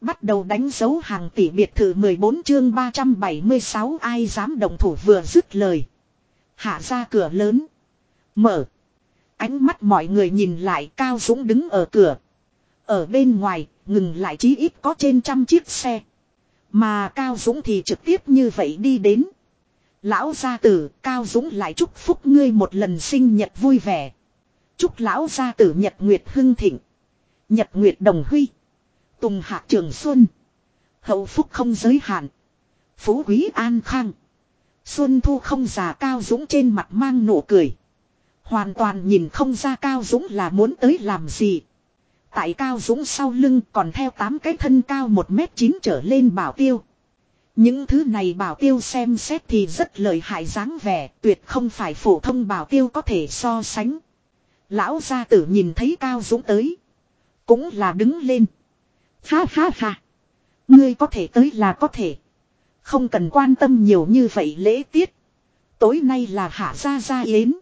Bắt đầu đánh dấu hàng tỷ biệt thự 14 chương 376 ai dám đồng thủ vừa dứt lời. Hạ ra cửa lớn. Mở. Ánh mắt mọi người nhìn lại Cao Dũng đứng ở cửa. Ở bên ngoài, ngừng lại chí ít có trên trăm chiếc xe. Mà Cao Dũng thì trực tiếp như vậy đi đến. Lão gia tử, Cao Dũng lại chúc phúc ngươi một lần sinh nhật vui vẻ. Chúc lão gia tử nhật nguyệt hưng thịnh. Nhật nguyệt đồng huy. Tùng hạ trường xuân. Hậu phúc không giới hạn. Phú quý an khang. Xuân thu không già Cao Dũng trên mặt mang nụ cười. Hoàn toàn nhìn không ra Cao Dũng là muốn tới làm gì. Tại Cao Dũng sau lưng còn theo tám cái thân cao 1m9 trở lên bảo tiêu. Những thứ này bảo tiêu xem xét thì rất lợi hại dáng vẻ, tuyệt không phải phổ thông bảo tiêu có thể so sánh. Lão gia tử nhìn thấy Cao Dũng tới. Cũng là đứng lên. Ha ha ha. Ngươi có thể tới là có thể. Không cần quan tâm nhiều như vậy lễ tiết. Tối nay là hạ gia gia yến.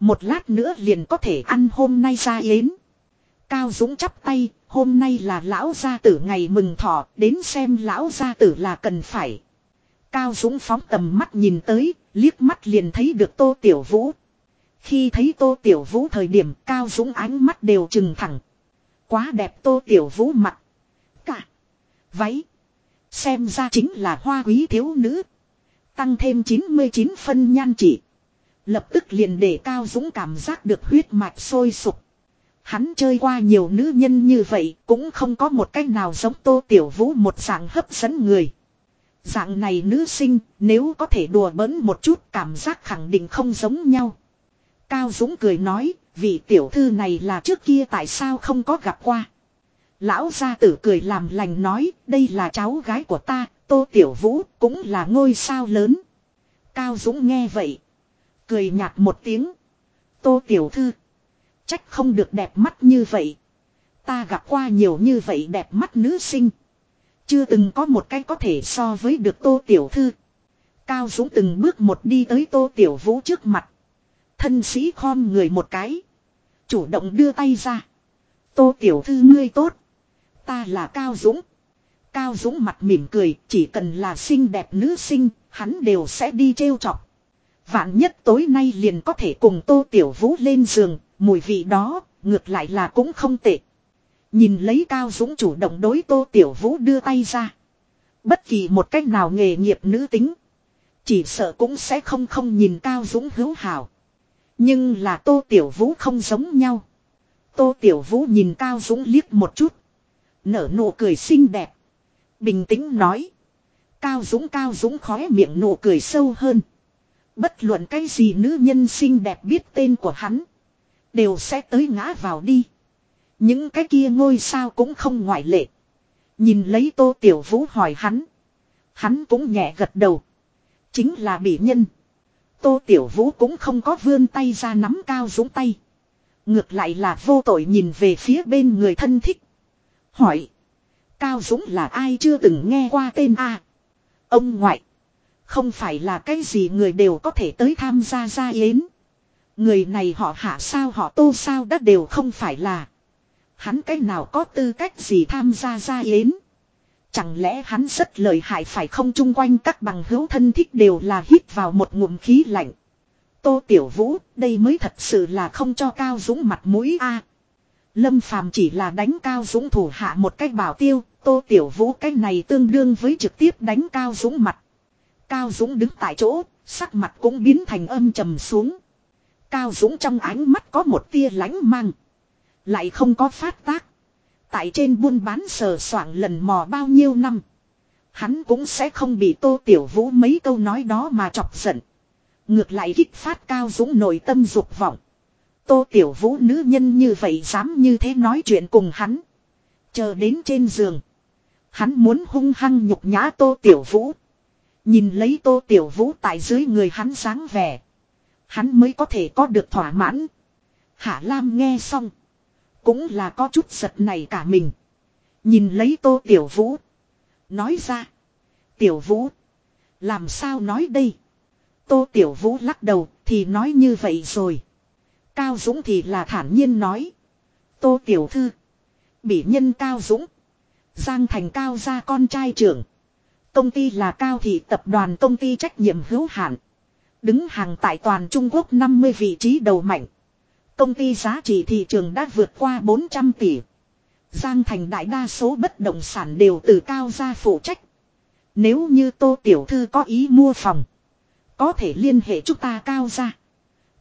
Một lát nữa liền có thể ăn hôm nay gia yến. Cao Dũng chắp tay, hôm nay là lão gia tử ngày mừng thọ, đến xem lão gia tử là cần phải. Cao Dũng phóng tầm mắt nhìn tới, liếc mắt liền thấy được Tô Tiểu Vũ. Khi thấy Tô Tiểu Vũ thời điểm Cao Dũng ánh mắt đều trừng thẳng. Quá đẹp Tô Tiểu Vũ mặt. Váy. Xem ra chính là hoa quý thiếu nữ. Tăng thêm 99 phân nhan chỉ Lập tức liền để Cao Dũng cảm giác được huyết mạch sôi sục. Hắn chơi qua nhiều nữ nhân như vậy cũng không có một cách nào giống Tô Tiểu Vũ một dạng hấp dẫn người. Dạng này nữ sinh nếu có thể đùa bỡn một chút cảm giác khẳng định không giống nhau. Cao Dũng cười nói, vị tiểu thư này là trước kia tại sao không có gặp qua. Lão gia tử cười làm lành nói đây là cháu gái của ta, Tô Tiểu Vũ cũng là ngôi sao lớn. Cao Dũng nghe vậy. Cười nhạt một tiếng. Tô Tiểu Thư. Trách không được đẹp mắt như vậy. Ta gặp qua nhiều như vậy đẹp mắt nữ sinh. Chưa từng có một cái có thể so với được Tô Tiểu Thư. Cao Dũng từng bước một đi tới Tô Tiểu Vũ trước mặt. Thân sĩ khom người một cái. Chủ động đưa tay ra. Tô Tiểu Thư ngươi tốt. Ta là Cao Dũng. Cao Dũng mặt mỉm cười, chỉ cần là xinh đẹp nữ sinh, hắn đều sẽ đi trêu chọc. Vạn nhất tối nay liền có thể cùng Tô Tiểu Vũ lên giường, mùi vị đó, ngược lại là cũng không tệ. Nhìn lấy Cao Dũng chủ động đối Tô Tiểu Vũ đưa tay ra. Bất kỳ một cách nào nghề nghiệp nữ tính. Chỉ sợ cũng sẽ không không nhìn Cao Dũng hữu hảo. Nhưng là Tô Tiểu Vũ không giống nhau. Tô Tiểu Vũ nhìn Cao Dũng liếc một chút. Nở nụ cười xinh đẹp. Bình tĩnh nói. Cao Dũng Cao Dũng khóe miệng nụ cười sâu hơn. Bất luận cái gì nữ nhân xinh đẹp biết tên của hắn. Đều sẽ tới ngã vào đi. Những cái kia ngôi sao cũng không ngoại lệ. Nhìn lấy Tô Tiểu Vũ hỏi hắn. Hắn cũng nhẹ gật đầu. Chính là bị nhân. Tô Tiểu Vũ cũng không có vươn tay ra nắm cao dũng tay. Ngược lại là vô tội nhìn về phía bên người thân thích. Hỏi. Cao Dũng là ai chưa từng nghe qua tên A. Ông ngoại. Không phải là cái gì người đều có thể tới tham gia gia yến. Người này họ hạ sao họ tô sao đã đều không phải là. Hắn cái nào có tư cách gì tham gia gia yến. Chẳng lẽ hắn rất lợi hại phải không chung quanh các bằng hữu thân thích đều là hít vào một ngụm khí lạnh. Tô Tiểu Vũ, đây mới thật sự là không cho Cao Dũng mặt mũi a. Lâm Phàm chỉ là đánh Cao Dũng thủ hạ một cách bảo tiêu, Tô Tiểu Vũ cách này tương đương với trực tiếp đánh Cao Dũng mặt. Cao Dũng đứng tại chỗ, sắc mặt cũng biến thành âm trầm xuống. Cao Dũng trong ánh mắt có một tia lánh mang. Lại không có phát tác. Tại trên buôn bán sờ soảng lần mò bao nhiêu năm. Hắn cũng sẽ không bị Tô Tiểu Vũ mấy câu nói đó mà chọc giận. Ngược lại kích phát Cao Dũng nội tâm dục vọng. Tô Tiểu Vũ nữ nhân như vậy dám như thế nói chuyện cùng hắn. Chờ đến trên giường. Hắn muốn hung hăng nhục nhã Tô Tiểu Vũ. Nhìn lấy Tô Tiểu Vũ tại dưới người hắn sáng vẻ. Hắn mới có thể có được thỏa mãn. Hạ Lam nghe xong. Cũng là có chút giật này cả mình. Nhìn lấy Tô Tiểu Vũ. Nói ra. Tiểu Vũ. Làm sao nói đây? Tô Tiểu Vũ lắc đầu thì nói như vậy rồi. Cao Dũng thì là thản nhiên nói. Tô Tiểu Thư. Bị nhân Cao Dũng. Giang Thành Cao gia con trai trưởng. Công ty là Cao Thị Tập đoàn Công ty trách nhiệm hữu hạn. Đứng hàng tại toàn Trung Quốc 50 vị trí đầu mạnh. Công ty giá trị thị trường đã vượt qua 400 tỷ. Giang Thành đại đa số bất động sản đều từ Cao gia phụ trách. Nếu như Tô Tiểu Thư có ý mua phòng. Có thể liên hệ chúng ta Cao gia.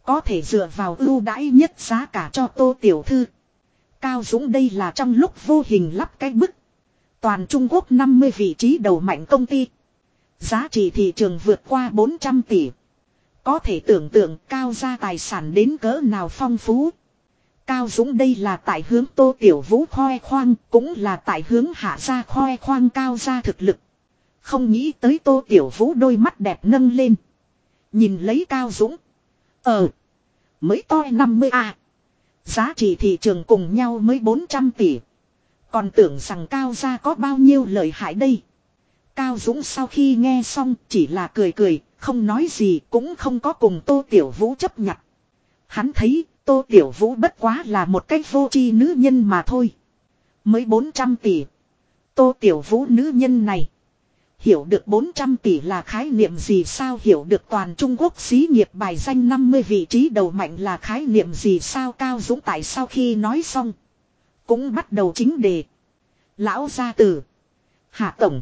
Có thể dựa vào ưu đãi nhất giá cả cho Tô Tiểu Thư. Cao Dũng đây là trong lúc vô hình lắp cái bức. Toàn Trung Quốc 50 vị trí đầu mạnh công ty. Giá trị thị trường vượt qua 400 tỷ. Có thể tưởng tượng cao gia tài sản đến cỡ nào phong phú. Cao Dũng đây là tại hướng Tô Tiểu Vũ khoe khoang, cũng là tại hướng hạ gia khoe khoang cao gia thực lực. Không nghĩ tới Tô Tiểu Vũ đôi mắt đẹp nâng lên. Nhìn lấy Cao Dũng. Ờ. Mới to 50 a Giá trị thị trường cùng nhau mới 400 tỷ. Còn tưởng rằng Cao gia có bao nhiêu lợi hại đây. Cao Dũng sau khi nghe xong chỉ là cười cười, không nói gì cũng không có cùng Tô Tiểu Vũ chấp nhận. Hắn thấy Tô Tiểu Vũ bất quá là một cách vô tri nữ nhân mà thôi. Mới 400 tỷ. Tô Tiểu Vũ nữ nhân này. Hiểu được 400 tỷ là khái niệm gì sao hiểu được toàn Trung Quốc xí nghiệp bài danh 50 vị trí đầu mạnh là khái niệm gì sao Cao Dũng tại sau khi nói xong. Cũng bắt đầu chính đề. Lão gia tử. Hạ Tổng.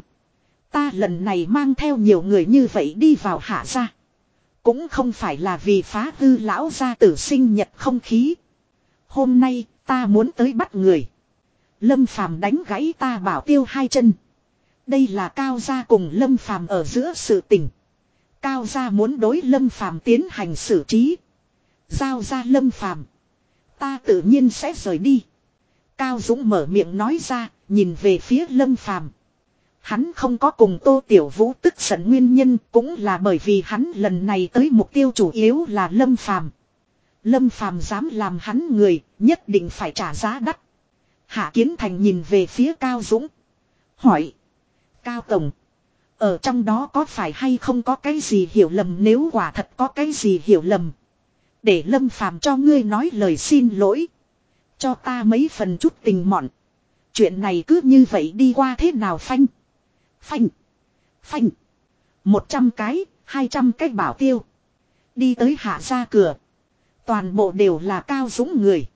Ta lần này mang theo nhiều người như vậy đi vào hạ gia. Cũng không phải là vì phá hư lão gia tử sinh nhật không khí. Hôm nay ta muốn tới bắt người. Lâm phàm đánh gãy ta bảo tiêu hai chân. Đây là cao gia cùng lâm phàm ở giữa sự tình. Cao gia muốn đối lâm phàm tiến hành xử trí. Giao ra lâm phàm. Ta tự nhiên sẽ rời đi. Cao Dũng mở miệng nói ra, nhìn về phía lâm phàm. Hắn không có cùng Tô Tiểu Vũ tức giận nguyên nhân cũng là bởi vì hắn lần này tới mục tiêu chủ yếu là Lâm Phàm. Lâm Phàm dám làm hắn người, nhất định phải trả giá đắt. Hạ Kiến Thành nhìn về phía Cao Dũng. Hỏi. Cao Tổng. Ở trong đó có phải hay không có cái gì hiểu lầm nếu quả thật có cái gì hiểu lầm. Để Lâm Phàm cho ngươi nói lời xin lỗi. Cho ta mấy phần chút tình mọn. Chuyện này cứ như vậy đi qua thế nào phanh. Phanh. Phanh. Một trăm cái, hai trăm cái bảo tiêu. Đi tới hạ ra cửa. Toàn bộ đều là cao dũng người.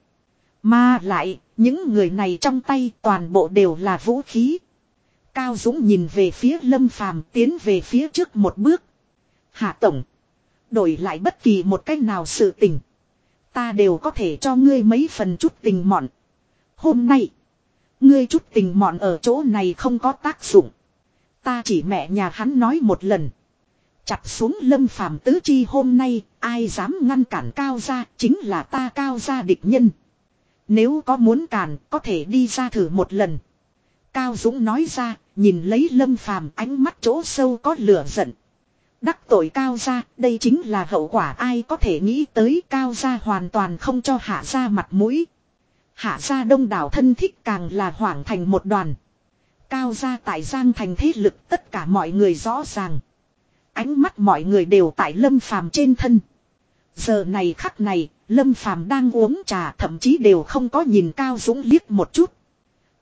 Mà lại, những người này trong tay toàn bộ đều là vũ khí. Cao Dũng nhìn về phía Lâm Phàm tiến về phía trước một bước. Hạ Tổng. Đổi lại bất kỳ một cách nào sự tình. Ta đều có thể cho ngươi mấy phần chút tình mọn. Hôm nay. Ngươi chút tình mọn ở chỗ này không có tác dụng. Ta chỉ mẹ nhà hắn nói một lần. Chặt xuống lâm phàm tứ chi hôm nay, ai dám ngăn cản cao ra, chính là ta cao ra địch nhân. Nếu có muốn cản, có thể đi ra thử một lần. Cao Dũng nói ra, nhìn lấy lâm phàm ánh mắt chỗ sâu có lửa giận. Đắc tội cao ra, đây chính là hậu quả ai có thể nghĩ tới cao ra hoàn toàn không cho hạ ra mặt mũi. Hạ ra đông đảo thân thích càng là hoảng thành một đoàn. Cao ra tại Giang thành thế lực tất cả mọi người rõ ràng. Ánh mắt mọi người đều tại lâm phàm trên thân. Giờ này khắc này, lâm phàm đang uống trà thậm chí đều không có nhìn Cao Dũng liếc một chút.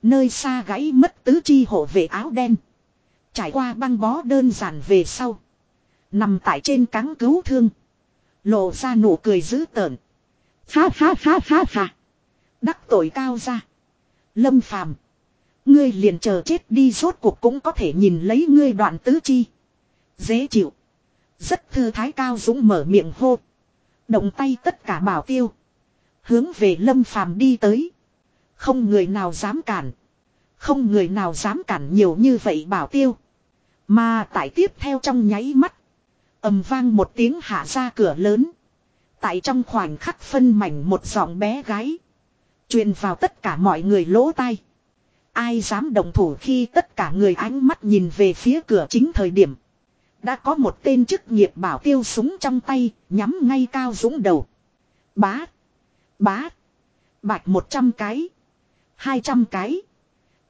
Nơi xa gãy mất tứ chi hộ vệ áo đen. Trải qua băng bó đơn giản về sau. Nằm tại trên cáng cứu thương. Lộ ra nụ cười dữ tợn. Phá phá phá phá phá. Đắc tội cao ra. Lâm phàm. Ngươi liền chờ chết đi rốt cuộc cũng có thể nhìn lấy ngươi đoạn tứ chi. Dễ chịu. Rất thư thái cao dũng mở miệng hô. Động tay tất cả bảo tiêu. Hướng về lâm phàm đi tới. Không người nào dám cản. Không người nào dám cản nhiều như vậy bảo tiêu. Mà tại tiếp theo trong nháy mắt. ầm vang một tiếng hạ ra cửa lớn. Tại trong khoảnh khắc phân mảnh một giọng bé gái. truyền vào tất cả mọi người lỗ tai. Ai dám đồng thủ khi tất cả người ánh mắt nhìn về phía cửa chính thời điểm. Đã có một tên chức nghiệp bảo tiêu súng trong tay, nhắm ngay cao dũng đầu. Bá. Bá. Bạch một trăm cái hai trăm cái.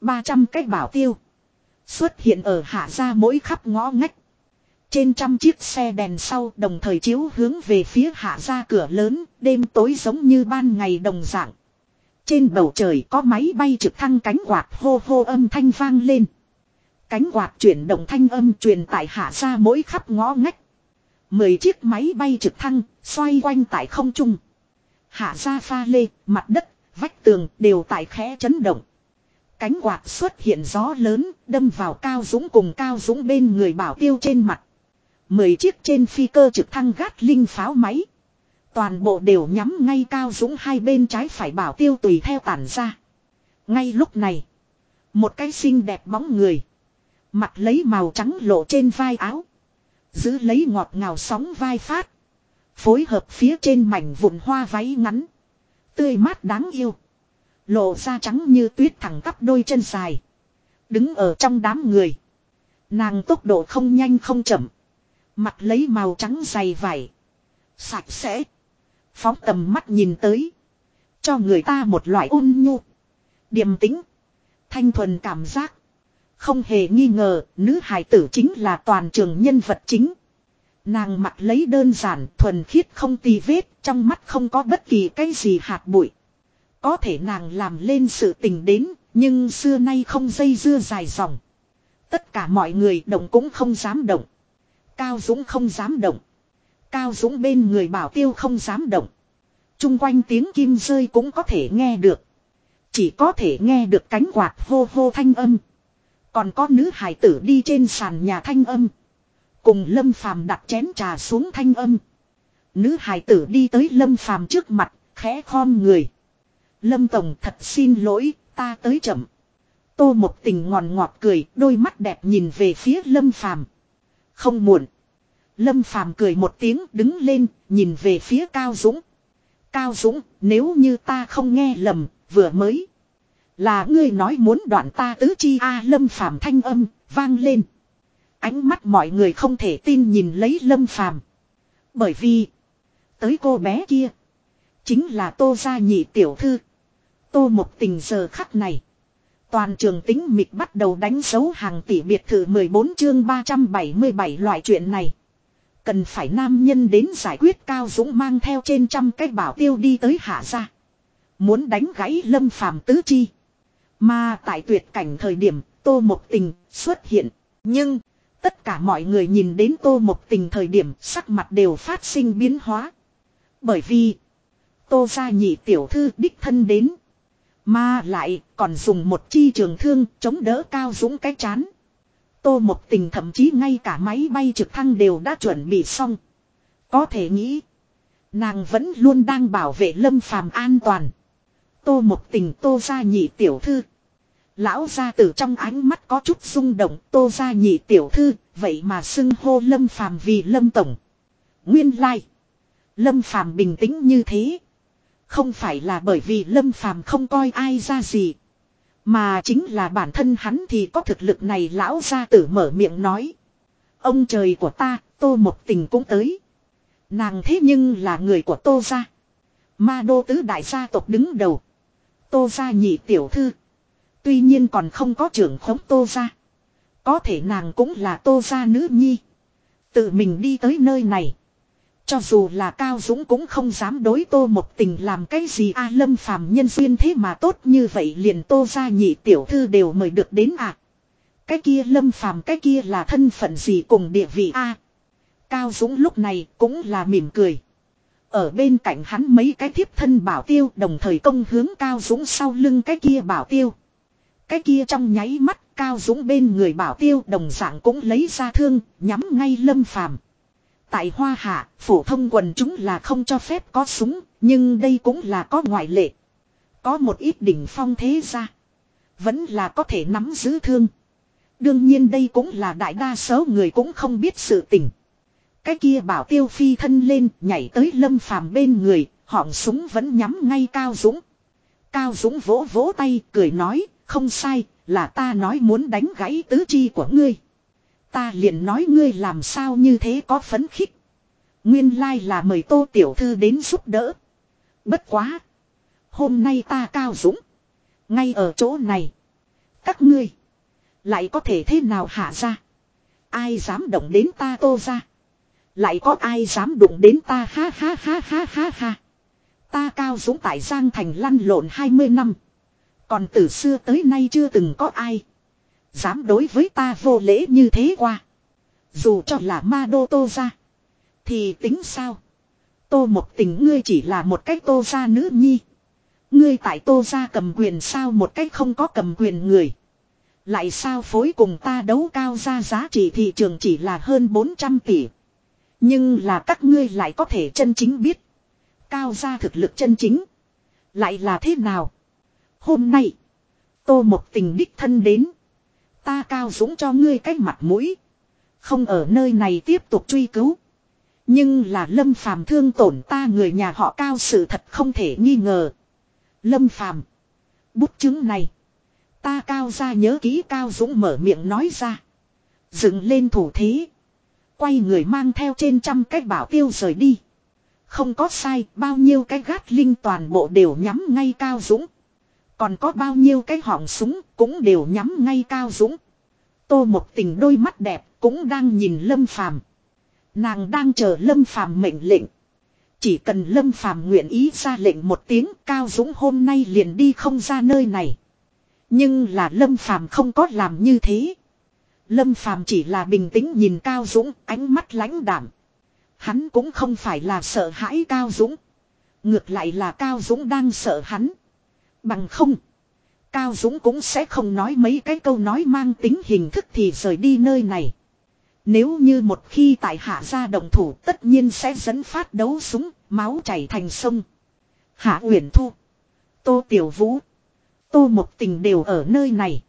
ba trăm cái bảo tiêu. Xuất hiện ở hạ ra mỗi khắp ngõ ngách. Trên trăm chiếc xe đèn sau đồng thời chiếu hướng về phía hạ ra cửa lớn, đêm tối giống như ban ngày đồng dạng. Trên bầu trời có máy bay trực thăng cánh quạt hô hô âm thanh vang lên. Cánh quạt chuyển động thanh âm truyền tại hạ ra mỗi khắp ngõ ngách. Mười chiếc máy bay trực thăng xoay quanh tại không trung. Hạ ra pha lê, mặt đất, vách tường đều tại khẽ chấn động. Cánh quạt xuất hiện gió lớn, đâm vào Cao Dũng cùng Cao Dũng bên người bảo tiêu trên mặt. Mười chiếc trên phi cơ trực thăng gát linh pháo máy. Toàn bộ đều nhắm ngay Cao Dũng hai bên trái phải bảo tiêu tùy theo tản ra. Ngay lúc này, một cái xinh đẹp bóng người. Mặt lấy màu trắng lộ trên vai áo. Giữ lấy ngọt ngào sóng vai phát. Phối hợp phía trên mảnh vụn hoa váy ngắn. Tươi mát đáng yêu. Lộ ra trắng như tuyết thẳng tắp đôi chân dài. Đứng ở trong đám người. Nàng tốc độ không nhanh không chậm. Mặt lấy màu trắng dày vải. Sạch sẽ. Phóng tầm mắt nhìn tới. Cho người ta một loại ôn nhu. Điềm tĩnh. Thanh thuần cảm giác. Không hề nghi ngờ, nữ hài tử chính là toàn trường nhân vật chính. Nàng mặt lấy đơn giản, thuần khiết không tì vết, trong mắt không có bất kỳ cái gì hạt bụi. Có thể nàng làm lên sự tình đến, nhưng xưa nay không dây dưa dài dòng. Tất cả mọi người động cũng không dám động. Cao Dũng không dám động. Cao Dũng bên người bảo tiêu không dám động. Trung quanh tiếng kim rơi cũng có thể nghe được. Chỉ có thể nghe được cánh quạt hô hô thanh âm. Còn có nữ hải tử đi trên sàn nhà thanh âm. Cùng Lâm Phàm đặt chén trà xuống thanh âm. Nữ hải tử đi tới Lâm Phàm trước mặt, khẽ khom người. Lâm Tổng thật xin lỗi, ta tới chậm. Tô một tình ngòn ngọt cười, đôi mắt đẹp nhìn về phía Lâm Phàm. Không muộn. Lâm Phàm cười một tiếng đứng lên, nhìn về phía Cao Dũng. Cao Dũng, nếu như ta không nghe lầm, vừa mới. Là ngươi nói muốn đoạn ta tứ chi a Lâm Phàm thanh âm, vang lên. Ánh mắt mọi người không thể tin nhìn lấy Lâm Phàm Bởi vì, tới cô bé kia, chính là tô gia nhị tiểu thư. Tô một tình giờ khắc này. Toàn trường tính mịch bắt đầu đánh dấu hàng tỷ biệt thự 14 chương 377 loại chuyện này. Cần phải nam nhân đến giải quyết cao dũng mang theo trên trăm cái bảo tiêu đi tới hạ gia. Muốn đánh gãy lâm phàm tứ chi. Mà tại tuyệt cảnh thời điểm tô một tình xuất hiện. Nhưng tất cả mọi người nhìn đến tô một tình thời điểm, sắc mặt đều phát sinh biến hóa. Bởi vì, tô gia nhị tiểu thư đích thân đến. Mà lại còn dùng một chi trường thương chống đỡ cao dũng cái chán. Tô một tình thậm chí ngay cả máy bay trực thăng đều đã chuẩn bị xong. Có thể nghĩ. Nàng vẫn luôn đang bảo vệ lâm phàm an toàn. Tô một tình, tô ra nhị tiểu thư. Lão gia tử trong ánh mắt có chút rung động tô ra nhị tiểu thư. Vậy mà xưng hô lâm phàm vì lâm tổng. Nguyên lai. Like. Lâm phàm bình tĩnh như thế. Không phải là bởi vì Lâm Phàm không coi ai ra gì. Mà chính là bản thân hắn thì có thực lực này lão gia tử mở miệng nói. Ông trời của ta, tô một tình cũng tới. Nàng thế nhưng là người của tô gia. Ma đô tứ đại gia tộc đứng đầu. Tô gia nhị tiểu thư. Tuy nhiên còn không có trưởng khống tô gia. Có thể nàng cũng là tô gia nữ nhi. Tự mình đi tới nơi này. Cho dù là Cao Dũng cũng không dám đối tô một tình làm cái gì a lâm phàm nhân duyên thế mà tốt như vậy liền tô ra nhị tiểu thư đều mời được đến à. Cái kia lâm phàm, cái kia là thân phận gì cùng địa vị a Cao Dũng lúc này cũng là mỉm cười. Ở bên cạnh hắn mấy cái thiếp thân bảo tiêu đồng thời công hướng Cao Dũng sau lưng cái kia bảo tiêu. Cái kia trong nháy mắt Cao Dũng bên người bảo tiêu đồng dạng cũng lấy ra thương nhắm ngay lâm phàm. Tại Hoa Hạ, phổ thông quần chúng là không cho phép có súng, nhưng đây cũng là có ngoại lệ. Có một ít đỉnh phong thế ra. Vẫn là có thể nắm giữ thương. Đương nhiên đây cũng là đại đa số người cũng không biết sự tình. Cái kia bảo tiêu phi thân lên nhảy tới lâm phàm bên người, họng súng vẫn nhắm ngay Cao Dũng. Cao Dũng vỗ vỗ tay cười nói, không sai, là ta nói muốn đánh gãy tứ chi của ngươi. Ta liền nói ngươi làm sao như thế có phấn khích. Nguyên lai là mời tô tiểu thư đến giúp đỡ. Bất quá. Hôm nay ta cao dũng. Ngay ở chỗ này. Các ngươi. Lại có thể thế nào hạ ra. Ai dám động đến ta tô ra. Lại có ai dám đụng đến ta ha ha ha ha ha ha. Ta Cao Dũng tại Giang Thành lăn lộn 20 năm. Còn từ xưa tới nay chưa từng có ai. Dám đối với ta vô lễ như thế qua. Dù cho là ma đô tô ra. Thì tính sao? Tô một tình, ngươi chỉ là một cách tô ra nữ nhi. Ngươi tại tô ra cầm quyền sao một cách không có cầm quyền người. Lại sao phối cùng ta đấu cao ra giá trị thị trường chỉ là hơn 400 tỷ. Nhưng là các ngươi lại có thể chân chính biết. Cao ra thực lực chân chính. Lại là thế nào? Hôm nay. Tô một tình đích thân đến. Ta cao dũng cho ngươi cái mặt mũi. Không ở nơi này tiếp tục truy cứu. Nhưng là lâm phàm thương tổn ta người nhà họ cao sự thật không thể nghi ngờ. Lâm phàm. Bút chứng này. Ta cao ra nhớ kỹ cao dũng mở miệng nói ra. Dựng lên thủ thế. Quay người mang theo trên trăm cái bảo tiêu rời đi. Không có sai, bao nhiêu cái gát linh toàn bộ đều nhắm ngay cao dũng. Còn có bao nhiêu cái họng súng cũng đều nhắm ngay cao dũng. Tô một tình đôi mắt đẹp cũng đang nhìn lâm phàm. Nàng đang chờ lâm phàm mệnh lệnh. Chỉ cần lâm phàm nguyện ý ra lệnh một tiếng, cao dũng hôm nay liền đi không ra nơi này. Nhưng là lâm phàm không có làm như thế. Lâm phàm chỉ là bình tĩnh nhìn cao dũng, ánh mắt lãnh đảm. Hắn cũng không phải là sợ hãi cao dũng. Ngược lại là cao dũng đang sợ hắn. Bằng không. Cao Dũng cũng sẽ không nói mấy cái câu nói mang tính hình thức thì rời đi nơi này. Nếu như một khi tại hạ gia động thủ tất nhiên sẽ dẫn phát đấu súng, máu chảy thành sông. Hạ Uyển Thu, Tô Tiểu Vũ, Tô Mộc Tình đều ở nơi này.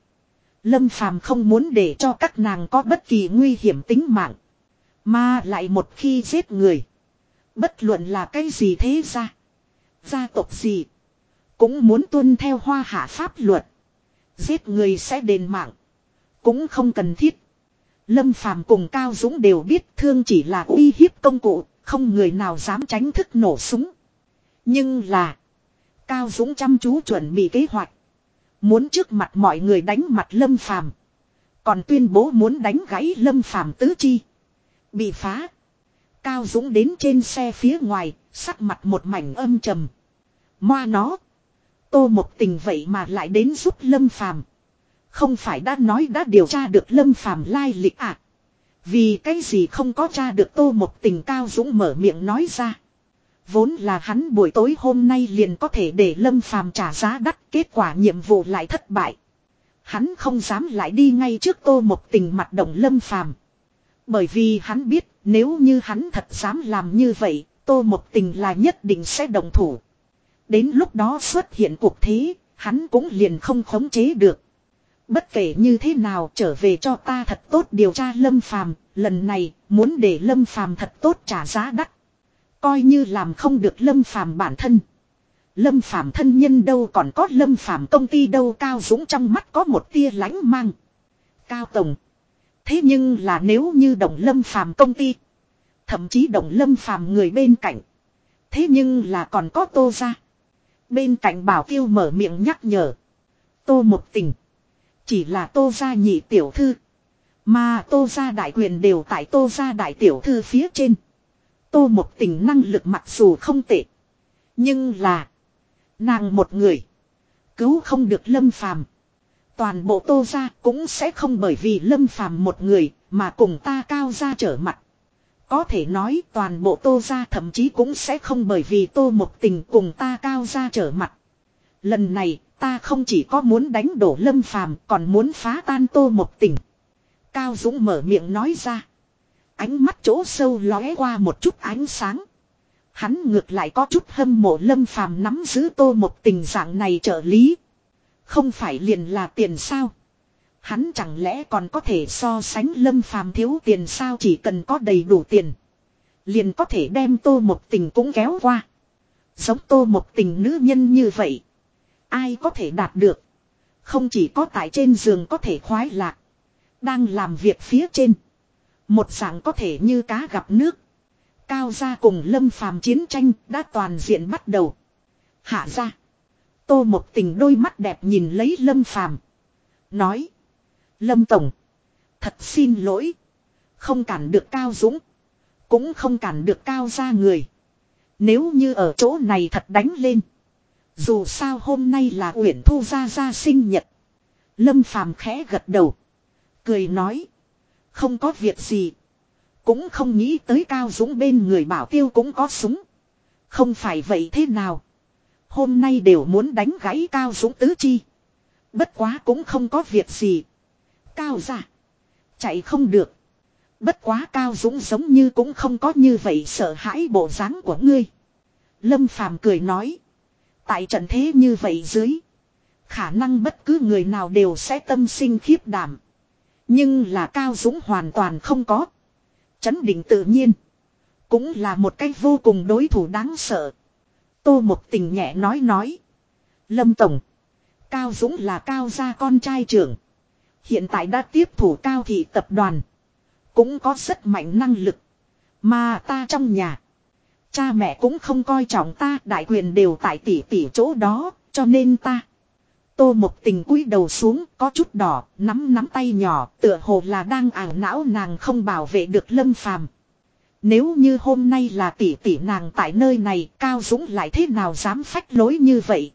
Lâm Phàm không muốn để cho các nàng có bất kỳ nguy hiểm tính mạng. Mà lại một khi giết người. Bất luận là cái gì thế ra. Gia tộc gì. Cũng muốn tuân theo hoa hạ pháp luật. Giết người sẽ đền mạng. Cũng không cần thiết. Lâm Phàm cùng Cao Dũng đều biết thương chỉ là uy hiếp công cụ, không người nào dám tránh thức nổ súng. Nhưng là, Cao Dũng chăm chú chuẩn bị kế hoạch. Muốn trước mặt mọi người đánh mặt Lâm Phàm Còn tuyên bố muốn đánh gãy Lâm Phàm tứ chi. Bị phá. Cao Dũng đến trên xe phía ngoài, sắc mặt một mảnh âm trầm. Moa nó. Tô Mộc tình vậy mà lại đến giúp Lâm Phàm Không phải đã nói đã điều tra được Lâm Phàm lai lịch à. Vì cái gì không có tra được Tô Mộc tình cao dũng mở miệng nói ra. Vốn là hắn buổi tối hôm nay liền có thể để Lâm Phàm trả giá đắt, kết quả nhiệm vụ lại thất bại. Hắn không dám lại đi ngay trước Tô Mộc tình mặt động Lâm Phàm Bởi vì hắn biết, nếu như hắn thật dám làm như vậy, Tô Mộc tình là nhất định sẽ đồng thủ. Đến lúc đó xuất hiện cuộc thế, hắn cũng liền không khống chế được. Bất kể như thế nào trở về cho ta thật tốt điều tra Lâm Phàm, lần này muốn để Lâm Phàm thật tốt trả giá đắt. Coi như làm không được Lâm Phàm bản thân. Lâm Phàm thân nhân đâu còn có Lâm Phàm công ty đâu cao dũng trong mắt có một tia lánh mang. Cao Tổng. Thế nhưng là nếu như động Lâm Phàm công ty, thậm chí động Lâm Phàm người bên cạnh, thế nhưng là còn có Tô gia. Bên cạnh bảo tiêu mở miệng nhắc nhở. Tô một tình. Chỉ là tô gia nhị tiểu thư. Mà tô gia đại quyền đều tại tô gia đại tiểu thư phía trên. Tô một tình năng lực mặc dù không tệ. Nhưng là. Nàng một người. Cứu không được lâm phàm. Toàn bộ tô gia cũng sẽ không bởi vì lâm phàm một người mà cùng ta cao ra trở mặt. Có thể nói toàn bộ tô ra thậm chí cũng sẽ không bởi vì tô một tình cùng ta cao ra trở mặt. Lần này, ta không chỉ có muốn đánh đổ lâm phàm, còn muốn phá tan tô một tình. Cao Dũng mở miệng nói ra. Ánh mắt chỗ sâu lóe qua một chút ánh sáng. Hắn ngược lại có chút hâm mộ lâm phàm nắm giữ tô một tình dạng này trợ lý. Không phải liền là tiền sao. Hắn chẳng lẽ còn có thể so sánh lâm phàm thiếu tiền sao chỉ cần có đầy đủ tiền. Liền có thể đem tô một tình cũng kéo qua. Giống tô một tình nữ nhân như vậy. Ai có thể đạt được. Không chỉ có tại trên giường có thể khoái lạc. Đang làm việc phía trên. Một dạng có thể như cá gặp nước. Cao gia cùng lâm phàm chiến tranh đã toàn diện bắt đầu. Hạ ra. Tô một tình đôi mắt đẹp nhìn lấy lâm phàm. Nói. Lâm Tổng. Thật xin lỗi. Không cản được Cao Dũng. Cũng không cản được Cao ra người. Nếu như ở chỗ này thật đánh lên. Dù sao hôm nay là Uyển Thu Gia Gia sinh nhật. Lâm Phàm khẽ gật đầu. Cười nói. Không có việc gì. Cũng không nghĩ tới Cao Dũng bên người bảo tiêu cũng có súng. Không phải vậy thế nào. Hôm nay đều muốn đánh gãy Cao Dũng tứ chi. Bất quá cũng không có việc gì. Cao ra. Chạy không được. Bất quá Cao Dũng giống như cũng không có như vậy sợ hãi bộ dáng của ngươi. Lâm Phàm cười nói. Tại trận thế như vậy dưới. Khả năng bất cứ người nào đều sẽ tâm sinh khiếp đảm. Nhưng là Cao Dũng hoàn toàn không có. Chấn định tự nhiên. Cũng là một cách vô cùng đối thủ đáng sợ. Tô một tình nhẹ nói nói. Lâm Tổng. Cao Dũng là Cao gia con trai trưởng. Hiện tại đã tiếp thủ Cao thị tập đoàn. Cũng có rất mạnh năng lực. Mà ta trong nhà. Cha mẹ cũng không coi trọng ta đại quyền đều tại tỷ tỷ chỗ đó. Cho nên ta. Tô một tình cúi đầu xuống có chút đỏ, nắm nắm tay nhỏ, tựa hồ là đang ảo não nàng không bảo vệ được lâm phàm. Nếu như hôm nay là tỷ tỷ nàng tại nơi này, Cao Dũng lại thế nào dám phách lối như vậy?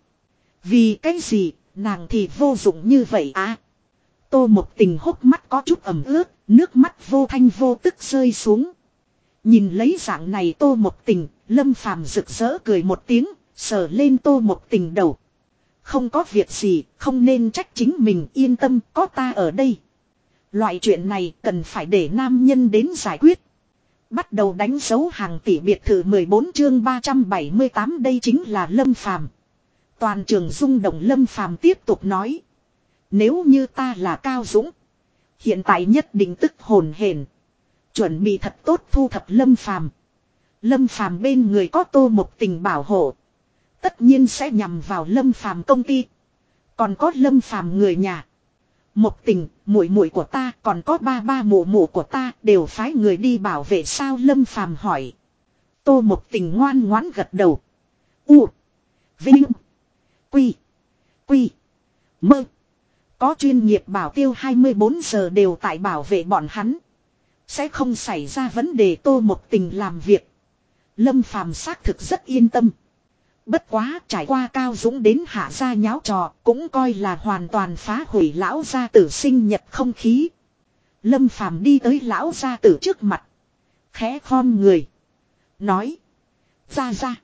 Vì cái gì, nàng thì vô dụng như vậy à? Tô một tình hốc mắt có chút ẩm ướt, nước mắt vô thanh vô tức rơi xuống. Nhìn lấy dạng này tô một tình, lâm phàm rực rỡ cười một tiếng, sờ lên tô một tình đầu. Không có việc gì, không nên trách chính mình yên tâm, có ta ở đây. Loại chuyện này cần phải để nam nhân đến giải quyết. Bắt đầu đánh dấu hàng tỷ biệt thự 14 chương 378 đây chính là Lâm Phàm. Toàn trường rung động Lâm Phàm tiếp tục nói. Nếu như ta là Cao Dũng. Hiện tại nhất định tức hồn hển Chuẩn bị thật tốt thu thập Lâm Phàm. Lâm Phàm bên người có tô một tình bảo hộ. Tất nhiên sẽ nhằm vào Lâm Phàm công ty. Còn có Lâm Phàm người nhà. Một tình, muội muội của ta, còn có ba ba mụ mụ của ta, đều phái người đi bảo vệ sao Lâm Phàm hỏi. Tô một tình ngoan ngoãn gật đầu. U. Vinh. Quy. Quy. Mơ. Có chuyên nghiệp bảo tiêu 24 giờ đều tại bảo vệ bọn hắn. Sẽ không xảy ra vấn đề tô một tình làm việc. Lâm Phàm xác thực rất yên tâm. Bất quá trải qua cao dũng đến hạ gia nháo trò cũng coi là hoàn toàn phá hủy lão gia tử sinh nhật không khí. Lâm phàm đi tới lão gia tử trước mặt. Khẽ khom người. Nói. Ra ra.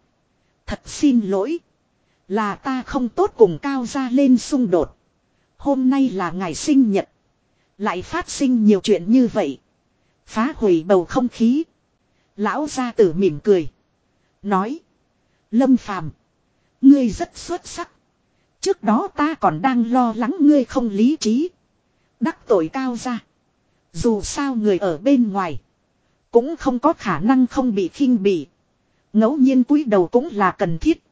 Thật xin lỗi. Là ta không tốt cùng cao gia lên xung đột. Hôm nay là ngày sinh nhật. Lại phát sinh nhiều chuyện như vậy. Phá hủy bầu không khí. Lão gia tử mỉm cười. Nói. Lâm Phàm, ngươi rất xuất sắc. Trước đó ta còn đang lo lắng ngươi không lý trí. Đắc tội cao ra. Dù sao người ở bên ngoài. Cũng không có khả năng không bị khinh bỉ. ngẫu nhiên cúi đầu cũng là cần thiết.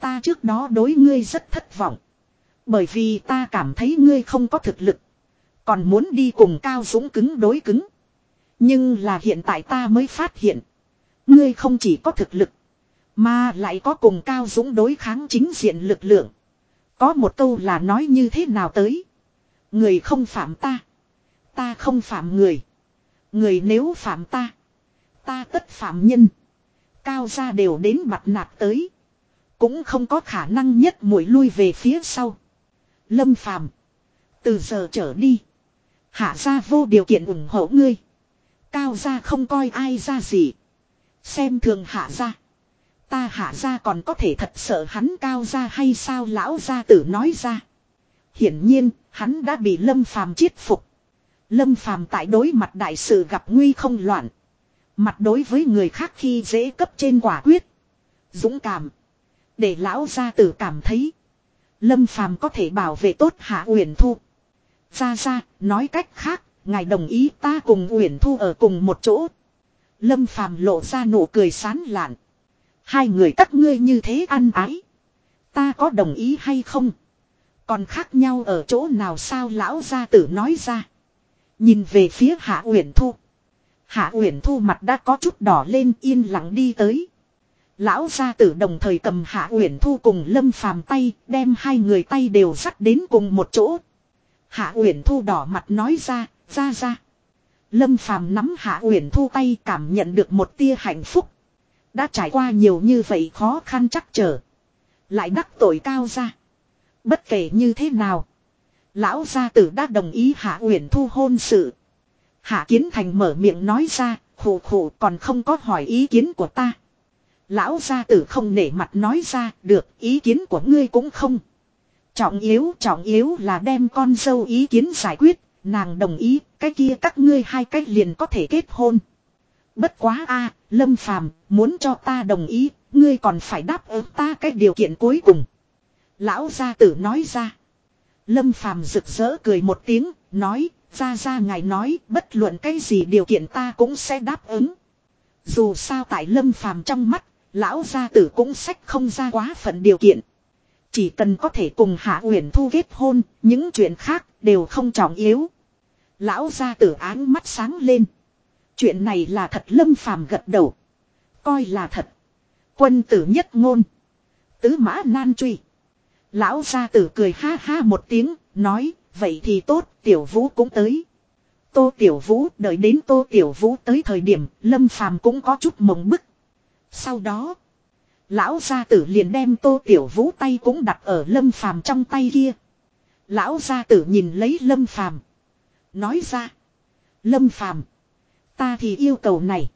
Ta trước đó đối ngươi rất thất vọng. Bởi vì ta cảm thấy ngươi không có thực lực. Còn muốn đi cùng cao dũng cứng đối cứng. Nhưng là hiện tại ta mới phát hiện. Ngươi không chỉ có thực lực. Mà lại có cùng cao dũng đối kháng chính diện lực lượng. Có một câu là nói như thế nào tới. Người không phạm ta. Ta không phạm người. Người nếu phạm ta. Ta tất phạm nhân. Cao ra đều đến mặt nạt tới. Cũng không có khả năng nhất mũi lui về phía sau. Lâm phàm. Từ giờ trở đi. Hạ ra vô điều kiện ủng hộ ngươi. Cao ra không coi ai ra gì. Xem thường hạ ra. Ta hạ ra còn có thể thật sợ hắn cao ra hay sao lão gia tử nói ra. Hiển nhiên, hắn đã bị Lâm Phàm chiết phục. Lâm Phàm tại đối mặt đại sự gặp nguy không loạn. Mặt đối với người khác khi dễ cấp trên quả quyết. Dũng cảm. Để lão gia tử cảm thấy. Lâm Phàm có thể bảo vệ tốt Hạ Uyển Thu. Ra ra, nói cách khác, ngài đồng ý ta cùng Uyển Thu ở cùng một chỗ. Lâm Phàm lộ ra nụ cười sán lạn. Hai người các ngươi như thế ăn ái. Ta có đồng ý hay không? Còn khác nhau ở chỗ nào sao lão gia tử nói ra. Nhìn về phía Hạ Uyển Thu. Hạ Uyển Thu mặt đã có chút đỏ lên yên lặng đi tới. Lão gia tử đồng thời cầm Hạ Uyển Thu cùng Lâm Phàm tay, đem hai người tay đều dắt đến cùng một chỗ. Hạ Uyển Thu đỏ mặt nói ra, ra ra. Lâm Phàm nắm Hạ Uyển Thu tay cảm nhận được một tia hạnh phúc. Đã trải qua nhiều như vậy khó khăn chắc trở. Lại đắc tội cao ra. Bất kể như thế nào. Lão gia tử đã đồng ý hạ uyển thu hôn sự. Hạ kiến thành mở miệng nói ra, khổ khổ còn không có hỏi ý kiến của ta. Lão gia tử không nể mặt nói ra, được, ý kiến của ngươi cũng không. Trọng yếu, trọng yếu là đem con dâu ý kiến giải quyết, nàng đồng ý, cái kia các ngươi hai cách liền có thể kết hôn. Bất quá a Lâm Phàm muốn cho ta đồng ý, ngươi còn phải đáp ứng ta cái điều kiện cuối cùng. Lão gia tử nói ra. Lâm Phàm rực rỡ cười một tiếng, nói, ra ra ngài nói, bất luận cái gì điều kiện ta cũng sẽ đáp ứng. Dù sao tại Lâm Phàm trong mắt, lão gia tử cũng sách không ra quá phận điều kiện. Chỉ cần có thể cùng Hạ Uyển Thu kết hôn, những chuyện khác đều không trọng yếu. Lão gia tử áng mắt sáng lên. Chuyện này là thật Lâm Phàm gật đầu. Coi là thật. Quân tử nhất ngôn. Tứ mã nan truy. Lão gia tử cười ha ha một tiếng, nói, vậy thì tốt, tiểu vũ cũng tới. Tô tiểu vũ, đợi đến tô tiểu vũ tới thời điểm, lâm phàm cũng có chút mộng bức. Sau đó, lão gia tử liền đem tô tiểu vũ tay cũng đặt ở lâm phàm trong tay kia. Lão gia tử nhìn lấy lâm phàm. Nói ra, lâm phàm, ta thì yêu cầu này.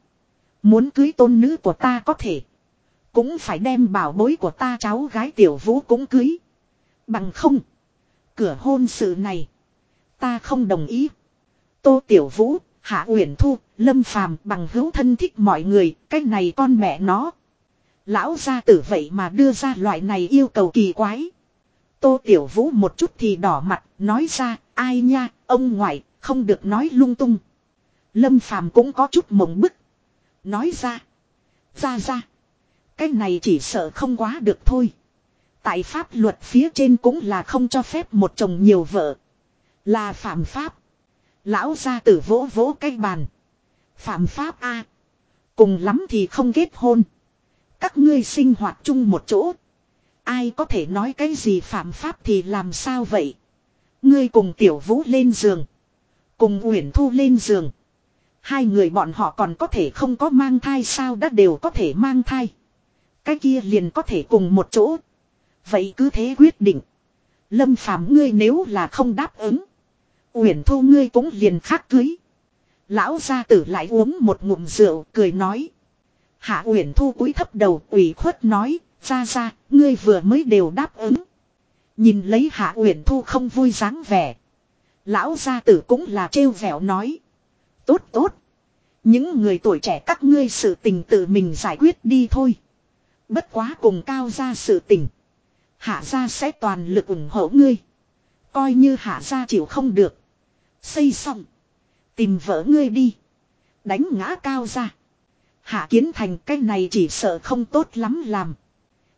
Muốn cưới tôn nữ của ta có thể. Cũng phải đem bảo bối của ta cháu gái tiểu vũ cũng cưới. Bằng không. Cửa hôn sự này. Ta không đồng ý. Tô Tiểu Vũ, Hạ Uyển Thu, Lâm Phàm bằng hữu thân thích mọi người. Cái này con mẹ nó. Lão gia tử vậy mà đưa ra loại này yêu cầu kỳ quái. Tô Tiểu Vũ một chút thì đỏ mặt. Nói ra ai nha ông ngoại không được nói lung tung. Lâm Phàm cũng có chút mộng bức. Nói ra. Ra ra. Cái này chỉ sợ không quá được thôi. Tại pháp luật phía trên cũng là không cho phép một chồng nhiều vợ. Là phạm pháp. Lão gia tử vỗ vỗ cái bàn. Phạm pháp a Cùng lắm thì không kết hôn. Các ngươi sinh hoạt chung một chỗ. Ai có thể nói cái gì phạm pháp thì làm sao vậy? Ngươi cùng tiểu vũ lên giường. Cùng Uyển Thu lên giường. Hai người bọn họ còn có thể không có mang thai sao đã đều có thể mang thai. Cái kia liền có thể cùng một chỗ. Vậy cứ thế quyết định. Lâm phạm ngươi nếu là không đáp ứng. Uyển thu ngươi cũng liền khác cưới. Lão gia tử lại uống một ngụm rượu, cười nói. Hạ Uyển thu cúi thấp đầu, ủy khuất nói. Ra ra ngươi vừa mới đều đáp ứng. Nhìn lấy Hạ Uyển thu không vui dáng vẻ. Lão gia tử cũng là trêu vẻo nói. Tốt tốt. Những người tuổi trẻ các ngươi sự tình tự mình giải quyết đi thôi. Bất quá cùng cao ra sự tình. Hạ gia sẽ toàn lực ủng hộ ngươi. Coi như hạ gia chịu không được. Xây xong. Tìm vợ ngươi đi. Đánh ngã cao ra. Hạ kiến thành cái này chỉ sợ không tốt lắm làm.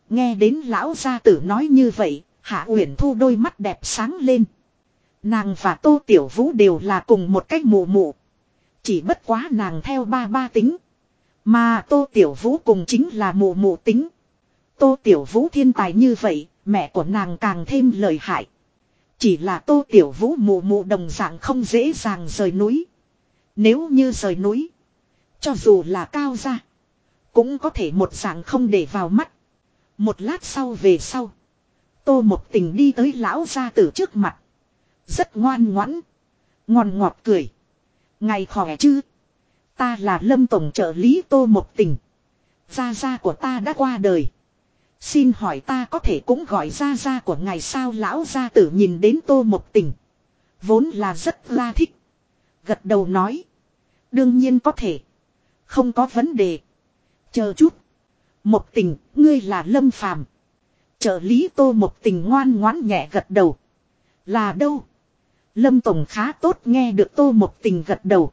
Nghe đến lão gia tử nói như vậy. Hạ uyển thu đôi mắt đẹp sáng lên. Nàng và tô tiểu vũ đều là cùng một cách mù mụ. Chỉ bất quá nàng theo ba ba tính. Mà tô tiểu vũ cùng chính là mù mù tính. Tô Tiểu Vũ thiên tài như vậy, mẹ của nàng càng thêm lợi hại. Chỉ là Tô Tiểu Vũ mù mù đồng dạng không dễ dàng rời núi. Nếu như rời núi, cho dù là cao ra, cũng có thể một dạng không để vào mắt. Một lát sau về sau, Tô một tình đi tới lão gia tử trước mặt. Rất ngoan ngoãn, ngon ngọt cười. Ngày khỏe chứ? Ta là lâm tổng trợ lý Tô một tình. Gia gia của ta đã qua đời. Xin hỏi ta có thể cũng gọi ra ra của ngài sao lão gia tử nhìn đến tô một tình. Vốn là rất la thích. Gật đầu nói. Đương nhiên có thể. Không có vấn đề. Chờ chút. Một tình, ngươi là lâm phàm. Trợ lý tô một tình ngoan ngoãn nhẹ gật đầu. Là đâu? Lâm Tổng khá tốt nghe được tô một tình gật đầu.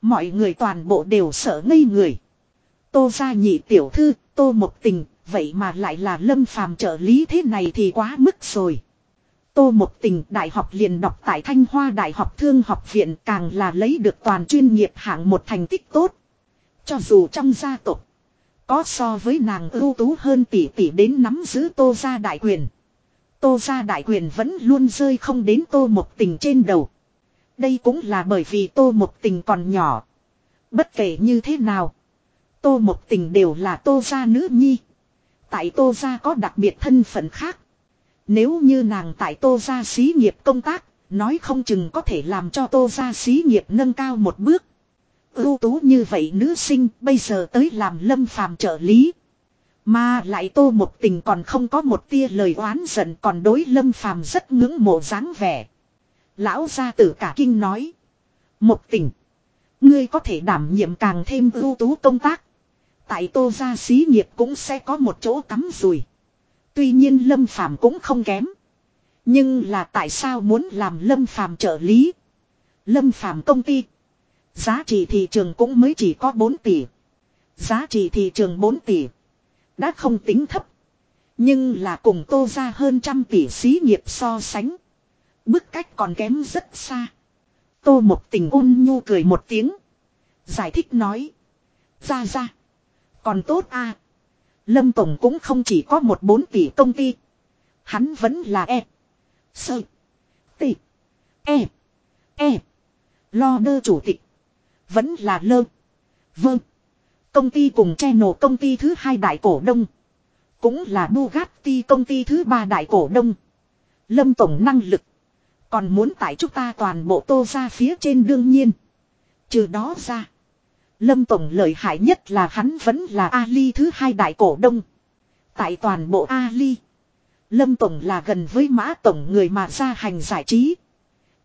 Mọi người toàn bộ đều sợ ngây người. Tô gia nhị tiểu thư, tô một tình, Vậy mà lại là lâm phàm trợ lý thế này thì quá mức rồi. Tô một tình đại học liền đọc tại Thanh Hoa Đại học Thương học viện càng là lấy được toàn chuyên nghiệp hạng một thành tích tốt. Cho dù trong gia tộc, có so với nàng ưu tú hơn tỷ tỷ đến nắm giữ tô gia đại quyền. Tô gia đại quyền vẫn luôn rơi không đến tô một tình trên đầu. Đây cũng là bởi vì tô một tình còn nhỏ. Bất kể như thế nào. Tô một tình đều là tô gia nữ nhi. Tại tô gia có đặc biệt thân phận khác. Nếu như nàng tại tô gia xí nghiệp công tác, nói không chừng có thể làm cho tô gia xí nghiệp nâng cao một bước. Ưu tú như vậy nữ sinh bây giờ tới làm lâm phàm trợ lý. Mà lại tô một tình còn không có một tia lời oán giận còn đối lâm phàm rất ngưỡng mộ dáng vẻ. Lão gia tử cả kinh nói. Một tình. Ngươi có thể đảm nhiệm càng thêm ưu tú công tác. Tại tô gia xí nghiệp cũng sẽ có một chỗ cắm rùi. Tuy nhiên lâm phàm cũng không kém. Nhưng là tại sao muốn làm lâm phàm trợ lý? Lâm phàm công ty. Giá trị thị trường cũng mới chỉ có 4 tỷ. Giá trị thị trường 4 tỷ. Đã không tính thấp. Nhưng là cùng tô ra hơn trăm tỷ xí nghiệp so sánh. Bức cách còn kém rất xa. Tô một tình ôn nhu cười một tiếng. Giải thích nói. Ra ra. Còn tốt a Lâm Tổng cũng không chỉ có một bốn tỷ công ty. Hắn vẫn là e. Sơ. Tỷ. E. E. Lo đơ chủ tịch. Vẫn là lơ. Vâng. Công ty cùng channel công ty thứ hai đại cổ đông. Cũng là Bugatti công ty thứ ba đại cổ đông. Lâm Tổng năng lực. Còn muốn tại chúng ta toàn bộ tô ra phía trên đương nhiên. Trừ đó ra. Lâm Tổng lợi hại nhất là hắn vẫn là Ali thứ hai đại cổ đông. Tại toàn bộ Ali. Lâm Tổng là gần với Mã Tổng người mà ra hành giải trí.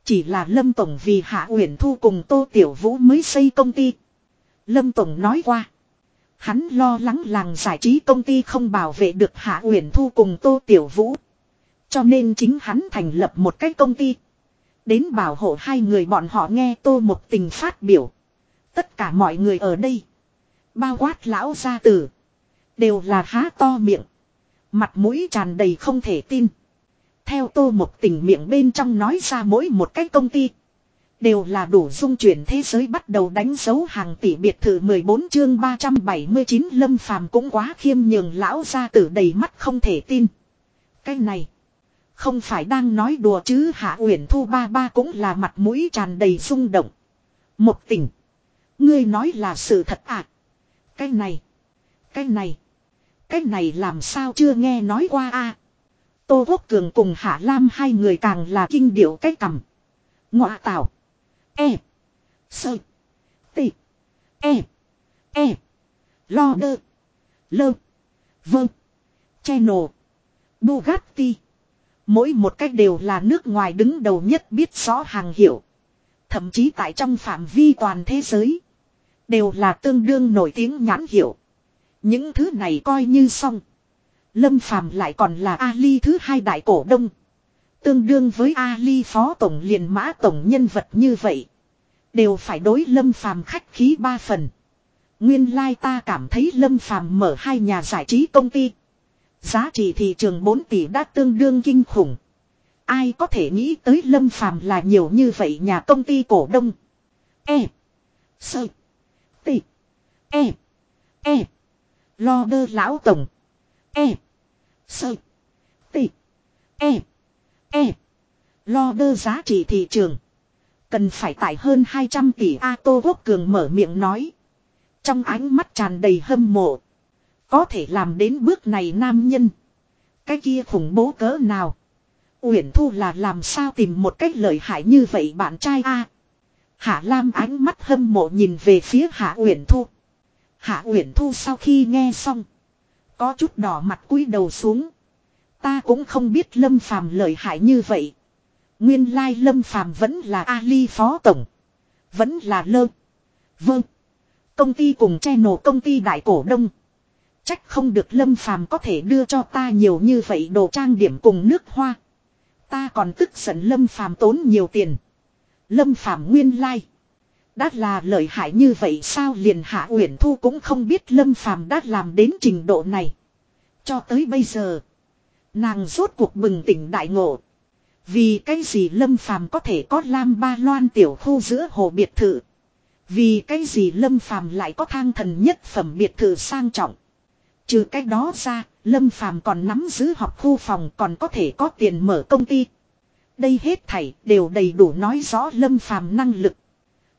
Chỉ là Lâm Tổng vì Hạ Uyển Thu cùng Tô Tiểu Vũ mới xây công ty. Lâm Tổng nói qua. Hắn lo lắng làng giải trí công ty không bảo vệ được Hạ Uyển Thu cùng Tô Tiểu Vũ. Cho nên chính hắn thành lập một cái công ty. Đến bảo hộ hai người bọn họ nghe Tô một tình phát biểu. Tất cả mọi người ở đây. Bao quát lão gia tử. Đều là há to miệng. Mặt mũi tràn đầy không thể tin. Theo tô một tình miệng bên trong nói ra mỗi một cái công ty. Đều là đủ dung chuyển thế giới bắt đầu đánh dấu hàng tỷ biệt thự 14 chương 379 lâm phàm cũng quá khiêm nhường lão ra tử đầy mắt không thể tin. Cái này. Không phải đang nói đùa chứ hạ uyển thu ba ba cũng là mặt mũi tràn đầy rung động. Một tỉnh. Ngươi nói là sự thật à. Cái này. Cái này. Cái này làm sao chưa nghe nói qua a Tô Quốc Cường cùng Hạ Lam hai người càng là kinh điệu cái cầm. Ngọa tạo. E. Sơ. Tị. E. E. Lo đơ. Lơ. Vâng. Channel. Bugatti. Mỗi một cách đều là nước ngoài đứng đầu nhất biết rõ hàng hiệu. Thậm chí tại trong phạm vi toàn thế giới. Đều là tương đương nổi tiếng nhãn hiệu. Những thứ này coi như xong. Lâm Phàm lại còn là Ali thứ hai đại cổ đông. Tương đương với Ali phó tổng liền mã tổng nhân vật như vậy. Đều phải đối Lâm Phàm khách khí ba phần. Nguyên lai like ta cảm thấy Lâm Phàm mở hai nhà giải trí công ty. Giá trị thị trường 4 tỷ đã tương đương kinh khủng. Ai có thể nghĩ tới Lâm Phàm là nhiều như vậy nhà công ty cổ đông. E. Sơ. E. E. Lo đơ lão tổng. E. Sơ. t, E. E. Lo đơ giá trị thị trường. Cần phải tải hơn 200 tỷ A Tô Quốc Cường mở miệng nói. Trong ánh mắt tràn đầy hâm mộ. Có thể làm đến bước này nam nhân. Cái kia khủng bố cỡ nào. Uyển Thu là làm sao tìm một cách lợi hại như vậy bạn trai A. Hạ Lam ánh mắt hâm mộ nhìn về phía Hạ Uyển Thu. Hạ Uyển Thu sau khi nghe xong. Có chút đỏ mặt cúi đầu xuống. Ta cũng không biết Lâm Phàm lợi hại như vậy. Nguyên lai Lâm Phàm vẫn là Ali Phó Tổng. Vẫn là Lơ. Vâng. Công ty cùng che nổ công ty đại cổ đông. Trách không được Lâm Phàm có thể đưa cho ta nhiều như vậy đồ trang điểm cùng nước hoa. Ta còn tức giận Lâm Phàm tốn nhiều tiền. Lâm Phàm nguyên lai. Đã là lợi hại như vậy sao liền Hạ Uyển Thu cũng không biết Lâm Phàm đã làm đến trình độ này. Cho tới bây giờ. Nàng rốt cuộc bừng tỉnh đại ngộ. Vì cái gì Lâm Phàm có thể có lam ba loan tiểu khu giữa hồ biệt thự. Vì cái gì Lâm Phàm lại có thang thần nhất phẩm biệt thự sang trọng. Trừ cái đó ra, Lâm Phàm còn nắm giữ học khu phòng còn có thể có tiền mở công ty. Đây hết thảy đều đầy đủ nói rõ Lâm Phàm năng lực.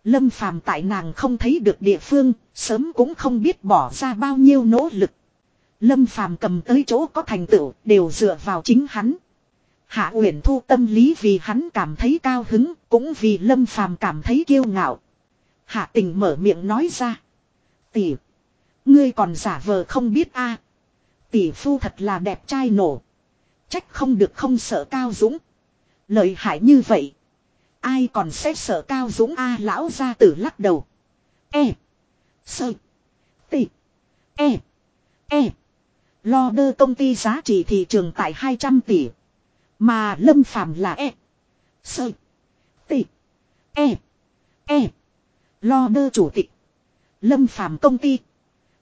Lâm phàm tại nàng không thấy được địa phương, sớm cũng không biết bỏ ra bao nhiêu nỗ lực. Lâm phàm cầm tới chỗ có thành tựu, đều dựa vào chính hắn. Hạ Uyển Thu tâm lý vì hắn cảm thấy cao hứng, cũng vì Lâm Phàm cảm thấy kiêu ngạo. Hạ Tình mở miệng nói ra: "Tỷ, ngươi còn giả vờ không biết a? Tỷ phu thật là đẹp trai nổ. Trách không được không sợ Cao Dũng. Lợi hại như vậy, ai còn sẽ sợ Cao Dũng a?" lão gia tử lắc đầu. "E, sơ, Tị. e, e. Lo đơ công ty giá trị thị trường tại 200 tỷ. Mà lâm phàm là E. Sơ. Tị. E. E. Lo đơ chủ tịch. Lâm phàm công ty.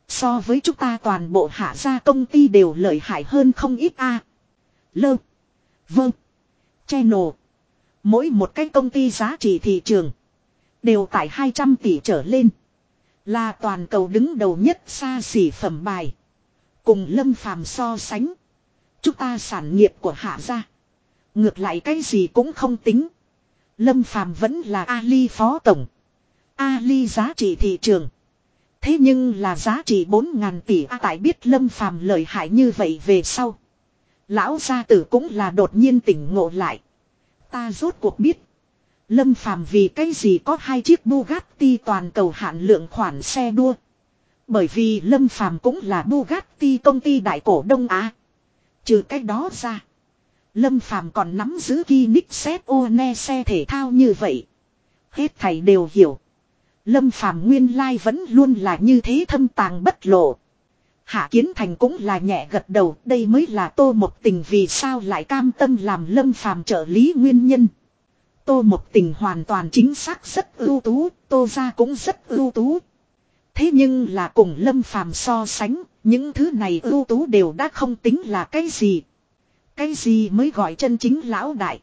So với chúng ta toàn bộ hạ gia công ty đều lợi hại hơn không ít a. Lơ. Vâng. Channel. Mỗi một cái công ty giá trị thị trường. Đều tại 200 tỷ trở lên. Là toàn cầu đứng đầu nhất xa xỉ phẩm bài. Cùng lâm phàm so sánh. Chúng ta sản nghiệp của hạ gia. Ngược lại cái gì cũng không tính. Lâm Phàm vẫn là Ali phó tổng. Ali giá trị thị trường. Thế nhưng là giá trị 4.000 tỷ A tại biết Lâm Phàm lợi hại như vậy về sau. Lão gia tử cũng là đột nhiên tỉnh ngộ lại. Ta rốt cuộc biết. Lâm Phàm vì cái gì có hai chiếc Bugatti toàn cầu hạn lượng khoản xe đua. Bởi vì Lâm Phàm cũng là Bugatti công ty đại cổ Đông Á. Trừ cái đó ra. Lâm Phàm còn nắm giữ Kinexet One xe thể thao như vậy. Hết thầy đều hiểu. Lâm Phàm nguyên lai vẫn luôn là như thế thâm tàng bất lộ. Hạ Kiến Thành cũng là nhẹ gật đầu, đây mới là Tô Mộc Tình vì sao lại cam tâm làm Lâm Phàm trợ lý nguyên nhân. Tô Mộc Tình hoàn toàn chính xác rất ưu tú, Tô gia cũng rất ưu tú. Thế nhưng là cùng Lâm Phàm so sánh, những thứ này ưu tú đều đã không tính là cái gì. Cái gì mới gọi chân chính lão đại.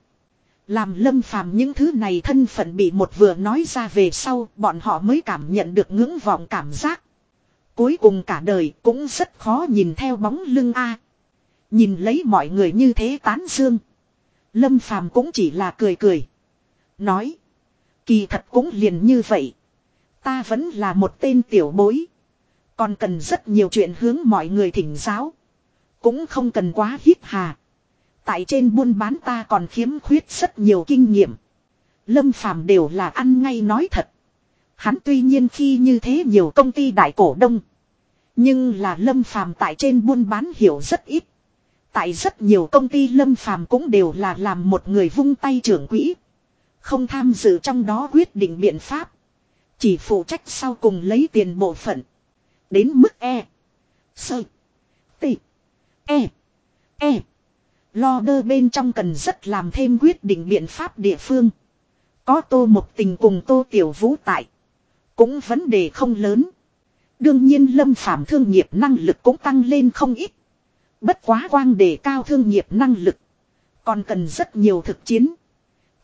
Làm lâm phàm những thứ này thân phận bị một vừa nói ra về sau bọn họ mới cảm nhận được ngưỡng vọng cảm giác. Cuối cùng cả đời cũng rất khó nhìn theo bóng lưng A. Nhìn lấy mọi người như thế tán dương. Lâm phàm cũng chỉ là cười cười. Nói. Kỳ thật cũng liền như vậy. Ta vẫn là một tên tiểu bối. Còn cần rất nhiều chuyện hướng mọi người thỉnh giáo. Cũng không cần quá hít hà. Tại trên buôn bán ta còn khiếm khuyết rất nhiều kinh nghiệm. Lâm Phàm đều là ăn ngay nói thật. Hắn tuy nhiên khi như thế nhiều công ty đại cổ đông. Nhưng là Lâm Phàm tại trên buôn bán hiểu rất ít. Tại rất nhiều công ty Lâm Phàm cũng đều là làm một người vung tay trưởng quỹ. Không tham dự trong đó quyết định biện pháp. Chỉ phụ trách sau cùng lấy tiền bộ phận. Đến mức E. Sơ. T. E. E. Lo đơ bên trong cần rất làm thêm quyết định biện pháp địa phương. Có tô một tình cùng tô tiểu vũ tại. Cũng vấn đề không lớn. Đương nhiên lâm phạm thương nghiệp năng lực cũng tăng lên không ít. Bất quá quang đề cao thương nghiệp năng lực. Còn cần rất nhiều thực chiến.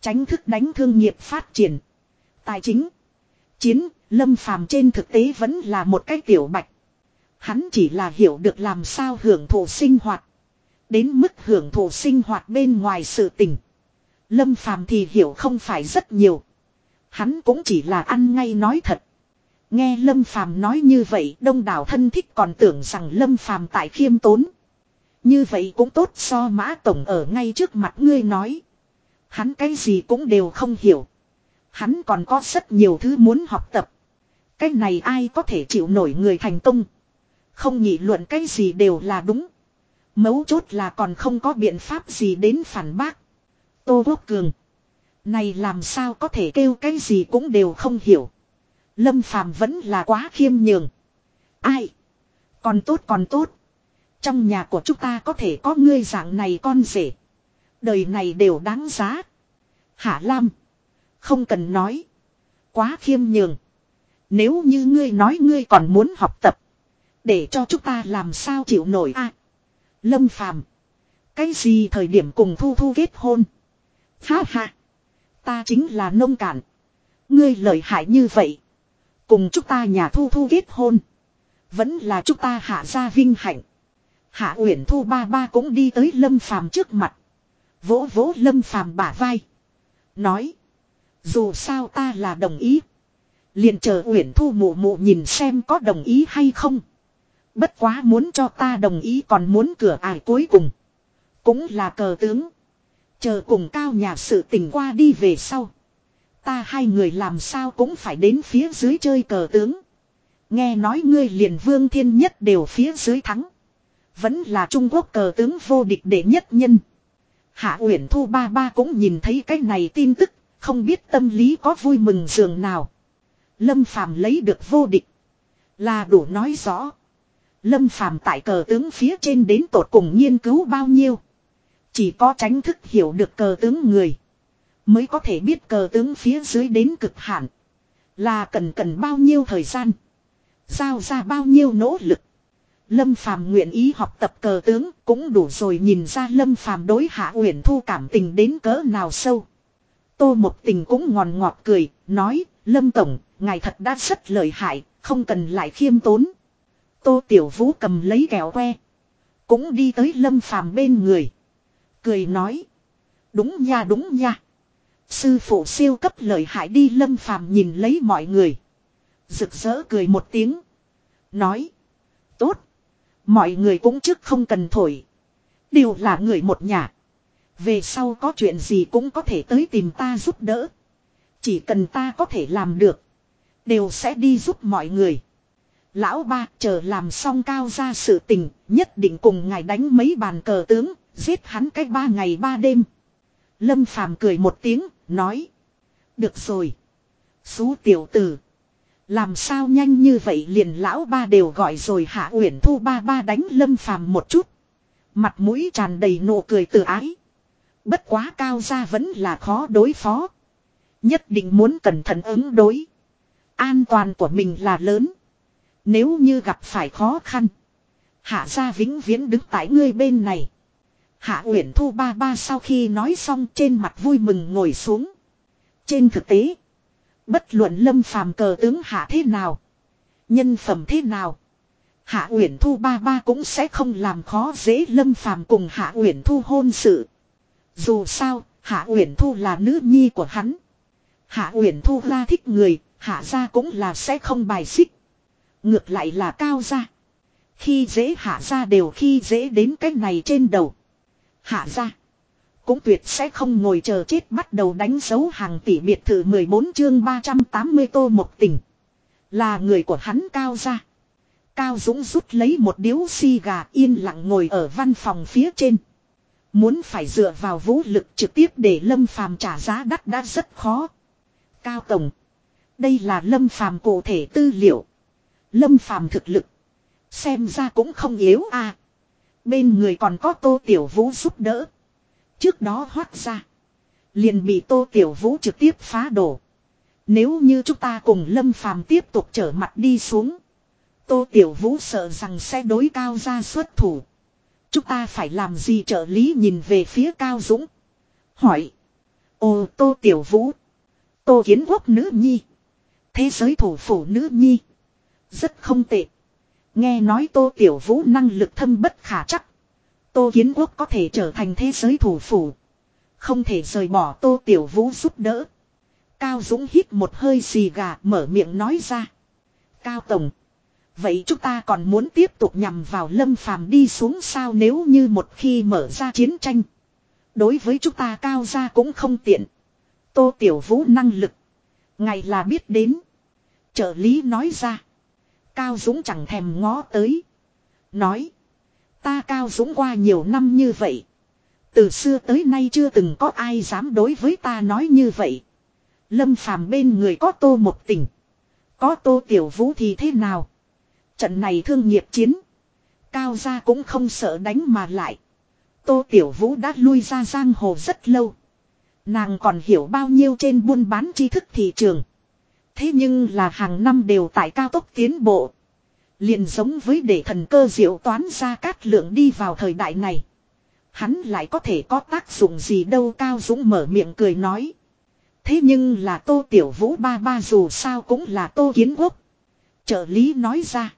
Tránh thức đánh thương nghiệp phát triển. Tài chính. Chiến, lâm phàm trên thực tế vẫn là một cái tiểu bạch. Hắn chỉ là hiểu được làm sao hưởng thụ sinh hoạt. Đến mức hưởng thụ sinh hoạt bên ngoài sự tình. Lâm phàm thì hiểu không phải rất nhiều. Hắn cũng chỉ là ăn ngay nói thật. Nghe Lâm Phàm nói như vậy, đông đảo thân thích còn tưởng rằng Lâm Phàm tại khiêm tốn. Như vậy cũng tốt so mã tổng ở ngay trước mặt ngươi nói. Hắn cái gì cũng đều không hiểu. Hắn còn có rất nhiều thứ muốn học tập. Cái này ai có thể chịu nổi người thành công. Không nghị luận cái gì đều là đúng. Mấu chốt là còn không có biện pháp gì đến phản bác. Tô Quốc Cường. Này làm sao có thể kêu cái gì cũng đều không hiểu. Lâm Phàm vẫn là quá khiêm nhường. Ai? Còn tốt còn tốt. Trong nhà của chúng ta có thể có ngươi dạng này con rể. Đời này đều đáng giá. Hạ Lam. Không cần nói. Quá khiêm nhường. Nếu như ngươi nói ngươi còn muốn học tập. Để cho chúng ta làm sao chịu nổi a Lâm Phàm Cái gì thời điểm cùng Thu Thu kết hôn? Ha ha. Ta chính là nông cạn. Ngươi lợi hại như vậy. Cùng chúng ta nhà Thu Thu kết hôn. Vẫn là chúng ta hạ gia vinh hạnh. Hạ Uyển Thu ba ba cũng đi tới Lâm Phàm trước mặt. Vỗ vỗ Lâm Phàm bả vai. Nói. Dù sao ta là đồng ý. Liền chờ Uyển Thu mụ mụ nhìn xem có đồng ý hay không. Bất quá muốn cho ta đồng ý còn muốn cửa ải cuối cùng. Cũng là cờ tướng. Chờ cùng cao nhà sự tình qua đi về sau. Ta hai người làm sao cũng phải đến phía dưới chơi cờ tướng. Nghe nói ngươi liền vương thiên nhất đều phía dưới thắng. Vẫn là Trung Quốc cờ tướng vô địch đệ nhất nhân. Hạ Uyển Thu ba ba cũng nhìn thấy cái này tin tức, không biết tâm lý có vui mừng dường nào. Lâm Phàm lấy được vô địch, là đủ nói rõ. Lâm Phàm tại cờ tướng phía trên đến tột cùng nghiên cứu bao nhiêu. Chỉ có tránh thức hiểu được cờ tướng người. Mới có thể biết cờ tướng phía dưới đến cực hạn. Là cần cần bao nhiêu thời gian. Giao ra bao nhiêu nỗ lực. Lâm Phàm nguyện ý học tập cờ tướng cũng đủ rồi nhìn ra Lâm Phàm đối Hạ Uyển Thu cảm tình đến cỡ nào sâu. Tô Một Tình cũng ngòn ngọt cười, nói, Lâm Tổng, ngài thật đã rất lợi hại, không cần lại khiêm tốn. Tô Tiểu Vũ cầm lấy kẹo que. Cũng đi tới Lâm Phàm bên người. Cười nói. Đúng nha đúng nha. Sư phụ siêu cấp lợi hại đi Lâm Phàm nhìn lấy mọi người. Rực rỡ cười một tiếng. Nói. Tốt. Mọi người cũng trước không cần thổi. Đều là người một nhà. Về sau có chuyện gì cũng có thể tới tìm ta giúp đỡ. Chỉ cần ta có thể làm được. Đều sẽ đi giúp mọi người. Lão ba, chờ làm xong cao ra sự tình. Nhất định cùng ngài đánh mấy bàn cờ tướng. Giết hắn cách ba ngày ba đêm. Lâm phàm cười một tiếng. Nói. Được rồi. Xú tiểu tử. Làm sao nhanh như vậy liền lão ba đều gọi rồi hạ uyển thu ba ba đánh lâm phàm một chút. Mặt mũi tràn đầy nụ cười tự ái. Bất quá cao ra vẫn là khó đối phó. Nhất định muốn cẩn thận ứng đối. An toàn của mình là lớn. Nếu như gặp phải khó khăn. Hạ ra vĩnh viễn đứng tại ngươi bên này. Hạ Uyển Thu ba ba sau khi nói xong trên mặt vui mừng ngồi xuống. Trên thực tế. Bất luận lâm phàm cờ tướng hạ thế nào. Nhân phẩm thế nào. Hạ Uyển Thu ba ba cũng sẽ không làm khó dễ lâm phàm cùng Hạ Uyển Thu hôn sự. Dù sao, Hạ Uyển Thu là nữ nhi của hắn. Hạ Uyển Thu ra thích người, Hạ gia cũng là sẽ không bài xích. Ngược lại là cao gia. Khi dễ Hạ gia đều khi dễ đến cái này trên đầu. Hạ ra cũng tuyệt sẽ không ngồi chờ chết bắt đầu đánh dấu hàng tỷ biệt thự 14 chương 380 tô một tỉnh. Là người của hắn cao ra. Cao Dũng rút lấy một điếu xì gà yên lặng ngồi ở văn phòng phía trên. Muốn phải dựa vào vũ lực trực tiếp để Lâm Phàm trả giá đắt đã rất khó. Cao Tổng. Đây là Lâm Phàm cụ thể tư liệu. Lâm Phàm thực lực. Xem ra cũng không yếu à. Bên người còn có Tô Tiểu Vũ giúp đỡ. Trước đó hoát ra. Liền bị Tô Tiểu Vũ trực tiếp phá đổ. Nếu như chúng ta cùng Lâm Phàm tiếp tục trở mặt đi xuống. Tô Tiểu Vũ sợ rằng sẽ đối cao ra xuất thủ. Chúng ta phải làm gì trợ lý nhìn về phía Cao Dũng. Hỏi. Ồ Tô Tiểu Vũ. Tô Kiến Quốc nữ nhi. Thế giới thủ phủ nữ nhi. Rất không tệ. Nghe nói Tô Tiểu Vũ năng lực thâm bất khả chắc. Tô Kiến Quốc có thể trở thành thế giới thủ phủ. Không thể rời bỏ Tô Tiểu Vũ giúp đỡ. Cao Dũng hít một hơi xì gà mở miệng nói ra. Cao Tổng. Vậy chúng ta còn muốn tiếp tục nhằm vào lâm phàm đi xuống sao nếu như một khi mở ra chiến tranh. Đối với chúng ta cao ra cũng không tiện. Tô Tiểu Vũ năng lực. Ngày là biết đến. Trợ lý nói ra. Cao Dũng chẳng thèm ngó tới. Nói. Ta cao dũng qua nhiều năm như vậy. Từ xưa tới nay chưa từng có ai dám đối với ta nói như vậy. Lâm phàm bên người có tô một tình. Có tô tiểu vũ thì thế nào? Trận này thương nghiệp chiến. Cao gia cũng không sợ đánh mà lại. Tô tiểu vũ đã lui ra giang hồ rất lâu. Nàng còn hiểu bao nhiêu trên buôn bán tri thức thị trường. Thế nhưng là hàng năm đều tại cao tốc tiến bộ. Liền giống với để thần cơ diệu toán ra cát lượng đi vào thời đại này. Hắn lại có thể có tác dụng gì đâu, Cao Dũng mở miệng cười nói. Thế nhưng là tô tiểu vũ ba ba dù sao cũng là tô kiến quốc. Trợ lý nói ra.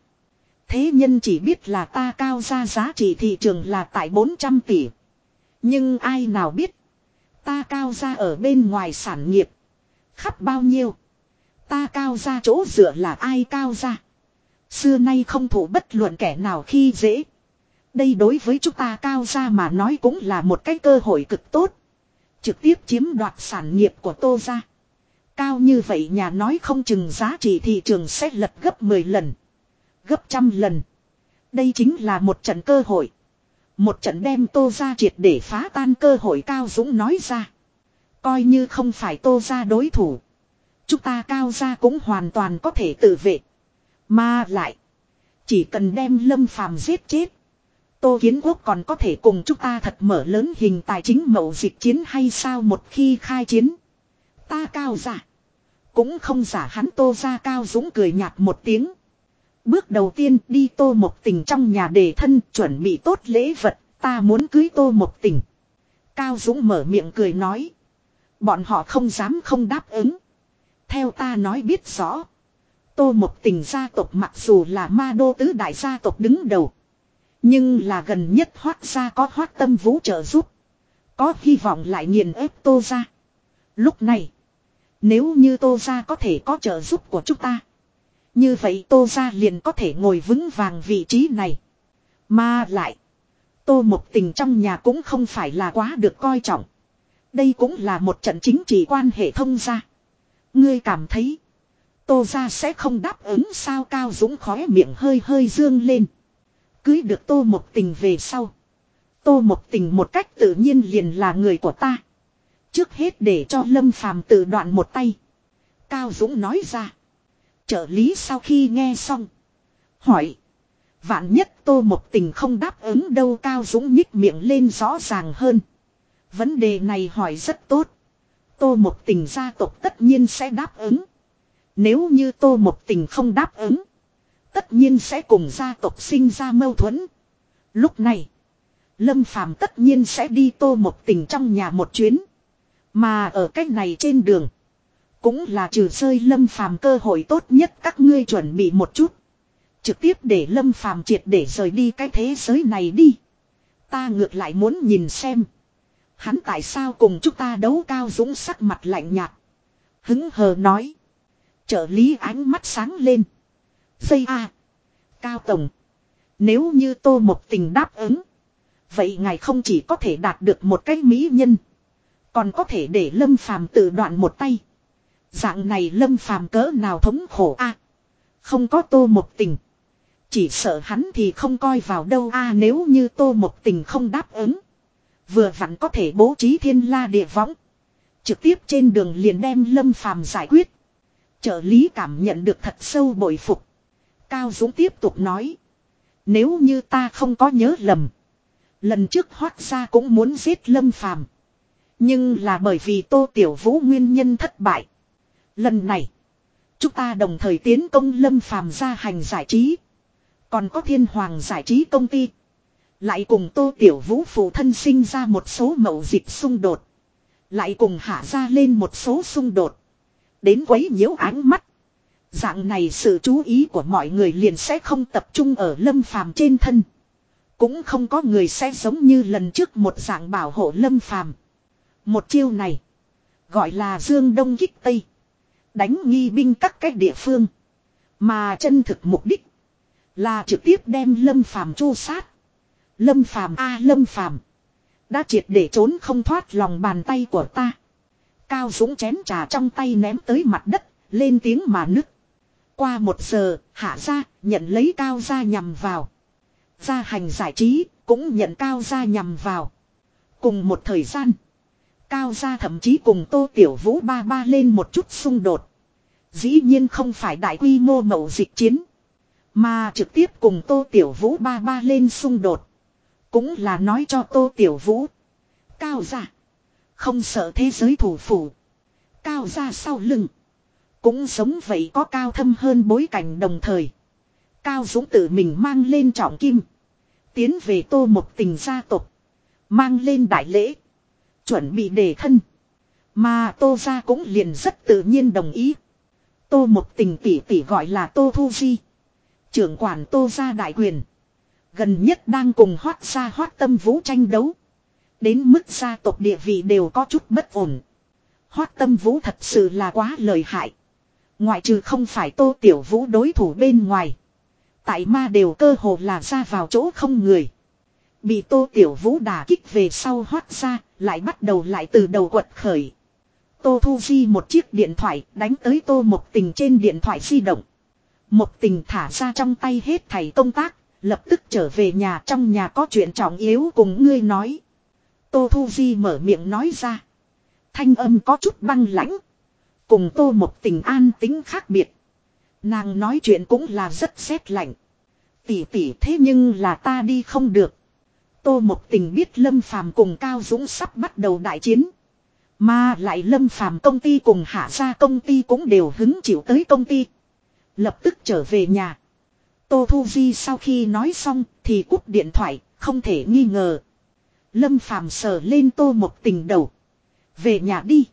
Thế nhân chỉ biết là ta cao ra giá trị thị trường là tại 400 tỷ. Nhưng ai nào biết. Ta cao ra ở bên ngoài sản nghiệp. Khắp bao nhiêu. Ta cao ra chỗ dựa là ai cao ra. Xưa nay không thủ bất luận kẻ nào khi dễ. Đây đối với chúng ta cao ra mà nói cũng là một cái cơ hội cực tốt. Trực tiếp chiếm đoạt sản nghiệp của tô ra. Cao như vậy nhà nói không chừng giá trị thị trường sẽ lật gấp 10 lần. Gấp trăm lần. Đây chính là một trận cơ hội. Một trận đem tô ra triệt để phá tan cơ hội Cao Dũng nói ra. Coi như không phải tô ra đối thủ. Chúng ta cao ra cũng hoàn toàn có thể tự vệ. Mà lại. Chỉ cần đem lâm phàm giết chết. Tô Kiến Quốc còn có thể cùng chúng ta thật mở lớn hình tài chính mậu dịch chiến hay sao một khi khai chiến. Ta cao giả. Cũng không giả hắn tô ra cao dũng cười nhạt một tiếng. Bước đầu tiên đi tô một tình trong nhà đề thân chuẩn bị tốt lễ vật. Ta muốn cưới tô một tình. Cao dũng mở miệng cười nói. Bọn họ không dám không đáp ứng. Theo ta nói biết rõ. Tô một tình gia tộc mặc dù là ma đô tứ đại gia tộc đứng đầu. Nhưng là gần nhất hoác gia có hoác tâm vũ trợ giúp. Có hy vọng lại nghiền ép tô ra. Lúc này. Nếu như tô ra có thể có trợ giúp của chúng ta. Như vậy tô ra liền có thể ngồi vững vàng vị trí này. Mà lại. Tô một tình trong nhà cũng không phải là quá được coi trọng. Đây cũng là một trận chính trị quan hệ thông gia. Ngươi cảm thấy. Tô ra sẽ không đáp ứng sao cao dũng khóe miệng hơi hơi dương lên. Cưới được tô một tình về sau. Tô một tình một cách tự nhiên liền là người của ta. Trước hết để cho lâm phàm tự đoạn một tay. Cao Dũng nói ra. Trợ lý sau khi nghe xong. Hỏi. Vạn nhất tô một tình không đáp ứng đâu Cao Dũng nhích miệng lên rõ ràng hơn. Vấn đề này hỏi rất tốt. Tô một tình gia tộc tất nhiên sẽ đáp ứng. Nếu như tô một tình không đáp ứng. Tất nhiên sẽ cùng gia tộc sinh ra mâu thuẫn. Lúc này. Lâm Phàm tất nhiên sẽ đi tô một tình trong nhà một chuyến. Mà ở cách này trên đường. Cũng là trừ rơi Lâm Phàm cơ hội tốt nhất các ngươi chuẩn bị một chút. Trực tiếp để Lâm Phàm triệt để rời đi cái thế giới này đi. Ta ngược lại muốn nhìn xem. Hắn tại sao cùng chúng ta đấu cao dũng sắc mặt lạnh nhạt. Hứng hờ nói. Trợ lý ánh mắt sáng lên. Dây A. Cao Tổng. Nếu như tô một tình đáp ứng. Vậy ngài không chỉ có thể đạt được một cái mỹ nhân. Còn có thể để lâm phàm tự đoạn một tay. Dạng này lâm phàm cỡ nào thống khổ a Không có tô một tình. Chỉ sợ hắn thì không coi vào đâu a nếu như tô một tình không đáp ứng. Vừa vặn có thể bố trí thiên la địa võng. Trực tiếp trên đường liền đem lâm phàm giải quyết. Trợ lý cảm nhận được thật sâu bội phục. Cao Dũng tiếp tục nói. Nếu như ta không có nhớ lầm. Lần trước hoác ra cũng muốn giết lâm phàm. Nhưng là bởi vì tô tiểu vũ nguyên nhân thất bại. Lần này. Chúng ta đồng thời tiến công lâm phàm ra hành giải trí. Còn có thiên hoàng giải trí công ty. Lại cùng tô tiểu vũ phụ thân sinh ra một số mậu dịch xung đột. Lại cùng hạ ra lên một số xung đột. Đến quấy nhiễu ánh mắt. Dạng này sự chú ý của mọi người liền sẽ không tập trung ở lâm phàm trên thân. Cũng không có người sẽ giống như lần trước một dạng bảo hộ lâm phàm. Một chiêu này. Gọi là dương đông kích tây. Đánh nghi binh các cách địa phương. Mà chân thực mục đích. Là trực tiếp đem lâm phàm chu sát. Lâm phàm a à, lâm phàm. Đã triệt để trốn không thoát lòng bàn tay của ta. Cao Dũng chén trà trong tay ném tới mặt đất, lên tiếng mà nứt. Qua một giờ, hạ ra, nhận lấy cao ra nhằm vào. Gia hành giải trí, cũng nhận cao ra nhằm vào. Cùng một thời gian, cao ra thậm chí cùng tô tiểu vũ ba ba lên một chút xung đột. Dĩ nhiên không phải đại quy mô mậu dịch chiến. Mà trực tiếp cùng tô tiểu vũ ba ba lên xung đột. Cũng là nói cho tô tiểu vũ. Cao ra. Không sợ thế giới thủ phủ. Cao ra sau lưng. Cũng giống vậy có cao thâm hơn bối cảnh đồng thời. Cao Dũng tự mình mang lên trọng kim. Tiến về tô một tình gia tộc. Mang lên đại lễ. Chuẩn bị đề thân. Mà tô gia cũng liền rất tự nhiên đồng ý. Tô một tình tỷ tỷ gọi là tô thu di. Trưởng quản tô gia đại quyền. Gần nhất đang cùng hoát gia hoát tâm vũ tranh đấu. Đến mức gia tộc địa vị đều có chút bất ổn. Hoát tâm vũ thật sự là quá lợi hại. Ngoại trừ không phải tô tiểu vũ đối thủ bên ngoài. Tại ma đều cơ hồ là ra vào chỗ không người. Bị tô tiểu vũ đả kích về sau hoát ra, lại bắt đầu lại từ đầu quật khởi. Tô Thu Di một chiếc điện thoại đánh tới Tô Một Tình trên điện thoại di động. Một tình thả ra trong tay hết thảy công tác, lập tức trở về nhà, trong nhà có chuyện trọng yếu cùng ngươi nói. Tô Thu Di mở miệng nói ra. Thanh âm có chút băng lãnh. Cùng Tô Một Tình an tính khác biệt. Nàng nói chuyện cũng là rất xét lạnh. Tỷ tỷ thế nhưng là ta đi không được. Tô Một Tình biết Lâm Phàm cùng Cao Dũng sắp bắt đầu đại chiến. Mà lại Lâm Phàm công ty cùng hạ gia công ty cũng đều hứng chịu tới công ty. Lập tức trở về nhà. Tô Thu Di sau khi nói xong thì cúp điện thoại, không thể nghi ngờ. Lâm Phàm sờ lên Tô Một Tình đầu. Về nhà đi.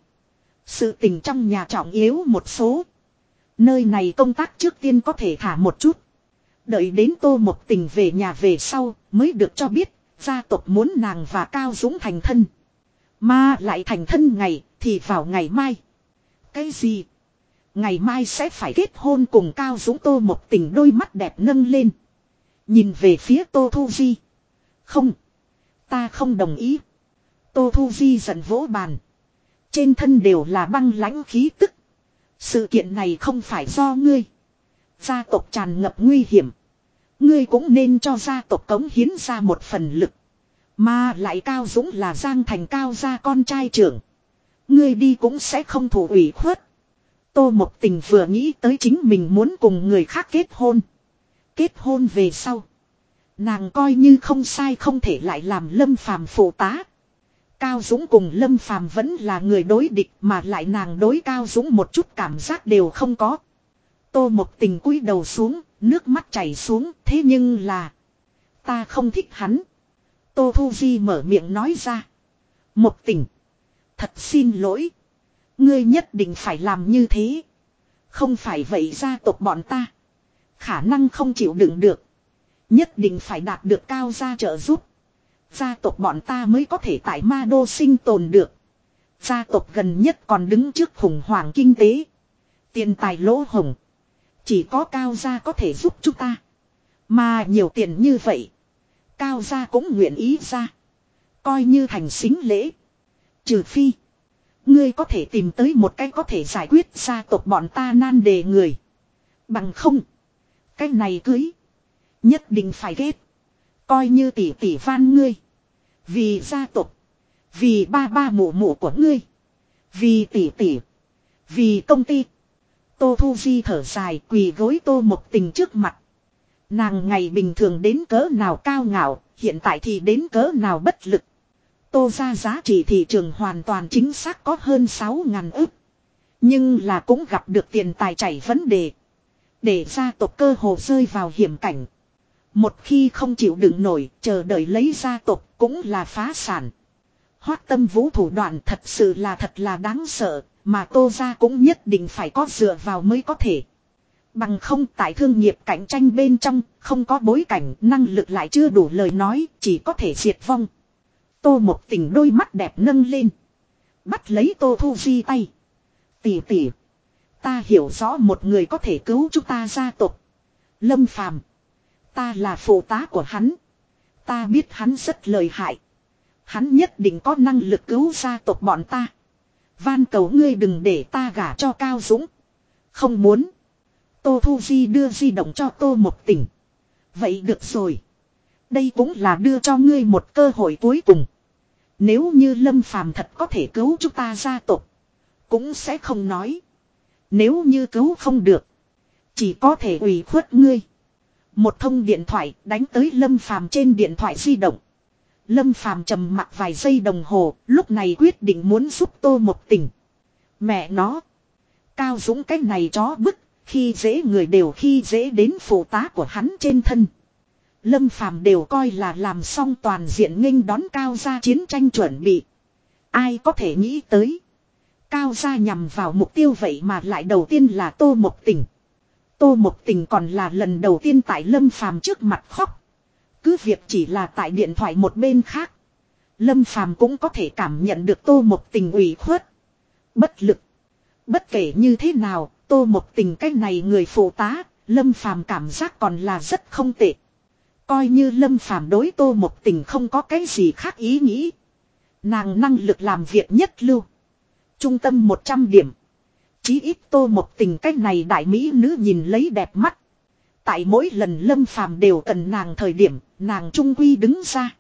Sự tình trong nhà trọng yếu một số. Nơi này công tác trước tiên có thể thả một chút. Đợi đến Tô Một Tình về nhà về sau mới được cho biết gia tộc muốn nàng và Cao Dũng thành thân. Mà lại thành thân ngày thì vào ngày mai. Cái gì? Ngày mai sẽ phải kết hôn cùng Cao Dũng Tô một tình đôi mắt đẹp nâng lên. Nhìn về phía Tô Thu Di. Không. Ta không đồng ý. Tô Thu Di giận vỗ bàn. Trên thân đều là băng lãnh khí tức. Sự kiện này không phải do ngươi. Gia tộc tràn ngập nguy hiểm. Ngươi cũng nên cho gia tộc cống hiến ra một phần lực. Mà lại Cao Dũng là Giang Thành Cao gia con trai trưởng. Ngươi đi cũng sẽ không thủ ủy khuất. Tô Mộc Tình vừa nghĩ tới chính mình muốn cùng người khác kết hôn. Kết hôn về sau. Nàng coi như không sai không thể lại làm lâm phàm phụ tá. Cao Dũng cùng Lâm Phàm vẫn là người đối địch mà lại nàng đối Cao Dũng một chút cảm giác đều không có. Tô Mộc Tình cúi đầu xuống, nước mắt chảy xuống, thế nhưng là ta không thích hắn. Tô Thu Di mở miệng nói ra. Một Tình, thật xin lỗi. Ngươi nhất định phải làm như thế. Không phải vậy gia tộc bọn ta. Khả năng không chịu đựng được. Nhất định phải đạt được cao gia trợ giúp. Gia tộc bọn ta mới có thể tại ma đô sinh tồn được. Gia tộc gần nhất còn đứng trước khủng hoảng kinh tế. Tiền tài lỗ hồng. Chỉ có cao gia có thể giúp chúng ta. Mà nhiều tiền như vậy. Cao gia cũng nguyện ý ra. Coi như thành xính lễ. Trừ phi. Ngươi có thể tìm tới một cách có thể giải quyết gia tộc bọn ta nan đề người. Bằng không. Cái này cưới. Nhất định phải ghét. Coi như tỷ tỷ van ngươi. Vì gia tộc. Vì ba ba mụ mụ của ngươi. Vì tỷ tỷ. Vì công ty. Tô Thu Di thở dài quỳ gối tô một tình trước mặt. Nàng ngày bình thường đến cỡ nào cao ngạo, hiện tại thì đến cỡ nào bất lực. Tô ra giá trị thị trường hoàn toàn chính xác có hơn 6 ngàn ức. Nhưng là cũng gặp được tiền tài chảy vấn đề. Để gia tộc cơ hồ rơi vào hiểm cảnh. Một khi không chịu đựng nổi, chờ đợi lấy gia tộc cũng là phá sản. Hoác tâm vũ thủ đoạn thật sự là thật là đáng sợ, mà tô ra cũng nhất định phải có dựa vào mới có thể. Bằng không tại thương nghiệp cạnh tranh bên trong, không có bối cảnh, năng lực lại chưa đủ lời nói, chỉ có thể diệt vong. Tô một tình đôi mắt đẹp nâng lên. Bắt lấy tô thu di tay. Tỉ tỉ. Ta hiểu rõ một người có thể cứu chúng ta gia tộc. Lâm phàm. Ta là phụ tá của hắn. Ta biết hắn rất lợi hại. Hắn nhất định có năng lực cứu gia tộc bọn ta. Van cầu ngươi đừng để ta gả cho Cao Dũng. Không muốn. Tô Thu Di đưa di động cho Tô một tỉnh. Vậy được rồi. Đây cũng là đưa cho ngươi một cơ hội cuối cùng. Nếu như Lâm Phàm thật có thể cứu chúng ta gia tộc. Cũng sẽ không nói. Nếu như cứu không được. Chỉ có thể ủy khuất ngươi. Một thông điện thoại đánh tới Lâm Phàm trên điện thoại di động. Lâm Phàm trầm mặc vài giây đồng hồ, lúc này quyết định muốn giúp Tô một tình. Mẹ nó. Cao Dũng cái này chó bức, khi dễ người đều khi dễ đến phụ tá của hắn trên thân. Lâm Phàm đều coi là làm xong toàn diện nghênh đón Cao gia chiến tranh chuẩn bị. Ai có thể nghĩ tới. Cao gia nhằm vào mục tiêu vậy mà lại đầu tiên là Tô Mộc Tình. Tô Mộc Tình còn là lần đầu tiên tại Lâm Phàm trước mặt khóc. Cứ việc chỉ là tại điện thoại một bên khác. Lâm Phàm cũng có thể cảm nhận được Tô Mộc Tình ủy khuất. Bất lực. Bất kể như thế nào, Tô Mộc tình cách này người phụ tá, Lâm Phàm cảm giác còn là rất không tệ. Coi như Lâm Phàm đối Tô một tình không có cái gì khác ý nghĩ. Nàng năng lực làm việc nhất lưu. Trung tâm 100 điểm. Chí ít Tô một tình cách này đại mỹ nữ nhìn lấy đẹp mắt. Tại mỗi lần Lâm Phàm đều cần nàng thời điểm, nàng trung quy đứng ra.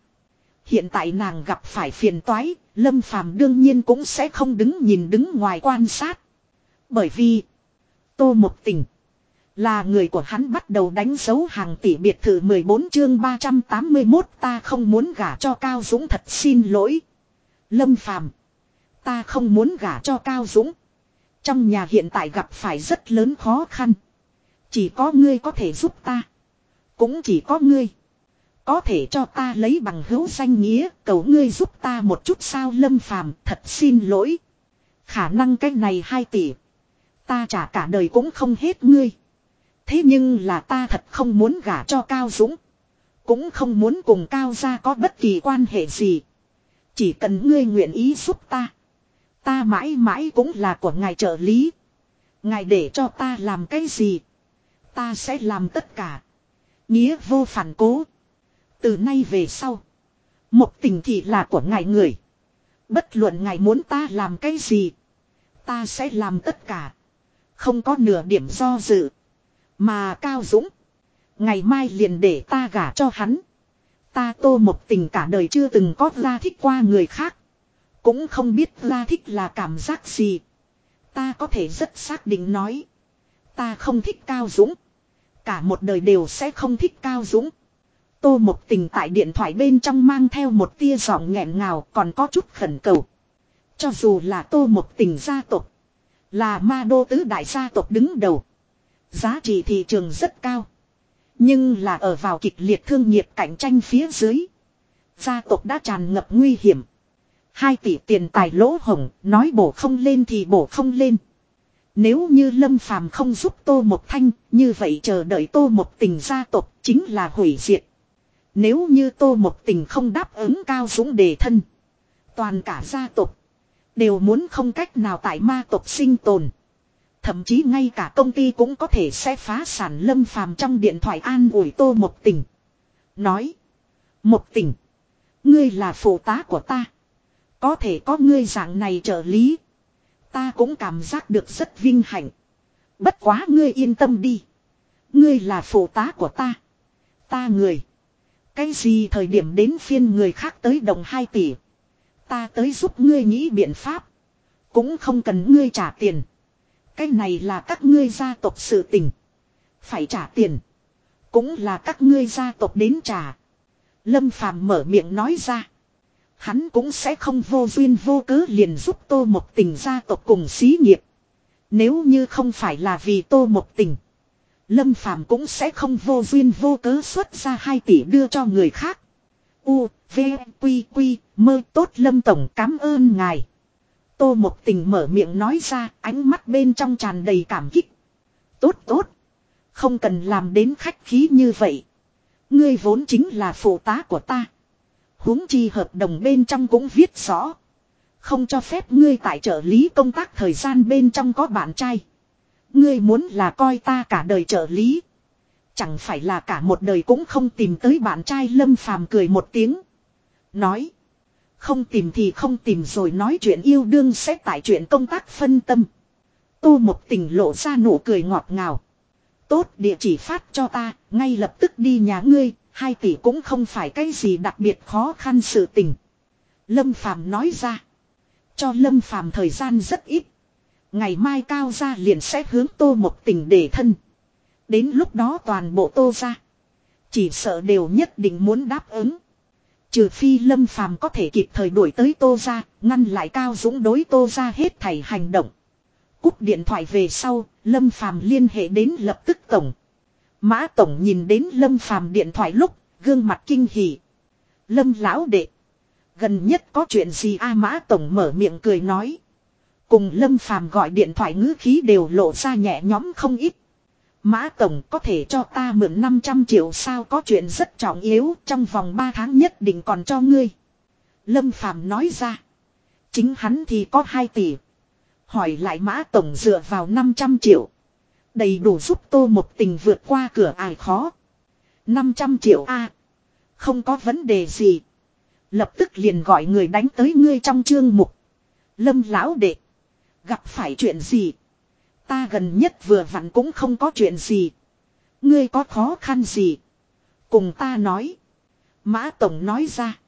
Hiện tại nàng gặp phải phiền toái, Lâm Phàm đương nhiên cũng sẽ không đứng nhìn đứng ngoài quan sát. Bởi vì, Tô Mộc Tình là người của hắn bắt đầu đánh dấu hàng tỷ biệt thự 14 chương 381 ta không muốn gả cho Cao Dũng, thật xin lỗi. Lâm Phàm, ta không muốn gả cho Cao Dũng. Trong nhà hiện tại gặp phải rất lớn khó khăn. Chỉ có ngươi có thể giúp ta. Cũng chỉ có ngươi. Có thể cho ta lấy bằng hữu danh nghĩa cầu ngươi giúp ta một chút sao, lâm phàm, thật xin lỗi. Khả năng cái này hai tỷ. Ta trả cả đời cũng không hết ngươi. Thế nhưng là ta thật không muốn gả cho Cao Dũng. Cũng không muốn cùng Cao gia có bất kỳ quan hệ gì. Chỉ cần ngươi nguyện ý giúp ta. Ta mãi mãi cũng là của ngài trợ lý. Ngài để cho ta làm cái gì. Ta sẽ làm tất cả. Nghĩa vô phản cố. Từ nay về sau. Một tình thị là của ngài người. Bất luận ngài muốn ta làm cái gì. Ta sẽ làm tất cả. Không có nửa điểm do dự. Mà Cao Dũng. Ngày mai liền để ta gả cho hắn. Ta tô một tình cả đời chưa từng có ra thích qua người khác. Cũng không biết ra thích là cảm giác gì. Ta có thể rất xác định nói. Ta không thích Cao Dũng. Cả một đời đều sẽ không thích Cao Dũng. Tô một tình tại điện thoại bên trong mang theo một tia giọng nghẹn ngào còn có chút khẩn cầu. Cho dù là tô một tình gia tộc. Là ma đô tứ đại gia tộc đứng đầu. Giá trị thị trường rất cao. Nhưng là ở vào kịch liệt thương nghiệp cạnh tranh phía dưới. Gia tộc đã tràn ngập nguy hiểm. Hai tỷ tiền tài lỗ hồng, nói bổ không lên thì bổ không lên. Nếu như Lâm Phàm không giúp Tô Một Thanh, như vậy chờ đợi Tô Một Tình gia tộc chính là hủy diệt. Nếu như Tô Một Tình không đáp ứng Cao Dũng đề thân, toàn cả gia tộc đều muốn không cách nào tại ma tộc sinh tồn. Thậm chí ngay cả công ty cũng có thể sẽ phá sản Lâm Phàm trong điện thoại an ủi Tô Một Tình. Nói, Một Tình, ngươi là phụ tá của ta. Có thể có ngươi dạng này trợ lý. Ta cũng cảm giác được rất vinh hạnh. Bất quá ngươi yên tâm đi. Ngươi là phụ tá của ta. Ta người. Cái gì thời điểm đến phiên người khác tới đồng 2 tỷ. Ta tới giúp ngươi nghĩ biện pháp. Cũng không cần ngươi trả tiền. Cái này là các ngươi gia tộc sự tình. Phải trả tiền. Cũng là các ngươi gia tộc đến trả. Lâm Phàm mở miệng nói ra. Hắn cũng sẽ không vô duyên vô cớ liền giúp tô một tình gia tộc cùng xí nghiệp. Nếu như không phải là vì tô một tình. Lâm Phàm cũng sẽ không vô duyên vô cớ xuất ra 2 tỷ đưa cho người khác. U, V, Quy, Quy, mơ tốt Lâm Tổng cảm ơn ngài. Tô Mộc tình mở miệng nói ra, ánh mắt bên trong tràn đầy cảm kích. Tốt tốt. Không cần làm đến khách khí như vậy. Ngươi vốn chính là phụ tá của ta huống chi hợp đồng bên trong cũng viết rõ. Không cho phép ngươi tại trợ lý công tác thời gian bên trong có bạn trai. Ngươi muốn là coi ta cả đời trợ lý. Chẳng phải là cả một đời cũng không tìm tới bạn trai lâm phàm cười một tiếng. Nói. Không tìm thì không tìm rồi nói chuyện yêu đương sẽ tại chuyện công tác phân tâm. Tô một tình lộ ra nụ cười ngọt ngào. Tốt địa chỉ phát cho ta, ngay lập tức đi nhà ngươi, Hai tỷ cũng không phải cái gì đặc biệt khó khăn sự tình. Lâm Phàm nói ra. Cho Lâm Phàm thời gian rất ít. Ngày mai cao ra liền sẽ hướng tô một tình để thân. Đến lúc đó toàn bộ tô ra. Chỉ sợ đều nhất định muốn đáp ứng. Trừ phi Lâm Phàm có thể kịp thời đuổi tới tô ra, ngăn lại cao dũng đối tô ra hết thảy hành động. Cúp điện thoại về sau, Lâm Phàm liên hệ đến lập tức tổng, Mã Tổng nhìn đến Lâm Phàm điện thoại lúc, gương mặt kinh hỉ. Lâm lão đệ. Gần nhất có chuyện gì a Mã Tổng mở miệng cười nói. Cùng Lâm Phàm gọi điện thoại ngữ khí đều lộ ra nhẹ nhõm không ít. Mã Tổng có thể cho ta mượn 500 triệu sao có chuyện rất trọng yếu, trong vòng 3 tháng nhất định còn cho ngươi. Lâm Phàm nói ra. Chính hắn thì có 2 tỷ. Hỏi lại Mã Tổng dựa vào 500 triệu. Đầy đủ giúp tô một tình vượt qua cửa ải khó. 500 triệu A. không có vấn đề gì. Lập tức liền gọi người đánh tới ngươi trong chương mục. Lâm lão đệ. Gặp phải chuyện gì? Ta gần nhất vừa vặn cũng không có chuyện gì. Ngươi có khó khăn gì? Cùng ta nói. Mã Tổng nói ra.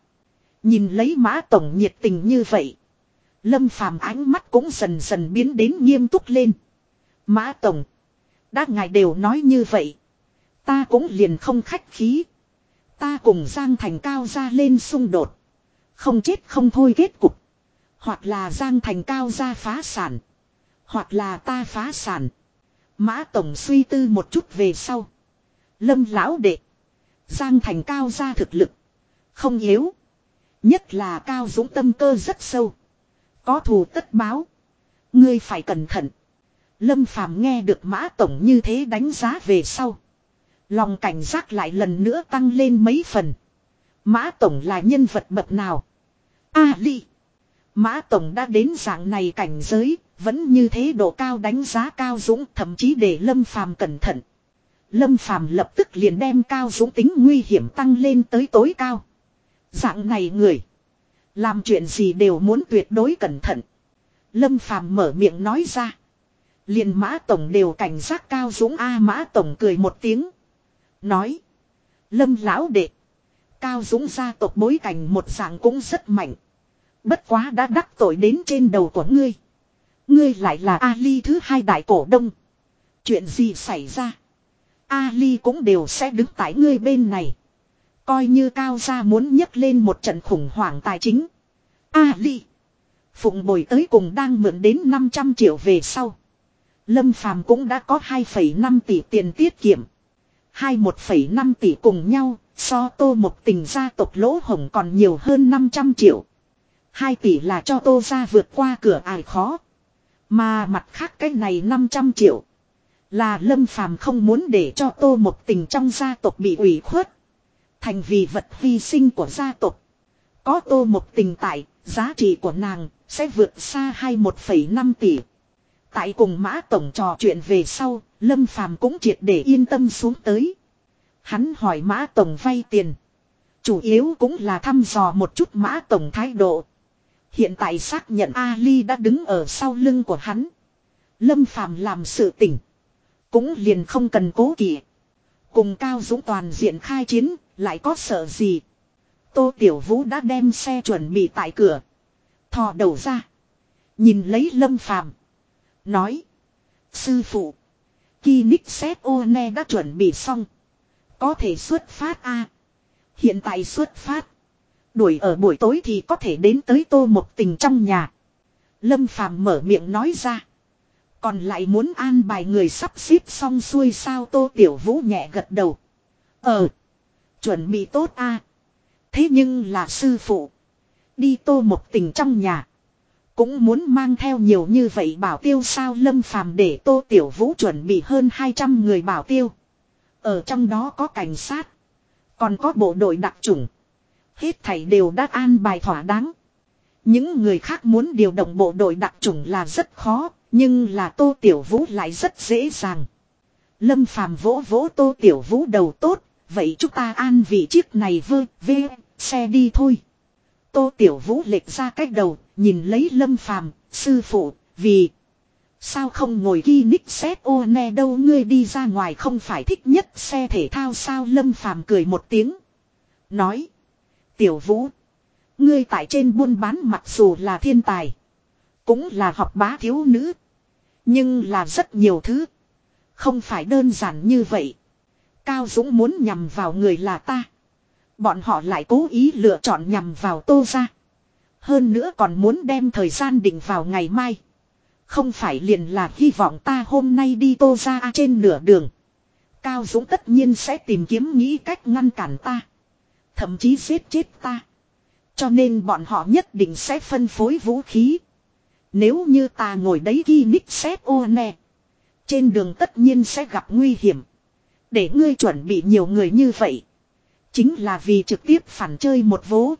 Nhìn lấy Mã Tổng nhiệt tình như vậy. Lâm phàm ánh mắt cũng dần dần biến đến nghiêm túc lên. Mã Tổng. Đã ngài đều nói như vậy. Ta cũng liền không khách khí. Ta cùng Giang Thành Cao ra lên xung đột. Không chết không thôi kết cục. Hoặc là Giang Thành Cao ra phá sản. Hoặc là ta phá sản. Mã Tổng suy tư một chút về sau. Lâm lão đệ. Giang Thành Cao ra thực lực. Không yếu. Nhất là Cao Dũng tâm cơ rất sâu. Có thù tất báo. Ngươi phải cẩn thận. Lâm Phàm nghe được Mã Tổng như thế đánh giá về sau. Lòng cảnh giác lại lần nữa tăng lên mấy phần. Mã Tổng là nhân vật bậc nào? A Ly. Mã Tổng đã đến dạng này cảnh giới, vẫn như thế độ cao đánh giá Cao Dũng, thậm chí để Lâm Phàm cẩn thận. Lâm Phàm lập tức liền đem Cao Dũng tính nguy hiểm tăng lên tới tối cao. Dạng này người. Làm chuyện gì đều muốn tuyệt đối cẩn thận. Lâm Phàm mở miệng nói ra. liền Mã Tổng đều cảnh giác Cao Dũng A, Mã Tổng cười một tiếng. Nói. Lâm lão đệ. Cao Dũng gia tộc bối cảnh một dạng cũng rất mạnh. Bất quá đã đắc tội đến trên đầu của ngươi. Ngươi lại là Ali thứ hai đại cổ đông. Chuyện gì xảy ra? Ali cũng đều sẽ đứng tại ngươi bên này. Coi như cao gia muốn nhấc lên một trận khủng hoảng tài chính. Ali. Phụng bồi tới cùng đang mượn đến 500 triệu về sau. Lâm Phàm cũng đã có 2,5 tỷ tiền tiết kiệm. 21,5 tỷ cùng nhau, so tô một tình gia tộc lỗ hồng còn nhiều hơn 500 triệu. 2 tỷ là cho tô ra vượt qua cửa ải khó. Mà mặt khác cái này 500 triệu. Là lâm phàm không muốn để cho tô một tình trong gia tộc bị ủy khuất. Thành vì vật hy sinh của gia tộc. Có tô một tình tại, giá trị của nàng sẽ vượt xa 21,5 tỷ. Tại cùng mã tổng trò chuyện về sau, Lâm Phàm cũng triệt để yên tâm xuống tới. Hắn hỏi mã tổng vay tiền. Chủ yếu cũng là thăm dò một chút mã tổng thái độ. Hiện tại xác nhận Ali đã đứng ở sau lưng của hắn. Lâm Phàm làm sự tỉnh. Cũng liền không cần cố kỵ. Cùng Cao Dũng toàn diện khai chiến, lại có sợ gì. Tô Tiểu Vũ đã đem xe chuẩn bị tại cửa. Thò đầu ra. Nhìn lấy Lâm Phàm Nói. Sư phụ. Ki Nick Set One đã chuẩn bị xong. Có thể xuất phát a Hiện tại xuất phát. Đuổi ở buổi tối thì có thể đến tới tô một tình trong nhà. Lâm Phàm mở miệng nói ra. Còn lại muốn an bài người sắp xếp xong xuôi sao tô tiểu vũ nhẹ gật đầu. Ờ. Chuẩn bị tốt a Thế nhưng là sư phụ. Đi tô một tình trong nhà. Cũng muốn mang theo nhiều như vậy bảo tiêu sao lâm phàm để tô tiểu vũ chuẩn bị hơn 200 người bảo tiêu. Ở trong đó có cảnh sát. Còn có bộ đội đặc chủng. Hết thảy đều đã an bài thỏa đáng. Những người khác muốn điều động bộ đội đặc chủng là rất khó, nhưng là Tô Tiểu Vũ lại rất dễ dàng. Lâm Phàm vỗ vỗ Tô Tiểu Vũ đầu tốt, vậy chúng ta an vị chiếc này vơ, vê, xe đi thôi. Tô Tiểu Vũ lệch ra cách đầu, nhìn lấy Lâm Phàm, sư phụ, vì sao không ngồi ghi nick xét ô ne đâu ngươi đi ra ngoài không phải thích nhất xe thể thao sao Lâm Phàm cười một tiếng. Nói, Tiểu Vũ, ngươi tại trên buôn bán mặc dù là thiên tài, cũng là học bá thiếu nữ, nhưng là rất nhiều thứ, không phải đơn giản như vậy. Cao Dũng muốn nhằm vào người là ta. Bọn họ lại cố ý lựa chọn nhằm vào tô ra. Hơn nữa còn muốn đem thời gian định vào ngày mai. Không phải liền là hy vọng ta hôm nay đi tô ra trên nửa đường. Cao Dũng tất nhiên sẽ tìm kiếm nghĩ cách ngăn cản ta. Thậm chí giết chết ta. Cho nên bọn họ nhất định sẽ phân phối vũ khí. Nếu như ta ngồi đấy ghi nick xét ô nè. Trên đường tất nhiên sẽ gặp nguy hiểm. Để ngươi chuẩn bị nhiều người như vậy. Chính là vì trực tiếp phản chơi một vố.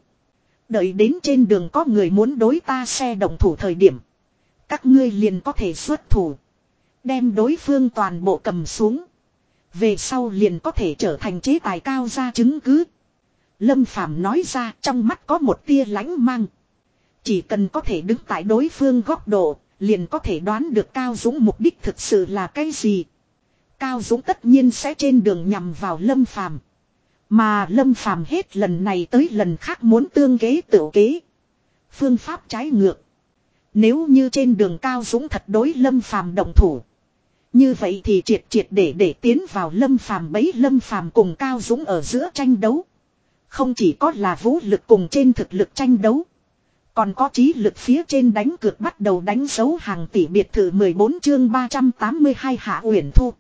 Đợi đến trên đường có người muốn đối ta xe động thủ thời điểm. Các ngươi liền có thể xuất thủ. Đem đối phương toàn bộ cầm xuống. Về sau liền có thể trở thành chế tài cao ra chứng cứ. Lâm Phàm nói ra trong mắt có một tia lãnh mang. Chỉ cần có thể đứng tại đối phương góc độ, liền có thể đoán được Cao Dũng mục đích thực sự là cái gì. Cao Dũng tất nhiên sẽ trên đường nhằm vào Lâm Phàm. Mà Lâm Phàm hết lần này tới lần khác muốn tương kế tự kế. Phương pháp trái ngược. Nếu như trên đường Cao Dũng thật đối Lâm Phàm động thủ. Như vậy thì triệt triệt để để tiến vào Lâm Phàm bấy Lâm Phàm cùng Cao Dũng ở giữa tranh đấu. Không chỉ có là vũ lực cùng trên thực lực tranh đấu. Còn có trí lực phía trên đánh cược bắt đầu đánh dấu hàng tỷ biệt thự 14 chương 382 hạ uyển thu.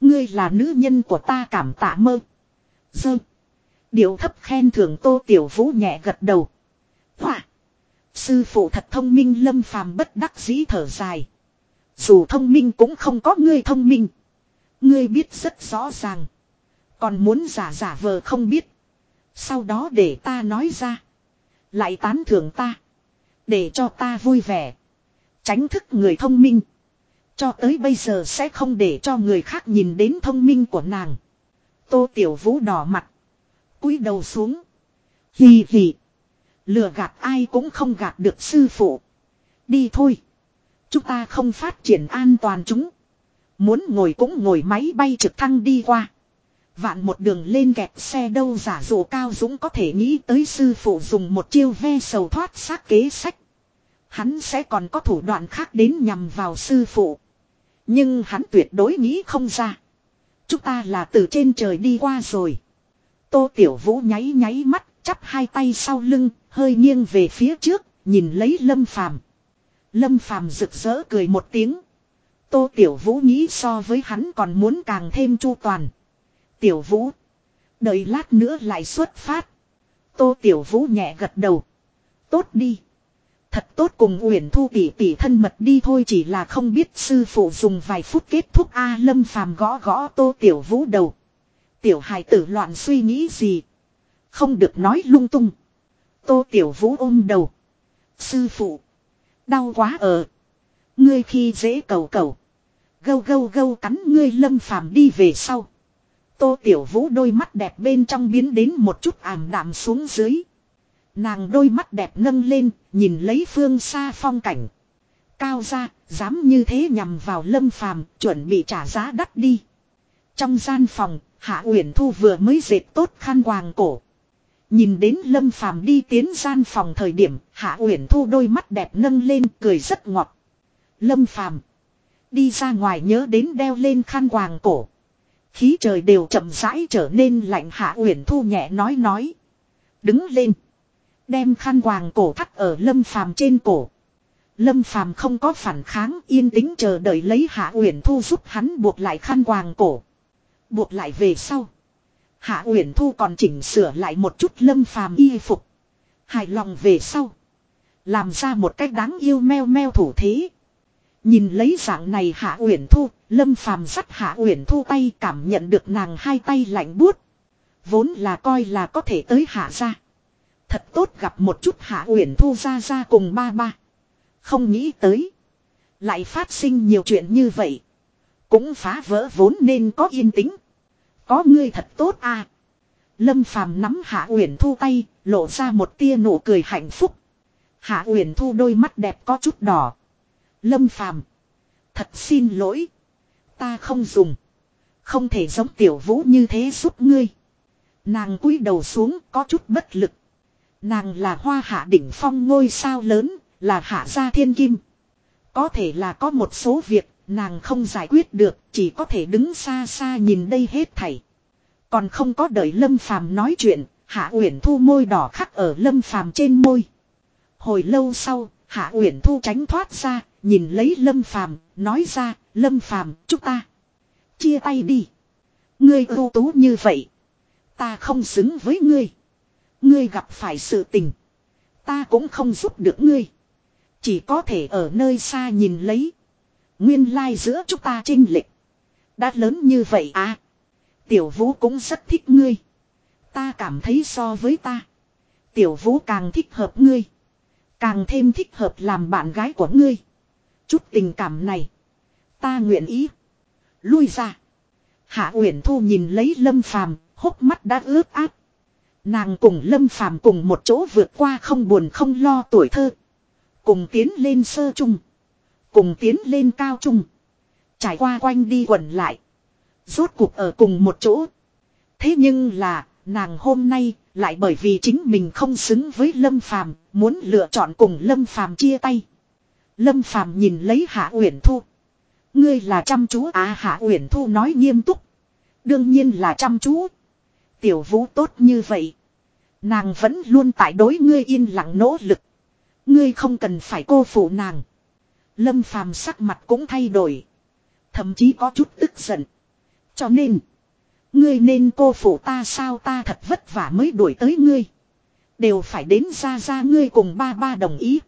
Ngươi là nữ nhân của ta cảm tạ mơ. Dơ. Điều thấp khen thưởng tô tiểu vũ nhẹ gật đầu. Hỏa. Sư phụ thật thông minh lâm phàm bất đắc dĩ thở dài. Dù thông minh cũng không có ngươi thông minh. Ngươi biết rất rõ ràng. Còn muốn giả giả vờ không biết. Sau đó để ta nói ra. Lại tán thưởng ta. Để cho ta vui vẻ. Tránh thức người thông minh. Cho tới bây giờ sẽ không để cho người khác nhìn đến thông minh của nàng. Tô Tiểu Vũ đỏ mặt. cúi đầu xuống. Hì hì. Lừa gạt ai cũng không gạt được sư phụ. Đi thôi. Chúng ta không phát triển an toàn chúng. Muốn ngồi cũng ngồi máy bay trực thăng đi qua. Vạn một đường lên kẹt xe đâu giả dụ cao dũng có thể nghĩ tới sư phụ dùng một chiêu ve sầu thoát xác kế sách. Hắn sẽ còn có thủ đoạn khác đến nhằm vào sư phụ. Nhưng hắn tuyệt đối nghĩ không ra. Chúng ta là từ trên trời đi qua rồi. Tô Tiểu Vũ nháy nháy mắt, chắp hai tay sau lưng, hơi nghiêng về phía trước, nhìn lấy Lâm Phàm. Lâm Phàm rực rỡ cười một tiếng. Tô Tiểu Vũ nghĩ so với hắn còn muốn càng thêm chu toàn. Tiểu Vũ. Đợi lát nữa lại xuất phát. Tô Tiểu Vũ nhẹ gật đầu. Tốt đi. Thật tốt cùng Uyển Thu tỷ tỷ thân mật đi thôi chỉ là không biết sư phụ dùng vài phút kết thúc A Lâm Phàm gõ gõ Tô Tiểu Vũ đầu. Tiểu hài tử loạn suy nghĩ gì. Không được nói lung tung. Tô Tiểu Vũ ôm đầu. Sư phụ. Đau quá ở. Ngươi khi dễ cầu cầu. Gâu gâu gâu cắn ngươi lâm phàm đi về sau. Tô Tiểu Vũ đôi mắt đẹp bên trong biến đến một chút ảm đạm xuống dưới. Nàng đôi mắt đẹp nâng lên, nhìn lấy phương xa phong cảnh. Cao ra, dám như thế nhằm vào lâm phàm, chuẩn bị trả giá đắt đi. Trong gian phòng, Hạ Uyển Thu vừa mới dệt tốt khăn quàng cổ. Nhìn đến Lâm Phàm đi tiến gian phòng thời điểm, Hạ Uyển Thu đôi mắt đẹp nâng lên, cười rất ngọt. Lâm Phàm đi ra ngoài nhớ đến đeo lên khăn quàng cổ. Khí trời đều chậm rãi trở nên lạnh Hạ Uyển Thu nhẹ nói nói. Đứng lên, đem khăn quàng cổ thắt ở Lâm Phàm trên cổ. Lâm Phàm không có phản kháng, yên tĩnh chờ đợi lấy Hạ Uyển Thu giúp hắn buộc lại khăn quàng cổ. Buộc lại về sau, Hạ Uyển Thu còn chỉnh sửa lại một chút lâm phàm y phục. Hài lòng về sau. Làm ra một cách đáng yêu meo meo thủ thế. Nhìn lấy dạng này Hạ Uyển Thu, Lâm Phàm dắt Hạ Uyển Thu tay cảm nhận được nàng hai tay lạnh buốt. Vốn là coi là có thể tới Hạ ra. Thật tốt gặp một chút Hạ Uyển Thu ra ra cùng ba ba. Không nghĩ tới. Lại phát sinh nhiều chuyện như vậy. Cũng phá vỡ vốn nên có yên tĩnh. Có ngươi thật tốt à. Lâm Phàm nắm Hạ Uyển Thu tay, lộ ra một tia nụ cười hạnh phúc. Hạ Uyển Thu đôi mắt đẹp có chút đỏ. Lâm Phàm, thật xin lỗi, ta không dùng, không thể giống Tiểu Vũ như thế giúp ngươi. Nàng cúi đầu xuống có chút bất lực. Nàng là hoa hạ đỉnh phong ngôi sao lớn, là hạ gia thiên kim. Có thể là có một số việc Nàng không giải quyết được, chỉ có thể đứng xa xa nhìn đây hết thảy. Còn không có đợi Lâm Phàm nói chuyện, Hạ Uyển Thu môi đỏ khắc ở Lâm Phàm trên môi. Hồi lâu sau, Hạ Uyển Thu tránh thoát ra, nhìn lấy Lâm Phàm, nói ra, "Lâm Phàm, chúng ta chia tay đi. Ngươi ưu tú như vậy, ta không xứng với ngươi. Ngươi gặp phải sự tình, ta cũng không giúp được ngươi, chỉ có thể ở nơi xa nhìn lấy." Nguyên lai like giữa chúng ta trinh lịch. Đã lớn như vậy à. Tiểu vũ cũng rất thích ngươi. Ta cảm thấy so với ta. Tiểu vũ càng thích hợp ngươi. Càng thêm thích hợp làm bạn gái của ngươi. Chút tình cảm này. Ta nguyện ý. Lui ra. Hạ Uyển Thu nhìn lấy Lâm Phàm, hốc mắt đã ướt át. Nàng cùng Lâm Phàm cùng một chỗ vượt qua không buồn không lo tuổi thơ. Cùng tiến lên sơ trung. Cùng tiến lên cao trung. Trải qua quanh đi quẩn lại. Rốt cuộc ở cùng một chỗ. Thế nhưng là, nàng hôm nay lại bởi vì chính mình không xứng với Lâm Phàm, muốn lựa chọn cùng Lâm Phàm chia tay. Lâm Phàm nhìn lấy Hạ Uyển Thu. Ngươi là chăm chú à Hạ Uyển Thu nói nghiêm túc. Đương nhiên là chăm chú. Tiểu vũ tốt như vậy. Nàng vẫn luôn tại đối ngươi yên lặng nỗ lực. Ngươi không cần phải cô phụ nàng. Lâm phàm sắc mặt cũng thay đổi. Thậm chí có chút tức giận. Cho nên. Ngươi nên cô phụ ta sao ta thật vất vả mới đuổi tới ngươi. Đều phải đến ra ra ngươi cùng ba ba đồng ý.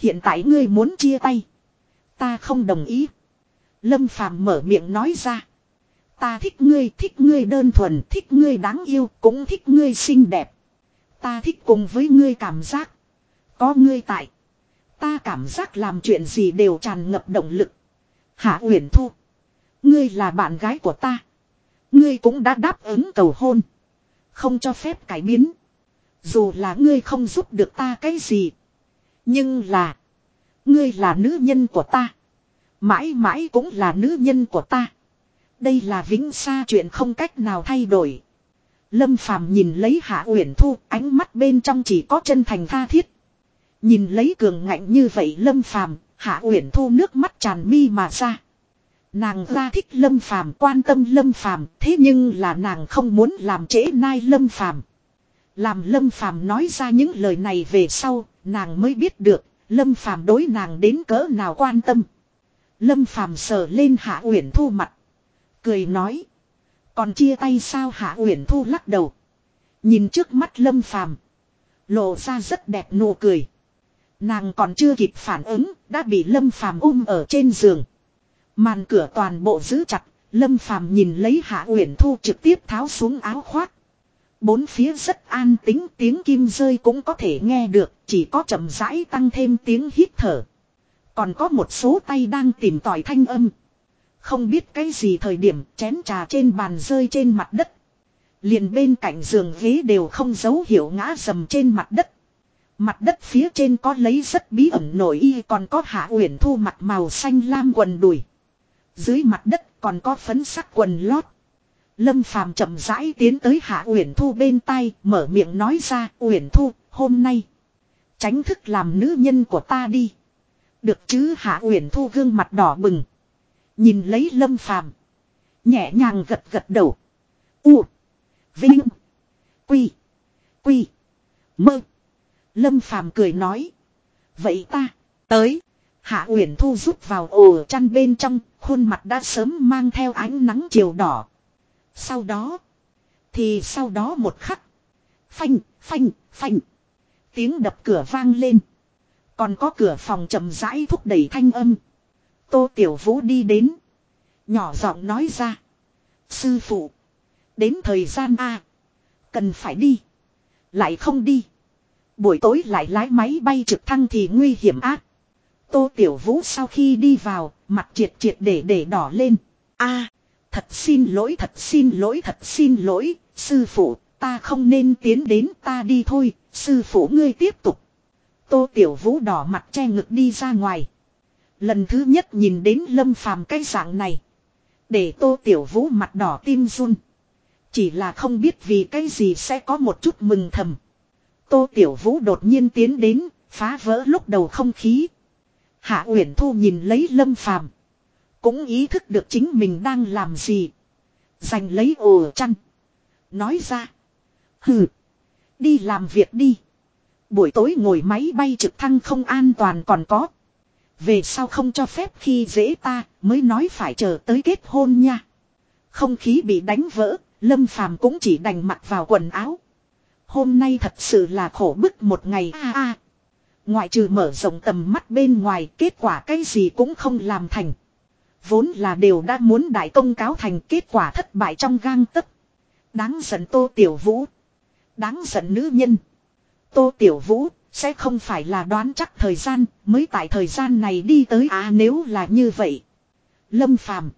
Hiện tại ngươi muốn chia tay. Ta không đồng ý. Lâm phàm mở miệng nói ra. Ta thích ngươi, thích ngươi đơn thuần, thích ngươi đáng yêu, cũng thích ngươi xinh đẹp. Ta thích cùng với ngươi cảm giác. Có ngươi tại. Ta cảm giác làm chuyện gì đều tràn ngập động lực. Hạ Uyển Thu. Ngươi là bạn gái của ta. Ngươi cũng đã đáp ứng cầu hôn. Không cho phép cải biến. Dù là ngươi không giúp được ta cái gì. Nhưng là. Ngươi là nữ nhân của ta. Mãi mãi cũng là nữ nhân của ta. Đây là vĩnh xa chuyện không cách nào thay đổi. Lâm Phàm nhìn lấy Hạ Uyển Thu, ánh mắt bên trong chỉ có chân thành tha thiết. Nhìn lấy cường ngạnh như vậy Lâm Phàm, Hạ Uyển Thu nước mắt tràn mi mà ra. Nàng ra thích Lâm Phàm, quan tâm Lâm Phàm, thế nhưng là nàng không muốn làm trễ nai Lâm Phàm. Làm Lâm Phàm nói ra những lời này về sau, nàng mới biết được, Lâm Phàm đối nàng đến cỡ nào quan tâm. Lâm Phàm sờ lên Hạ Uyển Thu mặt, cười nói: còn chia tay sao Hạ Uyển Thu lắc đầu. Nhìn trước mắt Lâm Phàm, lộ ra rất đẹp nụ cười. Nàng còn chưa kịp phản ứng, đã bị Lâm Phàm ôm ở trên giường. Màn cửa toàn bộ giữ chặt, Lâm Phàm nhìn lấy Hạ Uyển Thu trực tiếp tháo xuống áo khoác. Bốn phía rất an tính tiếng kim rơi cũng có thể nghe được, chỉ có chậm rãi tăng thêm tiếng hít thở. Còn có một số tay đang tìm tòi thanh âm. Không biết cái gì thời điểm chén trà trên bàn rơi trên mặt đất. Liền bên cạnh giường ghế đều không dấu hiệu ngã dầm trên mặt đất. Mặt đất phía trên có lấy rất bí ẩn nổi y còn có hạ uyển thu mặt màu xanh lam quần đùi. Dưới mặt đất còn có phấn sắc quần lót. Lâm phàm chậm rãi tiến tới hạ uyển thu bên tay mở miệng nói ra uyển thu hôm nay. Tránh thức làm nữ nhân của ta đi. Được chứ hạ uyển thu gương mặt đỏ bừng. Nhìn lấy lâm phàm. Nhẹ nhàng gật gật đầu. U. Vinh. Quy. Quy. Mơ. Lâm phàm cười nói. Vậy ta. Tới. Hạ Uyển Thu rút vào ổ chăn bên trong, khuôn mặt đã sớm mang theo ánh nắng chiều đỏ. Sau đó, thì sau đó một khắc, phanh, phanh, phanh, tiếng đập cửa vang lên. Còn có cửa phòng chậm rãi thúc đẩy thanh âm. Tô Tiểu Vũ đi đến. Nhỏ giọng nói ra. Sư phụ. Đến thời gian A. Cần phải đi. Lại không đi. Buổi tối lại lái máy bay trực thăng thì nguy hiểm ác. Tô Tiểu Vũ sau khi đi vào, mặt triệt triệt để để đỏ lên. a thật xin lỗi thật xin lỗi thật xin lỗi, sư phụ, ta không nên tiến đến ta đi thôi, sư phụ ngươi tiếp tục. Tô Tiểu Vũ đỏ mặt che ngực đi ra ngoài. Lần thứ nhất nhìn đến lâm phàm cái dạng này. Để tô tiểu vũ mặt đỏ tim run. Chỉ là không biết vì cái gì sẽ có một chút mừng thầm. Tô tiểu vũ đột nhiên tiến đến, phá vỡ lúc đầu không khí. Hạ Uyển Thu nhìn lấy lâm phàm. Cũng ý thức được chính mình đang làm gì. Giành lấy ồ chăn. Nói ra. Hừ. Đi làm việc đi. Buổi tối ngồi máy bay trực thăng không an toàn còn có. Về sau không cho phép khi dễ ta mới nói phải chờ tới kết hôn nha. Không khí bị đánh vỡ, Lâm Phàm cũng chỉ đành mặc vào quần áo. Hôm nay thật sự là khổ bức một ngày a a. Ngoại trừ mở rộng tầm mắt bên ngoài kết quả cái gì cũng không làm thành. Vốn là đều đã muốn đại công cáo thành kết quả thất bại trong gang tấc. Đáng giận Tô Tiểu Vũ. Đáng giận nữ nhân. Tô Tiểu Vũ, sẽ không phải là đoán chắc thời gian, mới tại thời gian này đi tới à nếu là như vậy. Lâm Phàm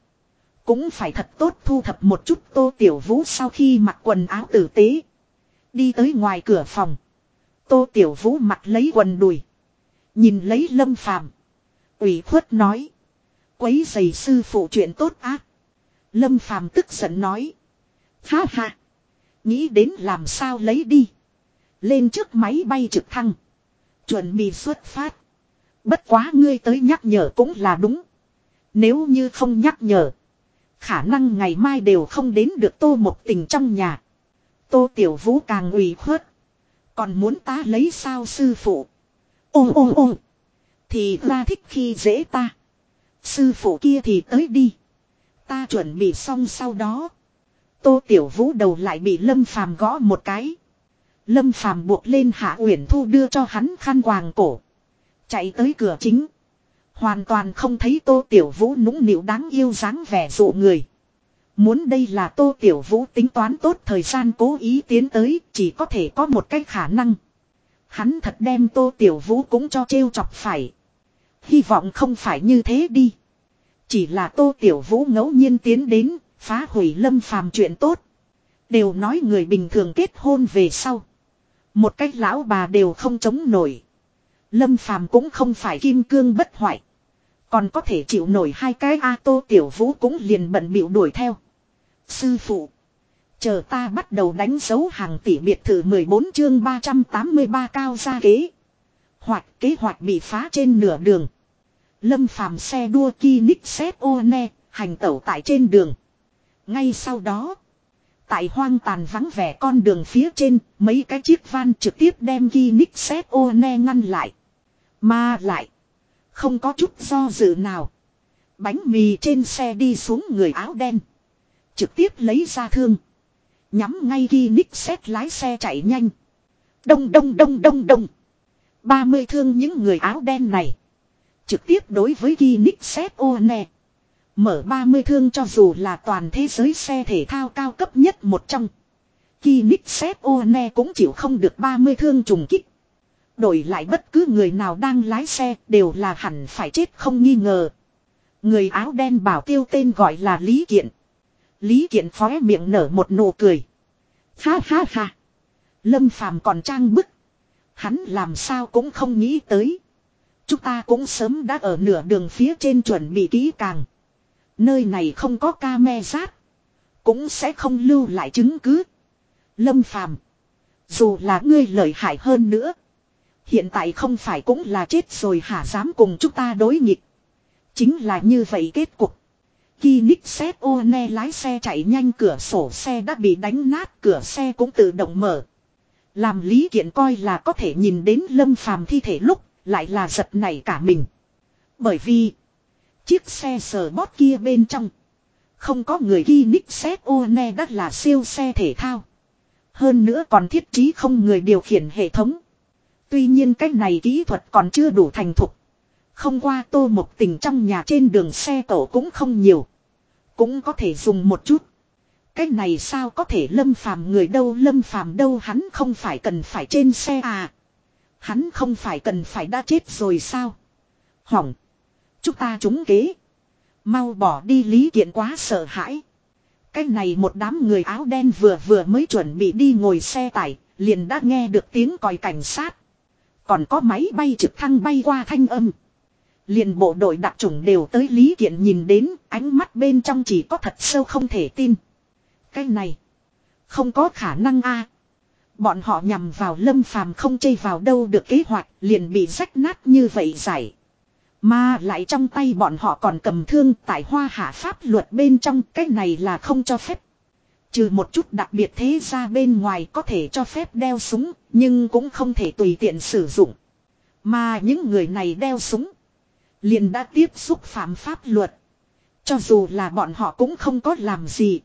cũng phải thật tốt thu thập một chút Tô Tiểu Vũ sau khi mặc quần áo tử tế. Đi tới ngoài cửa phòng. Tô Tiểu Vũ mặc lấy quần đùi. Nhìn lấy Lâm Phàm ủy khuất nói. Quấy giày sư phụ chuyện tốt ác. Lâm Phàm tức giận nói. Ha ha. Nghĩ đến làm sao lấy đi. Lên trước máy bay trực thăng. Chuẩn bị xuất phát. Bất quá ngươi tới nhắc nhở cũng là đúng. Nếu như không nhắc nhở. Khả năng ngày mai đều không đến được tô một tình trong nhà. Tô Tiểu Vũ càng ủy khuất. Còn muốn ta lấy sao sư phụ. Ô ô ô. Thì ra thích khi dễ ta. Sư phụ kia thì tới đi. Ta chuẩn bị xong sau đó. Tô Tiểu Vũ đầu lại bị Lâm Phàm gõ một cái. Lâm Phàm buộc lên Hạ Uyển Thu đưa cho hắn khăn quàng cổ. Chạy tới cửa chính. Hoàn toàn không thấy Tô Tiểu Vũ nũng nịu đáng yêu dáng vẻ dụ người. Muốn đây là Tô Tiểu Vũ tính toán tốt thời gian cố ý tiến tới, chỉ có thể có một cách khả năng. Hắn thật đem Tô Tiểu Vũ cũng cho trêu chọc phải. Hy vọng không phải như thế đi. Chỉ là Tô Tiểu Vũ ngẫu nhiên tiến đến, phá hủy lâm phàm chuyện tốt. Đều nói người bình thường kết hôn về sau. Một cách lão bà đều không chống nổi. Lâm phàm cũng không phải kim cương bất hoại. Còn có thể chịu nổi hai cái A Tô Tiểu Vũ cũng liền bận bịu đuổi theo. Sư phụ. Chờ ta bắt đầu đánh dấu hàng tỷ biệt thự 14 chương 383 cao ra kế. Hoặc kế hoạch bị phá trên nửa đường. Lâm phàm xe đua ki nick xếp ô ne, hành tẩu tại trên đường. Ngay sau đó, tại hoang tàn vắng vẻ con đường phía trên, mấy cái chiếc van trực tiếp đem ki nick xếp ô ne ngăn lại. Mà lại, không có chút do dự nào. Bánh mì trên xe đi xuống người áo đen. Trực tiếp lấy ra thương. Nhắm ngay ki nick xét lái xe chạy nhanh. Đông đông đông đông đông. 30 thương những người áo đen này. Trực tiếp đối với Guinness Set One. Mở 30 thương cho dù là toàn thế giới xe thể thao cao cấp nhất một trong. Guinness Set One cũng chịu không được 30 thương trùng kích. Đổi lại bất cứ người nào đang lái xe đều là hẳn phải chết không nghi ngờ. Người áo đen bảo tiêu tên gọi là Lý Kiện. Lý Kiện phóe miệng nở một nụ cười. Ha ha ha. Lâm Phàm còn trang bức. Hắn làm sao cũng không nghĩ tới. Chúng ta cũng sớm đã ở nửa đường phía trên chuẩn bị kỹ càng. Nơi này không có ca me rát. Cũng sẽ không lưu lại chứng cứ. Lâm phàm. Dù là ngươi lợi hại hơn nữa. Hiện tại không phải cũng là chết rồi hả dám cùng chúng ta đối nghịch. Chính là như vậy kết cục. Khi Nick Seth ô lái xe chạy nhanh, cửa sổ xe đã bị đánh nát, cửa xe cũng tự động mở. Làm lý kiện coi là có thể nhìn đến lâm phàm thi thể lúc lại là giật này cả mình. Bởi vì, chiếc xe sờ bót kia bên trong, không có người ghi nick xét ô ne đắt là siêu xe thể thao. Hơn nữa còn thiết trí không người điều khiển hệ thống. Tuy nhiên cách này kỹ thuật còn chưa đủ thành thục. Không qua tô một tình trong nhà trên đường xe tổ cũng không nhiều. Cũng có thể dùng một chút. Cái này sao có thể lâm phàm người đâu lâm phàm đâu hắn không phải cần phải trên xe à. Hắn không phải cần phải đã chết rồi sao. Hỏng. Chúng ta trúng kế. Mau bỏ đi lý kiện quá sợ hãi. Cái này một đám người áo đen vừa vừa mới chuẩn bị đi ngồi xe tải, liền đã nghe được tiếng còi cảnh sát. Còn có máy bay trực thăng bay qua thanh âm. Liền bộ đội đặc trùng đều tới lý kiện nhìn đến, ánh mắt bên trong chỉ có thật sâu không thể tin. Cái này, không có khả năng a Bọn họ nhằm vào lâm phàm không chây vào đâu được kế hoạch, liền bị rách nát như vậy giải. Mà lại trong tay bọn họ còn cầm thương tại hoa hạ pháp luật bên trong cái này là không cho phép. Trừ một chút đặc biệt thế ra bên ngoài có thể cho phép đeo súng, nhưng cũng không thể tùy tiện sử dụng. Mà những người này đeo súng, liền đã tiếp xúc phạm pháp luật. Cho dù là bọn họ cũng không có làm gì,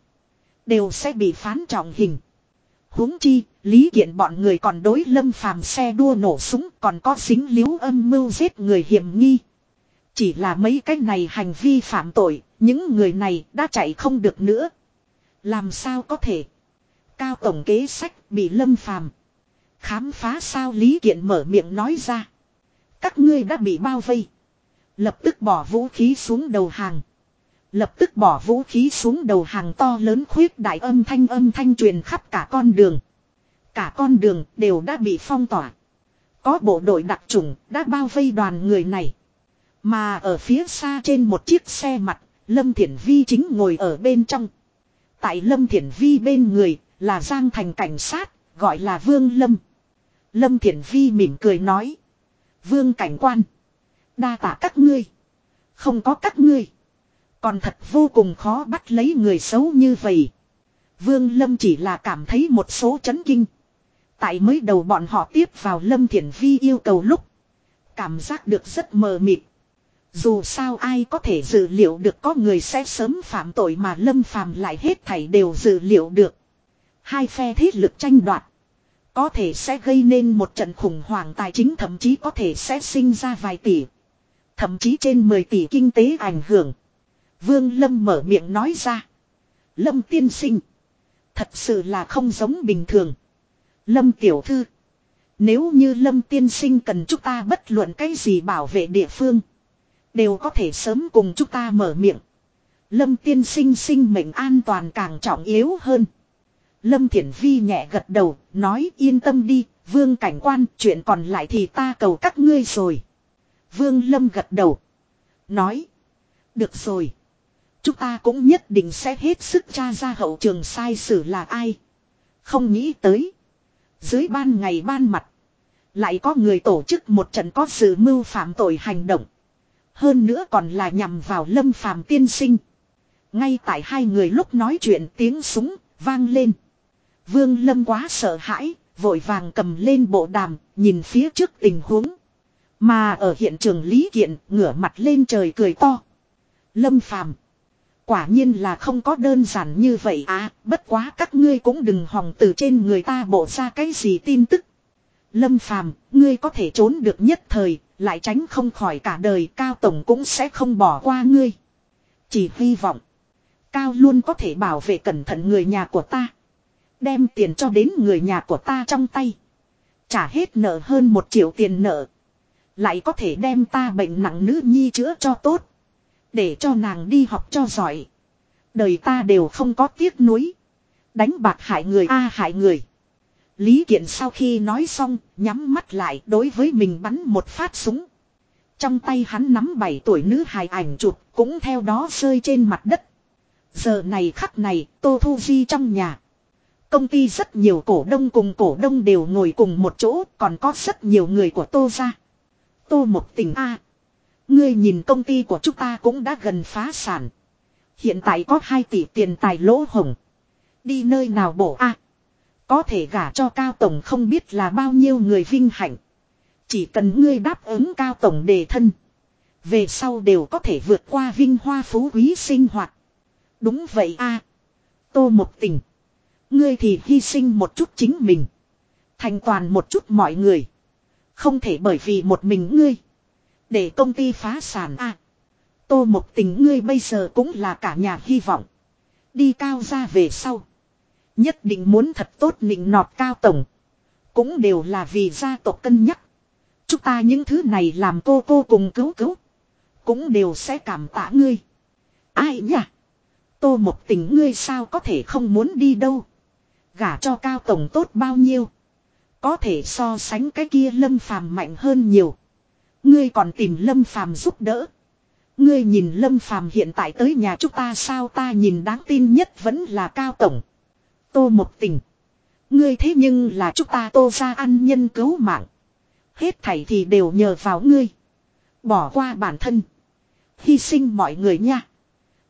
đều sẽ bị phán trọng hình huống chi, lý kiện bọn người còn đối lâm phàm xe đua nổ súng còn có xính liếu âm mưu giết người hiểm nghi. Chỉ là mấy cái này hành vi phạm tội, những người này đã chạy không được nữa. Làm sao có thể? Cao tổng kế sách bị lâm phàm. Khám phá sao lý kiện mở miệng nói ra. Các ngươi đã bị bao vây. Lập tức bỏ vũ khí xuống đầu hàng. Lập tức bỏ vũ khí xuống đầu hàng to lớn khuyết đại âm thanh âm thanh truyền khắp cả con đường. Cả con đường đều đã bị phong tỏa. Có bộ đội đặc trùng đã bao vây đoàn người này. Mà ở phía xa trên một chiếc xe mặt, Lâm Thiển Vi chính ngồi ở bên trong. Tại Lâm Thiển Vi bên người là Giang Thành cảnh sát, gọi là Vương Lâm. Lâm Thiển Vi mỉm cười nói. Vương cảnh quan. Đa tạ các ngươi. Không có các ngươi. Còn thật vô cùng khó bắt lấy người xấu như vậy. Vương Lâm chỉ là cảm thấy một số chấn kinh. Tại mới đầu bọn họ tiếp vào Lâm Thiển Vi yêu cầu lúc. Cảm giác được rất mờ mịt. Dù sao ai có thể dự liệu được có người sẽ sớm phạm tội mà Lâm Phàm lại hết thảy đều dự liệu được. Hai phe thế lực tranh đoạt. Có thể sẽ gây nên một trận khủng hoảng tài chính, thậm chí có thể sẽ sinh ra vài tỷ. Thậm chí trên 10 tỷ kinh tế ảnh hưởng. Vương Lâm mở miệng nói ra. Lâm tiên sinh. Thật sự là không giống bình thường. Lâm tiểu thư. Nếu như Lâm tiên sinh cần chúng ta bất luận cái gì bảo vệ địa phương. Đều có thể sớm cùng chúng ta mở miệng. Lâm tiên sinh sinh mệnh an toàn càng trọng yếu hơn. Lâm Thiển Vi nhẹ gật đầu, nói yên tâm đi, vương cảnh quan, chuyện còn lại thì ta cầu các ngươi rồi. Vương Lâm gật đầu. Nói. Được rồi. Chúng ta cũng nhất định sẽ hết sức tra ra hậu trường sai sử là ai. Không nghĩ tới. Dưới ban ngày ban mặt. Lại có người tổ chức một trận có sự mưu phạm tội hành động. Hơn nữa còn là nhằm vào lâm phàm tiên sinh. Ngay tại hai người lúc nói chuyện tiếng súng vang lên. Vương lâm quá sợ hãi, vội vàng cầm lên bộ đàm, nhìn phía trước tình huống. Mà ở hiện trường Lý Kiện ngửa mặt lên trời cười to. Lâm phàm. Quả nhiên là không có đơn giản như vậy à, bất quá các ngươi cũng đừng hòng từ trên người ta bộ ra cái gì tin tức. Lâm phàm, ngươi có thể trốn được nhất thời, lại tránh không khỏi cả đời Cao Tổng cũng sẽ không bỏ qua ngươi. Chỉ hy vọng, Cao luôn có thể bảo vệ cẩn thận người nhà của ta. Đem tiền cho đến người nhà của ta trong tay. Trả hết nợ hơn một triệu tiền nợ. Lại có thể đem ta bệnh nặng nữ nhi chữa cho tốt. Để cho nàng đi học cho giỏi. Đời ta đều không có tiếc nuối. Đánh bạc hại người a hại người. Lý Kiện sau khi nói xong, nhắm mắt lại đối với mình bắn một phát súng. Trong tay hắn nắm 7 tuổi nữ hài ảnh chụp cũng theo đó rơi trên mặt đất. Giờ này khắc này, Tô Thu Di trong nhà. Công ty rất nhiều cổ đông cùng cổ đông đều ngồi cùng một chỗ, còn có rất nhiều người của Tô ra. Tô một tình A ngươi nhìn công ty của chúng ta cũng đã gần phá sản. Hiện tại có 2 tỷ tiền tài lỗ hồng. Đi nơi nào bổ A. Có thể gả cho Cao Tổng không biết là bao nhiêu người vinh hạnh. Chỉ cần ngươi đáp ứng Cao Tổng đề thân. Về sau đều có thể vượt qua vinh hoa phú quý sinh hoạt. Đúng vậy a Tô một tình. Ngươi thì hy sinh một chút chính mình. Thành toàn một chút mọi người. Không thể bởi vì một mình ngươi. Để công ty phá sản a Tô một tình ngươi bây giờ cũng là cả nhà hy vọng. Đi cao ra về sau. Nhất định muốn thật tốt nịnh nọt cao tổng. Cũng đều là vì gia tộc cân nhắc. Chúng ta những thứ này làm cô cô cùng cứu cứu. Cũng đều sẽ cảm tạ ngươi. Ai nhỉ? Tô một tình ngươi sao có thể không muốn đi đâu. Gả cho cao tổng tốt bao nhiêu. Có thể so sánh cái kia lâm phàm mạnh hơn nhiều. Ngươi còn tìm lâm phàm giúp đỡ. Ngươi nhìn lâm phàm hiện tại tới nhà chúng ta sao ta nhìn đáng tin nhất vẫn là cao tổng. Tô một tình. Ngươi thế nhưng là chúng ta tô ra ăn nhân cứu mạng. Hết thảy thì đều nhờ vào ngươi. Bỏ qua bản thân. Hy sinh mọi người nha.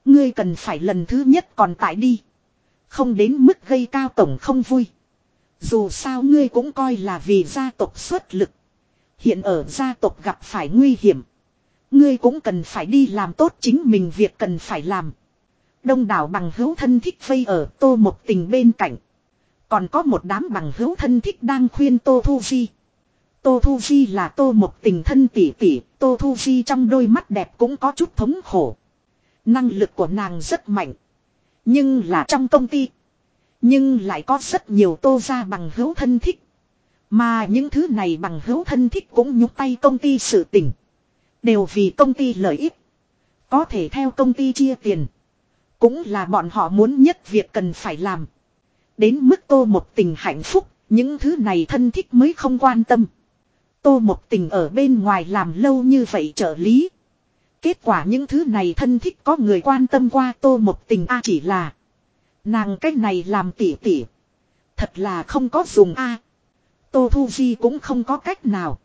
Ngươi cần phải lần thứ nhất còn tại đi. Không đến mức gây cao tổng không vui. Dù sao ngươi cũng coi là vì gia tộc xuất lực. Hiện ở gia tộc gặp phải nguy hiểm. Ngươi cũng cần phải đi làm tốt chính mình việc cần phải làm. Đông đảo bằng hữu thân thích vây ở tô một tình bên cạnh. Còn có một đám bằng hữu thân thích đang khuyên tô thu di. Tô thu di là tô một tình thân tỷ tỷ. Tô thu di trong đôi mắt đẹp cũng có chút thống khổ. Năng lực của nàng rất mạnh. Nhưng là trong công ty. Nhưng lại có rất nhiều tô ra bằng hữu thân thích. Mà những thứ này bằng hữu thân thích cũng nhúc tay công ty sự tình. Đều vì công ty lợi ích. Có thể theo công ty chia tiền. Cũng là bọn họ muốn nhất việc cần phải làm. Đến mức tô một tình hạnh phúc, những thứ này thân thích mới không quan tâm. Tô một tình ở bên ngoài làm lâu như vậy trợ lý. Kết quả những thứ này thân thích có người quan tâm qua tô một tình a chỉ là. Nàng cách này làm tỉ tỉ. Thật là không có dùng a Tô Thu Di cũng không có cách nào.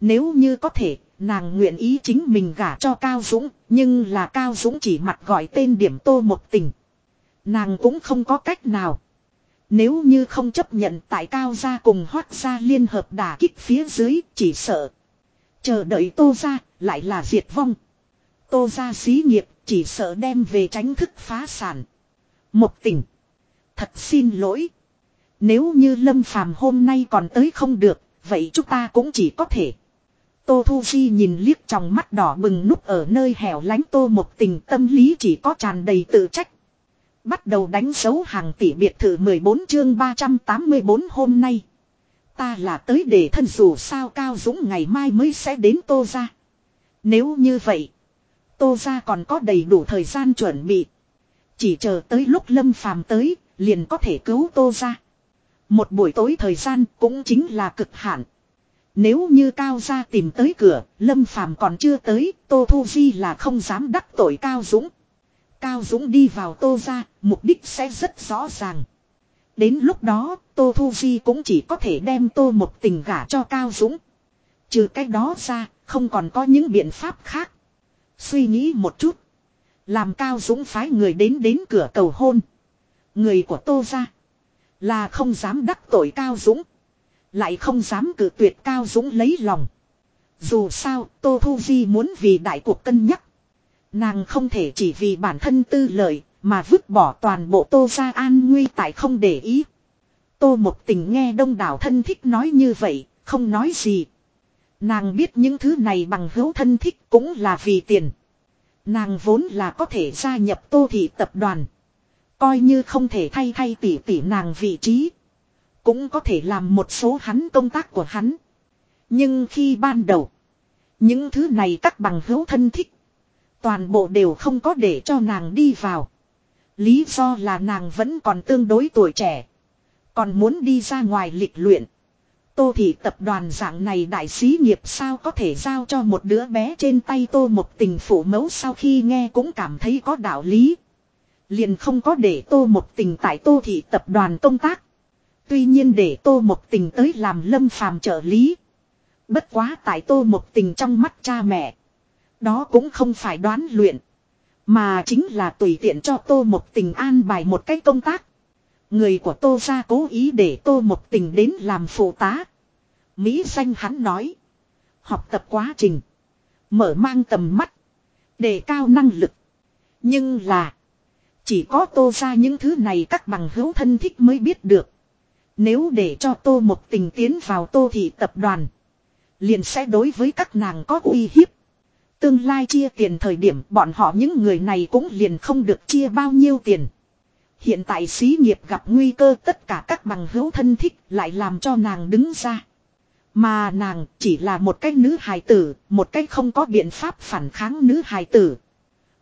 Nếu như có thể, nàng nguyện ý chính mình gả cho Cao Dũng, nhưng là Cao Dũng chỉ mặt gọi tên điểm Tô một tình. Nàng cũng không có cách nào. Nếu như không chấp nhận tại Cao gia cùng hoác gia liên hợp đả kích phía dưới, chỉ sợ. Chờ đợi Tô gia lại là diệt vong. Tô gia xí nghiệp, chỉ sợ đem về tránh thức phá sản. Một tình. Thật xin lỗi. Nếu như Lâm Phàm hôm nay còn tới không được, vậy chúng ta cũng chỉ có thể. Tô Thu Di nhìn liếc trong mắt đỏ bừng núp ở nơi hẻo lánh Tô một tình tâm lý chỉ có tràn đầy tự trách. Bắt đầu đánh dấu hàng tỷ biệt thự 14 chương 384 hôm nay. Ta là tới để thân dù sao Cao Dũng ngày mai mới sẽ đến Tô ra. Nếu như vậy, Tô ra còn có đầy đủ thời gian chuẩn bị. Chỉ chờ tới lúc Lâm Phàm tới, liền có thể cứu Tô ra. Một buổi tối thời gian cũng chính là cực hạn. Nếu như Cao gia tìm tới cửa, Lâm Phàm còn chưa tới, Tô Thu Di là không dám đắc tội Cao Dũng. Cao Dũng đi vào Tô gia, mục đích sẽ rất rõ ràng. Đến lúc đó, Tô Thu Di cũng chỉ có thể đem Tô một tình gả cho Cao Dũng. Trừ cái đó ra, không còn có những biện pháp khác. Suy nghĩ một chút. Làm Cao Dũng phái người đến đến cửa cầu hôn. Người của Tô gia là không dám đắc tội Cao Dũng. Lại không dám cử tuyệt Cao Dũng lấy lòng. Dù sao, Tô Thu Di muốn vì đại cuộc cân nhắc. Nàng không thể chỉ vì bản thân tư lợi, mà vứt bỏ toàn bộ Tô gia an nguy tại không để ý. Tô một tình nghe đông đảo thân thích nói như vậy, không nói gì. Nàng biết những thứ này bằng hữu thân thích cũng là vì tiền. Nàng vốn là có thể gia nhập tô thị tập đoàn. Coi như không thể thay thay tỉ tỉ nàng vị trí. Cũng có thể làm một số hắn công tác của hắn. Nhưng khi ban đầu. Những thứ này các bằng hữu thân thích. Toàn bộ đều không có để cho nàng đi vào. Lý do là nàng vẫn còn tương đối tuổi trẻ. Còn muốn đi ra ngoài lịch luyện. Tô thị tập đoàn dạng này đại sĩ nghiệp sao có thể giao cho một đứa bé trên tay tô một tình phụ mẫu sau khi nghe cũng cảm thấy có đạo lý. Liền không có để tô một tình tại tô thị tập đoàn công tác. Tuy nhiên để tô một tình tới làm lâm phàm trợ lý. Bất quá tại tô một tình trong mắt cha mẹ. Đó cũng không phải đoán luyện. Mà chính là tùy tiện cho tô một tình an bài một cách công tác. Người của tô ra cố ý để tô một tình đến làm phụ tá. Mỹ danh hắn nói. Học tập quá trình. Mở mang tầm mắt. Đề cao năng lực. Nhưng là. Chỉ có tô ra những thứ này các bằng hữu thân thích mới biết được. Nếu để cho tô một tình tiến vào tô thị tập đoàn. Liền sẽ đối với các nàng có uy hiếp. Tương lai chia tiền thời điểm bọn họ những người này cũng liền không được chia bao nhiêu tiền. Hiện tại xí nghiệp gặp nguy cơ tất cả các bằng hữu thân thích lại làm cho nàng đứng ra. Mà nàng chỉ là một cái nữ hài tử, một cái không có biện pháp phản kháng nữ hài tử.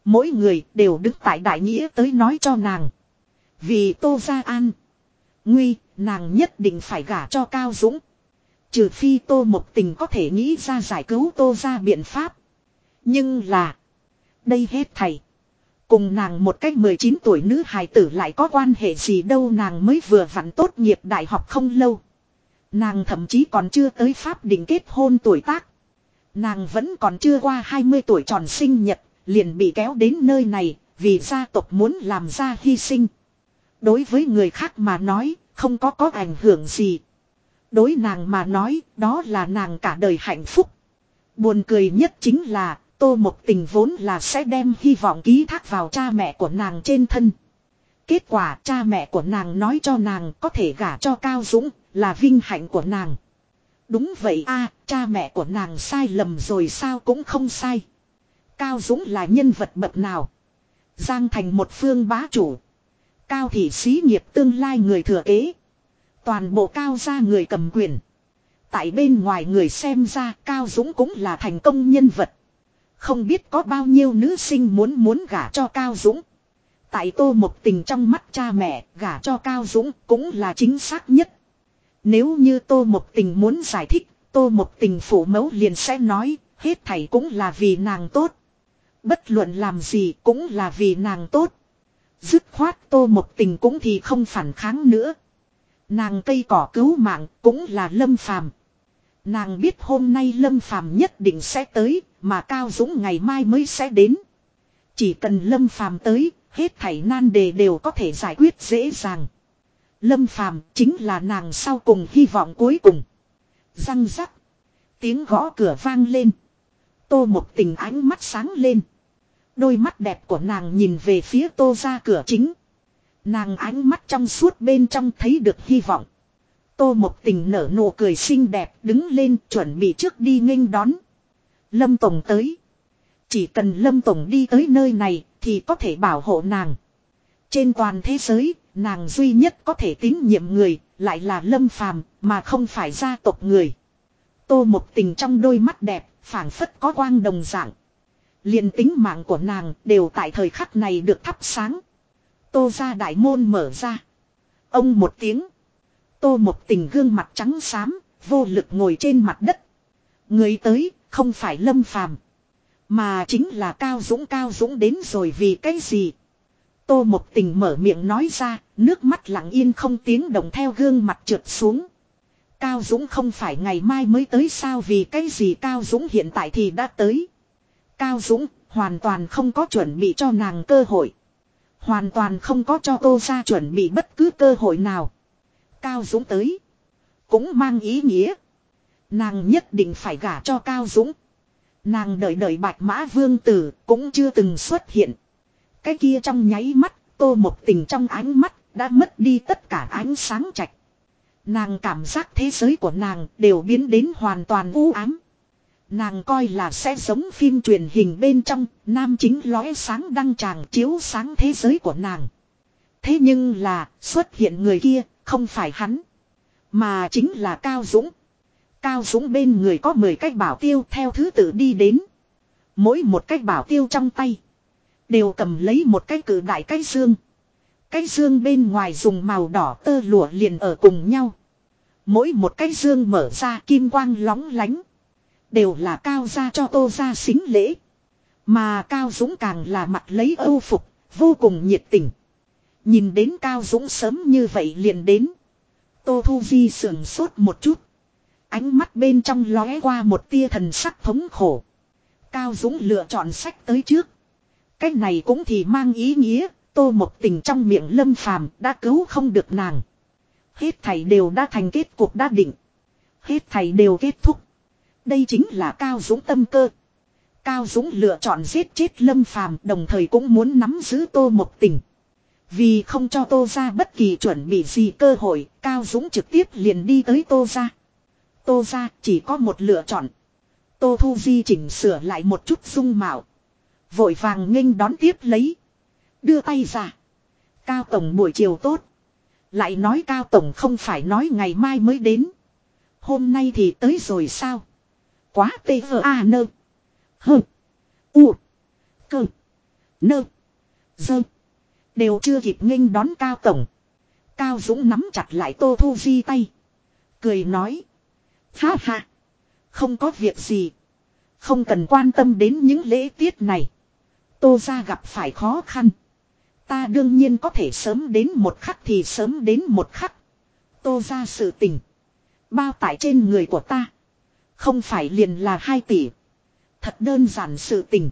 Mỗi người đều đứng tại đại nghĩa tới nói cho nàng. Vì Tô Gia An. Nguy, nàng nhất định phải gả cho Cao Dũng. Trừ phi Tô mộc tình có thể nghĩ ra giải cứu Tô Gia biện pháp. Nhưng là. Đây hết thầy. Cùng nàng một cách 19 tuổi nữ hài tử lại có quan hệ gì đâu nàng mới vừa vặn tốt nghiệp đại học không lâu. Nàng thậm chí còn chưa tới pháp định kết hôn tuổi tác. Nàng vẫn còn chưa qua 20 tuổi tròn sinh nhật, liền bị kéo đến nơi này, vì gia tộc muốn làm ra hy sinh. Đối với người khác mà nói, không có có ảnh hưởng gì. Đối nàng mà nói, đó là nàng cả đời hạnh phúc. Buồn cười nhất chính là, tô một tình vốn là sẽ đem hy vọng ký thác vào cha mẹ của nàng trên thân. Kết quả cha mẹ của nàng nói cho nàng có thể gả cho Cao Dũng, là vinh hạnh của nàng. Đúng vậy a cha mẹ của nàng sai lầm rồi sao cũng không sai. Cao Dũng là nhân vật bậc nào? Giang thành một phương bá chủ. Cao thị xí nghiệp tương lai người thừa kế. Toàn bộ cao gia người cầm quyền. Tại bên ngoài người xem ra Cao Dũng cũng là thành công nhân vật. Không biết có bao nhiêu nữ sinh muốn muốn gả cho Cao Dũng. Tại tô một tình trong mắt cha mẹ, gả cho Cao Dũng cũng là chính xác nhất. Nếu như tô một tình muốn giải thích, tô một tình phủ mẫu liền sẽ nói, hết thảy cũng là vì nàng tốt. Bất luận làm gì cũng là vì nàng tốt. Dứt khoát tô một tình cũng thì không phản kháng nữa. Nàng cây cỏ cứu mạng cũng là lâm phàm. Nàng biết hôm nay lâm phàm nhất định sẽ tới, mà Cao Dũng ngày mai mới sẽ đến. Chỉ cần lâm phàm tới, hết thảy nan đề đều có thể giải quyết dễ dàng. Lâm phàm chính là nàng sau cùng hy vọng cuối cùng. Răng rắc. Tiếng gõ cửa vang lên. Tô một tình ánh mắt sáng lên. Đôi mắt đẹp của nàng nhìn về phía tô ra cửa chính. Nàng ánh mắt trong suốt bên trong thấy được hy vọng. Tô một tình nở nụ cười xinh đẹp đứng lên chuẩn bị trước đi nghênh đón. Lâm Tổng tới. Chỉ cần Lâm Tổng đi tới nơi này thì có thể bảo hộ nàng. Trên toàn thế giới, nàng duy nhất có thể tín nhiệm người, lại là Lâm Phàm mà không phải gia tộc người. Tô một tình trong đôi mắt đẹp, phảng phất có quang đồng dạng liền tính mạng của nàng đều tại thời khắc này được thắp sáng. Tô ra đại môn mở ra. Ông một tiếng. Tô một tình gương mặt trắng xám, vô lực ngồi trên mặt đất. Người tới, không phải lâm phàm. Mà chính là Cao Dũng Cao Dũng đến rồi vì cái gì? Tô một tình mở miệng nói ra, nước mắt lặng yên không tiếng động theo gương mặt trượt xuống. Cao Dũng không phải ngày mai mới tới sao vì cái gì Cao Dũng hiện tại thì đã tới. Cao Dũng hoàn toàn không có chuẩn bị cho nàng cơ hội. Hoàn toàn không có cho cô ra chuẩn bị bất cứ cơ hội nào. Cao Dũng tới. Cũng mang ý nghĩa. Nàng nhất định phải gả cho Cao Dũng. Nàng đợi đợi bạch mã vương tử cũng chưa từng xuất hiện. Cái kia trong nháy mắt, tô một tình trong ánh mắt, đã mất đi tất cả ánh sáng chạch. Nàng cảm giác thế giới của nàng đều biến đến hoàn toàn u ám. Nàng coi là sẽ giống phim truyền hình bên trong, nam chính lóe sáng đăng tràng chiếu sáng thế giới của nàng. Thế nhưng là, xuất hiện người kia, không phải hắn. Mà chính là Cao Dũng. Cao Dũng bên người có 10 cách bảo tiêu theo thứ tự đi đến. Mỗi một cách bảo tiêu trong tay. Đều cầm lấy một cái cử đại cái xương. Cái xương bên ngoài dùng màu đỏ tơ lụa liền ở cùng nhau. Mỗi một cái xương mở ra kim quang lóng lánh. Đều là cao gia cho tô gia xính lễ. Mà Cao Dũng càng là mặt lấy âu phục, vô cùng nhiệt tình. Nhìn đến Cao Dũng sớm như vậy liền đến. Tô Thu Vi sườn sốt một chút. Ánh mắt bên trong lóe qua một tia thần sắc thống khổ. Cao Dũng lựa chọn sách tới trước. Cái này cũng thì mang ý nghĩa, tô một tình trong miệng lâm phàm đã cứu không được nàng. Hết thầy đều đã thành kết cuộc đã định. Hết thầy đều kết thúc. Đây chính là Cao Dũng tâm cơ. Cao Dũng lựa chọn giết chết lâm phàm đồng thời cũng muốn nắm giữ tô một tình. Vì không cho tô ra bất kỳ chuẩn bị gì cơ hội, Cao Dũng trực tiếp liền đi tới tô ra. Tô ra chỉ có một lựa chọn. Tô Thu Di chỉnh sửa lại một chút dung mạo. Vội vàng nghênh đón tiếp lấy. Đưa tay ra. Cao Tổng buổi chiều tốt. Lại nói Cao Tổng không phải nói ngày mai mới đến. Hôm nay thì tới rồi sao? Quá tê hờ a nơ. Hơ. U. Cơ. Nơ. Dơ. Đều chưa kịp nghênh đón Cao Tổng. Cao Dũng nắm chặt lại Tô Thu Di tay. Cười nói. Ha ha. Không có việc gì. Không cần quan tâm đến những lễ tiết này. Tô ra gặp phải khó khăn. Ta đương nhiên có thể sớm đến một khắc thì sớm đến một khắc. Tô ra sự tình. Bao tải trên người của ta. Không phải liền là hai tỷ. Thật đơn giản sự tình.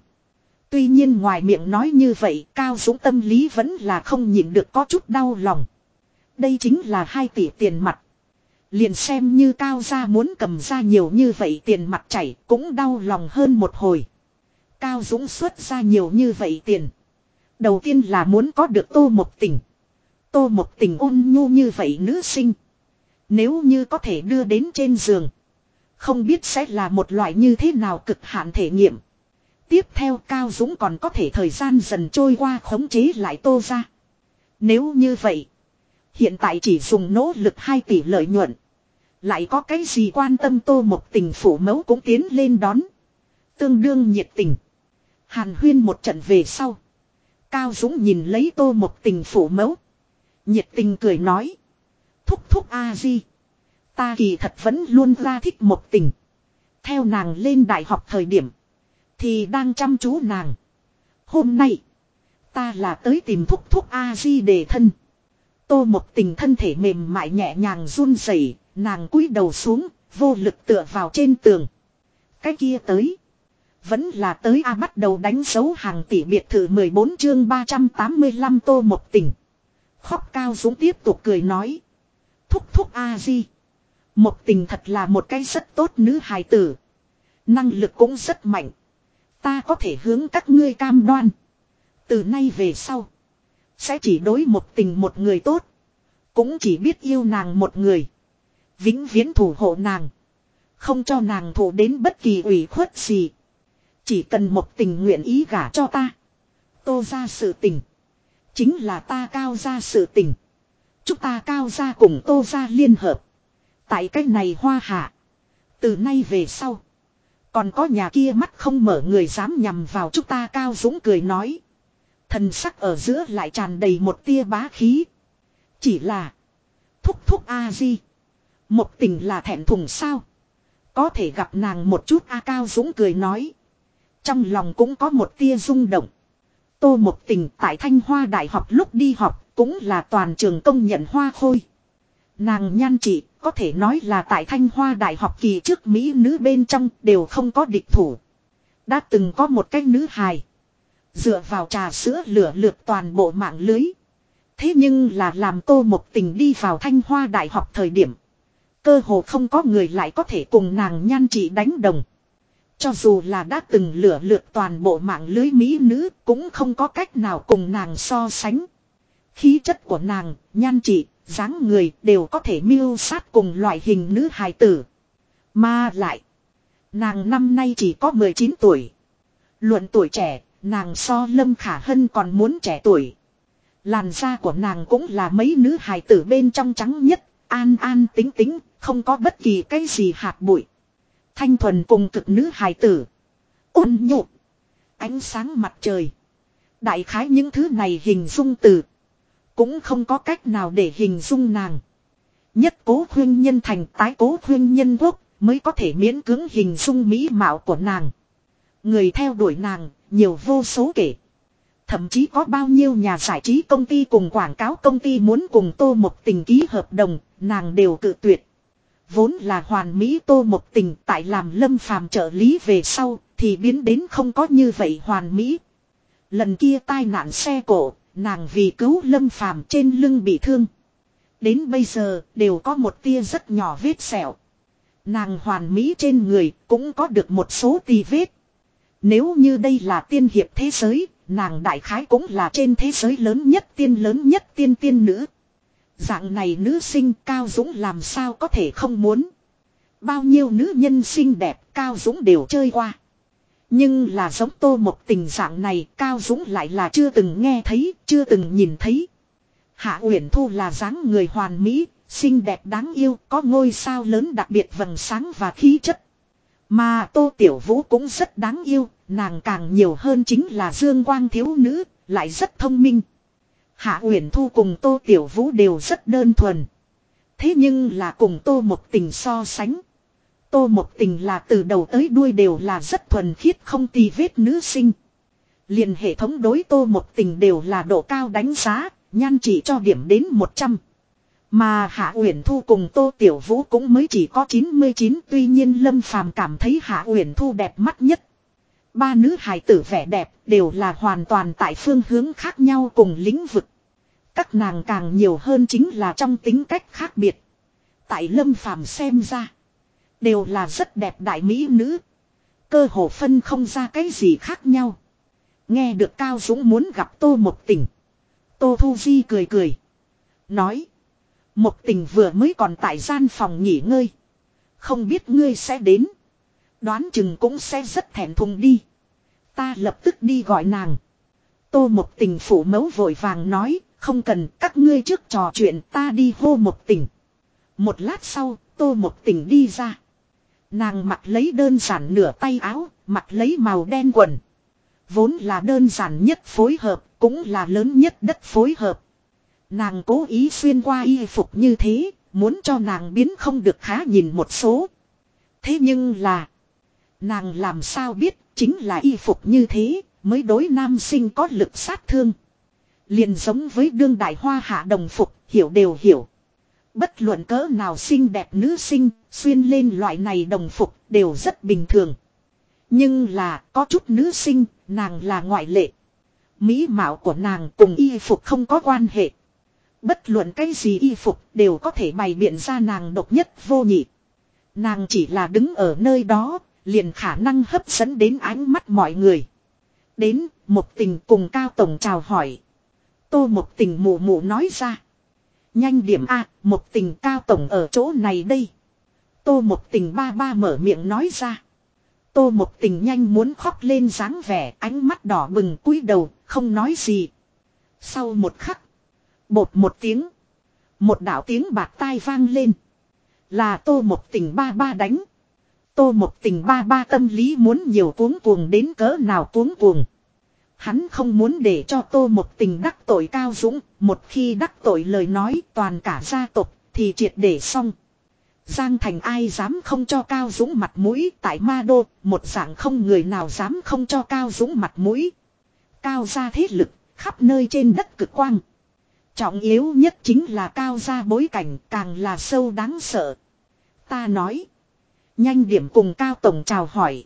Tuy nhiên ngoài miệng nói như vậy, Cao Dũng tâm lý vẫn là không nhịn được có chút đau lòng. Đây chính là hai tỷ tiền mặt. Liền xem như Cao gia muốn cầm ra nhiều như vậy tiền mặt chảy cũng đau lòng hơn một hồi. Cao Dũng xuất ra nhiều như vậy tiền. Đầu tiên là muốn có được tô một tình. Tô một tình ôn nhu như vậy nữ sinh. Nếu như có thể đưa đến trên giường. Không biết sẽ là một loại như thế nào cực hạn thể nghiệm. Tiếp theo Cao Dũng còn có thể thời gian dần trôi qua khống chế lại tô ra. Nếu như vậy. Hiện tại chỉ dùng nỗ lực 2 tỷ lợi nhuận. Lại có cái gì quan tâm tô một tình phủ mẫu cũng tiến lên đón. Tương đương nhiệt tình. Hàn huyên một trận về sau. Cao Dũng nhìn lấy tô một tình phủ mẫu. Nhiệt tình cười nói. Thúc thúc A-di. Ta kỳ thật vẫn luôn ra thích một tình. Theo nàng lên đại học thời điểm. Thì đang chăm chú nàng. Hôm nay. Ta là tới tìm thúc thúc A-di để thân. Tô một tình thân thể mềm mại nhẹ nhàng run rẩy, nàng cúi đầu xuống, vô lực tựa vào trên tường. Cái kia tới. Vẫn là tới A bắt đầu đánh dấu hàng tỷ biệt thự 14 chương 385 tô một tình. Khóc cao dũng tiếp tục cười nói. Thúc thúc A di. Một tình thật là một cái rất tốt nữ hài tử. Năng lực cũng rất mạnh. Ta có thể hướng các ngươi cam đoan. Từ nay về sau. Sẽ chỉ đối một tình một người tốt. Cũng chỉ biết yêu nàng một người. Vĩnh viễn thủ hộ nàng. Không cho nàng thủ đến bất kỳ ủy khuất gì. Chỉ cần một tình nguyện ý gả cho ta. Tô ra sự tình. Chính là ta cao ra sự tình. Chúng ta cao ra cùng tô ra liên hợp. Tại cách này hoa hạ. Từ nay về sau. Còn có nhà kia mắt không mở người dám nhằm vào chúng ta cao dũng cười nói. Thần sắc ở giữa lại tràn đầy một tia bá khí. Chỉ là. Thúc thúc A-di. Một tình là thẹn thùng sao. Có thể gặp nàng một chút A Cao Dũng cười nói. Trong lòng cũng có một tia rung động. Tô một tình tại Thanh Hoa Đại học lúc đi học cũng là toàn trường công nhận hoa khôi. Nàng nhan trị có thể nói là tại Thanh Hoa Đại học kỳ trước Mỹ nữ bên trong đều không có địch thủ. Đã từng có một cái nữ hài. Dựa vào trà sữa lửa lượt toàn bộ mạng lưới. Thế nhưng là làm tô một tình đi vào Thanh Hoa Đại học thời điểm. Cơ hồ không có người lại có thể cùng nàng nhan trị đánh đồng. Cho dù là đã từng lửa lượt toàn bộ mạng lưới mỹ nữ cũng không có cách nào cùng nàng so sánh. Khí chất của nàng, nhan trị, dáng người đều có thể miêu sát cùng loại hình nữ hài tử. Mà lại, nàng năm nay chỉ có 19 tuổi. Luận tuổi trẻ, nàng so Lâm Khả Hân còn muốn trẻ tuổi. Làn da của nàng cũng là mấy nữ hài tử bên trong trắng nhất, an an tính tính, không có bất kỳ cái gì hạt bụi. Thanh thuần cùng cực nữ hài tử. Ôn nhục. Ánh sáng mặt trời. Đại khái những thứ này hình dung từ. Cũng không có cách nào để hình dung nàng. Nhất cố khuyên nhân thành tái cố khuyên nhân quốc mới có thể miễn cưỡng hình dung mỹ mạo của nàng. Người theo đuổi nàng, nhiều vô số kể. Thậm chí có bao nhiêu nhà giải trí công ty cùng quảng cáo công ty muốn cùng tô một tình ký hợp đồng, nàng đều cự tuyệt. Vốn là hoàn mỹ tô một tình tại làm lâm phàm trợ lý về sau thì biến đến không có như vậy hoàn mỹ. Lần kia tai nạn xe cổ, nàng vì cứu lâm phàm trên lưng bị thương. Đến bây giờ đều có một tia rất nhỏ vết sẹo. Nàng hoàn mỹ trên người cũng có được một số tì vết. Nếu như đây là tiên hiệp thế giới, nàng đại khái cũng là trên thế giới lớn nhất tiên lớn nhất tiên tiên nữ. Dạng này nữ sinh Cao Dũng làm sao có thể không muốn. Bao nhiêu nữ nhân xinh đẹp Cao Dũng đều chơi qua. Nhưng là giống tô một tình dạng này Cao Dũng lại là chưa từng nghe thấy, chưa từng nhìn thấy. Hạ Uyển Thu là dáng người hoàn mỹ, xinh đẹp đáng yêu, có ngôi sao lớn đặc biệt vầng sáng và khí chất. Mà Tô Tiểu Vũ cũng rất đáng yêu, nàng càng nhiều hơn chính là dương quang thiếu nữ, lại rất thông minh. Hạ Uyển Thu cùng Tô Tiểu Vũ đều rất đơn thuần. Thế nhưng là cùng Tô Một Tình so sánh. Tô Mộc Tình là từ đầu tới đuôi đều là rất thuần khiết không tì vết nữ sinh. liền hệ thống đối Tô Mộc Tình đều là độ cao đánh giá, nhan chỉ cho điểm đến 100. Mà Hạ Uyển Thu cùng Tô Tiểu Vũ cũng mới chỉ có 99 tuy nhiên Lâm Phàm cảm thấy Hạ Uyển Thu đẹp mắt nhất. Ba nữ hài tử vẻ đẹp đều là hoàn toàn tại phương hướng khác nhau cùng lĩnh vực. Các nàng càng nhiều hơn chính là trong tính cách khác biệt. Tại Lâm Phàm xem ra. Đều là rất đẹp đại mỹ nữ. Cơ hồ phân không ra cái gì khác nhau. Nghe được Cao Dũng muốn gặp Tô một tình Tô Thu Di cười cười. Nói. Một tình vừa mới còn tại gian phòng nghỉ ngơi. Không biết ngươi sẽ đến. Đoán chừng cũng sẽ rất thẹn thùng đi. Ta lập tức đi gọi nàng. Tô một tình phủ mẫu vội vàng nói. Không cần, các ngươi trước trò chuyện, ta đi hô một tình. Một lát sau, tô một tình đi ra. Nàng mặc lấy đơn giản nửa tay áo, mặc lấy màu đen quần. Vốn là đơn giản nhất phối hợp, cũng là lớn nhất đất phối hợp. Nàng cố ý xuyên qua y phục như thế, muốn cho nàng biến không được khá nhìn một số. Thế nhưng là, nàng làm sao biết chính là y phục như thế, mới đối nam sinh có lực sát thương. Liền giống với đương đại hoa hạ đồng phục, hiểu đều hiểu. Bất luận cỡ nào xinh đẹp nữ sinh, xuyên lên loại này đồng phục đều rất bình thường. Nhưng là có chút nữ sinh, nàng là ngoại lệ. Mỹ mạo của nàng cùng y phục không có quan hệ. Bất luận cái gì y phục đều có thể bày biện ra nàng độc nhất vô nhị. Nàng chỉ là đứng ở nơi đó, liền khả năng hấp dẫn đến ánh mắt mọi người. Đến, một tình cùng cao tổng chào hỏi. Tô một tình mù mù nói ra. Nhanh điểm A, một tình cao tổng ở chỗ này đây. Tô một tình ba ba mở miệng nói ra. Tô một tình nhanh muốn khóc lên dáng vẻ ánh mắt đỏ bừng cúi đầu, không nói gì. Sau một khắc. Bột một tiếng. Một đạo tiếng bạc tai vang lên. Là tô một tình ba ba đánh. Tô một tình ba ba tâm lý muốn nhiều cuống cuồng đến cỡ nào cuống cuồng. Hắn không muốn để cho tô một tình đắc tội cao dũng, một khi đắc tội lời nói toàn cả gia tộc thì triệt để xong. Giang thành ai dám không cho Cao Dũng mặt mũi tại ma đô, một dạng không người nào dám không cho Cao Dũng mặt mũi. Cao gia thế lực, khắp nơi trên đất cực quang. Trọng yếu nhất chính là Cao gia bối cảnh càng là sâu đáng sợ. Ta nói. Nhanh điểm cùng Cao Tổng chào hỏi.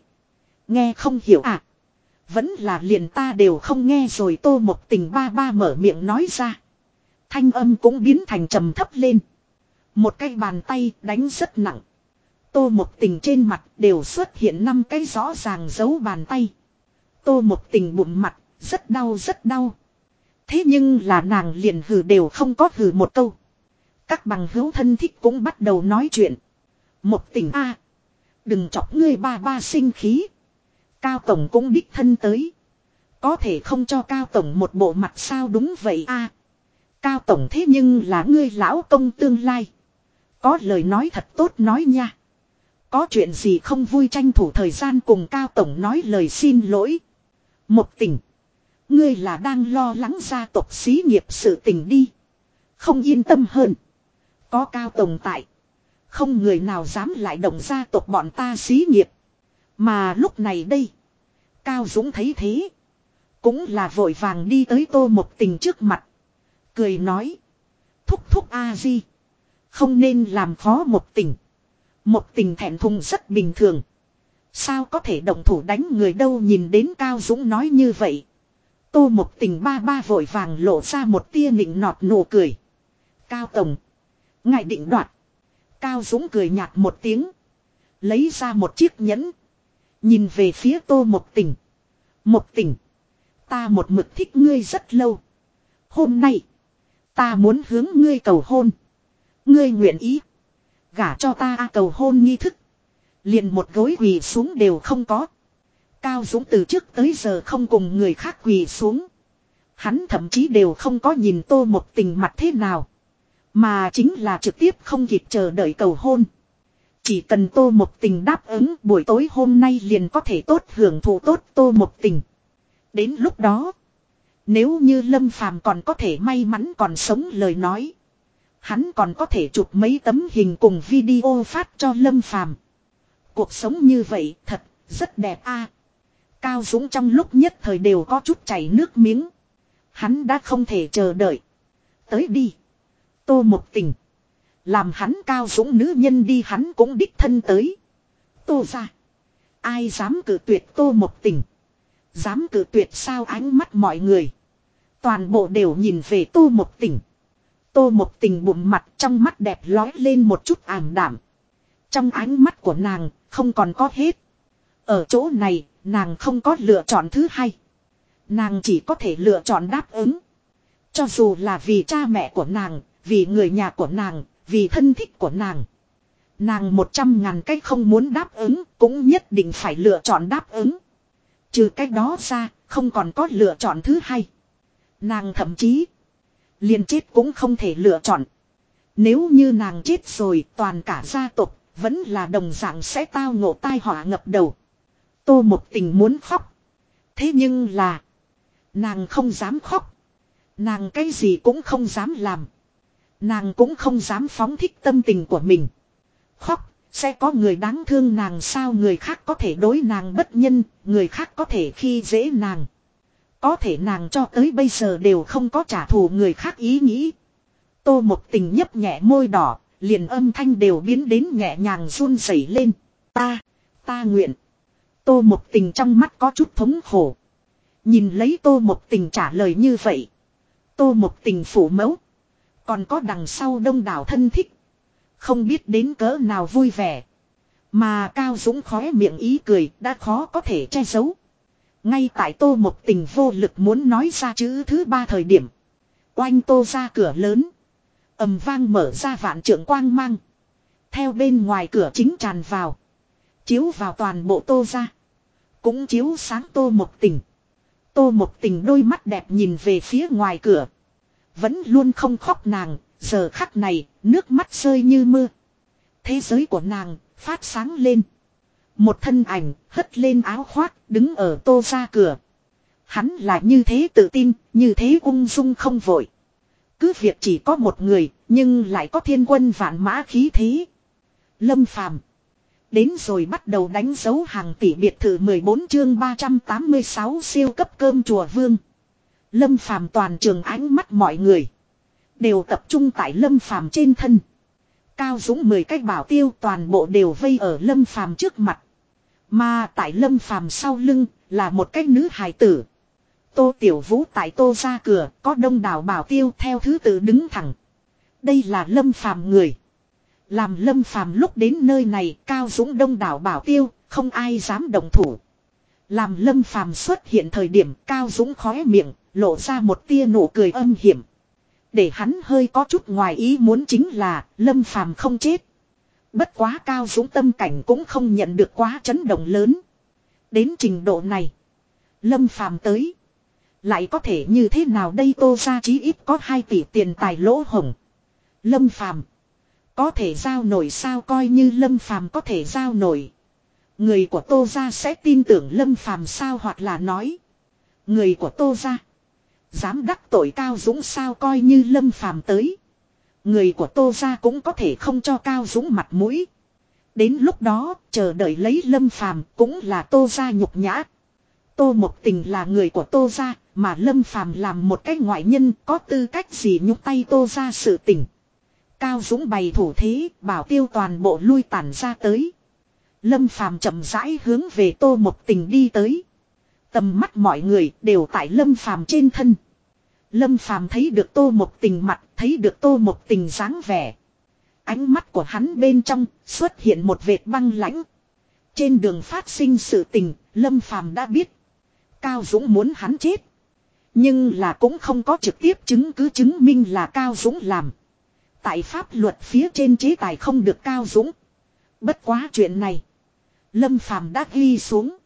Nghe không hiểu à. Vẫn là liền ta đều không nghe rồi tô một tình ba ba mở miệng nói ra. Thanh âm cũng biến thành trầm thấp lên. Một cái bàn tay đánh rất nặng. Tô một tình trên mặt đều xuất hiện năm cái rõ ràng dấu bàn tay. Tô một tình bụng mặt, rất đau rất đau. Thế nhưng là nàng liền hừ đều không có hừ một câu. Các bằng hữu thân thích cũng bắt đầu nói chuyện. Một tình a Đừng chọc ngươi ba ba sinh khí. Cao Tổng cũng đích thân tới. Có thể không cho Cao Tổng một bộ mặt sao đúng vậy a Cao Tổng thế nhưng là ngươi lão công tương lai. Có lời nói thật tốt nói nha. Có chuyện gì không vui tranh thủ thời gian cùng Cao Tổng nói lời xin lỗi. Một tỉnh. Ngươi là đang lo lắng gia tộc xí nghiệp sự tình đi. Không yên tâm hơn. Có Cao Tổng tại. Không người nào dám lại động gia tộc bọn ta xí nghiệp. Mà lúc này đây. Cao Dũng thấy thế. Cũng là vội vàng đi tới tô một tình trước mặt. Cười nói. Thúc thúc A-di. Không nên làm khó một tình. Một tình thẹn thùng rất bình thường. Sao có thể động thủ đánh người đâu nhìn đến Cao Dũng nói như vậy. Tô một tình ba ba vội vàng lộ ra một tia nịnh nọt nụ cười. Cao Tổng. Ngài định đoạt. Cao Dũng cười nhạt một tiếng. Lấy ra một chiếc nhẫn. Nhìn về phía tô một tình. Một tình. Ta một mực thích ngươi rất lâu. Hôm nay. Ta muốn hướng ngươi cầu hôn. Ngươi nguyện ý. Gả cho ta à, cầu hôn nghi thức. Liền một gối quỳ xuống đều không có. Cao Dũng từ trước tới giờ không cùng người khác quỳ xuống. Hắn thậm chí đều không có nhìn tô một tình mặt thế nào. Mà chính là trực tiếp không kịp chờ đợi cầu hôn. Chỉ cần tô một tình đáp ứng, buổi tối hôm nay liền có thể tốt hưởng thụ tốt tô một tình. Đến lúc đó. Nếu như Lâm Phàm còn có thể may mắn còn sống lời nói. Hắn còn có thể chụp mấy tấm hình cùng video phát cho Lâm Phàm. Cuộc sống như vậy thật rất đẹp a. Cao Dũng trong lúc nhất thời đều có chút chảy nước miếng. Hắn đã không thể chờ đợi. Tới đi. Tô một tình. Làm hắn Cao Dũng nữ nhân đi hắn cũng đích thân tới. Tô ra. Ai dám cử tuyệt tô một tình. Dám cử tuyệt sao ánh mắt mọi người. Toàn bộ đều nhìn về tô một tình. Tô một tình bụng mặt trong mắt đẹp lói lên một chút ảm đảm. Trong ánh mắt của nàng không còn có hết. Ở chỗ này nàng không có lựa chọn thứ hai. Nàng chỉ có thể lựa chọn đáp ứng. Cho dù là vì cha mẹ của nàng, vì người nhà của nàng, vì thân thích của nàng. Nàng một trăm ngàn cách không muốn đáp ứng, cũng nhất định phải lựa chọn đáp ứng. Trừ cách đó ra, không còn có lựa chọn thứ hai. Nàng thậm chí liền chết cũng không thể lựa chọn. Nếu như nàng chết rồi toàn cả gia tộc vẫn là đồng dạng sẽ tao ngộ tai họa ngập đầu. Tô một tình muốn khóc. Thế nhưng là. Nàng không dám khóc. Nàng cái gì cũng không dám làm. Nàng cũng không dám phóng thích tâm tình của mình. Khóc, sẽ có người đáng thương nàng sao người khác có thể đối nàng bất nhân, người khác có thể khi dễ nàng. Có thể nàng cho tới bây giờ đều không có trả thù người khác ý nghĩ. Tô một tình nhấp nhẹ môi đỏ, liền âm thanh đều biến đến nhẹ nhàng run rẩy lên. Ta, ta nguyện. Tô một tình trong mắt có chút thống khổ. Nhìn lấy tô một tình trả lời như vậy. Tô một tình phủ mẫu. Còn có đằng sau đông đảo thân thích. Không biết đến cỡ nào vui vẻ. Mà Cao Dũng khóe miệng ý cười đã khó có thể che giấu. Ngay tại tô một tình vô lực muốn nói ra chữ thứ ba thời điểm. Oanh tô ra cửa lớn. ầm vang mở ra vạn trượng quang mang. Theo bên ngoài cửa chính tràn vào. Chiếu vào toàn bộ tô ra. Cũng chiếu sáng tô một tình. Tô một tình đôi mắt đẹp nhìn về phía ngoài cửa. Vẫn luôn không khóc nàng, giờ khắc này, nước mắt rơi như mưa. Thế giới của nàng, phát sáng lên. Một thân ảnh, hất lên áo khoác, đứng ở tô ra cửa. Hắn là như thế tự tin, như thế ung dung không vội. Cứ việc chỉ có một người, nhưng lại có thiên quân vạn mã khí thế. Lâm phàm. Đến rồi bắt đầu đánh dấu hàng tỷ biệt thự 14 chương 386 siêu cấp cơm chùa vương. Lâm phàm toàn trường ánh mắt mọi người. Đều tập trung tại lâm phàm trên thân. Cao dũng 10 cách bảo tiêu toàn bộ đều vây ở lâm phàm trước mặt. Mà tại lâm phàm sau lưng là một cách nữ hài tử. Tô Tiểu Vũ tại tô ra cửa có đông đảo bảo tiêu theo thứ tự đứng thẳng. Đây là lâm phàm người. Làm lâm phàm lúc đến nơi này cao dũng đông đảo bảo tiêu, không ai dám động thủ. Làm lâm phàm xuất hiện thời điểm cao dũng khóe miệng, lộ ra một tia nụ cười âm hiểm. Để hắn hơi có chút ngoài ý muốn chính là, lâm phàm không chết. Bất quá cao dũng tâm cảnh cũng không nhận được quá chấn động lớn. Đến trình độ này. Lâm phàm tới. Lại có thể như thế nào đây tô ra chí ít có 2 tỷ tiền tài lỗ hồng. Lâm phàm. Có thể giao nổi sao coi như Lâm Phàm có thể giao nổi. Người của Tô Gia sẽ tin tưởng Lâm Phàm sao hoặc là nói. Người của Tô Gia. Dám đắc tội Cao Dũng sao coi như Lâm Phàm tới. Người của Tô Gia cũng có thể không cho Cao Dũng mặt mũi. Đến lúc đó, chờ đợi lấy Lâm Phàm cũng là Tô Gia nhục nhã. Tô Mộc Tình là người của Tô Gia, mà Lâm Phàm làm một cái ngoại nhân có tư cách gì nhúc tay Tô Gia sự tình. Cao Dũng bày thủ thế, bảo tiêu toàn bộ lui tản ra tới. Lâm Phàm chậm rãi hướng về Tô Mộc Tình đi tới. Tầm mắt mọi người đều tại Lâm Phàm trên thân. Lâm Phàm thấy được Tô một Tình mặt, thấy được Tô một Tình dáng vẻ. Ánh mắt của hắn bên trong xuất hiện một vệt băng lãnh. Trên đường phát sinh sự tình, Lâm Phàm đã biết. Cao Dũng muốn hắn chết. Nhưng là cũng không có trực tiếp chứng cứ chứng minh là Cao Dũng làm. Tại pháp luật phía trên chế tài không được cao dũng. Bất quá chuyện này. Lâm Phàm đã ghi xuống.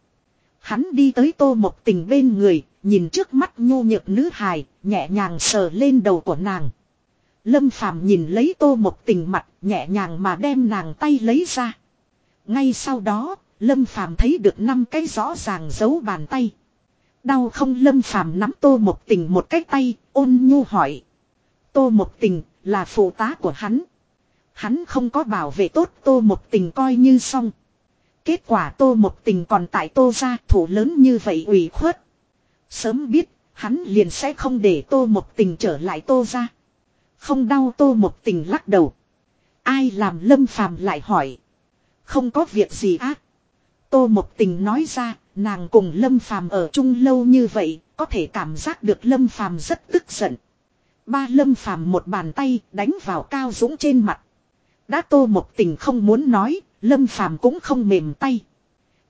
Hắn đi tới tô một tình bên người, nhìn trước mắt nhu nhược nữ hài, nhẹ nhàng sờ lên đầu của nàng. Lâm Phàm nhìn lấy tô một tình mặt, nhẹ nhàng mà đem nàng tay lấy ra. Ngay sau đó, Lâm Phàm thấy được năm cái rõ ràng giấu bàn tay. Đau không Lâm Phàm nắm tô một tình một cái tay, ôn nhu hỏi. Tô một tình, là phụ tá của hắn. Hắn không có bảo vệ tốt tô một tình coi như xong. Kết quả tô một tình còn tại tô ra thủ lớn như vậy ủy khuất. Sớm biết, hắn liền sẽ không để tô một tình trở lại tô ra. Không đau tô một tình lắc đầu. Ai làm lâm phàm lại hỏi. Không có việc gì á. Tô một tình nói ra, nàng cùng lâm phàm ở chung lâu như vậy, có thể cảm giác được lâm phàm rất tức giận. Ba lâm phàm một bàn tay đánh vào cao dũng trên mặt. Đã tô một tình không muốn nói, lâm phàm cũng không mềm tay.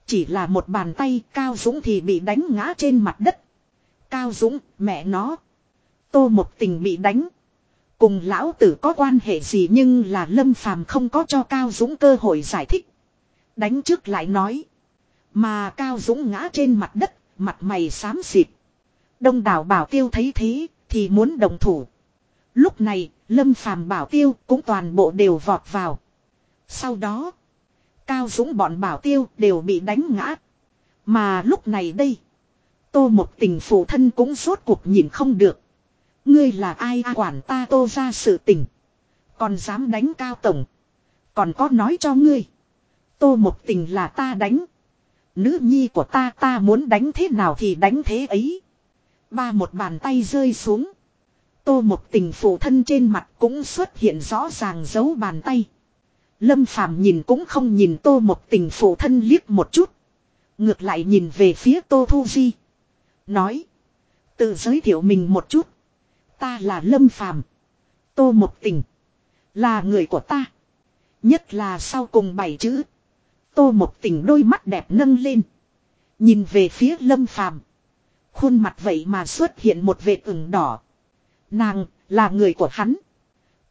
Chỉ là một bàn tay cao dũng thì bị đánh ngã trên mặt đất. Cao dũng, mẹ nó. Tô một tình bị đánh. Cùng lão tử có quan hệ gì nhưng là lâm phàm không có cho cao dũng cơ hội giải thích. Đánh trước lại nói. Mà cao dũng ngã trên mặt đất, mặt mày xám xịt. Đông đảo bảo tiêu thấy thế, thì muốn đồng thủ. Lúc này, Lâm Phàm bảo tiêu cũng toàn bộ đều vọt vào. Sau đó, Cao Dũng bọn bảo tiêu đều bị đánh ngã. Mà lúc này đây, Tô một tình phụ thân cũng rốt cuộc nhìn không được. Ngươi là ai quản ta tô ra sự tình. Còn dám đánh cao tổng. Còn có nói cho ngươi. Tô một tình là ta đánh. Nữ nhi của ta ta muốn đánh thế nào thì đánh thế ấy. Ba một bàn tay rơi xuống. Tô một tình phụ thân trên mặt cũng xuất hiện rõ ràng dấu bàn tay. Lâm Phàm nhìn cũng không nhìn tô một tình phụ thân liếc một chút. Ngược lại nhìn về phía tô thu di. Nói. Tự giới thiệu mình một chút. Ta là Lâm Phàm Tô một tình. Là người của ta. Nhất là sau cùng bảy chữ. Tô một tình đôi mắt đẹp nâng lên. Nhìn về phía Lâm Phàm Khuôn mặt vậy mà xuất hiện một vệt ửng đỏ. Nàng, là người của hắn.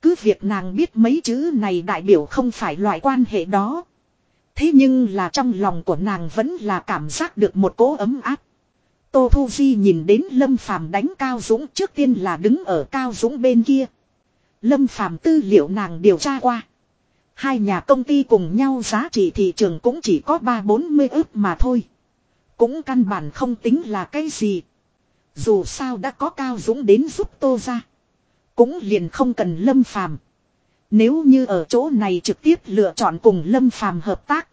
Cứ việc nàng biết mấy chữ này đại biểu không phải loại quan hệ đó. Thế nhưng là trong lòng của nàng vẫn là cảm giác được một cỗ ấm áp. Tô Thu Di nhìn đến Lâm Phàm đánh Cao Dũng trước tiên là đứng ở Cao Dũng bên kia. Lâm Phàm tư liệu nàng điều tra qua. Hai nhà công ty cùng nhau giá trị thị trường cũng chỉ có 3-40 ức mà thôi. Cũng căn bản không tính là cái gì. Dù sao đã có Cao Dũng đến giúp Tô ra. Cũng liền không cần Lâm Phàm Nếu như ở chỗ này trực tiếp lựa chọn cùng Lâm Phàm hợp tác.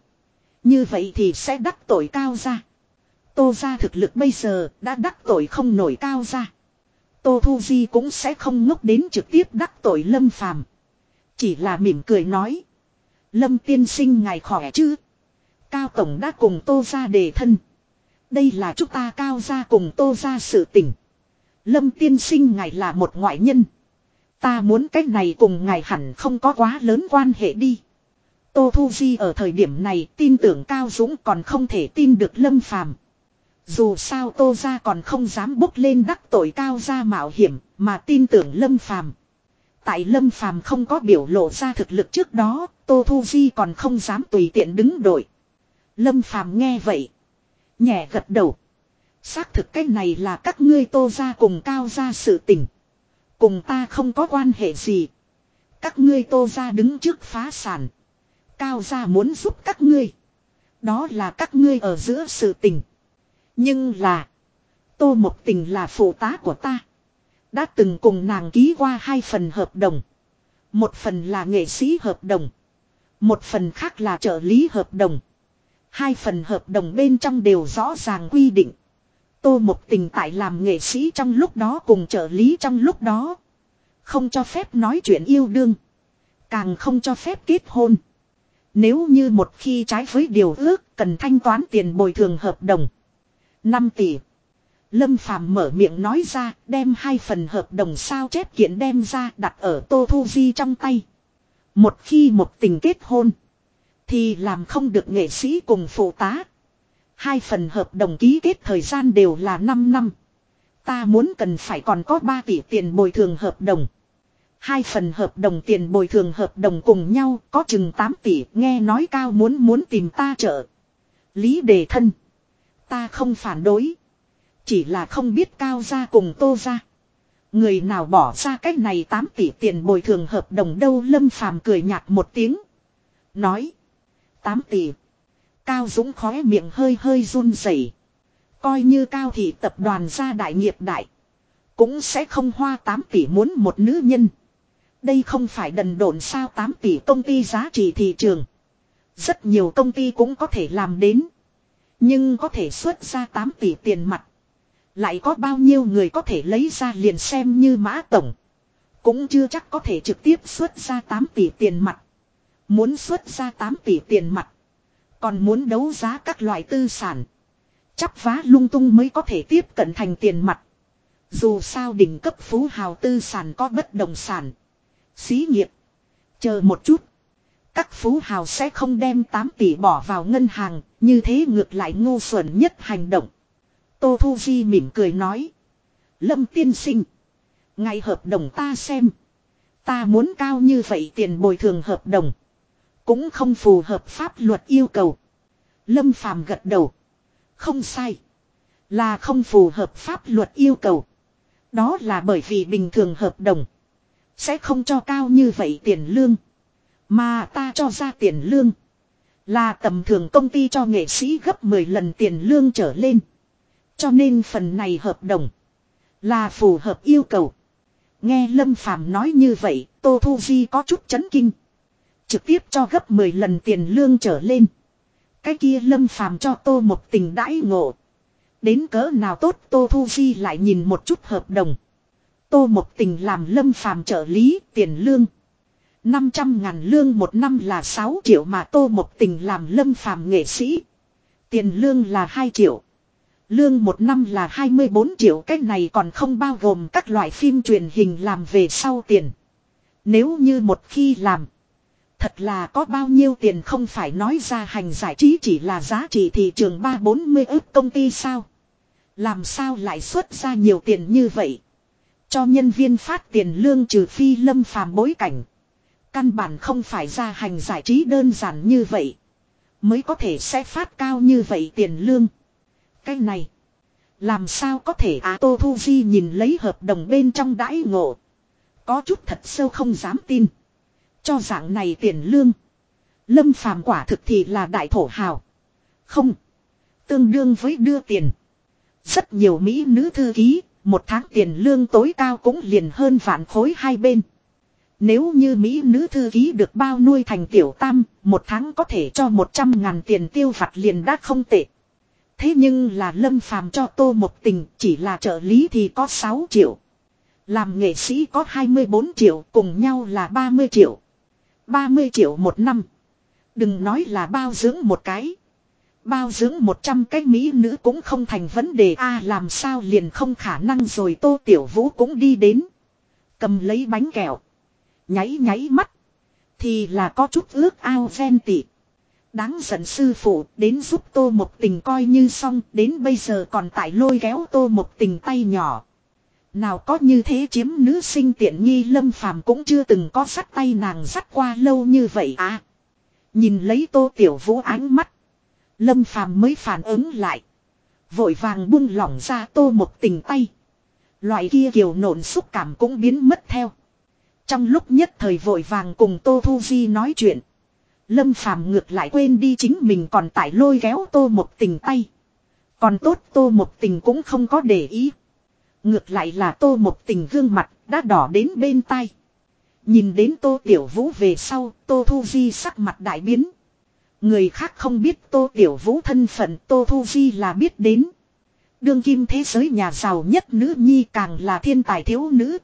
Như vậy thì sẽ đắc tội Cao ra. Tô ra thực lực bây giờ đã đắc tội không nổi Cao ra. Tô Thu Di cũng sẽ không ngốc đến trực tiếp đắc tội Lâm Phàm Chỉ là mỉm cười nói. Lâm tiên sinh ngài khỏe chứ. Cao Tổng đã cùng Tô ra đề thân. Đây là chúng ta cao ra cùng tô ra sự tình. Lâm tiên sinh ngài là một ngoại nhân. Ta muốn cách này cùng ngài hẳn không có quá lớn quan hệ đi. Tô Thu Di ở thời điểm này tin tưởng Cao Dũng còn không thể tin được Lâm Phàm. Dù sao Tô gia còn không dám bốc lên đắc tội Cao gia mạo hiểm mà tin tưởng Lâm Phàm. Tại Lâm Phàm không có biểu lộ ra thực lực trước đó, Tô Thu Di còn không dám tùy tiện đứng đội. Lâm Phàm nghe vậy, Nhẹ gật đầu. Xác thực cái này là các ngươi tô gia cùng cao gia sự tình. Cùng ta không có quan hệ gì. Các ngươi tô ra đứng trước phá sản. Cao ra muốn giúp các ngươi. Đó là các ngươi ở giữa sự tình. Nhưng là. Tô một tình là phụ tá của ta. Đã từng cùng nàng ký qua hai phần hợp đồng. Một phần là nghệ sĩ hợp đồng. Một phần khác là trợ lý hợp đồng. Hai phần hợp đồng bên trong đều rõ ràng quy định. Tô một tình tại làm nghệ sĩ trong lúc đó cùng trợ lý trong lúc đó. Không cho phép nói chuyện yêu đương. Càng không cho phép kết hôn. Nếu như một khi trái với điều ước, cần thanh toán tiền bồi thường hợp đồng. 5 tỷ. Lâm Phàm mở miệng nói ra, đem hai phần hợp đồng sao chép kiện đem ra, đặt ở Tô Thu Di trong tay. Một khi một tình kết hôn. Thì làm không được nghệ sĩ cùng phụ tá. Hai phần hợp đồng ký kết thời gian đều là 5 năm. Ta muốn cần phải còn có 3 tỷ tiền bồi thường hợp đồng. Hai phần hợp đồng tiền bồi thường hợp đồng cùng nhau, có chừng 8 tỷ, nghe nói cao muốn muốn tìm ta trợ. Lý đề thân. Ta không phản đối. Chỉ là không biết cao ra cùng tô ra. Người nào bỏ ra cách này 8 tỷ tiền bồi thường hợp đồng đâu, lâm phàm cười nhạt một tiếng. Nói. 8 tỷ. Cao Dũng khóe miệng hơi hơi run rẩy. Coi như cao thị tập đoàn gia đại nghiệp đại. Cũng sẽ không hoa 8 tỷ muốn một nữ nhân. Đây không phải đần độn sao 8 tỷ công ty giá trị thị trường. Rất nhiều công ty cũng có thể làm đến. Nhưng có thể xuất ra 8 tỷ tiền mặt. Lại có bao nhiêu người có thể lấy ra liền xem như mã tổng. Cũng chưa chắc có thể trực tiếp xuất ra 8 tỷ tiền mặt. Muốn xuất ra 8 tỷ tiền mặt. Còn muốn đấu giá các loại tư sản. Chắp vá lung tung mới có thể tiếp cận thành tiền mặt. Dù sao đỉnh cấp phú hào tư sản có bất động sản. Xí nghiệp. Chờ một chút. Các phú hào sẽ không đem 8 tỷ bỏ vào ngân hàng. Như thế ngược lại ngu xuẩn nhất hành động. Tô Thu Di mỉm cười nói. Lâm tiên sinh. Ngày hợp đồng ta xem. Ta muốn cao như vậy tiền bồi thường hợp đồng. Cũng không phù hợp pháp luật yêu cầu. Lâm Phàm gật đầu. Không sai. Là không phù hợp pháp luật yêu cầu. Đó là bởi vì bình thường hợp đồng. Sẽ không cho cao như vậy tiền lương. Mà ta cho ra tiền lương. Là tầm thường công ty cho nghệ sĩ gấp 10 lần tiền lương trở lên. Cho nên phần này hợp đồng là phù hợp yêu cầu. Nghe Lâm Phàm nói như vậy, Tô Thu Di có chút chấn kinh. Trực tiếp cho gấp 10 lần tiền lương trở lên. Cái kia Lâm Phàm cho Tô một tình đãi ngộ. Đến cỡ nào tốt Tô Thu Di lại nhìn một chút hợp đồng. Tô một tình làm Lâm Phàm trợ lý, tiền lương. 500 ngàn lương một năm là 6 triệu mà Tô một tình làm Lâm Phàm nghệ sĩ. Tiền lương là 2 triệu. Lương một năm là 24 triệu cái này còn không bao gồm các loại phim truyền hình làm về sau tiền. Nếu như một khi làm. Thật là có bao nhiêu tiền không phải nói ra hành giải trí chỉ là giá trị thị trường 340 ức công ty sao. Làm sao lại xuất ra nhiều tiền như vậy. Cho nhân viên phát tiền lương trừ phi lâm phàm bối cảnh. Căn bản không phải ra hành giải trí đơn giản như vậy. Mới có thể sẽ phát cao như vậy tiền lương. Cái này. Làm sao có thể á Tô Thu Di nhìn lấy hợp đồng bên trong đãi ngộ. Có chút thật sâu không dám tin. Cho dạng này tiền lương. Lâm phàm quả thực thì là đại thổ hào. Không. Tương đương với đưa tiền. Rất nhiều Mỹ nữ thư ký. Một tháng tiền lương tối cao cũng liền hơn vạn khối hai bên. Nếu như Mỹ nữ thư ký được bao nuôi thành tiểu tam, một tháng có thể cho 100 ngàn tiền tiêu vặt liền đã không tệ. Thế nhưng là lâm phàm cho tô một tình chỉ là trợ lý thì có 6 triệu. Làm nghệ sĩ có 24 triệu cùng nhau là 30 triệu. 30 triệu một năm. Đừng nói là bao dưỡng một cái. Bao dưỡng 100 cái mỹ nữ cũng không thành vấn đề a, làm sao liền không khả năng rồi tô tiểu vũ cũng đi đến. Cầm lấy bánh kẹo. Nháy nháy mắt. Thì là có chút ước ao ven tị. Đáng giận sư phụ, đến giúp tô một tình coi như xong đến bây giờ còn tại lôi kéo tô một tình tay nhỏ. Nào có như thế chiếm nữ sinh tiện nghi lâm phàm cũng chưa từng có sắt tay nàng sắt qua lâu như vậy à. Nhìn lấy tô tiểu vũ ánh mắt. Lâm phàm mới phản ứng lại. Vội vàng buông lỏng ra tô một tình tay. Loại kia kiều nộn xúc cảm cũng biến mất theo. Trong lúc nhất thời vội vàng cùng Tô Thu Di nói chuyện. Lâm Phàm ngược lại quên đi chính mình còn tại lôi kéo Tô một tình tay. Còn tốt Tô một tình cũng không có để ý. Ngược lại là Tô một tình gương mặt đã đỏ đến bên tai. Nhìn đến Tô Tiểu Vũ về sau, Tô Thu Di sắc mặt đại biến. Người khác không biết Tô Tiểu Vũ thân phận Tô Thu Di là biết đến. Đương kim thế giới nhà giàu nhất nữ nhi càng là thiên tài thiếu nữ.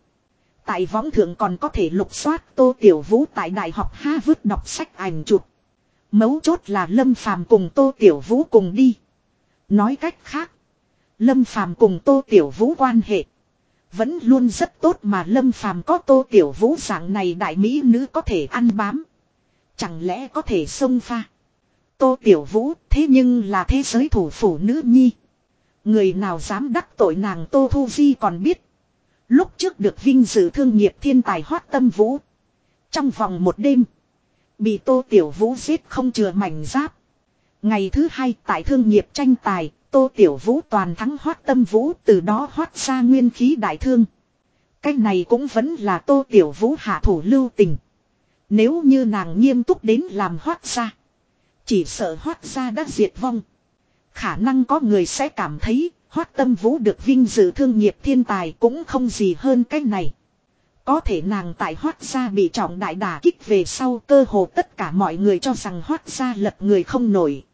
Tại võng thượng còn có thể lục soát Tô Tiểu Vũ tại Đại học Harvard đọc sách ảnh chụp. Mấu chốt là Lâm Phàm cùng Tô Tiểu Vũ cùng đi. Nói cách khác. Lâm Phàm cùng Tô Tiểu Vũ quan hệ. Vẫn luôn rất tốt mà Lâm Phàm có Tô Tiểu Vũ dạng này đại mỹ nữ có thể ăn bám. Chẳng lẽ có thể xông pha. Tô Tiểu Vũ thế nhưng là thế giới thủ phủ nữ nhi. Người nào dám đắc tội nàng Tô Thu Di còn biết. Lúc trước được vinh dự thương nghiệp thiên tài hoát tâm vũ. Trong vòng một đêm. Bị Tô Tiểu Vũ giết không chừa mảnh giáp. Ngày thứ hai tại thương nghiệp tranh tài, Tô Tiểu Vũ toàn thắng hoát tâm vũ, từ đó hoát ra nguyên khí đại thương. Cái này cũng vẫn là Tô Tiểu Vũ hạ thủ lưu tình. Nếu như nàng nghiêm túc đến làm hoát ra. Chỉ sợ hoát ra đã diệt vong. Khả năng có người sẽ cảm thấy Hoát tâm vũ được vinh dự thương nghiệp thiên tài cũng không gì hơn cái này. Có thể nàng tại hoát gia bị trọng đại đả kích về sau, cơ hồ tất cả mọi người cho rằng hoát gia lật người không nổi.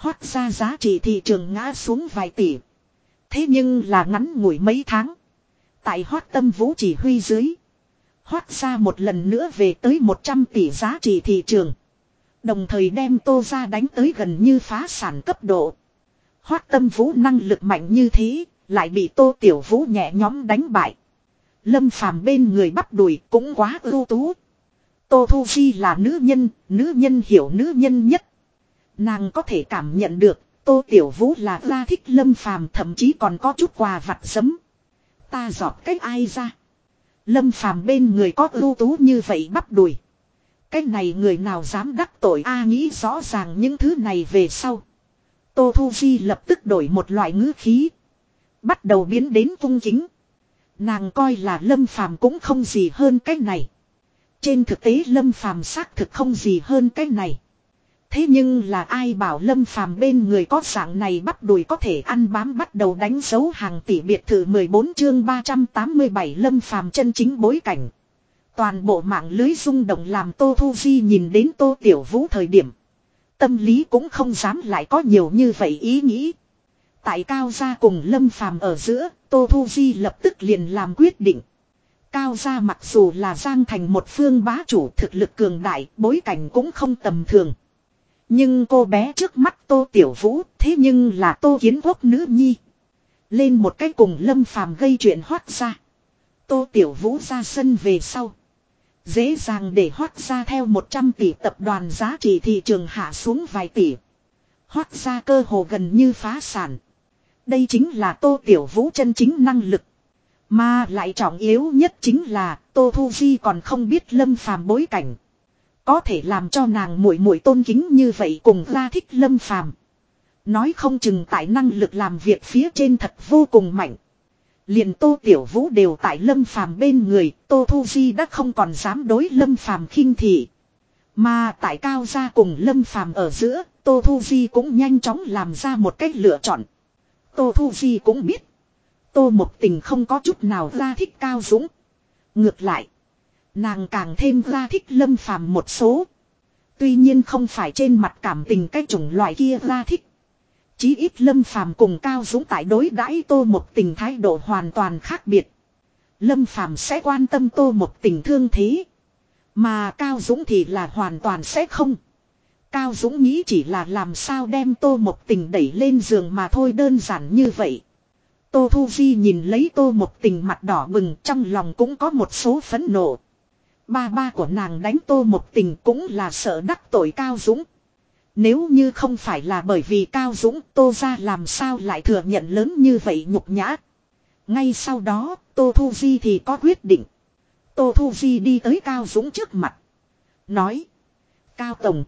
Hoác ra giá trị thị trường ngã xuống vài tỷ. Thế nhưng là ngắn ngủi mấy tháng. Tại hoác tâm vũ chỉ huy dưới. Hoác ra một lần nữa về tới 100 tỷ giá trị thị trường. Đồng thời đem tô ra đánh tới gần như phá sản cấp độ. Hoác tâm vũ năng lực mạnh như thế, lại bị tô tiểu vũ nhẹ nhóm đánh bại. Lâm phàm bên người bắt đuổi cũng quá ưu tú. Tô Thu Phi là nữ nhân, nữ nhân hiểu nữ nhân nhất. Nàng có thể cảm nhận được, Tô Tiểu Vũ là ra thích lâm phàm thậm chí còn có chút quà vặt sấm. Ta giọt cách ai ra. Lâm phàm bên người có ưu tú như vậy bắt đuổi. Cái này người nào dám đắc tội a nghĩ rõ ràng những thứ này về sau. Tô Thu Di lập tức đổi một loại ngữ khí. Bắt đầu biến đến cung chính. Nàng coi là Lâm Phàm cũng không gì hơn cái này. Trên thực tế Lâm Phàm xác thực không gì hơn cái này. Thế nhưng là ai bảo lâm phàm bên người có dạng này bắt đùi có thể ăn bám bắt đầu đánh dấu hàng tỷ biệt thự 14 chương 387 lâm phàm chân chính bối cảnh. Toàn bộ mạng lưới rung động làm Tô Thu Di nhìn đến Tô Tiểu Vũ thời điểm. Tâm lý cũng không dám lại có nhiều như vậy ý nghĩ. Tại Cao Gia cùng Lâm Phàm ở giữa, Tô Thu Di lập tức liền làm quyết định. Cao Gia mặc dù là Giang Thành một phương bá chủ thực lực cường đại, bối cảnh cũng không tầm thường. Nhưng cô bé trước mắt Tô Tiểu Vũ, thế nhưng là Tô Kiến Quốc nữ nhi. Lên một cái cùng Lâm Phàm gây chuyện hoát ra. Tô Tiểu Vũ ra sân về sau. Dễ dàng để hoát ra theo 100 tỷ tập đoàn giá trị thị trường hạ xuống vài tỷ. Hoát ra cơ hồ gần như phá sản. Đây chính là Tô Tiểu Vũ chân chính năng lực. Mà lại trọng yếu nhất chính là Tô Thu Di còn không biết lâm phàm bối cảnh. Có thể làm cho nàng muội muội tôn kính như vậy cùng ra thích lâm phàm. Nói không chừng tại năng lực làm việc phía trên thật vô cùng mạnh. Liền Tô Tiểu Vũ đều tại Lâm Phàm bên người, Tô Thu Di đã không còn dám đối Lâm Phàm khinh thị. Mà tại Cao Gia cùng Lâm Phàm ở giữa, Tô Thu Di cũng nhanh chóng làm ra một cách lựa chọn. Tô Thu Di cũng biết. Tô Một Tình không có chút nào ra thích Cao Dũng. Ngược lại, nàng càng thêm ra thích Lâm Phàm một số. Tuy nhiên không phải trên mặt cảm tình cái chủng loại kia ra thích. Chí ít Lâm Phàm cùng Cao Dũng tại đối đãi Tô Một Tình thái độ hoàn toàn khác biệt. Lâm Phàm sẽ quan tâm Tô Một Tình thương thế. Mà Cao Dũng thì là hoàn toàn sẽ không. Cao Dũng nghĩ chỉ là làm sao đem Tô Một Tình đẩy lên giường mà thôi đơn giản như vậy. Tô Thu Di nhìn lấy Tô Một Tình mặt đỏ bừng, trong lòng cũng có một số phẫn nộ. Ba ba của nàng đánh Tô Một Tình cũng là sợ đắc tội Cao Dũng. Nếu như không phải là bởi vì Cao Dũng, Tô ra làm sao lại thừa nhận lớn như vậy nhục nhã. Ngay sau đó, Tô Thu Di thì có quyết định. Tô Thu Di đi tới Cao Dũng trước mặt. Nói. Cao Tổng.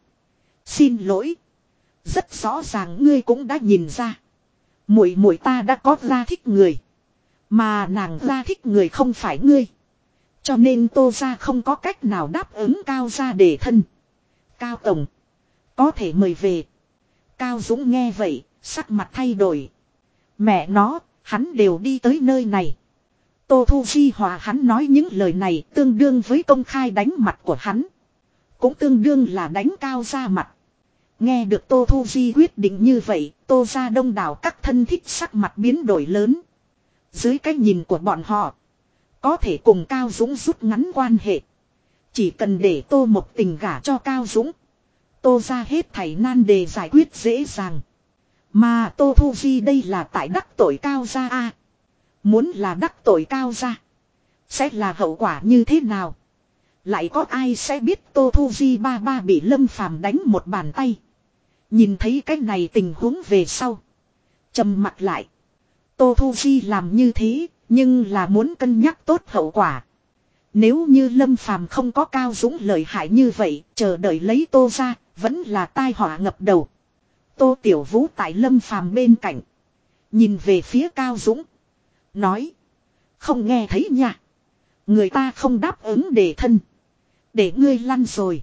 Xin lỗi. Rất rõ ràng ngươi cũng đã nhìn ra. Muội muội ta đã có ra thích người. Mà nàng ra thích người không phải ngươi. Cho nên tô ra không có cách nào đáp ứng cao ra để thân. Cao Tổng. Có thể mời về. Cao Dũng nghe vậy, sắc mặt thay đổi. Mẹ nó, hắn đều đi tới nơi này. Tô Thu Di hòa hắn nói những lời này tương đương với công khai đánh mặt của hắn. Cũng tương đương là đánh cao ra mặt. Nghe được Tô Thu Di quyết định như vậy, Tô ra đông đảo các thân thích sắc mặt biến đổi lớn. Dưới cái nhìn của bọn họ, có thể cùng Cao Dũng rút ngắn quan hệ. Chỉ cần để Tô một tình gả cho Cao Dũng. Tô ra hết thảy nan đề giải quyết dễ dàng. Mà Tô Thu Di đây là tại đắc tội cao gia a Muốn là đắc tội cao gia Sẽ là hậu quả như thế nào? Lại có ai sẽ biết Tô Thu Di ba ba bị Lâm Phàm đánh một bàn tay. Nhìn thấy cái này tình huống về sau. trầm mặt lại. Tô Thu Di làm như thế, nhưng là muốn cân nhắc tốt hậu quả. Nếu như Lâm Phàm không có cao dũng lợi hại như vậy, chờ đợi lấy Tô ra, vẫn là tai họa ngập đầu. Tô Tiểu Vũ tại Lâm Phàm bên cạnh. Nhìn về phía Cao Dũng. Nói. Không nghe thấy nha. Người ta không đáp ứng để thân. Để ngươi lăn rồi.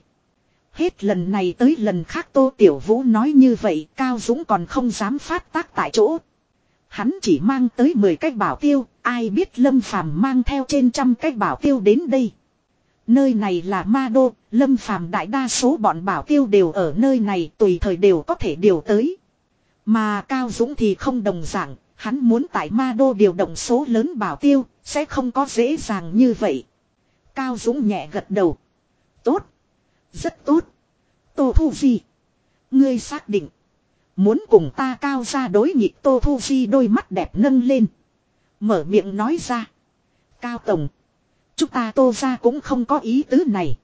Hết lần này tới lần khác Tô Tiểu Vũ nói như vậy Cao Dũng còn không dám phát tác tại chỗ. Hắn chỉ mang tới 10 cái bảo tiêu, ai biết Lâm Phàm mang theo trên trăm cái bảo tiêu đến đây. Nơi này là ma đô, lâm phàm đại đa số bọn bảo tiêu đều ở nơi này tùy thời đều có thể điều tới. Mà Cao Dũng thì không đồng dạng, hắn muốn tại ma đô điều động số lớn bảo tiêu, sẽ không có dễ dàng như vậy. Cao Dũng nhẹ gật đầu. Tốt. Rất tốt. Tô Thu Di. Ngươi xác định. Muốn cùng ta cao ra đối nhịp Tô Thu Di đôi mắt đẹp nâng lên. Mở miệng nói ra. Cao Tổng. Chúng ta tô ra cũng không có ý tứ này.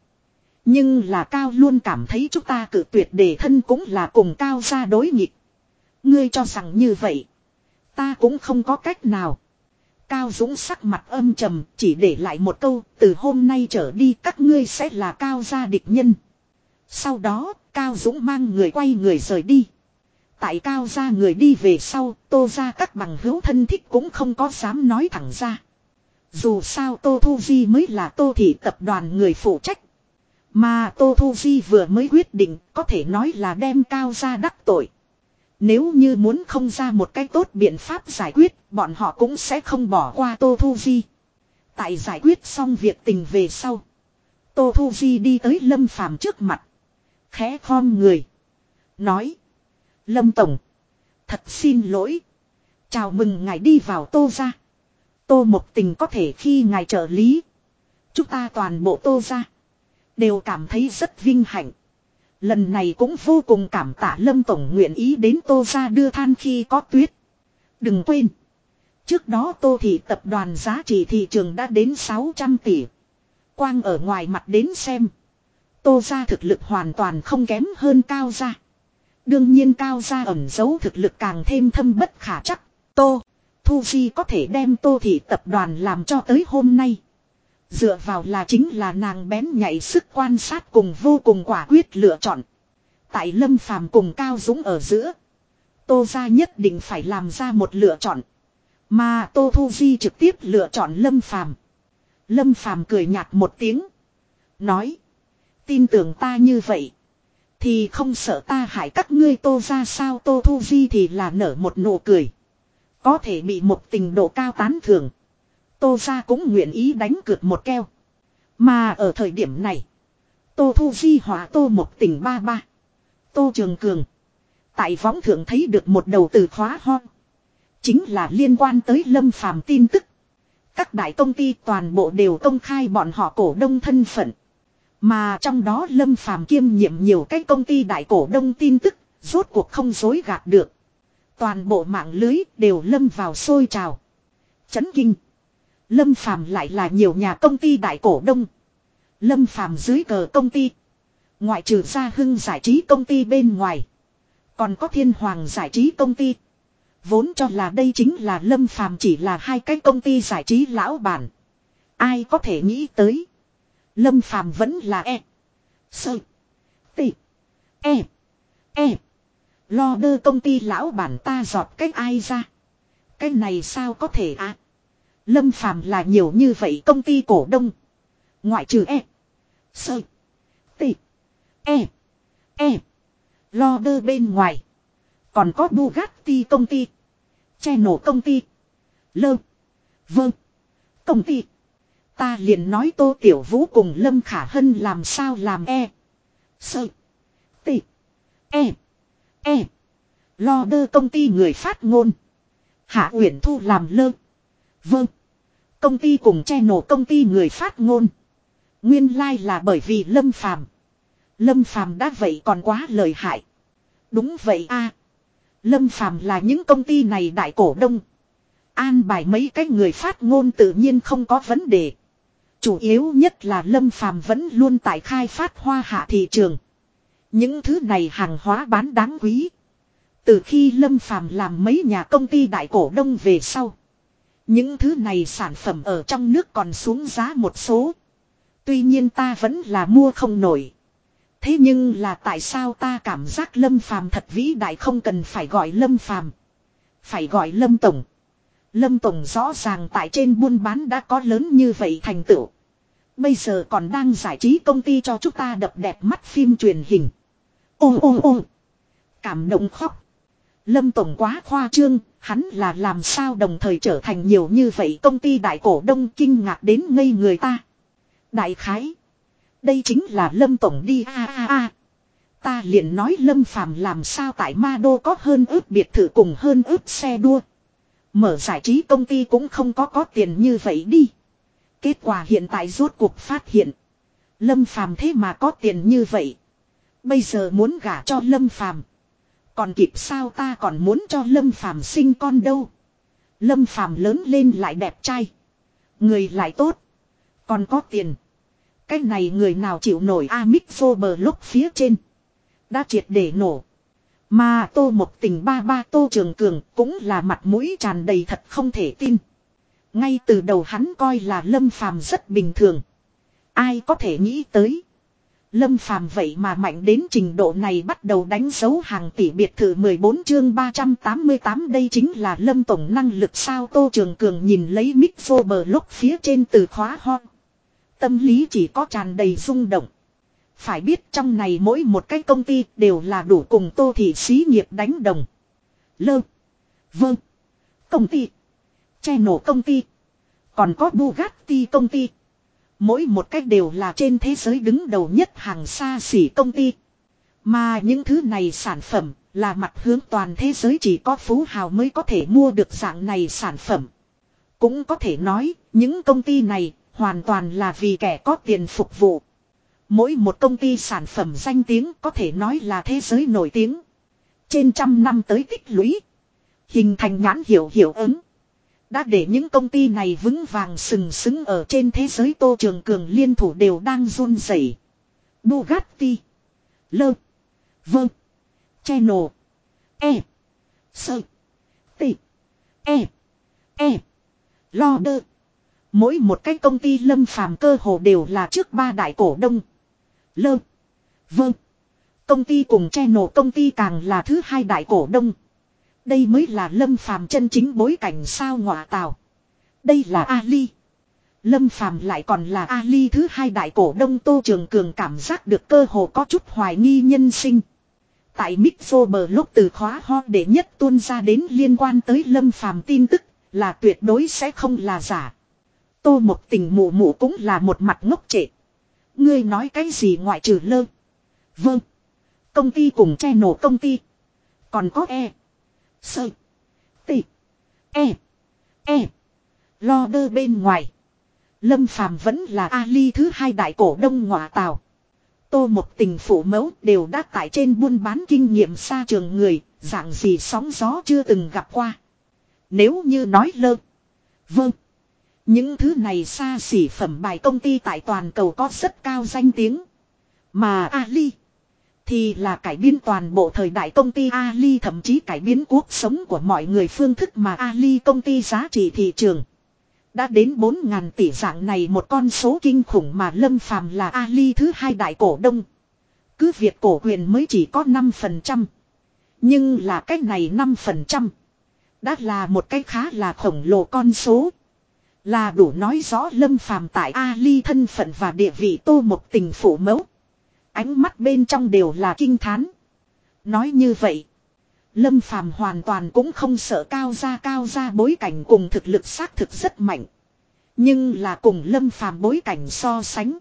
Nhưng là Cao luôn cảm thấy chúng ta cử tuyệt đề thân cũng là cùng Cao ra đối nhịp. Ngươi cho rằng như vậy. Ta cũng không có cách nào. Cao Dũng sắc mặt âm trầm, chỉ để lại một câu, từ hôm nay trở đi các ngươi sẽ là Cao gia địch nhân. Sau đó, Cao Dũng mang người quay người rời đi. Tại Cao gia người đi về sau tô ra các bằng hữu thân thích cũng không có dám nói thẳng ra. Dù sao Tô Thu Di mới là Tô Thị tập đoàn người phụ trách. Mà Tô Thu Di vừa mới quyết định có thể nói là đem cao ra đắc tội. Nếu như muốn không ra một cách tốt biện pháp giải quyết, bọn họ cũng sẽ không bỏ qua Tô Thu Di. Tại giải quyết xong việc tình về sau. Tô Thu Di đi tới Lâm Phàm trước mặt. Khẽ khom người. Nói. Lâm Tổng. Thật xin lỗi. Chào mừng ngài đi vào Tô ra. Tô một tình có thể khi ngài trợ lý. Chúng ta toàn bộ Tô ra. Đều cảm thấy rất vinh hạnh. Lần này cũng vô cùng cảm tạ Lâm Tổng nguyện ý đến Tô ra đưa than khi có tuyết. Đừng quên. Trước đó Tô Thị tập đoàn giá trị thị trường đã đến 600 tỷ. Quang ở ngoài mặt đến xem. Tô ra thực lực hoàn toàn không kém hơn Cao ra. Đương nhiên Cao gia ẩn giấu thực lực càng thêm thâm bất khả chắc. Tô, Thu Di có thể đem Tô Thị tập đoàn làm cho tới hôm nay. Dựa vào là chính là nàng bén nhạy sức quan sát cùng vô cùng quả quyết lựa chọn. Tại Lâm Phàm cùng Cao Dũng ở giữa. Tô gia nhất định phải làm ra một lựa chọn. Mà Tô Thu Di trực tiếp lựa chọn Lâm Phàm. Lâm Phàm cười nhạt một tiếng. Nói. Tin tưởng ta như vậy. Thì không sợ ta hại các ngươi tô ra sao tô thu di thì là nở một nụ cười. Có thể bị một tình độ cao tán thưởng. Tô ra cũng nguyện ý đánh cược một keo. Mà ở thời điểm này. Tô thu di hỏa tô một tình ba ba. Tô trường cường. Tại võng thượng thấy được một đầu từ khóa ho. Chính là liên quan tới lâm phàm tin tức. Các đại công ty toàn bộ đều công khai bọn họ cổ đông thân phận. Mà trong đó Lâm Phàm kiêm nhiệm nhiều cái công ty đại cổ đông tin tức, rốt cuộc không dối gạt được. Toàn bộ mạng lưới đều lâm vào sôi trào. Chấn kinh. Lâm Phàm lại là nhiều nhà công ty đại cổ đông. Lâm Phàm dưới cờ công ty. Ngoại trừ ra hưng giải trí công ty bên ngoài. Còn có thiên hoàng giải trí công ty. Vốn cho là đây chính là Lâm Phàm chỉ là hai cái công ty giải trí lão bản. Ai có thể nghĩ tới. Lâm Phàm vẫn là e. Sơ. Tị. E. E. Lo đơ công ty lão bản ta giọt cách ai ra. Cái này sao có thể à. Lâm Phàm là nhiều như vậy công ty cổ đông. Ngoại trừ e. Sơ. Tị. E. E. Lo đơ bên ngoài. Còn có Bugatti công ty. Che nổ công ty. Lơ. Vâng. Công ty. Ta liền nói Tô Tiểu Vũ cùng Lâm Khả Hân làm sao làm e. Sợ. Tị. E. E. Lo đơ công ty người phát ngôn. Hạ Uyển Thu làm lơ. Vâng. Công ty cùng che nổ công ty người phát ngôn. Nguyên lai like là bởi vì Lâm Phàm. Lâm Phàm đã vậy còn quá lời hại. Đúng vậy a. Lâm Phàm là những công ty này đại cổ đông. An bài mấy cái người phát ngôn tự nhiên không có vấn đề. Chủ yếu nhất là Lâm Phàm vẫn luôn tại khai phát hoa hạ thị trường. Những thứ này hàng hóa bán đáng quý. Từ khi Lâm Phàm làm mấy nhà công ty đại cổ đông về sau. Những thứ này sản phẩm ở trong nước còn xuống giá một số. Tuy nhiên ta vẫn là mua không nổi. Thế nhưng là tại sao ta cảm giác Lâm Phàm thật vĩ đại không cần phải gọi Lâm Phàm, phải gọi Lâm tổng. Lâm tổng rõ ràng tại trên buôn bán đã có lớn như vậy thành tựu. Bây giờ còn đang giải trí công ty cho chúng ta đập đẹp mắt phim truyền hình. ôm ôm ôm Cảm động khóc. Lâm Tổng quá khoa trương, hắn là làm sao đồng thời trở thành nhiều như vậy công ty đại cổ đông kinh ngạc đến ngây người ta. Đại khái. Đây chính là Lâm Tổng đi a a a. Ta liền nói Lâm Phàm làm sao tại Ma Đô có hơn ước biệt thự cùng hơn ước xe đua. Mở giải trí công ty cũng không có có tiền như vậy đi. Kết quả hiện tại rốt cuộc phát hiện. Lâm Phàm thế mà có tiền như vậy. Bây giờ muốn gả cho Lâm Phàm Còn kịp sao ta còn muốn cho Lâm Phàm sinh con đâu. Lâm Phàm lớn lên lại đẹp trai. Người lại tốt. Còn có tiền. Cái này người nào chịu nổi Amic bờ lúc phía trên. Đã triệt để nổ. Mà tô một tình ba ba tô trường cường cũng là mặt mũi tràn đầy thật không thể tin. Ngay từ đầu hắn coi là Lâm Phàm rất bình thường. Ai có thể nghĩ tới. Lâm Phàm vậy mà mạnh đến trình độ này bắt đầu đánh dấu hàng tỷ biệt thự 14 chương 388 đây chính là Lâm Tổng năng lực sao Tô Trường Cường nhìn lấy mic vô bờ lúc phía trên từ khóa ho. Tâm lý chỉ có tràn đầy rung động. Phải biết trong này mỗi một cái công ty đều là đủ cùng tô thị xí nghiệp đánh đồng. Lơ. Vâng. Công ty. Che nổ công ty. Còn có Bugatti công ty. Mỗi một cách đều là trên thế giới đứng đầu nhất hàng xa xỉ công ty. Mà những thứ này sản phẩm là mặt hướng toàn thế giới chỉ có phú hào mới có thể mua được dạng này sản phẩm. Cũng có thể nói, những công ty này hoàn toàn là vì kẻ có tiền phục vụ. Mỗi một công ty sản phẩm danh tiếng có thể nói là thế giới nổi tiếng. Trên trăm năm tới tích lũy. Hình thành nhãn hiệu hiệu ứng. Đã để những công ty này vững vàng sừng sững ở trên thế giới, tô trường cường liên thủ đều đang run rẩy. Bugatti. Lơ. Vâng. Channel. E. Sơ. T. E. E. Lo đơ. Mỗi một cái công ty lâm phàm cơ hồ đều là trước ba đại cổ đông. Lơ. Vâng. Công ty cùng channel, công ty càng là thứ hai đại cổ đông. Đây mới là lâm phàm chân chính bối cảnh sao ngọa tào. Đây là Ali. Lâm phàm lại còn là Ali thứ hai đại cổ đông Tô Trường Cường cảm giác được cơ hồ có chút hoài nghi nhân sinh. Tại Mixo bờ lúc từ khóa ho để nhất tuôn ra đến liên quan tới lâm phàm tin tức là tuyệt đối sẽ không là giả. Tô một tình mụ mụ cũng là một mặt ngốc trệ. Ngươi nói cái gì ngoại trừ lơ. Vâng. Công ty cùng che nổ công ty. Còn có E. Sơ. Tị. E. E. Lo đơ bên ngoài. Lâm Phàm vẫn là Ali thứ hai đại cổ đông ngọa tàu. Tô một tình phủ mẫu đều đã tại trên buôn bán kinh nghiệm xa trường người, dạng gì sóng gió chưa từng gặp qua. Nếu như nói lơ. Vâng. Những thứ này xa xỉ phẩm bài công ty tại toàn cầu có rất cao danh tiếng. Mà Ali. Thì là cải biến toàn bộ thời đại công ty Ali, thậm chí cải biến cuộc sống của mọi người phương thức mà Ali công ty giá trị thị trường. Đã đến 4.000 tỷ dạng này một con số kinh khủng mà Lâm Phàm là Ali thứ hai đại cổ đông. Cứ việc cổ quyền mới chỉ có 5%. Nhưng là cách này 5%. Đã là một cái khá là khổng lồ con số. Là đủ nói rõ Lâm Phàm tại Ali thân phận và địa vị tô một tình phủ mẫu. Ánh mắt bên trong đều là kinh thán. Nói như vậy. Lâm Phàm hoàn toàn cũng không sợ cao ra cao ra bối cảnh cùng thực lực xác thực rất mạnh. Nhưng là cùng Lâm Phàm bối cảnh so sánh.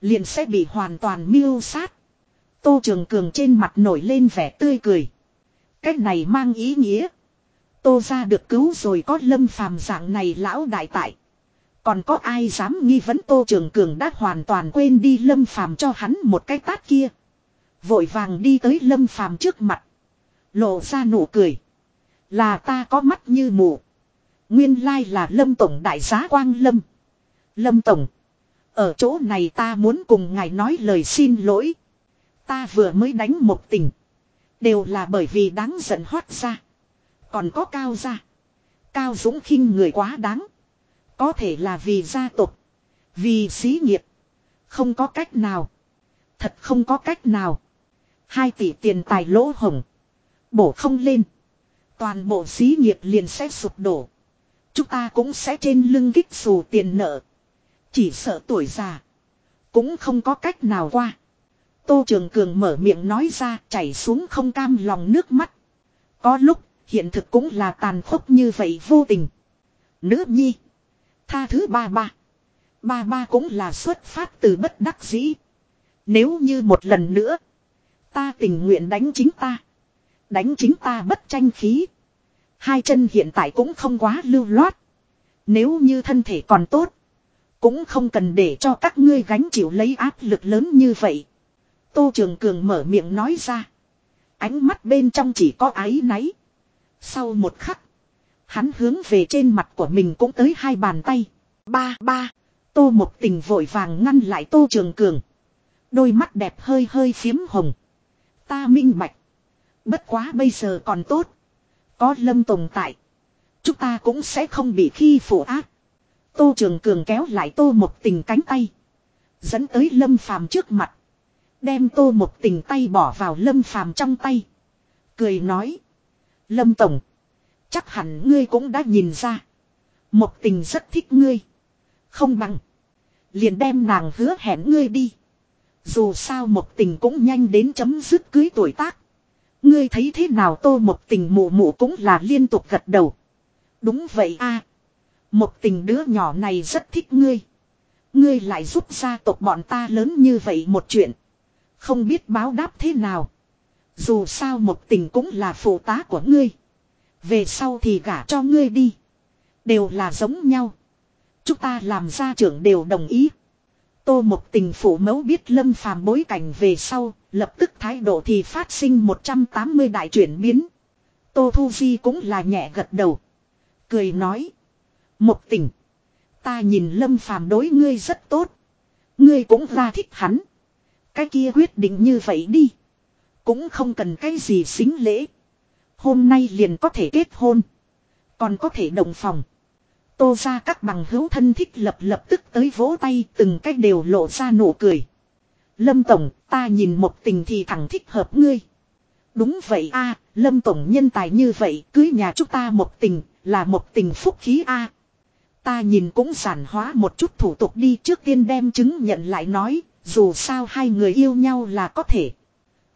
Liền sẽ bị hoàn toàn miêu sát. Tô Trường Cường trên mặt nổi lên vẻ tươi cười. Cách này mang ý nghĩa. Tô ra được cứu rồi có Lâm Phàm dạng này lão đại tại. Còn có ai dám nghi vấn Tô Trường Cường đã hoàn toàn quên đi Lâm Phàm cho hắn một cái tát kia. Vội vàng đi tới Lâm Phàm trước mặt. Lộ ra nụ cười. Là ta có mắt như mù. Nguyên lai là Lâm Tổng đại giá Quang Lâm. Lâm Tổng. Ở chỗ này ta muốn cùng ngài nói lời xin lỗi. Ta vừa mới đánh một tình. Đều là bởi vì đáng giận hoát ra. Còn có cao ra. Cao Dũng khinh người quá đáng. Có thể là vì gia tộc. Vì xí nghiệp. Không có cách nào. Thật không có cách nào. Hai tỷ tiền tài lỗ hồng. Bổ không lên. Toàn bộ xí nghiệp liền sẽ sụp đổ. Chúng ta cũng sẽ trên lưng kích xù tiền nợ. Chỉ sợ tuổi già. Cũng không có cách nào qua. Tô Trường Cường mở miệng nói ra, chảy xuống không cam lòng nước mắt. Có lúc, hiện thực cũng là tàn khốc như vậy vô tình. Nữ nhi. Tha thứ ba ba. Ba ba cũng là xuất phát từ bất đắc dĩ. Nếu như một lần nữa. Ta tình nguyện đánh chính ta. Đánh chính ta bất tranh khí. Hai chân hiện tại cũng không quá lưu loát. Nếu như thân thể còn tốt. Cũng không cần để cho các ngươi gánh chịu lấy áp lực lớn như vậy. Tô Trường Cường mở miệng nói ra. Ánh mắt bên trong chỉ có ái náy. Sau một khắc. Hắn hướng về trên mặt của mình cũng tới hai bàn tay. Ba ba. Tô một tình vội vàng ngăn lại Tô Trường Cường. Đôi mắt đẹp hơi hơi phiếm hồng. Ta minh bạch. Bất quá bây giờ còn tốt. Có lâm tồn tại. Chúng ta cũng sẽ không bị khi phụ ác. Tô Trường Cường kéo lại Tô một tình cánh tay. Dẫn tới lâm phàm trước mặt. Đem Tô một tình tay bỏ vào lâm phàm trong tay. Cười nói. Lâm Tổng. Chắc hẳn ngươi cũng đã nhìn ra. Một tình rất thích ngươi. Không bằng. Liền đem nàng hứa hẹn ngươi đi. Dù sao một tình cũng nhanh đến chấm dứt cưới tuổi tác. Ngươi thấy thế nào tô một tình mụ mụ cũng là liên tục gật đầu. Đúng vậy a Một tình đứa nhỏ này rất thích ngươi. Ngươi lại giúp gia tộc bọn ta lớn như vậy một chuyện. Không biết báo đáp thế nào. Dù sao một tình cũng là phụ tá của ngươi. Về sau thì gả cho ngươi đi. Đều là giống nhau. Chúng ta làm gia trưởng đều đồng ý. Tô một tình phủ mẫu biết lâm phàm bối cảnh về sau, lập tức thái độ thì phát sinh 180 đại chuyển biến. Tô Thu Di cũng là nhẹ gật đầu. Cười nói. Một tình. Ta nhìn lâm phàm đối ngươi rất tốt. Ngươi cũng ra thích hắn. Cái kia quyết định như vậy đi. Cũng không cần cái gì xính lễ. Hôm nay liền có thể kết hôn. Còn có thể đồng phòng. Tô ra các bằng hữu thân thích lập lập tức tới vỗ tay từng cách đều lộ ra nụ cười. Lâm Tổng, ta nhìn một tình thì thẳng thích hợp ngươi. Đúng vậy a Lâm Tổng nhân tài như vậy, cưới nhà chúng ta một tình, là một tình phúc khí a Ta nhìn cũng giản hóa một chút thủ tục đi trước tiên đem chứng nhận lại nói, dù sao hai người yêu nhau là có thể.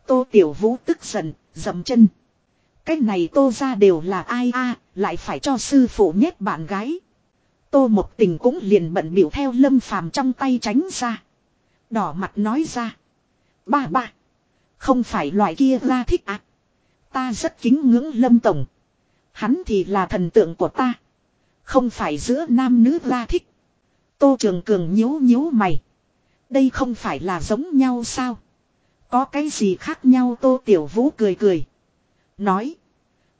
Tô Tiểu Vũ tức giận, dậm chân. Cái này tô ra đều là ai a, lại phải cho sư phụ nhét bạn gái. Tô một tình cũng liền bận biểu theo lâm phàm trong tay tránh ra. Đỏ mặt nói ra. Ba ba. Không phải loại kia ra thích à. Ta rất kính ngưỡng lâm tổng. Hắn thì là thần tượng của ta. Không phải giữa nam nữ ra thích. Tô Trường Cường nhíu nhíu mày. Đây không phải là giống nhau sao? Có cái gì khác nhau Tô Tiểu Vũ cười cười. Nói.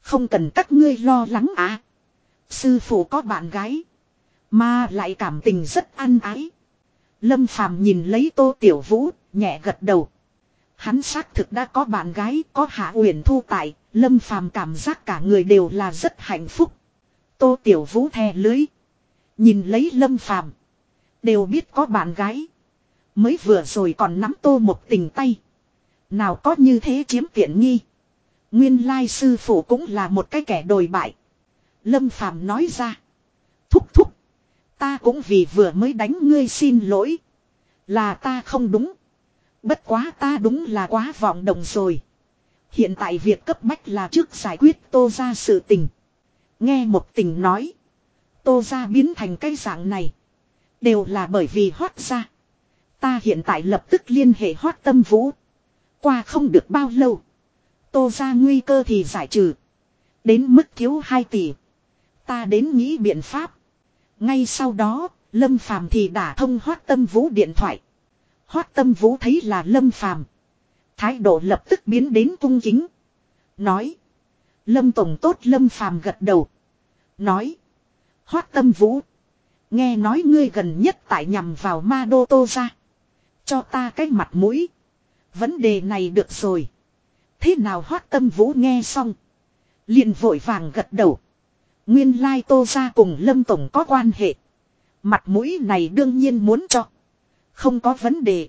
Không cần các ngươi lo lắng à. Sư phụ có bạn gái. Mà lại cảm tình rất ăn ái. Lâm Phàm nhìn lấy Tô Tiểu Vũ, nhẹ gật đầu. Hắn xác thực đã có bạn gái, có Hạ Uyển Thu tại, Lâm Phàm cảm giác cả người đều là rất hạnh phúc. Tô Tiểu Vũ thè lưới. Nhìn lấy Lâm Phàm Đều biết có bạn gái. Mới vừa rồi còn nắm tô một tình tay. Nào có như thế chiếm tiện nghi. Nguyên lai sư phụ cũng là một cái kẻ đồi bại. Lâm Phàm nói ra. Thúc thúc. Ta cũng vì vừa mới đánh ngươi xin lỗi. Là ta không đúng. Bất quá ta đúng là quá vọng động rồi. Hiện tại việc cấp bách là trước giải quyết tô ra sự tình. Nghe một tình nói. Tô ra biến thành cái dạng này. Đều là bởi vì hoát ra. Ta hiện tại lập tức liên hệ hoát tâm vũ. Qua không được bao lâu. Tô ra nguy cơ thì giải trừ. Đến mức thiếu 2 tỷ. Ta đến nghĩ biện pháp. Ngay sau đó, Lâm Phàm thì đã thông hoát Tâm Vũ điện thoại. Hoát Tâm Vũ thấy là Lâm Phàm, thái độ lập tức biến đến cung kính, nói: "Lâm tổng tốt." Lâm Phàm gật đầu, nói: Hoát Tâm Vũ, nghe nói ngươi gần nhất tại nhằm vào Ma Đô Tô ra, cho ta cái mặt mũi. Vấn đề này được rồi." Thế nào Hoát Tâm Vũ nghe xong, liền vội vàng gật đầu. Nguyên lai tô ra cùng Lâm Tổng có quan hệ. Mặt mũi này đương nhiên muốn cho. Không có vấn đề.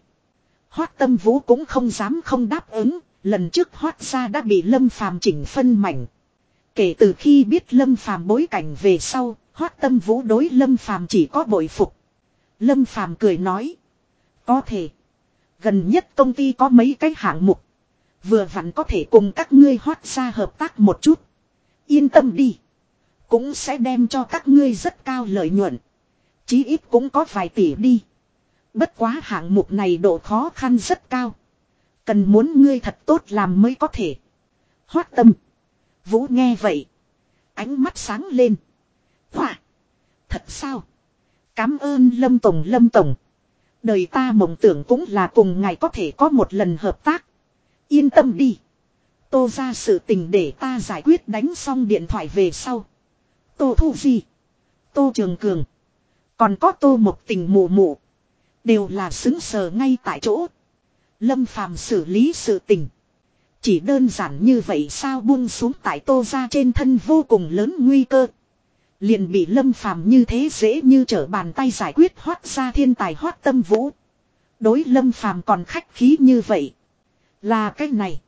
Hoác tâm vũ cũng không dám không đáp ứng. Lần trước hoác ra đã bị Lâm Phàm chỉnh phân mảnh. Kể từ khi biết Lâm Phàm bối cảnh về sau, Hoác Tâm Vũ đối Lâm Phàm chỉ có bội phục. Lâm Phàm cười nói, có thể. Gần nhất công ty có mấy cái hạng mục, vừa vặn có thể cùng các ngươi hoát ra hợp tác một chút. Yên tâm đi. Cũng sẽ đem cho các ngươi rất cao lợi nhuận. Chí ít cũng có vài tỷ đi. Bất quá hạng mục này độ khó khăn rất cao. Cần muốn ngươi thật tốt làm mới có thể. Hoát tâm. Vũ nghe vậy. Ánh mắt sáng lên. Hoa. Thật sao? Cám ơn Lâm Tổng Lâm Tổng. Đời ta mộng tưởng cũng là cùng ngài có thể có một lần hợp tác. Yên tâm đi. Tô ra sự tình để ta giải quyết đánh xong điện thoại về sau. Tô Thu Di. Tô Trường Cường. Còn có Tô Một Tình mù mù. Đều là xứng sờ ngay tại chỗ. Lâm Phàm xử lý sự tình. Chỉ đơn giản như vậy sao buông xuống tại tô ra trên thân vô cùng lớn nguy cơ. Liền bị lâm phàm như thế dễ như trở bàn tay giải quyết, hoát ra thiên tài hoát tâm vũ. Đối lâm phàm còn khách khí như vậy. Là cái này.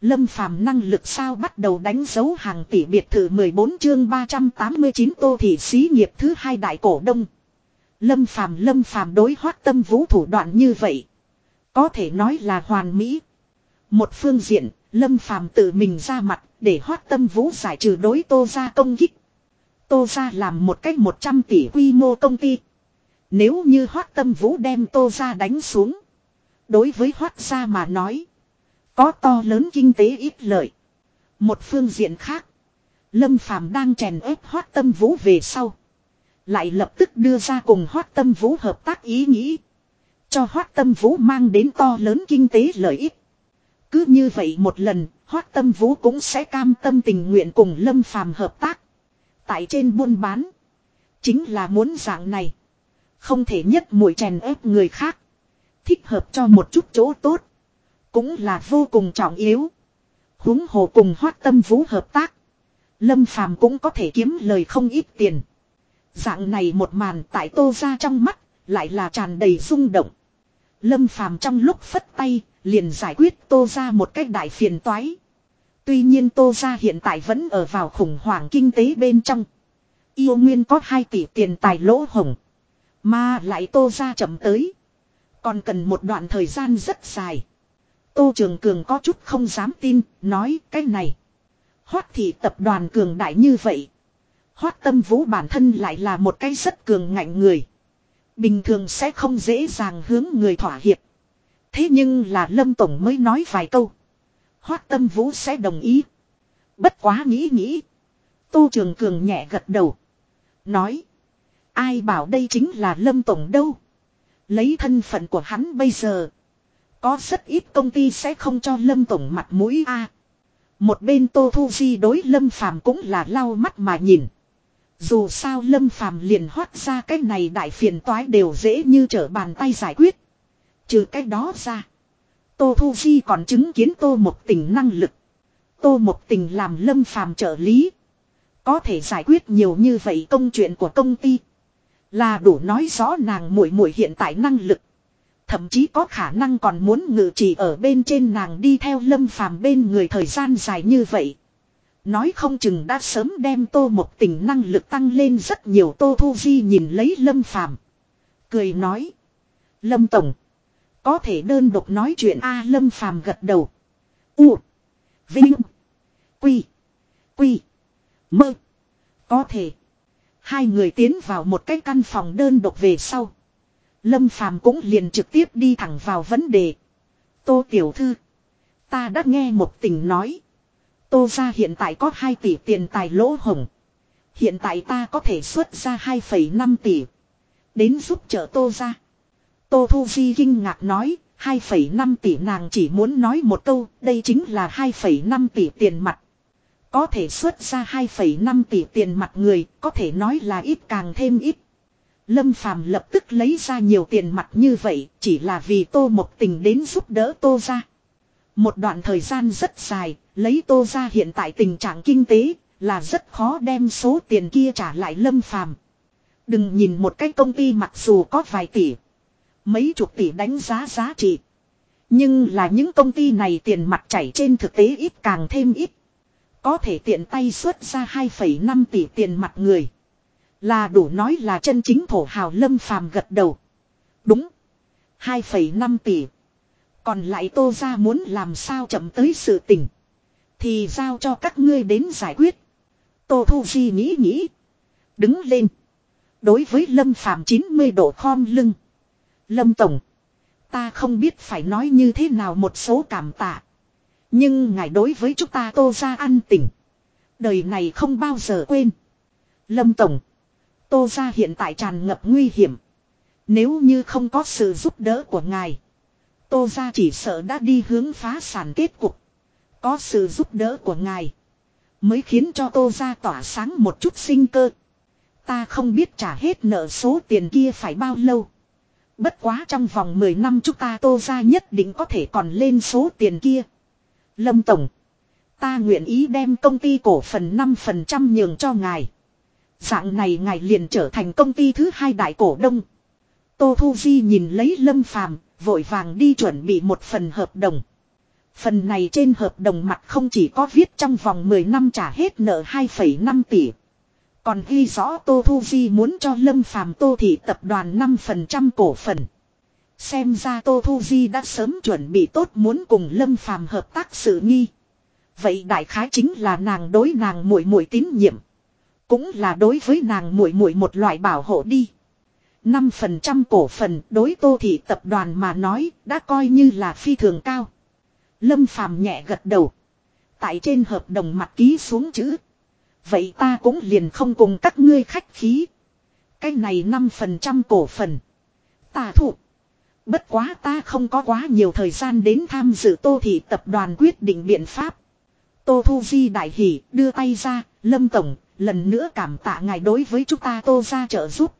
Lâm phàm năng lực sao bắt đầu đánh dấu hàng tỷ biệt thự 14 chương 389 tô thị xí nghiệp thứ hai đại cổ đông. Lâm phàm lâm phàm đối hoát tâm vũ thủ đoạn như vậy. Có thể nói là hoàn mỹ. Một phương diện, Lâm Phàm tự mình ra mặt để hoát tâm vũ giải trừ đối tô ra công kích. Tô ra làm một cách 100 tỷ quy mô công ty. Nếu như hoát tâm vũ đem tô ra đánh xuống. Đối với hoát ra mà nói. Có to lớn kinh tế ít lợi. Một phương diện khác. Lâm Phàm đang chèn ép hoát tâm vũ về sau. Lại lập tức đưa ra cùng hoát tâm vũ hợp tác ý nghĩ. Cho hoát tâm vũ mang đến to lớn kinh tế lợi ích. Cứ như vậy một lần, hoát tâm vũ cũng sẽ cam tâm tình nguyện cùng Lâm Phàm hợp tác. Tại trên buôn bán. Chính là muốn dạng này. Không thể nhất mũi chèn ép người khác. Thích hợp cho một chút chỗ tốt. Cũng là vô cùng trọng yếu. huống hồ cùng hoát tâm vũ hợp tác. Lâm Phàm cũng có thể kiếm lời không ít tiền. Dạng này một màn tại tô ra trong mắt, lại là tràn đầy rung động. Lâm Phàm trong lúc phất tay, liền giải quyết tô ra một cách đại phiền toái. Tuy nhiên tô ra hiện tại vẫn ở vào khủng hoảng kinh tế bên trong. Yêu nguyên có 2 tỷ tiền tài lỗ hồng. Mà lại tô ra chậm tới. Còn cần một đoạn thời gian rất dài. Tô Trường Cường có chút không dám tin, nói cái này. Hoát thị tập đoàn cường đại như vậy. Hoát tâm vũ bản thân lại là một cái rất cường ngạnh người. Bình thường sẽ không dễ dàng hướng người thỏa hiệp. Thế nhưng là Lâm Tổng mới nói vài câu. Hoát tâm vũ sẽ đồng ý. Bất quá nghĩ nghĩ. Tô Trường Cường nhẹ gật đầu. Nói. Ai bảo đây chính là Lâm Tổng đâu. Lấy thân phận của hắn bây giờ. Có rất ít công ty sẽ không cho Lâm Tổng mặt mũi a. Một bên Tô Thu Di đối Lâm Phàm cũng là lau mắt mà nhìn. Dù sao Lâm Phàm liền hoát ra cái này đại phiền toái đều dễ như trở bàn tay giải quyết. Trừ cái đó ra. Tô Thu Di còn chứng kiến Tô Một Tình năng lực. Tô Một Tình làm Lâm Phàm trợ lý. Có thể giải quyết nhiều như vậy công chuyện của công ty. Là đủ nói rõ nàng muội muội hiện tại năng lực. Thậm chí có khả năng còn muốn ngự chỉ ở bên trên nàng đi theo lâm phàm bên người thời gian dài như vậy. Nói không chừng đã sớm đem tô một tình năng lực tăng lên rất nhiều, tô thu di nhìn lấy lâm phàm. Cười nói. Lâm Tổng. Có thể đơn độc nói chuyện A lâm phàm gật đầu. U. Vinh. Quy. Quy. Mơ. Có thể. Hai người tiến vào một cái căn phòng đơn độc về sau. Lâm Phàm cũng liền trực tiếp đi thẳng vào vấn đề. Tô Tiểu Thư. Ta đã nghe một tình nói. Tô ra hiện tại có 2 tỷ tiền tài lỗ hồng. Hiện tại ta có thể xuất ra 2,5 tỷ. Đến giúp trợ Tô ra. Tô Thu Di kinh ngạc nói. 2,5 tỷ nàng chỉ muốn nói một câu. Đây chính là 2,5 tỷ tiền mặt. Có thể xuất ra 2,5 tỷ tiền mặt người. Có thể nói là ít càng thêm ít. Lâm Phàm lập tức lấy ra nhiều tiền mặt như vậy chỉ là vì tô Mộc tình đến giúp đỡ tô ra. Một đoạn thời gian rất dài, lấy tô ra hiện tại tình trạng kinh tế là rất khó đem số tiền kia trả lại Lâm Phàm. Đừng nhìn một cái công ty mặc dù có vài tỷ, mấy chục tỷ đánh giá giá trị. Nhưng là những công ty này tiền mặt chảy trên thực tế ít càng thêm ít. Có thể tiện tay xuất ra 2,5 tỷ tiền mặt người. Là đủ nói là chân chính thổ hào lâm phàm gật đầu. Đúng. 2,5 tỷ. Còn lại tô ra muốn làm sao chậm tới sự tình. Thì giao cho các ngươi đến giải quyết. Tô Thu Di nghĩ nghĩ. Đứng lên. Đối với Lâm Phàm 90 độ khom lưng. Lâm Tổng. Ta không biết phải nói như thế nào một số cảm tạ. Nhưng ngài đối với chúng ta tô ra ăn tỉnh. Đời này không bao giờ quên. Lâm Tổng. Tô ra hiện tại tràn ngập nguy hiểm. Nếu như không có sự giúp đỡ của ngài. Tô ra chỉ sợ đã đi hướng phá sản kết cục. Có sự giúp đỡ của ngài. Mới khiến cho tô ra tỏa sáng một chút sinh cơ. Ta không biết trả hết nợ số tiền kia phải bao lâu. Bất quá trong vòng 10 năm chúng ta tô ra nhất định có thể còn lên số tiền kia. Lâm Tổng. Ta nguyện ý đem công ty cổ phần 5% nhường cho ngài. Dạng này ngài liền trở thành công ty thứ hai đại cổ đông. Tô Thu Di nhìn lấy Lâm Phàm, vội vàng đi chuẩn bị một phần hợp đồng. Phần này trên hợp đồng mặt không chỉ có viết trong vòng 10 năm trả hết nợ 2,5 tỷ. Còn ghi rõ Tô Thu Di muốn cho Lâm Phàm Tô Thị tập đoàn 5% cổ phần. Xem ra Tô Thu Di đã sớm chuẩn bị tốt muốn cùng Lâm Phàm hợp tác sự nghi. Vậy đại khái chính là nàng đối nàng muội muội tín nhiệm. Cũng là đối với nàng muội muội một loại bảo hộ đi. 5% cổ phần đối Tô Thị tập đoàn mà nói đã coi như là phi thường cao. Lâm Phàm nhẹ gật đầu. Tại trên hợp đồng mặt ký xuống chữ. Vậy ta cũng liền không cùng các ngươi khách khí. Cái này 5% cổ phần. Ta thụ. Bất quá ta không có quá nhiều thời gian đến tham dự tô thị tập đoàn quyết định biện pháp. Tô Thu Di đại hỉ đưa tay ra, Lâm Tổng, lần nữa cảm tạ ngài đối với chúng ta tô ra trợ giúp.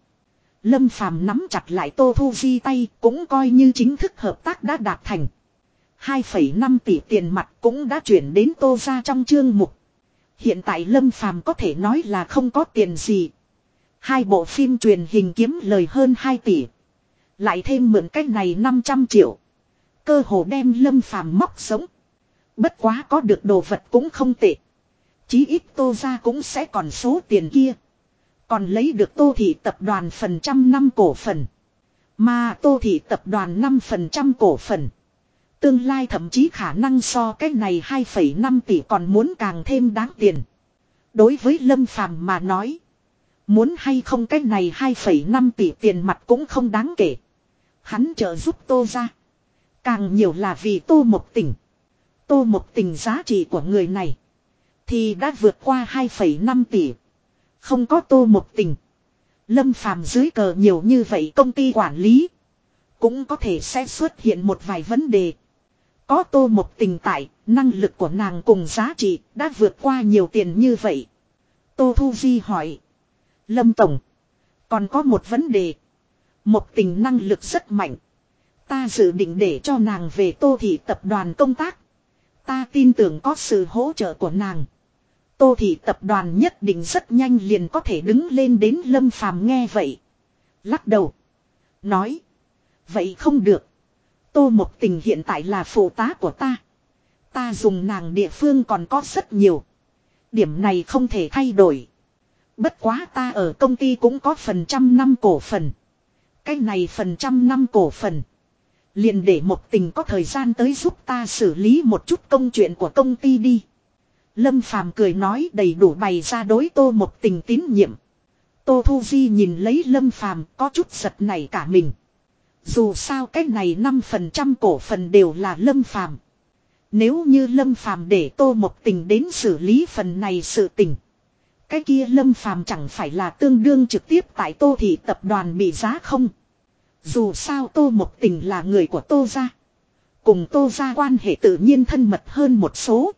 Lâm Phàm nắm chặt lại Tô Thu Di tay cũng coi như chính thức hợp tác đã đạt thành. 2,5 tỷ tiền mặt cũng đã chuyển đến tô ra trong chương mục. Hiện tại Lâm Phàm có thể nói là không có tiền gì. Hai bộ phim truyền hình kiếm lời hơn 2 tỷ. Lại thêm mượn cách này 500 triệu. Cơ hồ đem Lâm Phàm móc sống. Bất quá có được đồ vật cũng không tệ. Chí ít tô ra cũng sẽ còn số tiền kia. Còn lấy được tô thị tập đoàn phần trăm năm cổ phần. Mà tô thị tập đoàn 5% cổ phần. Tương lai thậm chí khả năng so cái này 2,5 tỷ còn muốn càng thêm đáng tiền. Đối với Lâm Phàm mà nói. Muốn hay không cái này 2,5 tỷ tiền mặt cũng không đáng kể. Hắn trợ giúp tô ra. Càng nhiều là vì tô một tỉnh. Tô một tình giá trị của người này. Thì đã vượt qua 2,5 tỷ. Không có tô một tình. Lâm phàm dưới cờ nhiều như vậy công ty quản lý. Cũng có thể sẽ xuất hiện một vài vấn đề. Có tô một tình tại, năng lực của nàng cùng giá trị đã vượt qua nhiều tiền như vậy. Tô Thu Di hỏi. Lâm Tổng. Còn có một vấn đề. Một tình năng lực rất mạnh. Ta dự định để cho nàng về tô thị tập đoàn công tác. Ta tin tưởng có sự hỗ trợ của nàng. Tô thị tập đoàn nhất định rất nhanh liền có thể đứng lên đến lâm phàm nghe vậy. Lắc đầu. Nói. Vậy không được. Tô Mộc tình hiện tại là phụ tá của ta. Ta dùng nàng địa phương còn có rất nhiều. Điểm này không thể thay đổi. Bất quá ta ở công ty cũng có phần trăm năm cổ phần. Cái này phần trăm năm cổ phần. Liền để một tình có thời gian tới giúp ta xử lý một chút công chuyện của công ty đi. Lâm Phàm cười nói đầy đủ bày ra đối tô một tình tín nhiệm. Tô Thu Di nhìn lấy Lâm Phàm, có chút giật này cả mình. Dù sao cái này 5% cổ phần đều là Lâm Phàm. Nếu như Lâm Phàm để Tô một tình đến xử lý phần này sự tình. Cái kia Lâm Phàm chẳng phải là tương đương trực tiếp tại Tô thị tập đoàn bị giá không. Dù sao Tô một tình là người của Tô gia. Cùng Tô gia quan hệ tự nhiên thân mật hơn một số.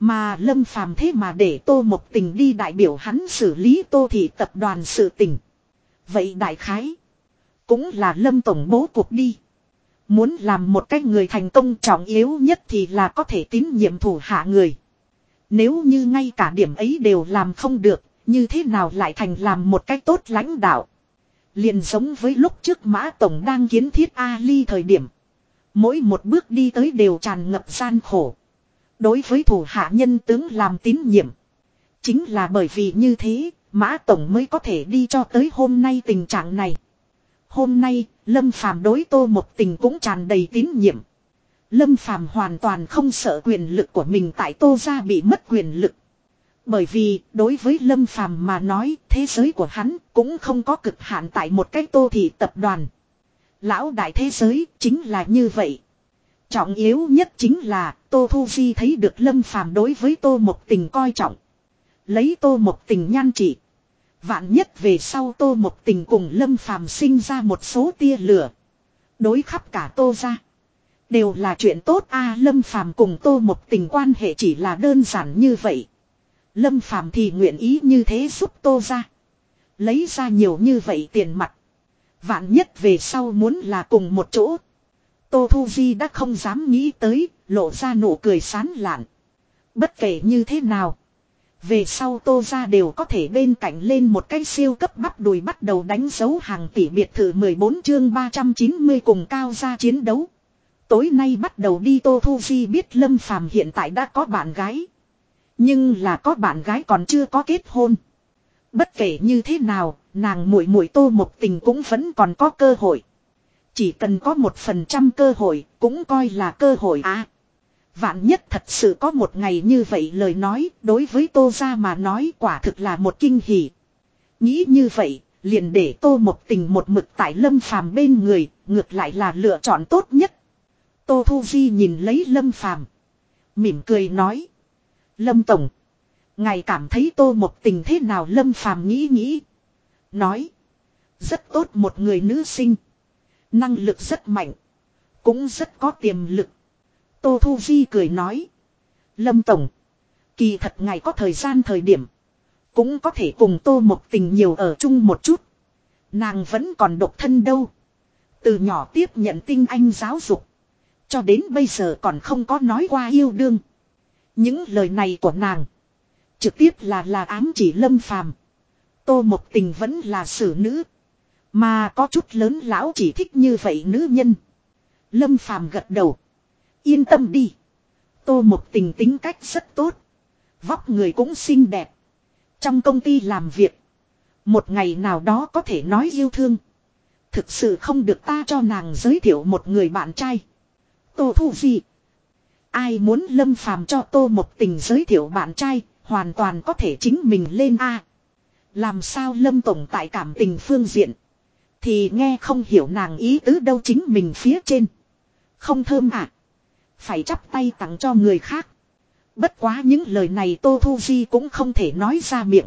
Mà Lâm Phàm thế mà để Tô một tình đi đại biểu hắn xử lý Tô thị tập đoàn sự tình. Vậy đại khái. Cũng là Lâm Tổng bố cuộc đi. Muốn làm một cách người thành công trọng yếu nhất thì là có thể tín nhiệm thủ hạ người. Nếu như ngay cả điểm ấy đều làm không được, như thế nào lại thành làm một cách tốt lãnh đạo. Liền giống với lúc trước Mã Tổng đang kiến thiết Ali thời điểm. Mỗi một bước đi tới đều tràn ngập gian khổ. Đối với thủ hạ nhân tướng làm tín nhiệm. Chính là bởi vì như thế, Mã Tổng mới có thể đi cho tới hôm nay tình trạng này. Hôm nay, Lâm Phàm đối tô một tình cũng tràn đầy tín nhiệm. Lâm Phàm hoàn toàn không sợ quyền lực của mình tại tô ra bị mất quyền lực. Bởi vì, đối với Lâm Phàm mà nói, thế giới của hắn cũng không có cực hạn tại một cái tô thị tập đoàn. Lão đại thế giới chính là như vậy. Trọng yếu nhất chính là, Tô Thu Di thấy được Lâm Phàm đối với Tô Một Tình coi trọng. Lấy Tô Một Tình nhan trị. Vạn nhất về sau Tô Một Tình cùng Lâm Phàm sinh ra một số tia lửa. Đối khắp cả Tô ra. Đều là chuyện tốt a, Lâm Phàm cùng Tô Một Tình quan hệ chỉ là đơn giản như vậy. Lâm Phàm thì nguyện ý như thế giúp Tô ra. Lấy ra nhiều như vậy tiền mặt. Vạn nhất về sau muốn là cùng một chỗ. Tô Thu Di đã không dám nghĩ tới, lộ ra nụ cười sán lạn. Bất kể như thế nào. Về sau tô ra đều có thể bên cạnh lên một cái siêu cấp bắp đùi bắt đầu đánh dấu hàng tỷ biệt thự 14 chương 390 cùng cao ra chiến đấu. Tối nay bắt đầu đi Tô Thu Di biết Lâm Phàm hiện tại đã có bạn gái. Nhưng là có bạn gái còn chưa có kết hôn. Bất kể như thế nào, nàng muội muội Tô một tình cũng vẫn còn có cơ hội. Chỉ cần có một phần trăm cơ hội, cũng coi là cơ hội à. Vạn nhất thật sự có một ngày như vậy lời nói, đối với tô ra mà nói quả thực là một kinh hỉ. Nghĩ như vậy, liền để tô một tình một mực tại lâm phàm bên người, ngược lại là lựa chọn tốt nhất. Tô Thu Di nhìn lấy lâm phàm. Mỉm cười nói. Lâm Tổng. Ngài cảm thấy tô một tình thế nào lâm phàm nghĩ nghĩ. Nói. Rất tốt một người nữ sinh. Năng lực rất mạnh. Cũng rất có tiềm lực. Tô Thu Di cười nói. Lâm Tổng. Kỳ thật ngài có thời gian thời điểm. Cũng có thể cùng tô một tình nhiều ở chung một chút. Nàng vẫn còn độc thân đâu. Từ nhỏ tiếp nhận tinh anh giáo dục. Cho đến bây giờ còn không có nói qua yêu đương. Những lời này của nàng. Trực tiếp là là ám chỉ lâm phàm. Tô một tình vẫn là xử nữ. Mà có chút lớn lão chỉ thích như vậy nữ nhân. Lâm phàm gật đầu. Yên tâm đi. Tô một tình tính cách rất tốt. Vóc người cũng xinh đẹp. Trong công ty làm việc. Một ngày nào đó có thể nói yêu thương. Thực sự không được ta cho nàng giới thiệu một người bạn trai. Tô thu gì? Ai muốn lâm phàm cho tô một tình giới thiệu bạn trai, hoàn toàn có thể chính mình lên A. Làm sao lâm tổng tại cảm tình phương diện. Thì nghe không hiểu nàng ý tứ đâu chính mình phía trên. Không thơm ạ. À. Phải chắp tay tặng cho người khác. Bất quá những lời này Tô Thu Di cũng không thể nói ra miệng.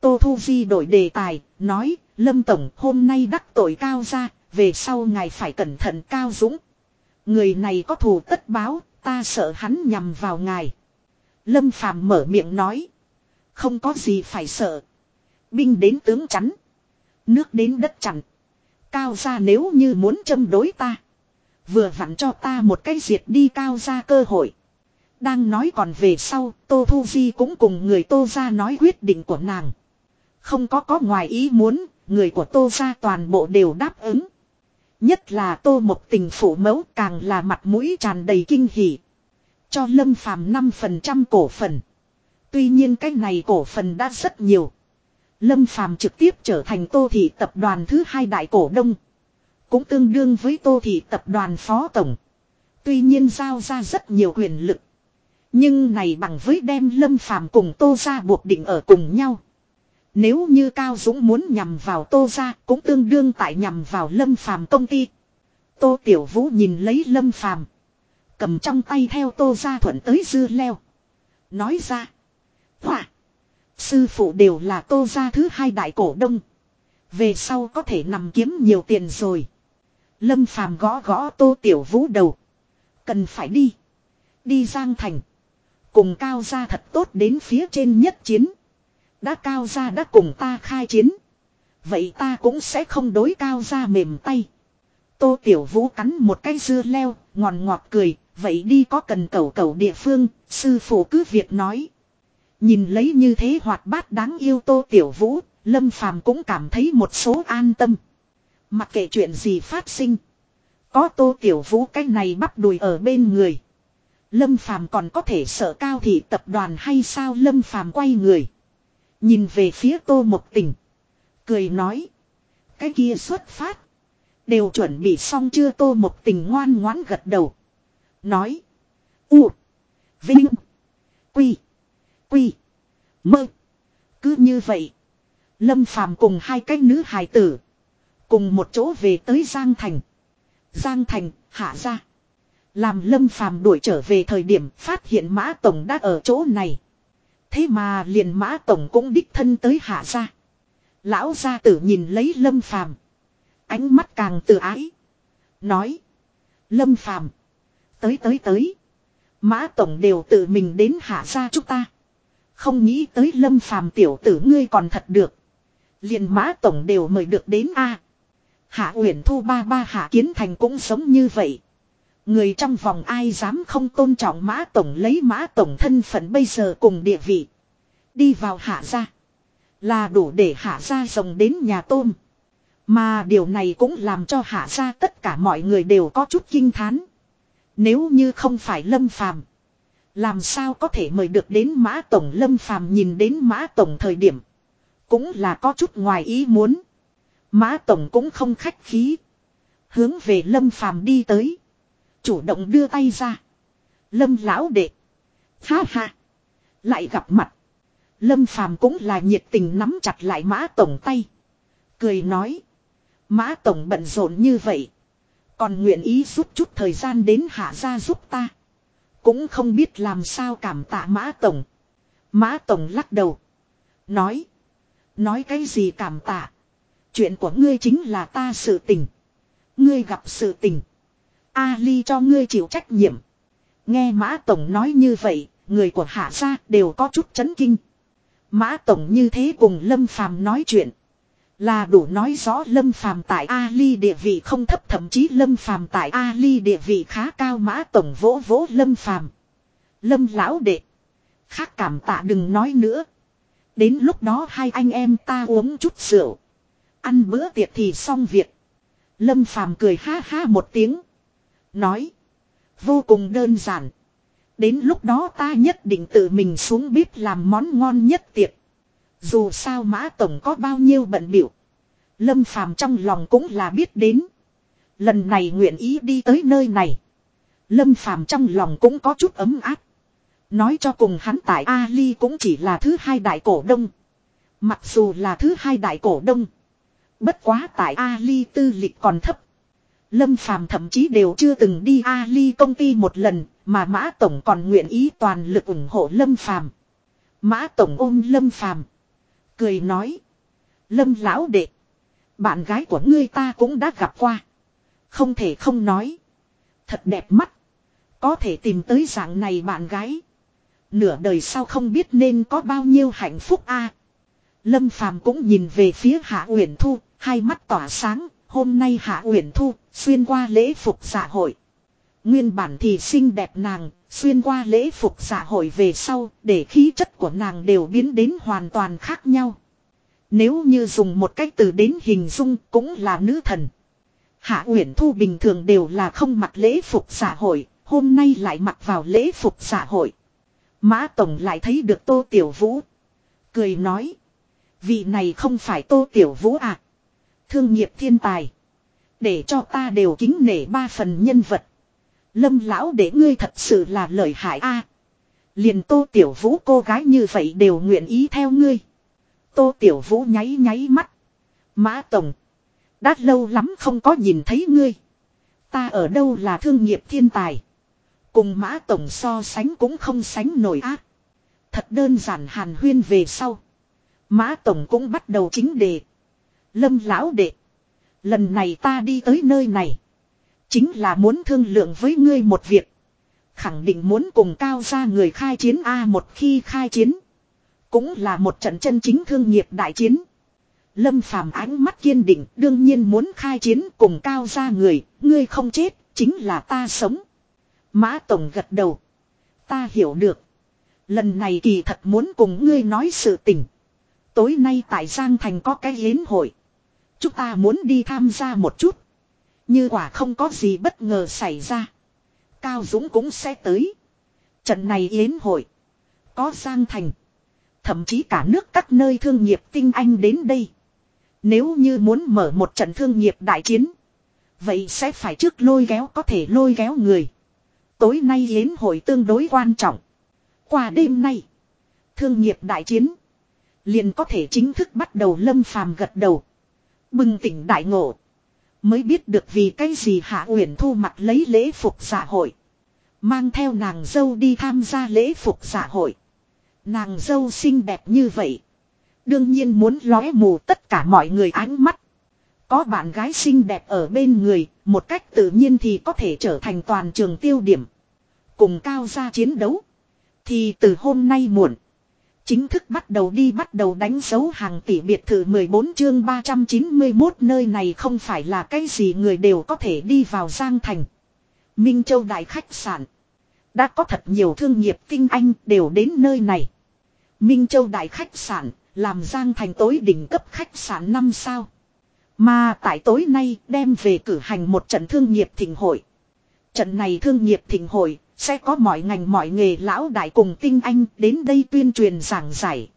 Tô Thu Di đổi đề tài, nói, Lâm Tổng hôm nay đắc tội cao ra, về sau ngài phải cẩn thận cao dũng. Người này có thù tất báo, ta sợ hắn nhằm vào ngài. Lâm Phàm mở miệng nói. Không có gì phải sợ. Binh đến tướng chắn. Nước đến đất chặn. Cao ra nếu như muốn châm đối ta. Vừa vặn cho ta một cái diệt đi cao ra cơ hội. Đang nói còn về sau, Tô Thu Di cũng cùng người Tô ra nói quyết định của nàng. Không có có ngoài ý muốn, người của Tô ra toàn bộ đều đáp ứng. Nhất là Tô một tình phụ mẫu càng là mặt mũi tràn đầy kinh hỉ. Cho Lâm Phàm 5% cổ phần. Tuy nhiên cái này cổ phần đã rất nhiều. Lâm Phàm trực tiếp trở thành Tô Thị tập đoàn thứ hai đại cổ đông. Cũng tương đương với Tô Thị tập đoàn phó tổng. Tuy nhiên giao ra rất nhiều quyền lực. Nhưng này bằng với đem Lâm Phàm cùng Tô ra buộc định ở cùng nhau. Nếu như Cao Dũng muốn nhằm vào Tô ra cũng tương đương tại nhằm vào Lâm Phàm công ty. Tô Tiểu Vũ nhìn lấy Lâm Phàm Cầm trong tay theo Tô ra thuận tới dư leo. Nói ra. Hỏa. Sư phụ đều là Tô ra thứ hai đại cổ đông. Về sau có thể nằm kiếm nhiều tiền rồi. Lâm Phàm gõ gõ Tô Tiểu Vũ đầu. Cần phải đi. Đi Giang Thành. Cùng cao gia thật tốt đến phía trên nhất chiến. Đã cao gia đã cùng ta khai chiến. Vậy ta cũng sẽ không đối cao gia mềm tay. Tô Tiểu Vũ cắn một cái dưa leo, ngòn ngọt cười, vậy đi có cần cầu cầu địa phương, sư phụ cứ việc nói. Nhìn lấy như thế hoạt bát đáng yêu Tô Tiểu Vũ, Lâm Phàm cũng cảm thấy một số an tâm. Mặc kệ chuyện gì phát sinh. Có Tô Tiểu Vũ cái này bắp đùi ở bên người. Lâm Phàm còn có thể sợ cao thị tập đoàn hay sao Lâm Phàm quay người. Nhìn về phía tô một tình Cười nói. Cái kia xuất phát. Đều chuẩn bị xong chưa tô một tình ngoan ngoãn gật đầu. Nói. U. Vinh. Quy. Quy. Mơ. Cứ như vậy. Lâm Phàm cùng hai cái nữ hài tử. Cùng một chỗ về tới Giang Thành. Giang Thành, hạ ra. Làm lâm phàm đuổi trở về thời điểm phát hiện mã tổng đã ở chỗ này. Thế mà liền mã tổng cũng đích thân tới hạ ra. Lão gia tử nhìn lấy lâm phàm. Ánh mắt càng tự ái. Nói. Lâm phàm. Tới tới tới. Mã tổng đều tự mình đến hạ ra chúng ta. Không nghĩ tới lâm phàm tiểu tử ngươi còn thật được. Liền mã tổng đều mời được đến a. Hạ Uyển Thu ba ba Hạ Kiến Thành cũng sống như vậy. Người trong vòng ai dám không tôn trọng mã tổng lấy mã tổng thân phận bây giờ cùng địa vị. Đi vào hạ gia. Là đủ để hạ gia rồng đến nhà tôm. Mà điều này cũng làm cho hạ gia tất cả mọi người đều có chút kinh thán. Nếu như không phải lâm phàm. Làm sao có thể mời được đến mã tổng lâm phàm nhìn đến mã tổng thời điểm. Cũng là có chút ngoài ý muốn. Mã tổng cũng không khách khí. Hướng về Lâm Phàm đi tới. Chủ động đưa tay ra. Lâm lão đệ. Ha ha. Lại gặp mặt. Lâm Phàm cũng là nhiệt tình nắm chặt lại Mã Tổng tay. Cười nói. Mã Tổng bận rộn như vậy. Còn nguyện ý giúp chút thời gian đến hạ gia giúp ta. Cũng không biết làm sao cảm tạ Mã Tổng. Mã Tổng lắc đầu. Nói. Nói cái gì cảm tạ. Chuyện của ngươi chính là ta sự tình. Ngươi gặp sự tình. Ali cho ngươi chịu trách nhiệm. Nghe Mã Tổng nói như vậy, người của Hạ Gia đều có chút chấn kinh. Mã Tổng như thế cùng Lâm Phàm nói chuyện. Là đủ nói rõ Lâm Phàm tại Ali địa vị không thấp, thậm chí Lâm Phàm tại Ali địa vị khá cao Mã Tổng vỗ vỗ Lâm Phàm Lâm lão đệ. Khác cảm tạ đừng nói nữa. Đến lúc đó hai anh em ta uống chút rượu. Ăn bữa tiệc thì xong việc. Lâm Phàm cười ha ha một tiếng. Nói. Vô cùng đơn giản. Đến lúc đó ta nhất định tự mình xuống bếp làm món ngon nhất tiệc. Dù sao mã tổng có bao nhiêu bận biểu. Lâm phàm trong lòng cũng là biết đến. Lần này nguyện ý đi tới nơi này. Lâm phàm trong lòng cũng có chút ấm áp. Nói cho cùng hắn tại Ali cũng chỉ là thứ hai đại cổ đông. Mặc dù là thứ hai đại cổ đông. Bất quá tại Ali tư lịch còn thấp. Lâm Phàm thậm chí đều chưa từng đi Ali công ty một lần, mà Mã Tổng còn nguyện ý toàn lực ủng hộ Lâm Phàm. Mã Tổng ôm Lâm Phàm cười nói: "Lâm lão đệ, bạn gái của ngươi ta cũng đã gặp qua, không thể không nói, thật đẹp mắt, có thể tìm tới dạng này bạn gái, nửa đời sau không biết nên có bao nhiêu hạnh phúc a." Lâm Phàm cũng nhìn về phía Hạ Uyển Thu, hai mắt tỏa sáng, hôm nay Hạ Uyển Thu xuyên qua lễ phục dạ hội. Nguyên bản thì xinh đẹp nàng, xuyên qua lễ phục xã hội về sau, để khí chất của nàng đều biến đến hoàn toàn khác nhau. Nếu như dùng một cách từ đến hình dung cũng là nữ thần. Hạ Uyển Thu bình thường đều là không mặc lễ phục xã hội, hôm nay lại mặc vào lễ phục xã hội. Mã Tổng lại thấy được Tô Tiểu Vũ. Cười nói. Vị này không phải Tô Tiểu Vũ à. Thương nghiệp thiên tài. Để cho ta đều kính nể ba phần nhân vật. Lâm lão để ngươi thật sự là lợi hại a. liền tô tiểu vũ cô gái như vậy đều nguyện ý theo ngươi. Tô tiểu vũ nháy nháy mắt. Mã tổng. Đã lâu lắm không có nhìn thấy ngươi. Ta ở đâu là thương nghiệp thiên tài. Cùng mã tổng so sánh cũng không sánh nổi ác. Thật đơn giản hàn huyên về sau. Mã tổng cũng bắt đầu chính đề. Lâm lão đệ. Lần này ta đi tới nơi này. Chính là muốn thương lượng với ngươi một việc. Khẳng định muốn cùng cao ra người khai chiến A một khi khai chiến. Cũng là một trận chân chính thương nghiệp đại chiến. Lâm phàm ánh mắt kiên định đương nhiên muốn khai chiến cùng cao ra người. Ngươi không chết, chính là ta sống. Mã Tổng gật đầu. Ta hiểu được. Lần này kỳ thật muốn cùng ngươi nói sự tình. Tối nay tại Giang Thành có cái yến hội. Chúng ta muốn đi tham gia một chút. Như quả không có gì bất ngờ xảy ra. Cao Dũng cũng sẽ tới. Trận này yến hội. Có Giang Thành. Thậm chí cả nước các nơi thương nghiệp tinh anh đến đây. Nếu như muốn mở một trận thương nghiệp đại chiến. Vậy sẽ phải trước lôi kéo có thể lôi kéo người. Tối nay yến hội tương đối quan trọng. Qua đêm nay. Thương nghiệp đại chiến. Liền có thể chính thức bắt đầu lâm phàm gật đầu. Bừng tỉnh đại ngộ. Mới biết được vì cái gì Hạ Uyển Thu mặt lấy lễ phục xã hội. Mang theo nàng dâu đi tham gia lễ phục xã hội. Nàng dâu xinh đẹp như vậy. Đương nhiên muốn lóe mù tất cả mọi người ánh mắt. Có bạn gái xinh đẹp ở bên người, một cách tự nhiên thì có thể trở thành toàn trường tiêu điểm. Cùng cao gia chiến đấu. Thì từ hôm nay muộn. Chính thức bắt đầu đi bắt đầu đánh dấu hàng tỷ biệt thự 14 chương 391 nơi này không phải là cái gì người đều có thể đi vào Giang Thành. Minh Châu Đại Khách Sạn. Đã có thật nhiều thương nghiệp kinh anh đều đến nơi này. Minh Châu Đại Khách Sạn, làm Giang Thành tối đỉnh cấp khách sạn năm sao. Mà tại tối nay đem về cử hành một trận thương nghiệp thịnh hội. Trận này thương nghiệp thịnh hội sẽ có mọi ngành mọi nghề lão đại cùng tinh anh đến đây tuyên truyền giảng giải.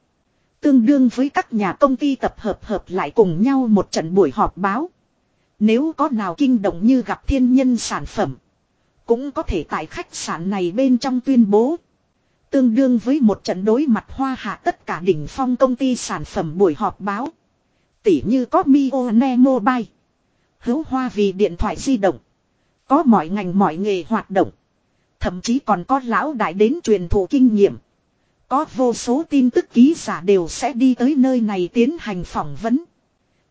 Tương đương với các nhà công ty tập hợp hợp lại cùng nhau một trận buổi họp báo. Nếu có nào kinh động như gặp thiên nhân sản phẩm. Cũng có thể tại khách sạn này bên trong tuyên bố. Tương đương với một trận đối mặt hoa hạ tất cả đỉnh phong công ty sản phẩm buổi họp báo. Tỉ như có Mione Mobile. Hữu hoa vì điện thoại di động. Có mọi ngành mọi nghề hoạt động. Thậm chí còn có lão đại đến truyền thụ kinh nghiệm. Có vô số tin tức ký giả đều sẽ đi tới nơi này tiến hành phỏng vấn.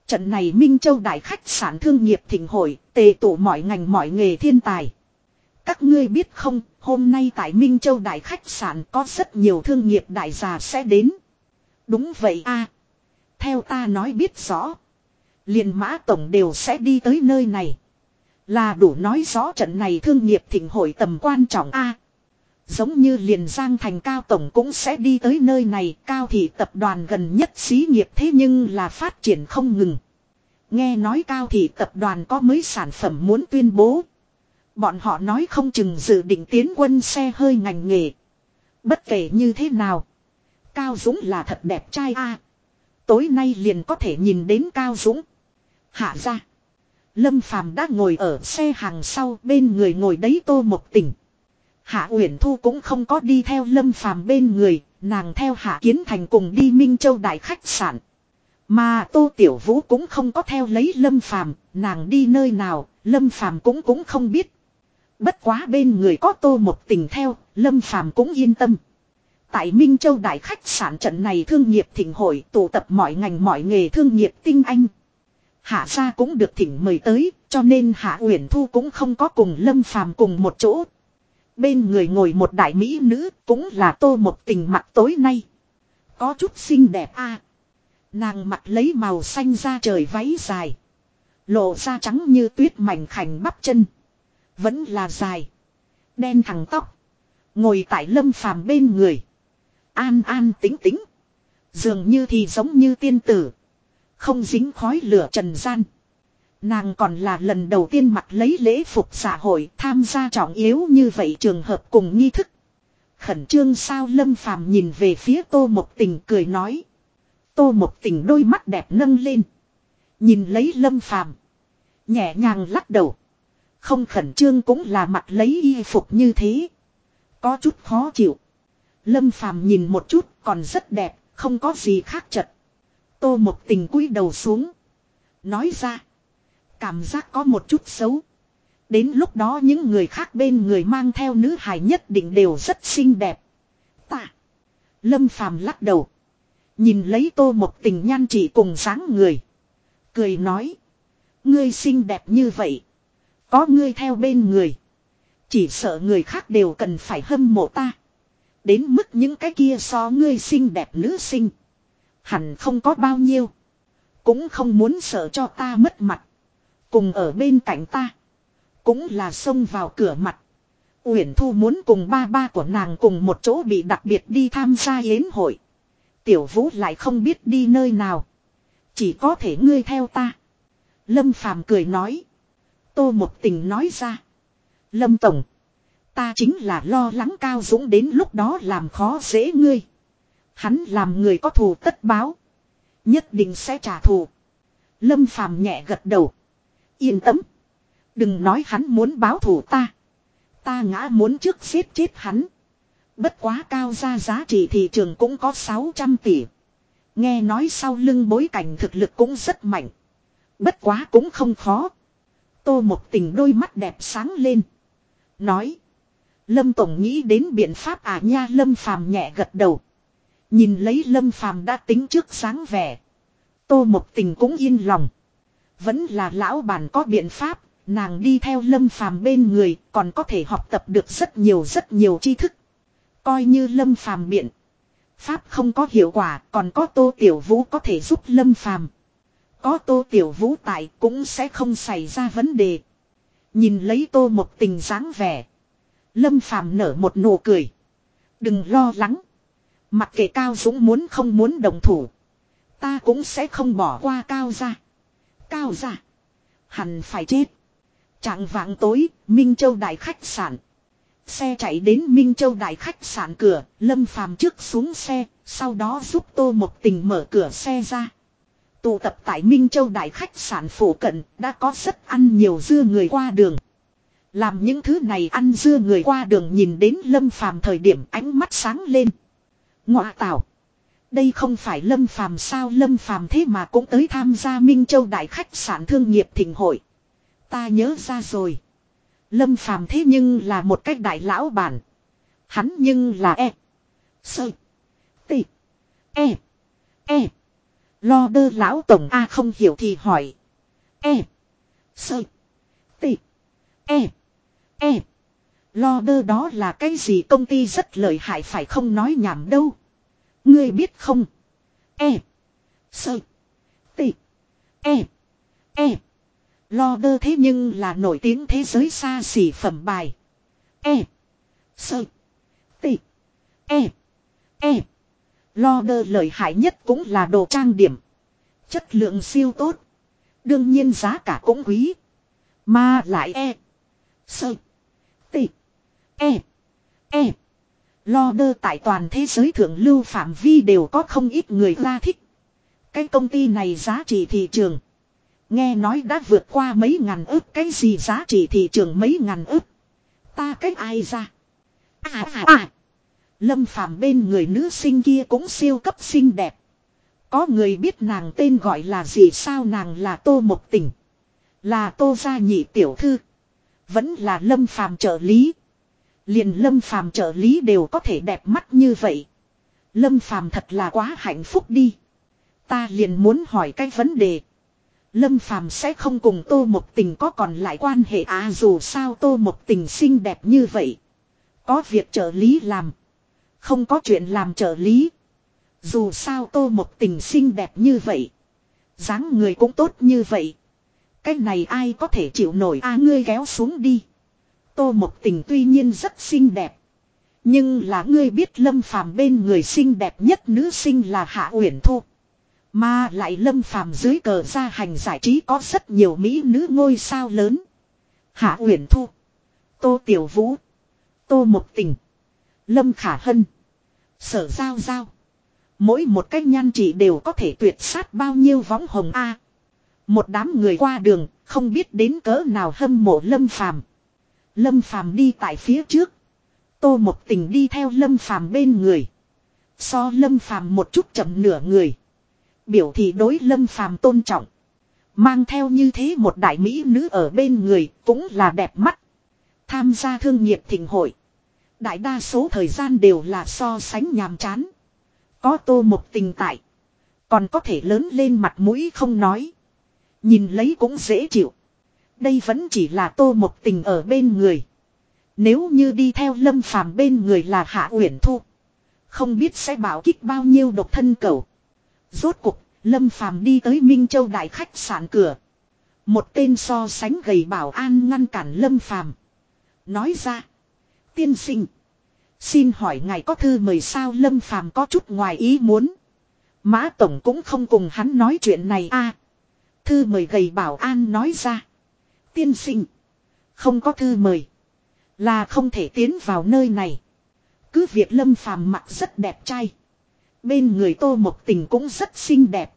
Trận này Minh Châu Đại khách sạn thương nghiệp thịnh hội, tề tụ mọi ngành mọi nghề thiên tài. Các ngươi biết không, hôm nay tại Minh Châu Đại khách sạn có rất nhiều thương nghiệp đại gia sẽ đến. Đúng vậy a Theo ta nói biết rõ. liền mã tổng đều sẽ đi tới nơi này. Là đủ nói rõ trận này thương nghiệp thịnh hội tầm quan trọng a Giống như liền giang thành cao tổng cũng sẽ đi tới nơi này, cao thị tập đoàn gần nhất xí nghiệp thế nhưng là phát triển không ngừng. Nghe nói cao thị tập đoàn có mới sản phẩm muốn tuyên bố. Bọn họ nói không chừng dự định tiến quân xe hơi ngành nghề. Bất kể như thế nào. Cao Dũng là thật đẹp trai a. Tối nay liền có thể nhìn đến Cao Dũng. Hạ ra. Lâm Phàm đã ngồi ở xe hàng sau bên người ngồi đấy tô một tỉnh. Hạ Uyển Thu cũng không có đi theo Lâm Phàm bên người, nàng theo Hạ Kiến Thành cùng đi Minh Châu đại khách sạn. Mà Tô Tiểu Vũ cũng không có theo lấy Lâm Phàm, nàng đi nơi nào, Lâm Phàm cũng cũng không biết. Bất quá bên người có Tô một tình theo, Lâm Phàm cũng yên tâm. Tại Minh Châu đại khách sạn trận này thương nghiệp thịnh hội tụ tập mọi ngành mọi nghề thương nghiệp tinh anh. Hạ gia cũng được thỉnh mời tới, cho nên Hạ Uyển Thu cũng không có cùng Lâm Phàm cùng một chỗ. Bên người ngồi một đại mỹ nữ, cũng là Tô một tình mặt tối nay. Có chút xinh đẹp a. Nàng mặt lấy màu xanh da trời váy dài. Lộ ra trắng như tuyết mảnh khảnh bắp chân. Vẫn là dài. Đen thẳng tóc. Ngồi tại lâm phàm bên người. An an tính tính. Dường như thì giống như tiên tử. Không dính khói lửa trần gian. Nàng còn là lần đầu tiên mặc lấy lễ phục xã hội tham gia trọng yếu như vậy trường hợp cùng nghi thức. Khẩn trương sao lâm phàm nhìn về phía tô một tình cười nói. Tô một tình đôi mắt đẹp nâng lên. Nhìn lấy lâm phàm. Nhẹ nhàng lắc đầu. Không khẩn trương cũng là mặc lấy y phục như thế. Có chút khó chịu. Lâm phàm nhìn một chút còn rất đẹp, không có gì khác chật. Tô một tình cúi đầu xuống. Nói ra. Cảm giác có một chút xấu. Đến lúc đó những người khác bên người mang theo nữ hài nhất định đều rất xinh đẹp. Tạ. Lâm phàm lắc đầu. Nhìn lấy tô một tình nhan chỉ cùng sáng người. Cười nói. Ngươi xinh đẹp như vậy. Có ngươi theo bên người. Chỉ sợ người khác đều cần phải hâm mộ ta. Đến mức những cái kia so ngươi xinh đẹp nữ sinh. Hẳn không có bao nhiêu. Cũng không muốn sợ cho ta mất mặt. Cùng ở bên cạnh ta. Cũng là xông vào cửa mặt. Uyển Thu muốn cùng ba ba của nàng cùng một chỗ bị đặc biệt đi tham gia yến hội. Tiểu Vũ lại không biết đi nơi nào. Chỉ có thể ngươi theo ta. Lâm Phàm cười nói. Tô một tình nói ra. Lâm Tổng. Ta chính là lo lắng Cao Dũng đến lúc đó làm khó dễ ngươi. Hắn làm người có thù tất báo. Nhất định sẽ trả thù. Lâm Phàm nhẹ gật đầu. Yên tâm. Đừng nói hắn muốn báo thù ta. Ta ngã muốn trước giết chết hắn. Bất quá cao ra giá trị thị trường cũng có 600 tỷ. Nghe nói sau lưng bối cảnh thực lực cũng rất mạnh. Bất quá cũng không khó. Tô một tình đôi mắt đẹp sáng lên. Nói. Lâm Tổng nghĩ đến biện pháp à nha, Lâm Phàm nhẹ gật đầu. Nhìn lấy Lâm Phàm đã tính trước sáng vẻ. Tô một tình cũng yên lòng. Vẫn là lão bản có biện pháp, nàng đi theo Lâm Phàm bên người, còn có thể học tập được rất nhiều rất nhiều tri thức. Coi như Lâm Phàm biện. Pháp không có hiệu quả, còn có Tô Tiểu Vũ có thể giúp Lâm Phàm. Có Tô Tiểu Vũ tại cũng sẽ không xảy ra vấn đề. Nhìn lấy Tô một tình dáng vẻ. Lâm Phàm nở một nụ cười. Đừng lo lắng. Mặc kệ Cao Dũng muốn không muốn đồng thủ. Ta cũng sẽ không bỏ qua Cao ra. Cao ra. Hẳn phải chết. Trạng vạng tối, Minh Châu Đại khách sạn. Xe chạy đến Minh Châu Đại khách sạn cửa, Lâm Phàm trước xuống xe, sau đó giúp Tô một tình mở cửa xe ra. Tụ tập tại Minh Châu Đại khách sạn phủ cận đã có rất ăn nhiều dưa người qua đường. Làm những thứ này ăn dưa người qua đường nhìn đến Lâm Phàm thời điểm ánh mắt sáng lên. Ngọa tạo. Đây không phải Lâm Phàm sao Lâm Phàm thế mà cũng tới tham gia Minh Châu Đại khách sạn thương nghiệp thịnh hội. Ta nhớ ra rồi. Lâm Phàm thế nhưng là một cách đại lão bản. Hắn nhưng là e. Sơ. Tị. E. E. Lo đơ lão tổng A không hiểu thì hỏi. E. Sơ. Tị. E. E. Lo đơ đó là cái gì công ty rất lợi hại phải không nói nhảm đâu. Ngươi biết không? E. Sơ. Tị. E. E. Lo đơ thế nhưng là nổi tiếng thế giới xa xỉ phẩm bài. E. Sơ. Tị. E. E. Lo đơ lợi hại nhất cũng là đồ trang điểm. Chất lượng siêu tốt. Đương nhiên giá cả cũng quý. Mà lại E. Sơ. Tị. E. E. Lo đơ tại toàn thế giới thượng lưu phạm vi đều có không ít người ra thích. Cái công ty này giá trị thị trường. Nghe nói đã vượt qua mấy ngàn ức cái gì giá trị thị trường mấy ngàn ức. Ta cách ai ra. À à à. Lâm phàm bên người nữ sinh kia cũng siêu cấp xinh đẹp. Có người biết nàng tên gọi là gì, sao nàng là Tô Mộc Tình. Là Tô Gia Nhị Tiểu Thư. Vẫn là Lâm phàm trợ lý. Liền Lâm phàm trợ lý đều có thể đẹp mắt như vậy. Lâm phàm thật là quá hạnh phúc đi. Ta liền muốn hỏi cái vấn đề. Lâm Phàm sẽ không cùng Tô một Tình có còn lại quan hệ à dù sao Tô một Tình xinh đẹp như vậy. Có việc trợ lý làm. Không có chuyện làm trợ lý. Dù sao Tô một Tình xinh đẹp như vậy. dáng người cũng tốt như vậy. Cái này ai có thể chịu nổi a à, ngươi kéo xuống đi. Tô Mộc Tình tuy nhiên rất xinh đẹp. Nhưng là ngươi biết Lâm Phàm bên người xinh đẹp nhất nữ sinh là Hạ Uyển Thu. Mà lại lâm phàm dưới cờ gia hành giải trí có rất nhiều mỹ nữ ngôi sao lớn. Hạ Uyển Thu. Tô Tiểu Vũ. Tô Mộc Tình. Lâm Khả Hân. Sở Giao Giao. Mỗi một cách nhan chỉ đều có thể tuyệt sát bao nhiêu võng hồng A. Một đám người qua đường, không biết đến cỡ nào hâm mộ Lâm Phàm. Lâm Phàm đi tại phía trước. Tô Mộc Tình đi theo Lâm Phàm bên người. So Lâm Phàm một chút chậm nửa người biểu thị đối lâm phàm tôn trọng. Mang theo như thế một đại mỹ nữ ở bên người cũng là đẹp mắt. Tham gia thương nghiệp thịnh hội. Đại đa số thời gian đều là so sánh nhàm chán. Có tô một tình tại. Còn có thể lớn lên mặt mũi không nói. Nhìn lấy cũng dễ chịu. Đây vẫn chỉ là tô một tình ở bên người. Nếu như đi theo lâm phàm bên người là hạ uyển thu. Không biết sẽ bảo kích bao nhiêu độc thân cầu. Rốt cục, Lâm Phàm đi tới Minh Châu đại khách sạn cửa. Một tên so sánh gầy bảo an ngăn cản Lâm Phàm Nói ra. Tiên sinh. Xin hỏi ngài có thư mời sao Lâm Phàm có chút ngoài ý muốn. Mã Tổng cũng không cùng hắn nói chuyện này a Thư mời gầy bảo an nói ra. Tiên sinh. Không có thư mời. Là không thể tiến vào nơi này. Cứ việc Lâm Phàm mặc rất đẹp trai. Bên người tô một tình cũng rất xinh đẹp.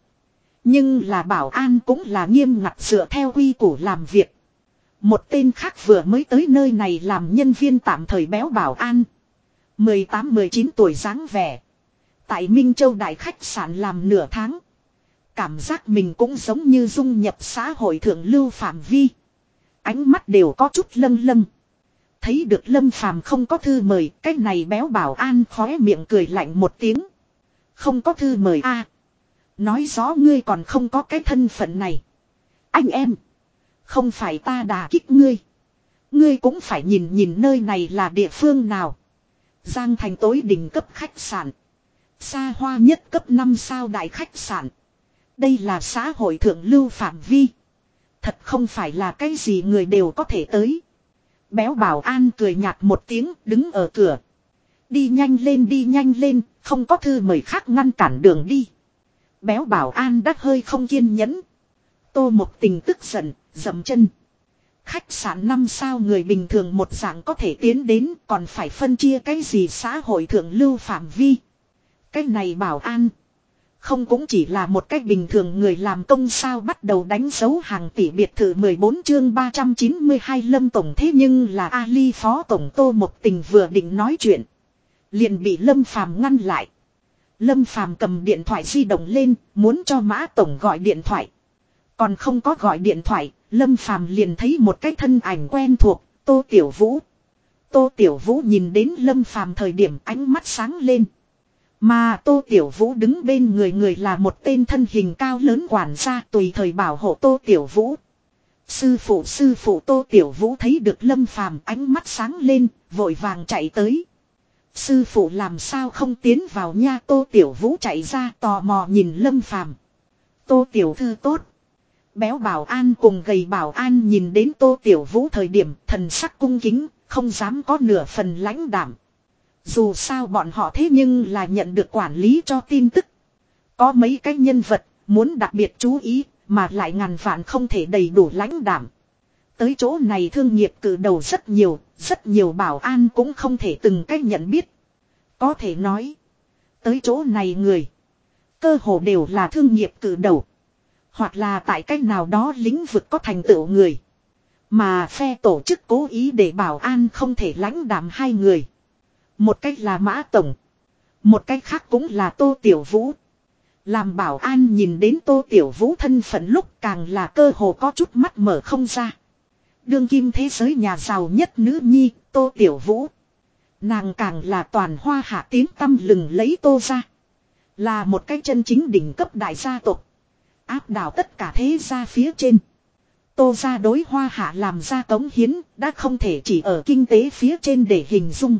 Nhưng là bảo an cũng là nghiêm ngặt dựa theo quy củ làm việc. Một tên khác vừa mới tới nơi này làm nhân viên tạm thời béo bảo an. 18-19 tuổi dáng vẻ. Tại Minh Châu Đại khách sạn làm nửa tháng. Cảm giác mình cũng giống như dung nhập xã hội thượng lưu phạm vi. Ánh mắt đều có chút lâng lâng. Thấy được Lâm Phàm không có thư mời, cái này béo bảo an khóe miệng cười lạnh một tiếng. Không có thư mời a Nói rõ ngươi còn không có cái thân phận này. Anh em. Không phải ta đà kích ngươi. Ngươi cũng phải nhìn nhìn nơi này là địa phương nào. Giang thành tối đỉnh cấp khách sạn. Xa hoa nhất cấp 5 sao đại khách sạn. Đây là xã hội thượng lưu phạm vi. Thật không phải là cái gì người đều có thể tới. Béo bảo an cười nhạt một tiếng đứng ở cửa. Đi nhanh lên đi nhanh lên, không có thư mời khác ngăn cản đường đi. Béo bảo an đắt hơi không kiên nhẫn. Tô một tình tức giận, dậm chân. Khách sạn năm sao người bình thường một dạng có thể tiến đến còn phải phân chia cái gì xã hội thượng lưu phạm vi. Cái này bảo an. Không cũng chỉ là một cách bình thường người làm công sao bắt đầu đánh dấu hàng tỷ biệt thự 14 chương 392 lâm tổng thế nhưng là Ali phó tổng tô một tình vừa định nói chuyện. Liền bị lâm phàm ngăn lại. Lâm phàm cầm điện thoại di động lên muốn cho mã tổng gọi điện thoại. Còn không có gọi điện thoại, lâm phàm liền thấy một cái thân ảnh quen thuộc, tô tiểu vũ. Tô tiểu vũ nhìn đến lâm phàm thời điểm ánh mắt sáng lên. Mà Tô Tiểu Vũ đứng bên người người là một tên thân hình cao lớn quản gia tùy thời bảo hộ Tô Tiểu Vũ. Sư phụ sư phụ Tô Tiểu Vũ thấy được Lâm Phàm ánh mắt sáng lên, vội vàng chạy tới. Sư phụ làm sao không tiến vào nha Tô Tiểu Vũ chạy ra tò mò nhìn Lâm Phàm Tô Tiểu Thư tốt. Béo bảo an cùng gầy bảo an nhìn đến Tô Tiểu Vũ thời điểm thần sắc cung kính, không dám có nửa phần lãnh đảm. Dù sao bọn họ thế nhưng là nhận được quản lý cho tin tức. Có mấy cái nhân vật muốn đặc biệt chú ý mà lại ngàn vạn không thể đầy đủ lãnh đảm. Tới chỗ này thương nghiệp cử đầu rất nhiều, rất nhiều bảo an cũng không thể từng cách nhận biết. Có thể nói, tới chỗ này người, cơ hồ đều là thương nghiệp cử đầu. Hoặc là tại cách nào đó lĩnh vực có thành tựu người. Mà phe tổ chức cố ý để bảo an không thể lãnh đảm hai người. Một cách là Mã Tổng. Một cách khác cũng là Tô Tiểu Vũ. Làm bảo an nhìn đến Tô Tiểu Vũ thân phận lúc càng là cơ hồ có chút mắt mở không ra. Đương kim thế giới nhà giàu nhất nữ nhi, Tô Tiểu Vũ. Nàng càng là toàn hoa hạ tiếng tâm lừng lấy Tô ra. Là một cái chân chính đỉnh cấp đại gia tộc. Áp đảo tất cả thế gia phía trên. Tô ra đối hoa hạ làm ra cống hiến đã không thể chỉ ở kinh tế phía trên để hình dung.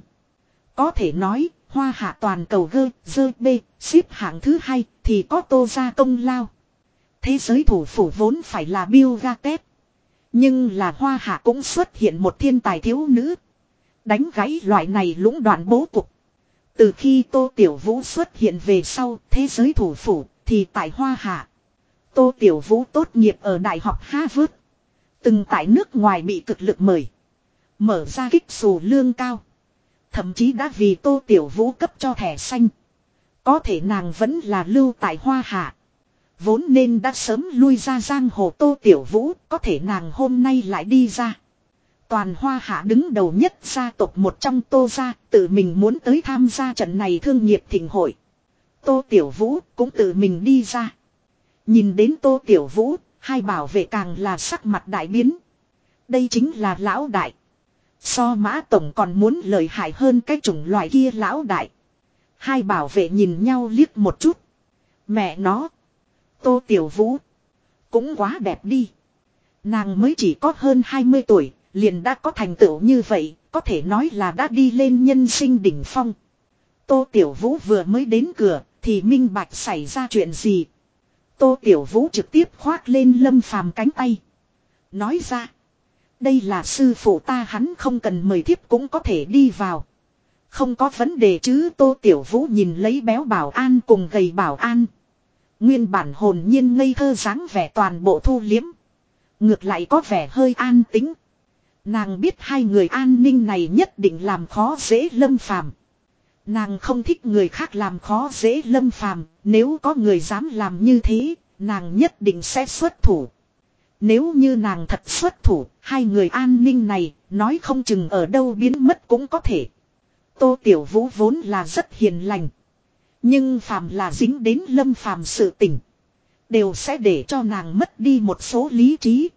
Có thể nói, hoa hạ toàn cầu gơ, dơ bê, xếp hạng thứ hai thì có tô ra công lao. Thế giới thủ phủ vốn phải là Bill Gates. Nhưng là hoa hạ cũng xuất hiện một thiên tài thiếu nữ. Đánh gãy loại này lũng đoạn bố cục. Từ khi Tô Tiểu Vũ xuất hiện về sau thế giới thủ phủ thì tại Hoa Hạ. Tô Tiểu Vũ tốt nghiệp ở Đại học Harvard. Từng tại nước ngoài bị cực lực mời. Mở ra kích xù lương cao. Thậm chí đã vì tô tiểu vũ cấp cho thẻ xanh. Có thể nàng vẫn là lưu tại hoa hạ. Vốn nên đã sớm lui ra giang hồ tô tiểu vũ, có thể nàng hôm nay lại đi ra. Toàn hoa hạ đứng đầu nhất gia tộc một trong tô gia, tự mình muốn tới tham gia trận này thương nghiệp thịnh hội. Tô tiểu vũ cũng tự mình đi ra. Nhìn đến tô tiểu vũ, hai bảo vệ càng là sắc mặt đại biến. Đây chính là lão đại. So mã tổng còn muốn lợi hại hơn cái chủng loại kia lão đại. Hai bảo vệ nhìn nhau liếc một chút. Mẹ nó. Tô Tiểu Vũ. Cũng quá đẹp đi. Nàng mới chỉ có hơn 20 tuổi, liền đã có thành tựu như vậy, có thể nói là đã đi lên nhân sinh đỉnh phong. Tô Tiểu Vũ vừa mới đến cửa, thì minh bạch xảy ra chuyện gì. Tô Tiểu Vũ trực tiếp khoác lên lâm phàm cánh tay. Nói ra. Đây là sư phụ ta hắn không cần mời thiếp cũng có thể đi vào. Không có vấn đề chứ Tô Tiểu Vũ nhìn lấy béo bảo an cùng gầy bảo an. Nguyên bản hồn nhiên ngây thơ dáng vẻ toàn bộ thu liếm. Ngược lại có vẻ hơi an tính. Nàng biết hai người an ninh này nhất định làm khó dễ lâm phàm. Nàng không thích người khác làm khó dễ lâm phàm, nếu có người dám làm như thế, nàng nhất định sẽ xuất thủ. Nếu như nàng thật xuất thủ, hai người an ninh này, nói không chừng ở đâu biến mất cũng có thể. Tô Tiểu Vũ vốn là rất hiền lành. Nhưng phàm là dính đến lâm phàm sự tình. Đều sẽ để cho nàng mất đi một số lý trí.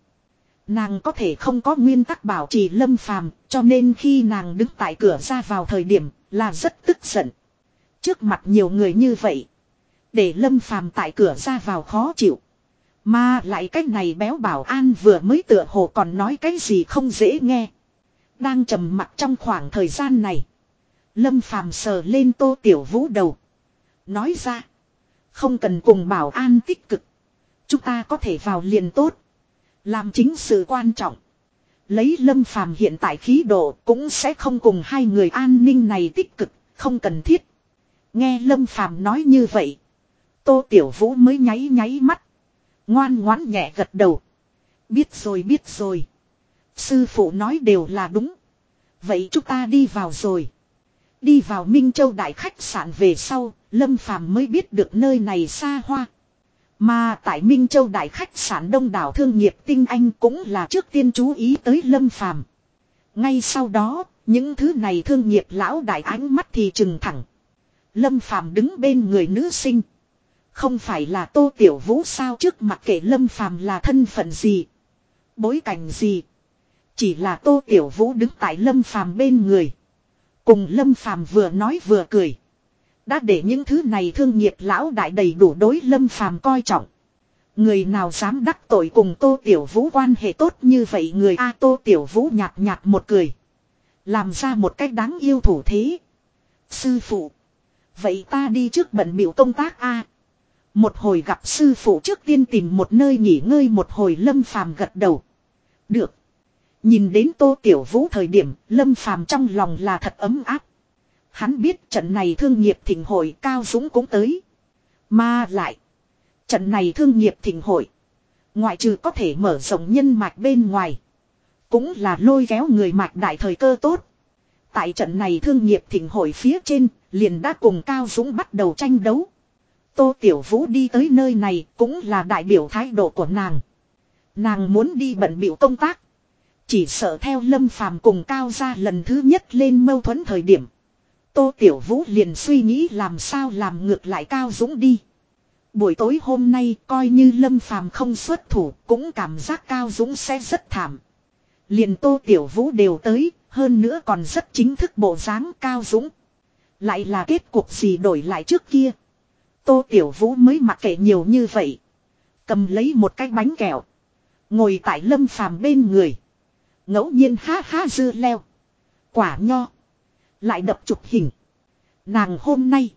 Nàng có thể không có nguyên tắc bảo trì lâm phàm, cho nên khi nàng đứng tại cửa ra vào thời điểm, là rất tức giận. Trước mặt nhiều người như vậy. Để lâm phàm tại cửa ra vào khó chịu. Mà lại cái này béo bảo an vừa mới tựa hồ còn nói cái gì không dễ nghe. Đang trầm mặt trong khoảng thời gian này. Lâm phàm sờ lên tô tiểu vũ đầu. Nói ra. Không cần cùng bảo an tích cực. Chúng ta có thể vào liền tốt. Làm chính sự quan trọng. Lấy lâm phàm hiện tại khí độ cũng sẽ không cùng hai người an ninh này tích cực. Không cần thiết. Nghe lâm phàm nói như vậy. Tô tiểu vũ mới nháy nháy mắt. Ngoan ngoãn nhẹ gật đầu. Biết rồi biết rồi. Sư phụ nói đều là đúng. Vậy chúng ta đi vào rồi. Đi vào Minh Châu Đại khách sạn về sau, Lâm Phàm mới biết được nơi này xa hoa. Mà tại Minh Châu Đại khách sạn đông đảo thương nghiệp tinh anh cũng là trước tiên chú ý tới Lâm Phàm. Ngay sau đó, những thứ này thương nghiệp lão đại ánh mắt thì trừng thẳng. Lâm Phàm đứng bên người nữ sinh. Không phải là Tô Tiểu Vũ sao trước mặt kệ Lâm Phàm là thân phận gì. Bối cảnh gì. Chỉ là Tô Tiểu Vũ đứng tại Lâm Phàm bên người. Cùng Lâm Phàm vừa nói vừa cười. Đã để những thứ này thương nghiệp lão đại đầy đủ đối Lâm Phàm coi trọng. Người nào dám đắc tội cùng Tô Tiểu Vũ quan hệ tốt như vậy người A Tô Tiểu Vũ nhạt nhạt một cười. Làm ra một cách đáng yêu thủ thế. Sư phụ. Vậy ta đi trước bận biểu công tác A. Một hồi gặp sư phụ trước tiên tìm một nơi nghỉ ngơi một hồi lâm phàm gật đầu. Được. Nhìn đến tô tiểu vũ thời điểm lâm phàm trong lòng là thật ấm áp. Hắn biết trận này thương nghiệp thịnh hội cao dũng cũng tới. Mà lại. Trận này thương nghiệp thịnh hội. Ngoại trừ có thể mở rộng nhân mạch bên ngoài. Cũng là lôi kéo người mạch đại thời cơ tốt. Tại trận này thương nghiệp thịnh hội phía trên, liền đã cùng Cao Dũng bắt đầu tranh đấu. Tô Tiểu Vũ đi tới nơi này cũng là đại biểu thái độ của nàng. Nàng muốn đi bận biểu công tác. Chỉ sợ theo Lâm Phàm cùng Cao ra lần thứ nhất lên mâu thuẫn thời điểm. Tô Tiểu Vũ liền suy nghĩ làm sao làm ngược lại Cao Dũng đi. Buổi tối hôm nay coi như Lâm Phàm không xuất thủ cũng cảm giác Cao Dũng sẽ rất thảm. Liền Tô Tiểu Vũ đều tới, hơn nữa còn rất chính thức bộ dáng Cao Dũng. Lại là kết cục gì đổi lại trước kia. Tô Tiểu Vũ mới mặc kệ nhiều như vậy. Cầm lấy một cái bánh kẹo. Ngồi tại lâm phàm bên người. ngẫu nhiên ha ha dưa leo. Quả nho. Lại đập chụp hình. Nàng hôm nay.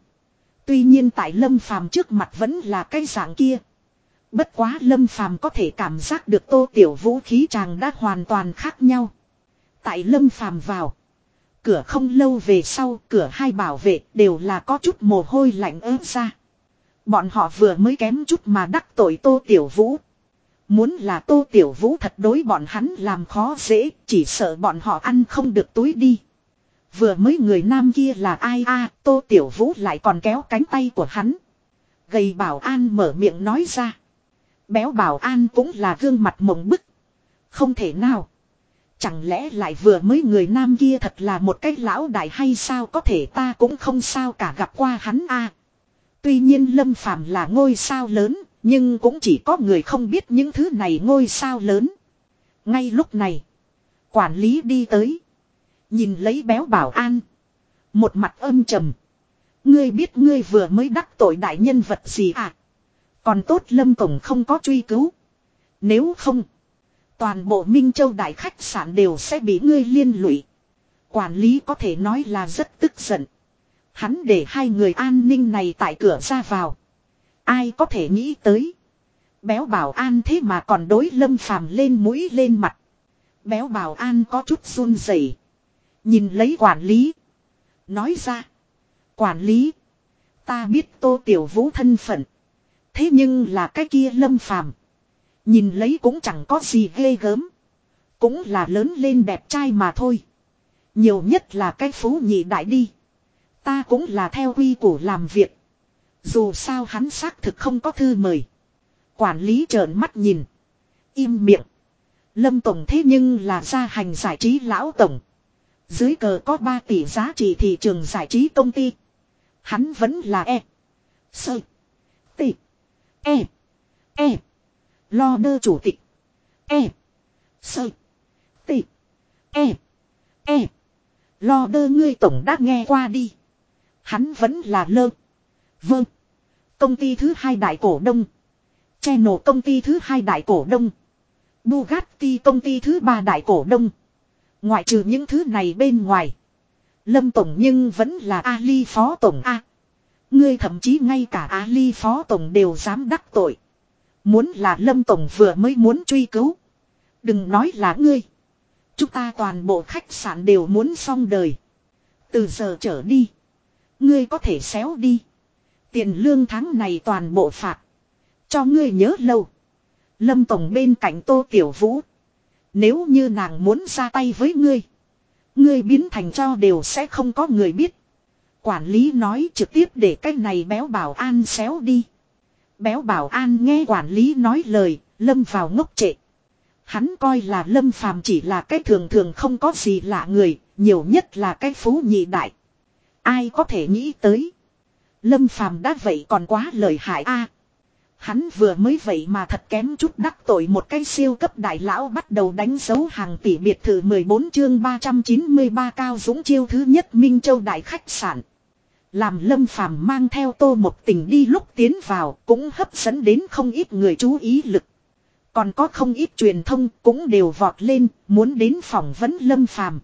Tuy nhiên tại lâm phàm trước mặt vẫn là cái dạng kia. Bất quá lâm phàm có thể cảm giác được tô tiểu vũ khí chàng đã hoàn toàn khác nhau. Tại lâm phàm vào. Cửa không lâu về sau, cửa hai bảo vệ đều là có chút mồ hôi lạnh ớt ra. Bọn họ vừa mới kém chút mà đắc tội Tô Tiểu Vũ. Muốn là Tô Tiểu Vũ thật đối bọn hắn làm khó dễ, chỉ sợ bọn họ ăn không được túi đi. Vừa mới người nam kia là ai a Tô Tiểu Vũ lại còn kéo cánh tay của hắn. Gầy bảo an mở miệng nói ra. Béo bảo an cũng là gương mặt mộng bức. Không thể nào. Chẳng lẽ lại vừa mới người nam kia thật là một cái lão đại hay sao có thể ta cũng không sao cả gặp qua hắn a Tuy nhiên Lâm Phàm là ngôi sao lớn, nhưng cũng chỉ có người không biết những thứ này ngôi sao lớn. Ngay lúc này, quản lý đi tới, nhìn lấy béo bảo an, một mặt âm trầm. Ngươi biết ngươi vừa mới đắc tội đại nhân vật gì à? Còn tốt Lâm Tổng không có truy cứu. Nếu không, toàn bộ Minh Châu đại khách sạn đều sẽ bị ngươi liên lụy. Quản lý có thể nói là rất tức giận. Hắn để hai người an ninh này tại cửa ra vào. Ai có thể nghĩ tới. Béo bảo an thế mà còn đối lâm phàm lên mũi lên mặt. Béo bảo an có chút run rẩy, Nhìn lấy quản lý. Nói ra. Quản lý. Ta biết tô tiểu vũ thân phận. Thế nhưng là cái kia lâm phàm. Nhìn lấy cũng chẳng có gì ghê gớm. Cũng là lớn lên đẹp trai mà thôi. Nhiều nhất là cái phú nhị đại đi. Ta cũng là theo quy củ làm việc. Dù sao hắn xác thực không có thư mời. Quản lý trợn mắt nhìn. Im miệng. Lâm Tổng thế nhưng là gia hành giải trí lão tổng. Dưới cờ có 3 tỷ giá trị thị trường giải trí công ty. Hắn vẫn là E. Sơ. Tỷ. E. E. Lo đơ chủ tịch. E. Sơ. Tỷ. E. E. Lo đơ ngươi tổng đã nghe qua đi. Hắn vẫn là lơ. Vâng. Công ty thứ hai đại cổ đông. Channel công ty thứ hai đại cổ đông. Bugatti công ty thứ ba đại cổ đông. Ngoại trừ những thứ này bên ngoài. Lâm Tổng nhưng vẫn là Ali Phó Tổng A. Ngươi thậm chí ngay cả Ali Phó Tổng đều dám đắc tội. Muốn là Lâm Tổng vừa mới muốn truy cứu. Đừng nói là ngươi. Chúng ta toàn bộ khách sạn đều muốn xong đời. Từ giờ trở đi. Ngươi có thể xéo đi. Tiền lương tháng này toàn bộ phạt. Cho ngươi nhớ lâu. Lâm Tổng bên cạnh Tô Tiểu Vũ. Nếu như nàng muốn ra tay với ngươi. Ngươi biến thành cho đều sẽ không có người biết. Quản lý nói trực tiếp để cái này béo bảo an xéo đi. Béo bảo an nghe quản lý nói lời, lâm vào ngốc trệ. Hắn coi là lâm phàm chỉ là cái thường thường không có gì lạ người, nhiều nhất là cái phú nhị đại. Ai có thể nghĩ tới. Lâm phàm đã vậy còn quá lời hại a. Hắn vừa mới vậy mà thật kém chút đắc tội một cái siêu cấp đại lão bắt đầu đánh dấu hàng tỷ biệt thự 14 chương 393 cao dũng chiêu thứ nhất Minh Châu Đại khách sạn. Làm lâm phàm mang theo tô một tình đi lúc tiến vào cũng hấp dẫn đến không ít người chú ý lực. Còn có không ít truyền thông cũng đều vọt lên, muốn đến phỏng vấn lâm phàm.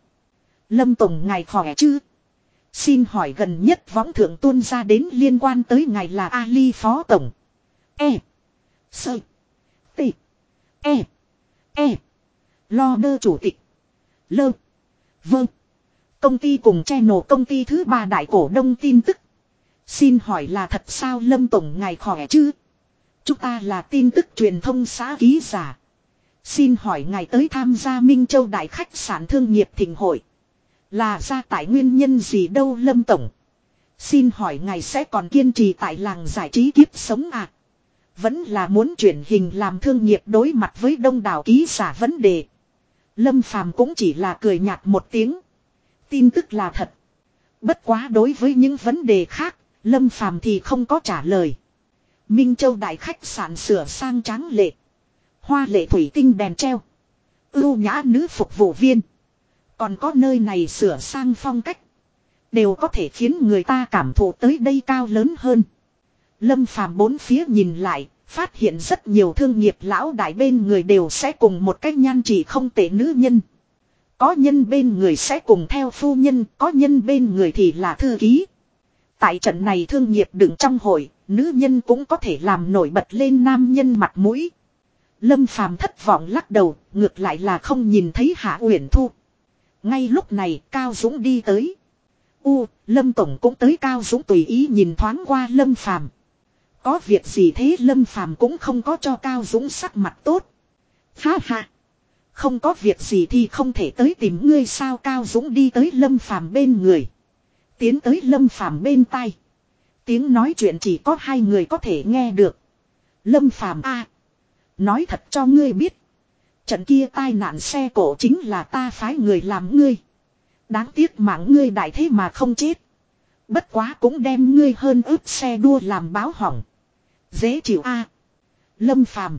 Lâm Tổng ngài khỏe chứ? Xin hỏi gần nhất võng thượng tuôn ra đến liên quan tới ngài là Ali Phó Tổng. E. Sơ. T. E. E. Lo đơ chủ tịch. Lơ. Vâng. Công ty cùng che nổ công ty thứ ba đại cổ đông tin tức. Xin hỏi là thật sao Lâm Tổng ngài khỏe chứ? Chúng ta là tin tức truyền thông xã ký giả. Xin hỏi ngài tới tham gia Minh Châu Đại khách sạn thương nghiệp thịnh hội. Là ra tại nguyên nhân gì đâu Lâm Tổng? Xin hỏi ngài sẽ còn kiên trì tại làng giải trí kiếp sống à? Vẫn là muốn chuyển hình làm thương nghiệp đối mặt với đông đảo ký giả vấn đề. Lâm Phàm cũng chỉ là cười nhạt một tiếng. Tin tức là thật. Bất quá đối với những vấn đề khác, Lâm Phàm thì không có trả lời. Minh Châu đại khách sạn sửa sang tráng lệ. Hoa lệ thủy tinh đèn treo. Ưu nhã nữ phục vụ viên. Còn có nơi này sửa sang phong cách. Đều có thể khiến người ta cảm thụ tới đây cao lớn hơn. Lâm phàm bốn phía nhìn lại, phát hiện rất nhiều thương nghiệp lão đại bên người đều sẽ cùng một cách nhan chỉ không tệ nữ nhân. Có nhân bên người sẽ cùng theo phu nhân, có nhân bên người thì là thư ký. Tại trận này thương nghiệp đựng trong hội, nữ nhân cũng có thể làm nổi bật lên nam nhân mặt mũi. Lâm phàm thất vọng lắc đầu, ngược lại là không nhìn thấy Hạ Uyển Thu. Ngay lúc này Cao Dũng đi tới. U, Lâm Tổng cũng tới Cao Dũng tùy ý nhìn thoáng qua Lâm Phàm. Có việc gì thế Lâm Phàm cũng không có cho Cao Dũng sắc mặt tốt. Ha ha. Không có việc gì thì không thể tới tìm ngươi sao Cao Dũng đi tới Lâm Phàm bên người. Tiến tới Lâm Phàm bên tai. Tiếng nói chuyện chỉ có hai người có thể nghe được. Lâm Phàm a, nói thật cho ngươi biết. Trận kia tai nạn xe cổ chính là ta phái người làm ngươi. Đáng tiếc mạng ngươi đại thế mà không chết. Bất quá cũng đem ngươi hơn ướp xe đua làm báo hỏng. Dễ chịu a. Lâm Phàm,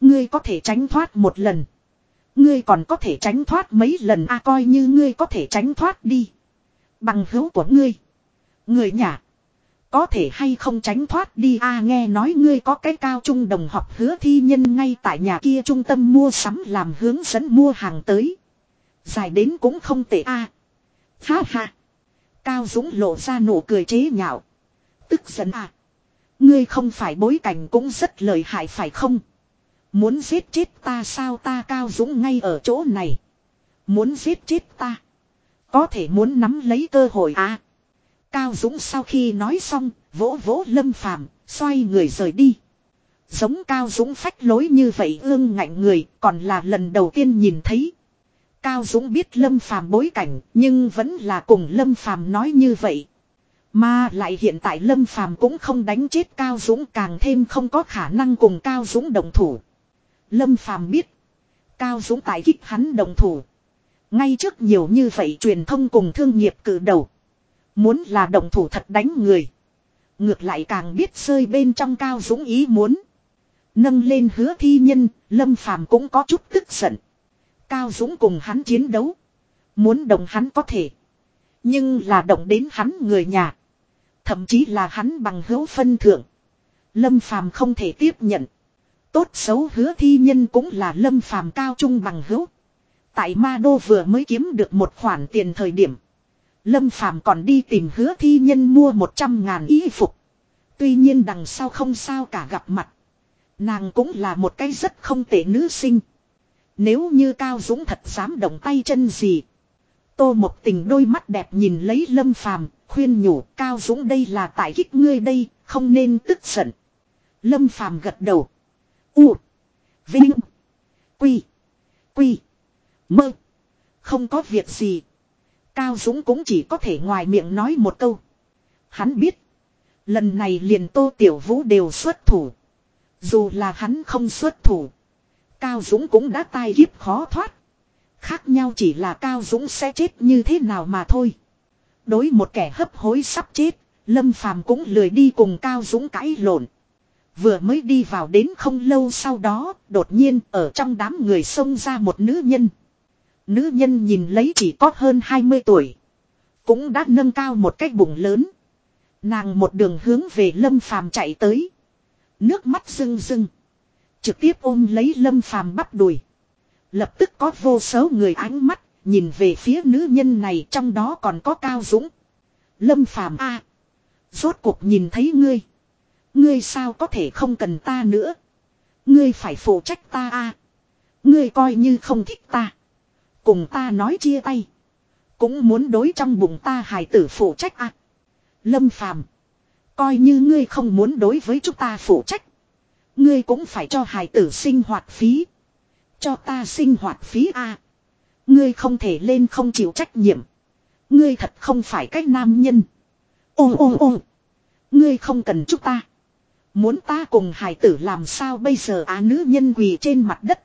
ngươi có thể tránh thoát một lần. Ngươi còn có thể tránh thoát mấy lần a coi như ngươi có thể tránh thoát đi. Bằng hữu của ngươi. Người nhà. Có thể hay không tránh thoát đi a, nghe nói ngươi có cái cao trung đồng học hứa thi nhân ngay tại nhà kia trung tâm mua sắm làm hướng dẫn mua hàng tới. Dài đến cũng không tệ a. À. Ha ha. Cao Dũng lộ ra nụ cười chế nhạo. Tức giận à. Ngươi không phải bối cảnh cũng rất lợi hại phải không? Muốn giết chết ta sao ta Cao Dũng ngay ở chỗ này. Muốn giết chết ta. Có thể muốn nắm lấy cơ hội à. Cao Dũng sau khi nói xong, vỗ vỗ lâm phàm, xoay người rời đi. Giống Cao Dũng phách lối như vậy ương ngạnh người, còn là lần đầu tiên nhìn thấy. Cao Dũng biết lâm phàm bối cảnh, nhưng vẫn là cùng lâm phàm nói như vậy. Mà lại hiện tại lâm phàm cũng không đánh chết Cao Dũng càng thêm không có khả năng cùng Cao Dũng đồng thủ. Lâm phàm biết. Cao Dũng tại kích hắn đồng thủ. Ngay trước nhiều như vậy truyền thông cùng thương nghiệp cử đầu. Muốn là động thủ thật đánh người. Ngược lại càng biết rơi bên trong cao dũng ý muốn. Nâng lên hứa thi nhân, Lâm Phàm cũng có chút tức giận. Cao Dũng cùng hắn chiến đấu. Muốn đồng hắn có thể. Nhưng là động đến hắn người nhà. Thậm chí là hắn bằng hữu phân thượng. Lâm Phàm không thể tiếp nhận. Tốt xấu hứa thi nhân cũng là Lâm Phàm cao trung bằng hữu. Tại Ma Đô vừa mới kiếm được một khoản tiền thời điểm. Lâm Phàm còn đi tìm hứa thi nhân mua 100 ngàn y phục. Tuy nhiên đằng sau không sao cả gặp mặt. Nàng cũng là một cái rất không tệ nữ sinh. Nếu như Cao Dũng thật dám động tay chân gì. Tô một tình đôi mắt đẹp nhìn lấy Lâm Phàm khuyên nhủ Cao Dũng đây là tại kích ngươi đây, không nên tức giận. Lâm Phàm gật đầu. U. Vinh. Quy. Quy. Mơ. Không có việc gì. Cao Dũng cũng chỉ có thể ngoài miệng nói một câu. Hắn biết. Lần này liền Tô Tiểu Vũ đều xuất thủ. Dù là hắn không xuất thủ. Cao Dũng cũng đã tai hiếp khó thoát. Khác nhau chỉ là Cao Dũng sẽ chết như thế nào mà thôi. Đối một kẻ hấp hối sắp chết, Lâm Phàm cũng lười đi cùng Cao Dũng cãi lộn. Vừa mới đi vào đến không lâu sau đó, đột nhiên ở trong đám người xông ra một nữ nhân. Nữ nhân nhìn lấy chỉ có hơn 20 tuổi. Cũng đã nâng cao một cái bụng lớn. Nàng một đường hướng về Lâm Phàm chạy tới. Nước mắt rưng rưng. Trực tiếp ôm lấy Lâm Phàm bắp đùi. Lập tức có vô số người ánh mắt, nhìn về phía nữ nhân này trong đó còn có Cao Dũng. Lâm Phàm a Rốt cuộc nhìn thấy ngươi. Ngươi sao có thể không cần ta nữa. Ngươi phải phụ trách ta a Ngươi coi như không thích ta. Cùng ta nói chia tay. Cũng muốn đối trong bụng ta hài tử phụ trách a Lâm Phàm, Coi như ngươi không muốn đối với chúng ta phụ trách. Ngươi cũng phải cho hài tử sinh hoạt phí. Cho ta sinh hoạt phí a Ngươi không thể lên không chịu trách nhiệm. Ngươi thật không phải cách nam nhân. Ô ô ô. Ngươi không cần chúng ta. Muốn ta cùng hài tử làm sao bây giờ á nữ nhân quỳ trên mặt đất.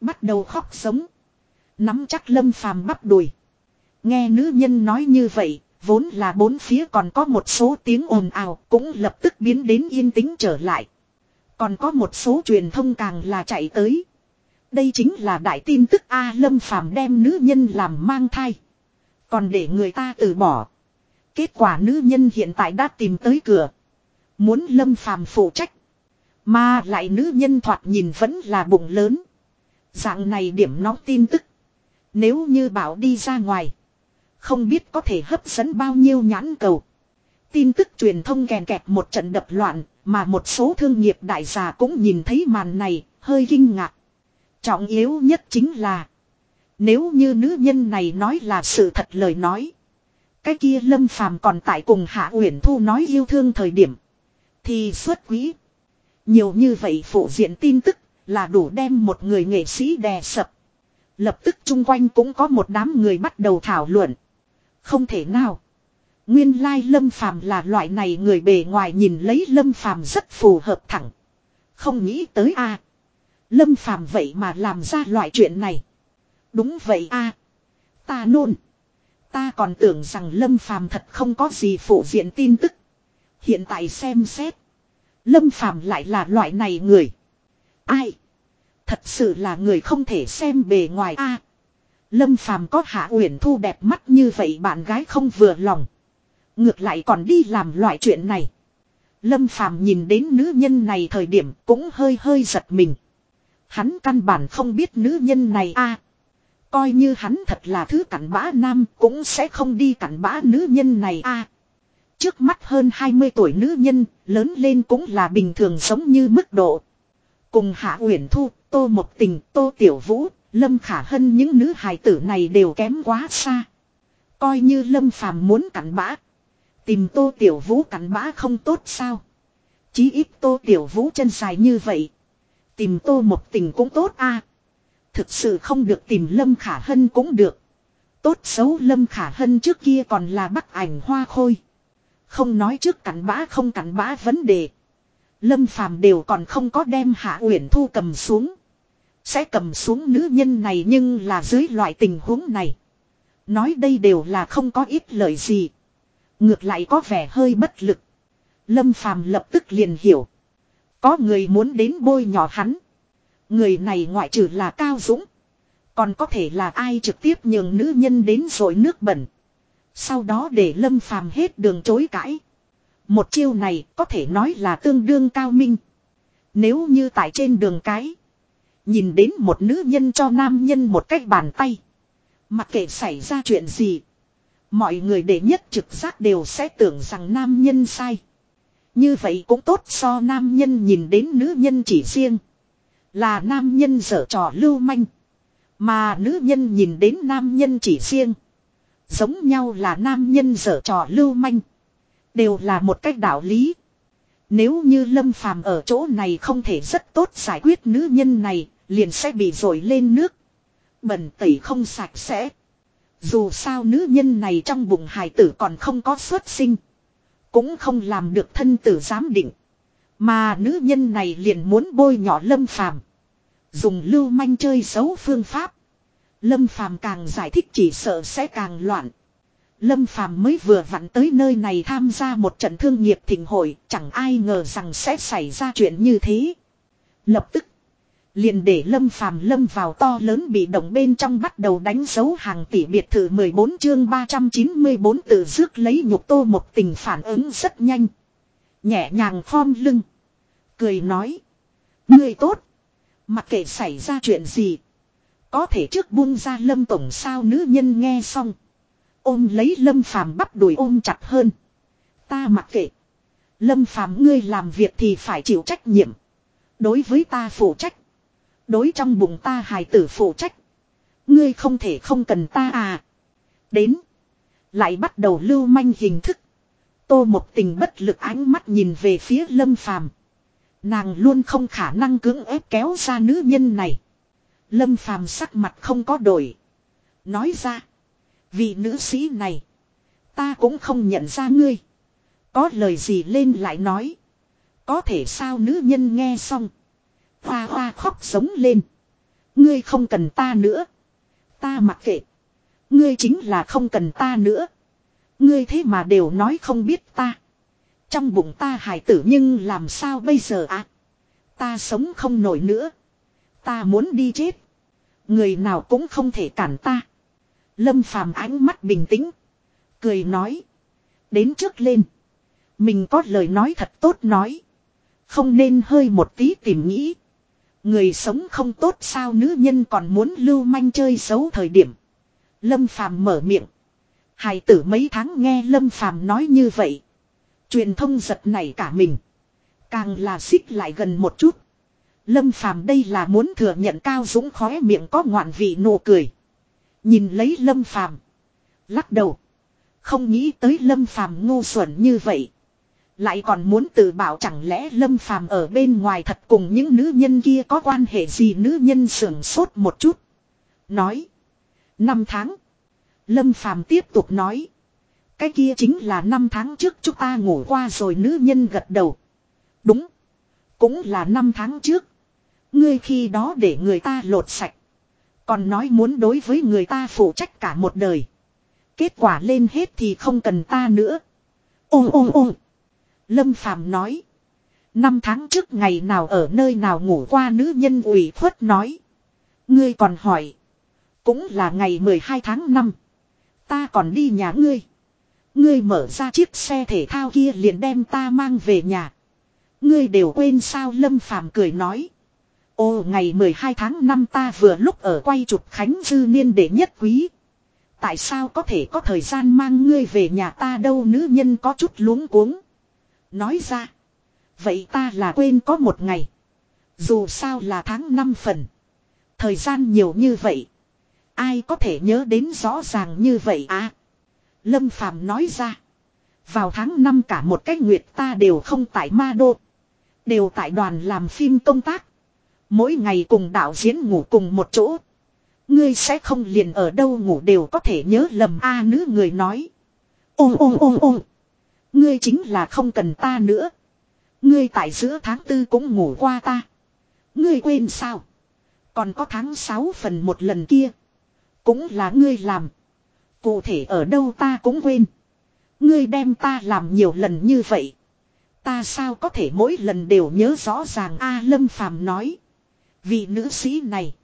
Bắt đầu khóc sống. Nắm chắc lâm phàm bắp đùi. Nghe nữ nhân nói như vậy, vốn là bốn phía còn có một số tiếng ồn ào cũng lập tức biến đến yên tĩnh trở lại. Còn có một số truyền thông càng là chạy tới. Đây chính là đại tin tức A Lâm Phàm đem nữ nhân làm mang thai. Còn để người ta từ bỏ. Kết quả nữ nhân hiện tại đã tìm tới cửa. Muốn Lâm Phàm phụ trách. Mà lại nữ nhân thoạt nhìn vẫn là bụng lớn. Dạng này điểm nóng tin tức. Nếu như bảo đi ra ngoài. Không biết có thể hấp dẫn bao nhiêu nhãn cầu. Tin tức truyền thông kèn kẹt một trận đập loạn. Mà một số thương nghiệp đại gia cũng nhìn thấy màn này. Hơi kinh ngạc. Trọng yếu nhất chính là. Nếu như nữ nhân này nói là sự thật lời nói. Cái kia lâm phàm còn tại cùng Hạ Uyển Thu nói yêu thương thời điểm. Thì xuất quý. Nhiều như vậy phụ diện tin tức là đủ đem một người nghệ sĩ đè sập. Lập tức chung quanh cũng có một đám người bắt đầu thảo luận. Không thể nào. Nguyên lai lâm phàm là loại này người bề ngoài nhìn lấy lâm phàm rất phù hợp thẳng. Không nghĩ tới a Lâm phàm vậy mà làm ra loại chuyện này. Đúng vậy a Ta nôn. Ta còn tưởng rằng lâm phàm thật không có gì phụ diện tin tức. Hiện tại xem xét. Lâm phàm lại là loại này người. Ai? Thật sự là người không thể xem bề ngoài a. Lâm phàm có hạ uyển thu đẹp mắt như vậy bạn gái không vừa lòng. Ngược lại còn đi làm loại chuyện này. Lâm phàm nhìn đến nữ nhân này thời điểm cũng hơi hơi giật mình. Hắn căn bản không biết nữ nhân này a. coi như hắn thật là thứ cặn bã nam cũng sẽ không đi cặn bã nữ nhân này a. Trước mắt hơn 20 tuổi nữ nhân, lớn lên cũng là bình thường sống như mức độ. Cùng Hạ Uyển Thu, Tô Mộc Tình, Tô Tiểu Vũ, Lâm Khả Hân những nữ hài tử này đều kém quá xa. Coi như Lâm Phàm muốn cắn bã. Tìm Tô Tiểu Vũ cắn bã không tốt sao. Chí ít Tô Tiểu Vũ chân dài như vậy. Tìm Tô Mộc Tình cũng tốt a. Thực sự không được tìm Lâm Khả Hân cũng được. Tốt xấu Lâm Khả Hân trước kia còn là bắc ảnh hoa khôi. Không nói trước cắn bã không cắn bã vấn đề. Lâm Phàm đều còn không có đem Hạ Uyển Thu cầm xuống. Sẽ cầm xuống nữ nhân này nhưng là dưới loại tình huống này. Nói đây đều là không có ít lợi gì. Ngược lại có vẻ hơi bất lực. Lâm Phàm lập tức liền hiểu. Có người muốn đến bôi nhỏ hắn. Người này ngoại trừ là Cao Dũng. Còn có thể là ai trực tiếp nhường nữ nhân đến rồi nước bẩn. Sau đó để Lâm Phàm hết đường chối cãi. Một chiêu này có thể nói là tương đương cao minh. Nếu như tại trên đường cái. Nhìn đến một nữ nhân cho nam nhân một cách bàn tay. Mặc kệ xảy ra chuyện gì. Mọi người để nhất trực giác đều sẽ tưởng rằng nam nhân sai. Như vậy cũng tốt so nam nhân nhìn đến nữ nhân chỉ riêng. Là nam nhân dở trò lưu manh. Mà nữ nhân nhìn đến nam nhân chỉ riêng. Giống nhau là nam nhân dở trò lưu manh. Đều là một cách đạo lý. Nếu như Lâm Phàm ở chỗ này không thể rất tốt giải quyết nữ nhân này, liền sẽ bị dội lên nước. Bẩn tẩy không sạch sẽ. Dù sao nữ nhân này trong bụng hài tử còn không có xuất sinh. Cũng không làm được thân tử giám định. Mà nữ nhân này liền muốn bôi nhỏ lâm phàm. Dùng lưu manh chơi xấu phương pháp. Lâm phàm càng giải thích chỉ sợ sẽ càng loạn. Lâm Phàm mới vừa vặn tới nơi này tham gia một trận thương nghiệp thịnh hội, chẳng ai ngờ rằng sẽ xảy ra chuyện như thế. Lập tức, liền để Lâm Phàm lâm vào to lớn bị động bên trong bắt đầu đánh dấu hàng tỷ biệt thự 14 chương 394 tự rước lấy nhục tô một tình phản ứng rất nhanh. Nhẹ nhàng khom lưng. Cười nói. Người tốt. Mặc kệ xảy ra chuyện gì. Có thể trước buông ra lâm tổng sao nữ nhân nghe xong. Ôm lấy lâm phàm bắp đuổi ôm chặt hơn. Ta mặc kệ. Lâm phàm ngươi làm việc thì phải chịu trách nhiệm. Đối với ta phụ trách. Đối trong bụng ta hài tử phụ trách. Ngươi không thể không cần ta à. Đến. Lại bắt đầu lưu manh hình thức. Tô một tình bất lực ánh mắt nhìn về phía lâm phàm. Nàng luôn không khả năng cưỡng ép kéo ra nữ nhân này. Lâm phàm sắc mặt không có đổi. Nói ra. Vị nữ sĩ này. Ta cũng không nhận ra ngươi. Có lời gì lên lại nói. Có thể sao nữ nhân nghe xong. Hoa hoa khóc sống lên. Ngươi không cần ta nữa. Ta mặc kệ. Ngươi chính là không cần ta nữa. Ngươi thế mà đều nói không biết ta. Trong bụng ta hài tử nhưng làm sao bây giờ ạ? À? Ta sống không nổi nữa. Ta muốn đi chết. Người nào cũng không thể cản ta. Lâm phàm ánh mắt bình tĩnh. Cười nói. Đến trước lên. Mình có lời nói thật tốt nói. Không nên hơi một tí tìm nghĩ. Người sống không tốt sao nữ nhân còn muốn lưu manh chơi xấu thời điểm. Lâm phàm mở miệng. Hài tử mấy tháng nghe Lâm phàm nói như vậy. Truyền thông giật này cả mình. Càng là xích lại gần một chút. Lâm phàm đây là muốn thừa nhận cao dũng khóe miệng có ngoạn vị nụ cười. Nhìn lấy lâm phàm. Lắc đầu. Không nghĩ tới lâm phàm ngu xuẩn như vậy. Lại còn muốn tự bảo chẳng lẽ lâm phàm ở bên ngoài thật cùng những nữ nhân kia có quan hệ gì nữ nhân sưởng sốt một chút. Nói. Năm tháng. Lâm phàm tiếp tục nói. Cái kia chính là năm tháng trước chúng ta ngủ qua rồi nữ nhân gật đầu. Đúng. Cũng là năm tháng trước. Ngươi khi đó để người ta lột sạch. Còn nói muốn đối với người ta phụ trách cả một đời. Kết quả lên hết thì không cần ta nữa. Ô ô ô. Lâm Phàm nói. Năm tháng trước ngày nào ở nơi nào ngủ qua nữ nhân ủy khuất nói. Ngươi còn hỏi. Cũng là ngày 12 tháng 5. Ta còn đi nhà ngươi. Ngươi mở ra chiếc xe thể thao kia liền đem ta mang về nhà. Ngươi đều quên sao Lâm Phàm cười nói. Ô, ngày 12 tháng 5 ta vừa lúc ở quay chụp Khánh Dư Niên để nhất quý. Tại sao có thể có thời gian mang ngươi về nhà ta đâu, nữ nhân có chút luống cuống. Nói ra. Vậy ta là quên có một ngày. Dù sao là tháng 5 phần. Thời gian nhiều như vậy. Ai có thể nhớ đến rõ ràng như vậy à? Lâm Phàm nói ra. Vào tháng 5 cả một cái nguyệt ta đều không tại ma đô. Đều tại đoàn làm phim công tác. Mỗi ngày cùng đạo diễn ngủ cùng một chỗ. Ngươi sẽ không liền ở đâu ngủ đều có thể nhớ lầm a nữ người nói. Ô ô ô ô. Ngươi chính là không cần ta nữa. Ngươi tại giữa tháng tư cũng ngủ qua ta. Ngươi quên sao? Còn có tháng 6 phần một lần kia. Cũng là ngươi làm. Cụ thể ở đâu ta cũng quên. Ngươi đem ta làm nhiều lần như vậy. Ta sao có thể mỗi lần đều nhớ rõ ràng A Lâm Phàm nói. Vị nữ sĩ này.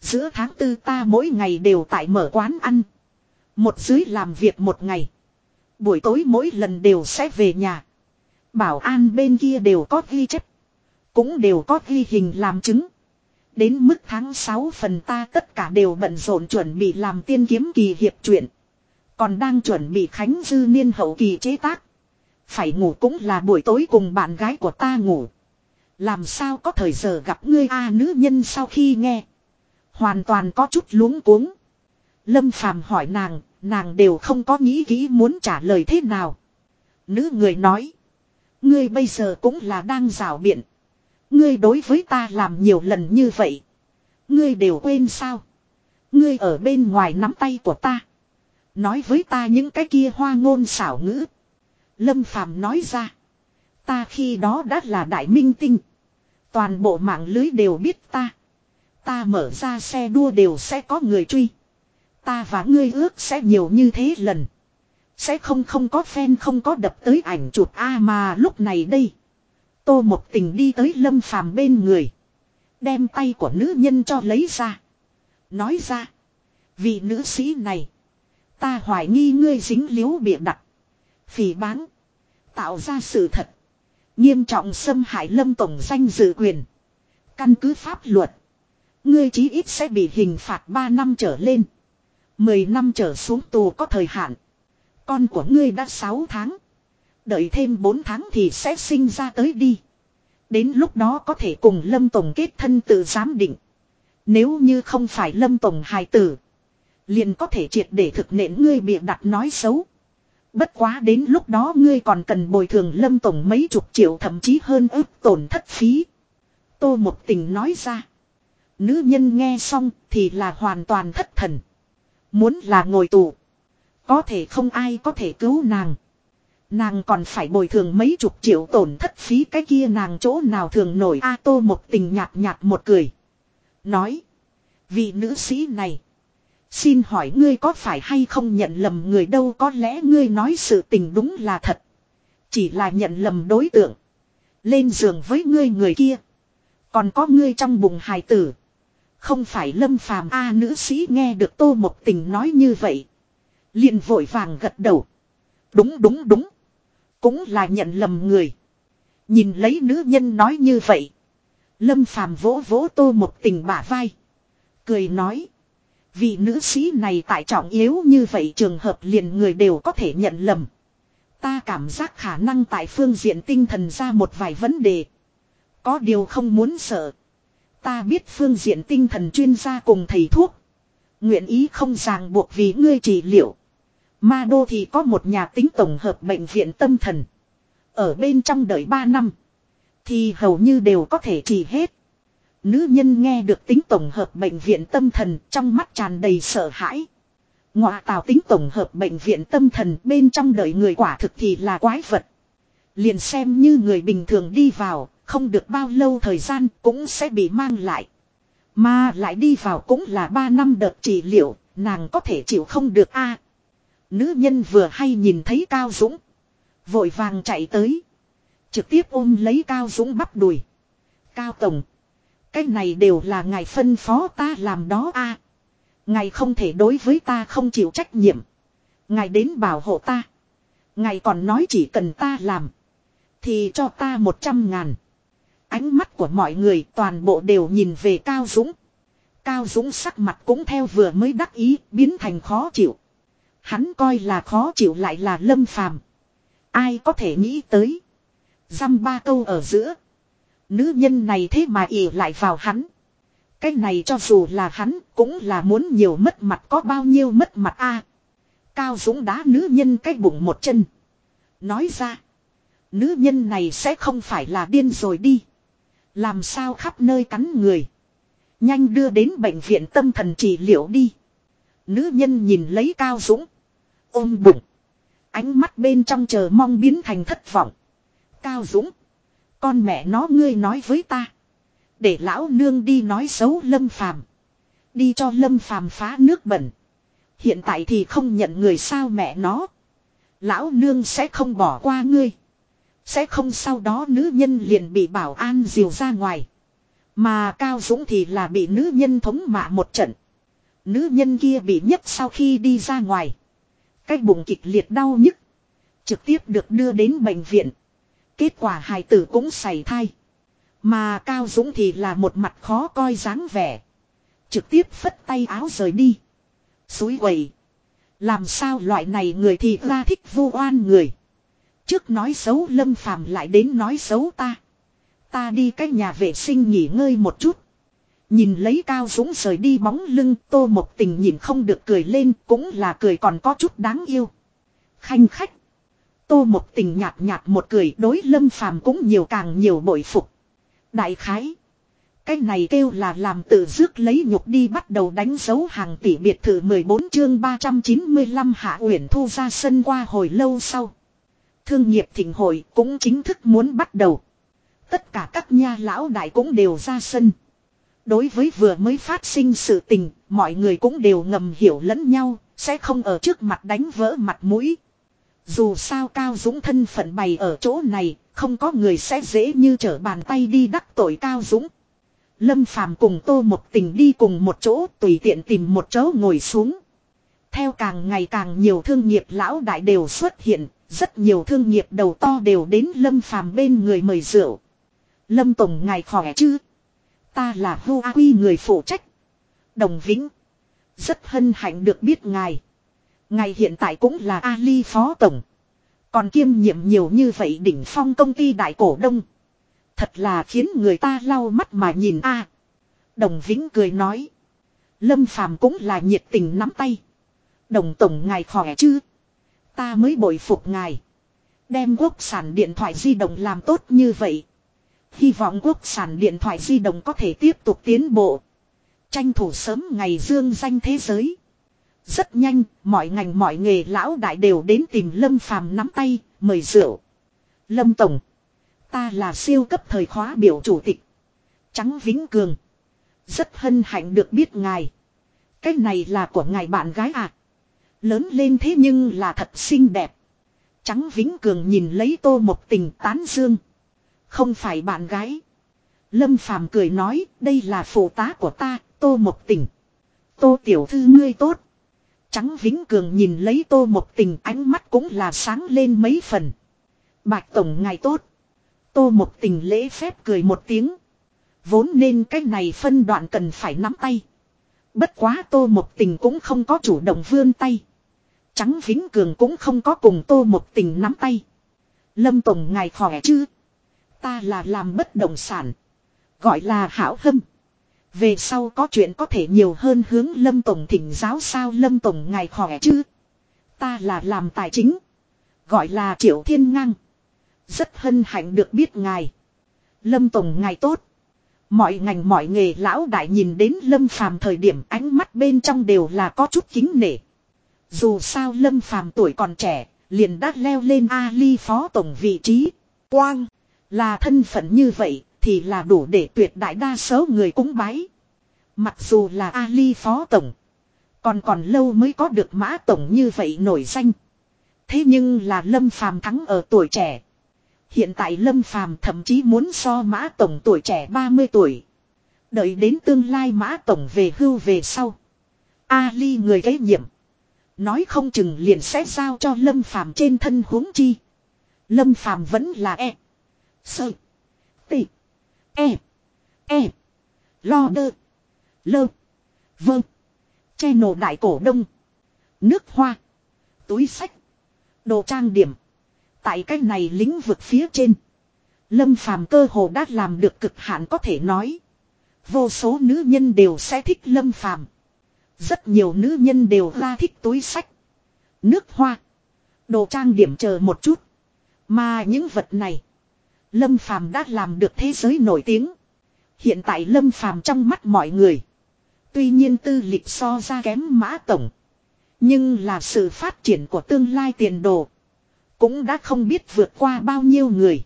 Giữa tháng tư ta mỗi ngày đều tại mở quán ăn. Một dưới làm việc một ngày. Buổi tối mỗi lần đều sẽ về nhà. Bảo an bên kia đều có ghi chép. Cũng đều có ghi hình làm chứng. Đến mức tháng 6 phần ta tất cả đều bận rộn chuẩn bị làm tiên kiếm kỳ hiệp truyện. Còn đang chuẩn bị khánh dư niên hậu kỳ chế tác. Phải ngủ cũng là buổi tối cùng bạn gái của ta ngủ. Làm sao có thời giờ gặp ngươi a nữ nhân sau khi nghe. Hoàn toàn có chút luống cuống. Lâm phàm hỏi nàng, nàng đều không có nghĩ kỹ muốn trả lời thế nào. Nữ người nói. Ngươi bây giờ cũng là đang rào biện. Ngươi đối với ta làm nhiều lần như vậy. Ngươi đều quên sao. Ngươi ở bên ngoài nắm tay của ta. Nói với ta những cái kia hoa ngôn xảo ngữ. Lâm Phàm nói ra. Ta khi đó đã là đại minh tinh. Toàn bộ mạng lưới đều biết ta. Ta mở ra xe đua đều sẽ có người truy. Ta và ngươi ước sẽ nhiều như thế lần. Sẽ không không có fan không có đập tới ảnh chụp A mà lúc này đây. Tô một tình đi tới lâm phàm bên người. Đem tay của nữ nhân cho lấy ra. Nói ra. Vị nữ sĩ này. Ta hoài nghi ngươi dính liếu bịa đặt. Phỉ bán. Tạo ra sự thật. Nghiêm trọng xâm hại lâm tổng danh dự quyền. Căn cứ pháp luật. Ngươi chí ít sẽ bị hình phạt 3 năm trở lên. 10 năm trở xuống tù có thời hạn. Con của ngươi đã 6 tháng. Đợi thêm 4 tháng thì sẽ sinh ra tới đi. Đến lúc đó có thể cùng Lâm Tổng kết thân tự giám định. Nếu như không phải Lâm Tổng hài tử. Liền có thể triệt để thực nện ngươi bị đặt nói xấu. Bất quá đến lúc đó ngươi còn cần bồi thường Lâm Tổng mấy chục triệu thậm chí hơn ước tổn thất phí. Tô một tình nói ra. Nữ nhân nghe xong thì là hoàn toàn thất thần. Muốn là ngồi tù. Có thể không ai có thể cứu nàng. Nàng còn phải bồi thường mấy chục triệu tổn thất phí cái kia nàng chỗ nào thường nổi A tô một tình nhạt nhạt một cười. Nói. Vị nữ sĩ này. Xin hỏi ngươi có phải hay không nhận lầm người đâu, có lẽ ngươi nói sự tình đúng là thật. Chỉ là nhận lầm đối tượng. Lên giường với ngươi người kia. Còn có ngươi trong bụng hài tử. Không phải lâm phàm A nữ sĩ nghe được tô một tình nói như vậy. liền vội vàng gật đầu. Đúng đúng đúng. Cũng là nhận lầm người. Nhìn lấy nữ nhân nói như vậy. Lâm phàm vỗ vỗ tô một tình bả vai. Cười nói. Vị nữ sĩ này tại trọng yếu như vậy trường hợp liền người đều có thể nhận lầm. Ta cảm giác khả năng tại phương diện tinh thần ra một vài vấn đề. Có điều không muốn sợ. Ta biết phương diện tinh thần chuyên gia cùng thầy thuốc. Nguyện ý không ràng buộc vì ngươi trị liệu. Ma đô thì có một nhà tính tổng hợp bệnh viện tâm thần. Ở bên trong đợi 3 năm. Thì hầu như đều có thể trị hết. Nữ nhân nghe được tính tổng hợp bệnh viện tâm thần trong mắt tràn đầy sợ hãi. ngoại tào tính tổng hợp bệnh viện tâm thần bên trong đời người quả thực thì là quái vật. Liền xem như người bình thường đi vào, không được bao lâu thời gian cũng sẽ bị mang lại. Mà lại đi vào cũng là 3 năm đợt trị liệu, nàng có thể chịu không được a Nữ nhân vừa hay nhìn thấy Cao Dũng. Vội vàng chạy tới. Trực tiếp ôm lấy Cao Dũng bắp đùi. Cao Tổng. Cái này đều là ngài phân phó ta làm đó a Ngài không thể đối với ta không chịu trách nhiệm. Ngài đến bảo hộ ta. Ngài còn nói chỉ cần ta làm. Thì cho ta một trăm ngàn. Ánh mắt của mọi người toàn bộ đều nhìn về Cao Dũng. Cao Dũng sắc mặt cũng theo vừa mới đắc ý biến thành khó chịu. Hắn coi là khó chịu lại là lâm phàm. Ai có thể nghĩ tới. Dăm ba câu ở giữa. Nữ nhân này thế mà ỉ lại vào hắn. Cái này cho dù là hắn cũng là muốn nhiều mất mặt có bao nhiêu mất mặt a Cao Dũng đá nữ nhân cái bụng một chân. Nói ra. Nữ nhân này sẽ không phải là điên rồi đi. Làm sao khắp nơi cắn người. Nhanh đưa đến bệnh viện tâm thần trị liệu đi. Nữ nhân nhìn lấy Cao Dũng. Ôm bụng. Ánh mắt bên trong chờ mong biến thành thất vọng. Cao Dũng. Con mẹ nó ngươi nói với ta. Để lão nương đi nói xấu lâm phàm. Đi cho lâm phàm phá nước bẩn. Hiện tại thì không nhận người sao mẹ nó. Lão nương sẽ không bỏ qua ngươi. Sẽ không sau đó nữ nhân liền bị bảo an diều ra ngoài. Mà Cao Dũng thì là bị nữ nhân thống mạ một trận. Nữ nhân kia bị nhất sau khi đi ra ngoài. Cái bụng kịch liệt đau nhức. Trực tiếp được đưa đến bệnh viện. Kết quả hài tử cũng xảy thai. Mà Cao Dũng thì là một mặt khó coi dáng vẻ. Trực tiếp phất tay áo rời đi. Suối quầy. Làm sao loại này người thì ra thích vô oan người. Trước nói xấu lâm phàm lại đến nói xấu ta. Ta đi cái nhà vệ sinh nghỉ ngơi một chút. Nhìn lấy Cao Dũng rời đi bóng lưng, tô một tình nhìn không được cười lên, cũng là cười còn có chút đáng yêu. Khanh khách. Tô một tình nhạt nhạt một cười đối lâm phàm cũng nhiều càng nhiều bội phục. Đại khái. Cái này kêu là làm tự dước lấy nhục đi bắt đầu đánh dấu hàng tỷ biệt thự 14 chương 395 hạ uyển thu ra sân qua hồi lâu sau. Thương nghiệp thịnh hội cũng chính thức muốn bắt đầu. Tất cả các nha lão đại cũng đều ra sân. Đối với vừa mới phát sinh sự tình, mọi người cũng đều ngầm hiểu lẫn nhau, sẽ không ở trước mặt đánh vỡ mặt mũi. Dù sao Cao Dũng thân phận bày ở chỗ này, không có người sẽ dễ như trở bàn tay đi đắc tội Cao Dũng. Lâm Phàm cùng Tô một tình đi cùng một chỗ tùy tiện tìm một chỗ ngồi xuống. Theo càng ngày càng nhiều thương nghiệp lão đại đều xuất hiện, rất nhiều thương nghiệp đầu to đều đến Lâm Phàm bên người mời rượu. Lâm Tổng ngài khỏe chứ? Ta là Hô A Quy người phụ trách. Đồng Vĩnh. Rất hân hạnh được biết ngài ngày hiện tại cũng là Ali Phó Tổng. Còn kiêm nhiệm nhiều như vậy đỉnh phong công ty đại cổ đông. Thật là khiến người ta lau mắt mà nhìn a. Đồng Vĩnh cười nói. Lâm Phàm cũng là nhiệt tình nắm tay. Đồng Tổng ngài khỏe chứ? Ta mới bội phục ngài. Đem quốc sản điện thoại di động làm tốt như vậy. Hy vọng quốc sản điện thoại di động có thể tiếp tục tiến bộ. Tranh thủ sớm ngày dương danh thế giới. Rất nhanh, mọi ngành mọi nghề lão đại đều đến tìm Lâm Phàm nắm tay, mời rượu. Lâm Tổng. Ta là siêu cấp thời khóa biểu chủ tịch. Trắng Vĩnh Cường. Rất hân hạnh được biết ngài. Cái này là của ngài bạn gái à. Lớn lên thế nhưng là thật xinh đẹp. Trắng Vĩnh Cường nhìn lấy tô một tình tán dương. Không phải bạn gái. Lâm Phàm cười nói đây là phụ tá của ta, tô một tình. Tô tiểu thư ngươi tốt. Trắng Vĩnh Cường nhìn lấy tô một tình, ánh mắt cũng là sáng lên mấy phần. Bạch Tổng ngài tốt. Tô một tình lễ phép cười một tiếng. Vốn nên cái này phân đoạn cần phải nắm tay. Bất quá tô một tình cũng không có chủ động vươn tay. Trắng Vĩnh Cường cũng không có cùng tô một tình nắm tay. Lâm Tổng ngài khỏe chứ? Ta là làm bất động sản. Gọi là hảo hâm. Về sau có chuyện có thể nhiều hơn hướng Lâm Tổng thỉnh giáo sao Lâm Tổng ngài khỏe chứ? Ta là làm tài chính. Gọi là Triệu Thiên Ngang. Rất hân hạnh được biết ngài. Lâm Tổng ngài tốt. Mọi ngành mọi nghề lão đại nhìn đến Lâm Phàm thời điểm ánh mắt bên trong đều là có chút kính nể. Dù sao Lâm Phàm tuổi còn trẻ, liền đã leo lên Ali phó tổng vị trí. Quang, là thân phận như vậy, thì là đủ để tuyệt đại đa số người cúng bái. Mặc dù là Ali phó tổng, còn còn lâu mới có được mã tổng như vậy nổi danh. Thế nhưng là Lâm Phàm thắng ở tuổi trẻ. Hiện tại Lâm Phàm thậm chí muốn so mã tổng tuổi trẻ 30 tuổi. Đợi đến tương lai mã tổng về hưu về sau. Ali người kế nhiệm. Nói không chừng liền sẽ giao cho Lâm Phàm trên thân huống chi. Lâm Phàm vẫn là e. Sợ. Tị. E. E. Lo đơ. Lơ. Vâng. Che nổ đại cổ đông. Nước hoa. Túi sách. Đồ trang điểm. Tại cái này lĩnh vực phía trên. Lâm phàm cơ hồ đã làm được cực hạn có thể nói. Vô số nữ nhân đều sẽ thích lâm phàm. Rất nhiều nữ nhân đều ra thích túi sách. Nước hoa. Đồ trang điểm chờ một chút. Mà những vật này. Lâm phàm đã làm được thế giới nổi tiếng. Hiện tại lâm phàm trong mắt mọi người. Tuy nhiên tư lịch so ra kém mã tổng. Nhưng là sự phát triển của tương lai tiền đồ. Cũng đã không biết vượt qua bao nhiêu người.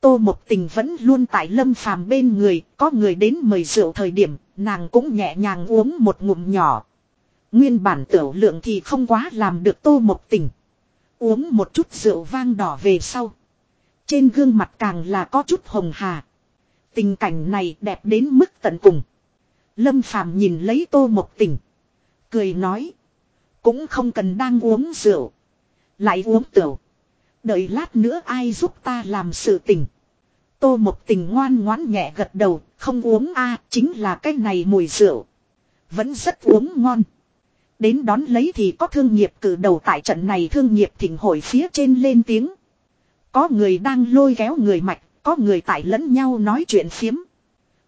Tô Mộc tình vẫn luôn tại lâm phàm bên người, có người đến mời rượu thời điểm, nàng cũng nhẹ nhàng uống một ngụm nhỏ. Nguyên bản tiểu lượng thì không quá làm được tô Mộc tình. Uống một chút rượu vang đỏ về sau. Trên gương mặt càng là có chút hồng hà. Tình cảnh này đẹp đến mức tận cùng. Lâm phàm nhìn lấy tô Mộc tình. Cười nói. Cũng không cần đang uống rượu. Lại uống tiểu. Đợi lát nữa ai giúp ta làm sự tình. Tô Mộc tình ngoan ngoãn nhẹ gật đầu, không uống a chính là cái này mùi rượu. Vẫn rất uống ngon. Đến đón lấy thì có thương nghiệp cử đầu tại trận này thương nghiệp thỉnh hội phía trên lên tiếng. Có người đang lôi kéo người mạch, có người tại lẫn nhau nói chuyện phiếm.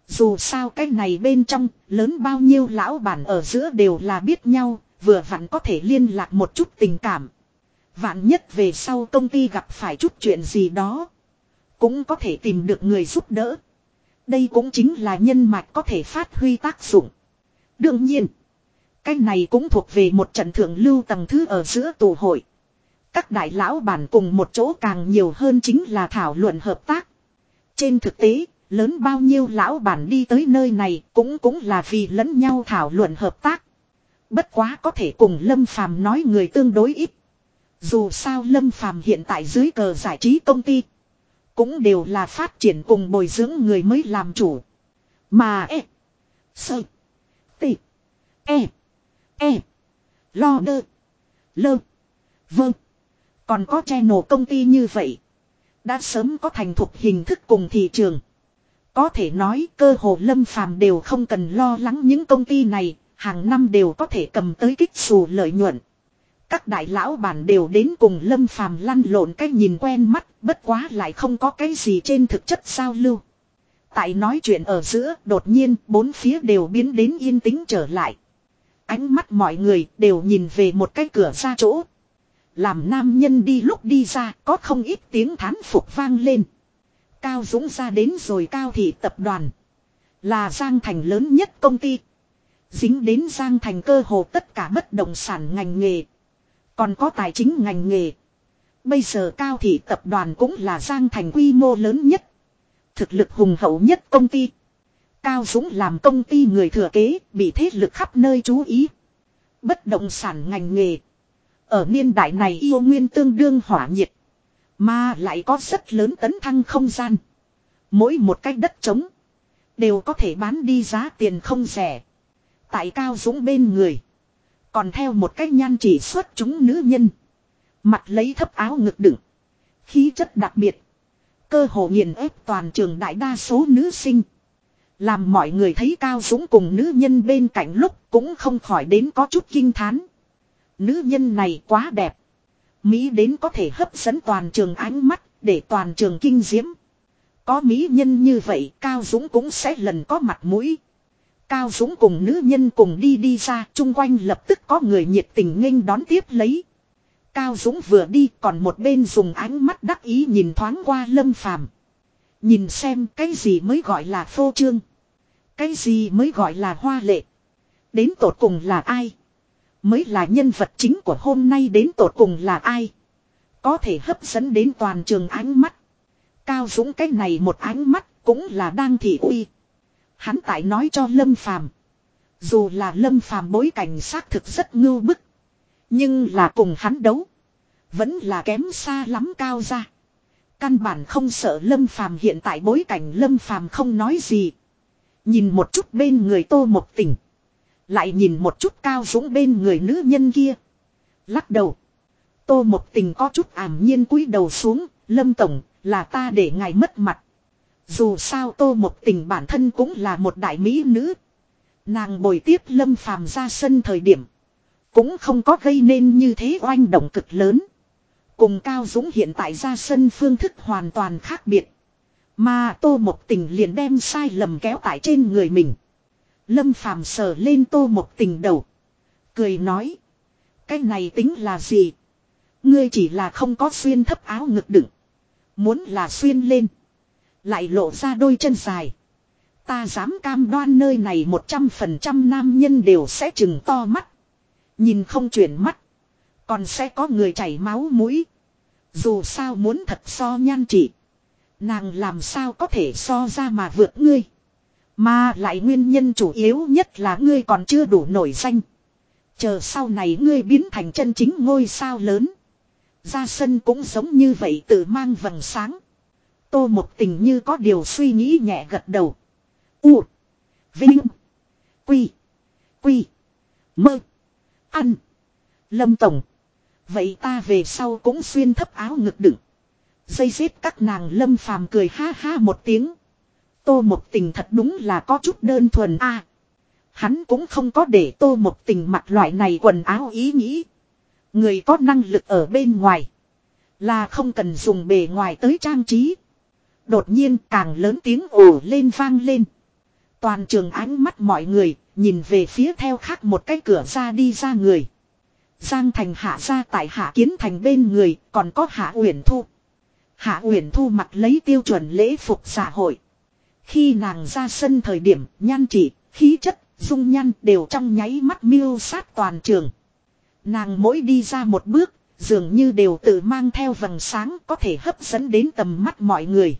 Dù sao cái này bên trong, lớn bao nhiêu lão bản ở giữa đều là biết nhau, vừa vặn có thể liên lạc một chút tình cảm. Vạn nhất về sau công ty gặp phải chút chuyện gì đó. Cũng có thể tìm được người giúp đỡ. Đây cũng chính là nhân mạch có thể phát huy tác dụng. Đương nhiên. Cái này cũng thuộc về một trận thượng lưu tầng thứ ở giữa tù hội. Các đại lão bản cùng một chỗ càng nhiều hơn chính là thảo luận hợp tác. Trên thực tế, lớn bao nhiêu lão bản đi tới nơi này cũng cũng là vì lẫn nhau thảo luận hợp tác. Bất quá có thể cùng Lâm Phàm nói người tương đối ít. Dù sao Lâm Phàm hiện tại dưới cờ giải trí công ty. Cũng đều là phát triển cùng bồi dưỡng người mới làm chủ. Mà e. Sơ. Tị. E. E. Lo đơ. Lơ. Vâng. Còn có channel công ty như vậy. Đã sớm có thành thục hình thức cùng thị trường. Có thể nói cơ hồ lâm phàm đều không cần lo lắng những công ty này, hàng năm đều có thể cầm tới kích xù lợi nhuận. Các đại lão bản đều đến cùng lâm phàm lăn lộn cái nhìn quen mắt, bất quá lại không có cái gì trên thực chất giao lưu. Tại nói chuyện ở giữa, đột nhiên, bốn phía đều biến đến yên tĩnh trở lại. Ánh mắt mọi người đều nhìn về một cái cửa ra chỗ. Làm nam nhân đi lúc đi ra, có không ít tiếng thán phục vang lên. Cao Dũng ra đến rồi Cao Thị Tập đoàn. Là Giang Thành lớn nhất công ty. Dính đến Giang Thành cơ hồ tất cả bất động sản ngành nghề. Còn có tài chính ngành nghề. Bây giờ Cao Thị Tập đoàn cũng là Giang Thành quy mô lớn nhất. Thực lực hùng hậu nhất công ty. Cao Dũng làm công ty người thừa kế bị thế lực khắp nơi chú ý. Bất động sản ngành nghề. Ở niên đại này yêu nguyên tương đương hỏa nhiệt. Mà lại có rất lớn tấn thăng không gian. Mỗi một cái đất trống. Đều có thể bán đi giá tiền không rẻ. Tại Cao Dũng bên người. Còn theo một cách nhan chỉ xuất chúng nữ nhân. Mặt lấy thấp áo ngực đựng. Khí chất đặc biệt. Cơ hồ nghiền ép toàn trường đại đa số nữ sinh. Làm mọi người thấy Cao Dũng cùng nữ nhân bên cạnh lúc cũng không khỏi đến có chút kinh thán. Nữ nhân này quá đẹp. Mỹ đến có thể hấp dẫn toàn trường ánh mắt để toàn trường kinh diễm. Có Mỹ nhân như vậy Cao Dũng cũng sẽ lần có mặt mũi. Cao Dũng cùng nữ nhân cùng đi đi ra, chung quanh lập tức có người nhiệt tình nghênh đón tiếp lấy. Cao Dũng vừa đi còn một bên dùng ánh mắt đắc ý nhìn thoáng qua lâm phàm. Nhìn xem cái gì mới gọi là phô trương. Cái gì mới gọi là hoa lệ. Đến tột cùng là ai? Mới là nhân vật chính của hôm nay đến tột cùng là ai? Có thể hấp dẫn đến toàn trường ánh mắt. Cao Dũng cái này một ánh mắt cũng là đang thị uy. Hắn tại nói cho Lâm Phàm Dù là Lâm Phàm bối cảnh xác thực rất ngưu bức. Nhưng là cùng hắn đấu. Vẫn là kém xa lắm cao ra. Căn bản không sợ Lâm Phàm hiện tại bối cảnh Lâm Phàm không nói gì. Nhìn một chút bên người tô một tỉnh. Lại nhìn một chút cao dũng bên người nữ nhân kia. Lắc đầu. Tô một tình có chút ảm nhiên cúi đầu xuống. Lâm Tổng, là ta để ngài mất mặt. Dù sao tô một tình bản thân cũng là một đại mỹ nữ. Nàng bồi tiếp lâm phàm ra sân thời điểm. Cũng không có gây nên như thế oanh động cực lớn. Cùng Cao Dũng hiện tại ra sân phương thức hoàn toàn khác biệt. Mà tô một tình liền đem sai lầm kéo tại trên người mình. Lâm phàm sờ lên tô một tình đầu. Cười nói. Cái này tính là gì? Ngươi chỉ là không có xuyên thấp áo ngực đựng. Muốn là xuyên lên. Lại lộ ra đôi chân dài. Ta dám cam đoan nơi này 100% nam nhân đều sẽ chừng to mắt. Nhìn không chuyển mắt. Còn sẽ có người chảy máu mũi. Dù sao muốn thật so nhan chỉ. Nàng làm sao có thể so ra mà vượt ngươi. Mà lại nguyên nhân chủ yếu nhất là ngươi còn chưa đủ nổi danh. Chờ sau này ngươi biến thành chân chính ngôi sao lớn. Ra sân cũng giống như vậy tự mang vầng sáng. Tô một tình như có điều suy nghĩ nhẹ gật đầu. U. Vinh. Quy. Quy. Mơ. Ăn. Lâm Tổng. Vậy ta về sau cũng xuyên thấp áo ngực đựng. Dây xếp các nàng lâm phàm cười ha ha một tiếng. Tô một tình thật đúng là có chút đơn thuần a. hắn cũng không có để tô một tình mặc loại này quần áo ý nghĩ. Người có năng lực ở bên ngoài. Là không cần dùng bề ngoài tới trang trí. Đột nhiên càng lớn tiếng ồ lên vang lên. Toàn trường ánh mắt mọi người nhìn về phía theo khác một cái cửa ra đi ra người. Giang thành hạ ra tại hạ kiến thành bên người, còn có hạ uyển thu. Hạ uyển thu mặc lấy tiêu chuẩn lễ phục xã hội. Khi nàng ra sân thời điểm nhan trị, khí chất, dung nhan đều trong nháy mắt miêu sát toàn trường. Nàng mỗi đi ra một bước, dường như đều tự mang theo vầng sáng có thể hấp dẫn đến tầm mắt mọi người.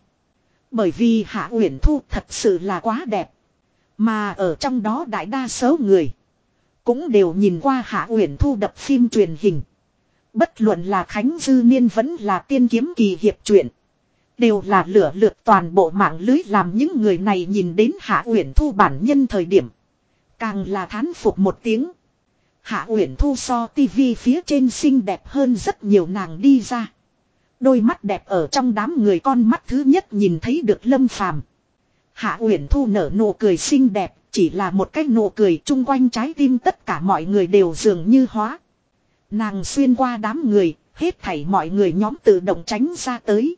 Bởi vì Hạ Uyển Thu thật sự là quá đẹp. Mà ở trong đó đại đa số người cũng đều nhìn qua Hạ Uyển Thu đập phim truyền hình. Bất luận là Khánh Dư Niên vẫn là tiên kiếm kỳ hiệp truyện. Đều là lửa lượt toàn bộ mạng lưới làm những người này nhìn đến Hạ Uyển Thu bản nhân thời điểm. Càng là thán phục một tiếng. Hạ Uyển Thu so tivi phía trên xinh đẹp hơn rất nhiều nàng đi ra. Đôi mắt đẹp ở trong đám người con mắt thứ nhất nhìn thấy được Lâm Phàm. Hạ Uyển Thu nở nụ cười xinh đẹp, chỉ là một cái nụ cười chung quanh trái tim tất cả mọi người đều dường như hóa. Nàng xuyên qua đám người, hết thảy mọi người nhóm tự động tránh ra tới.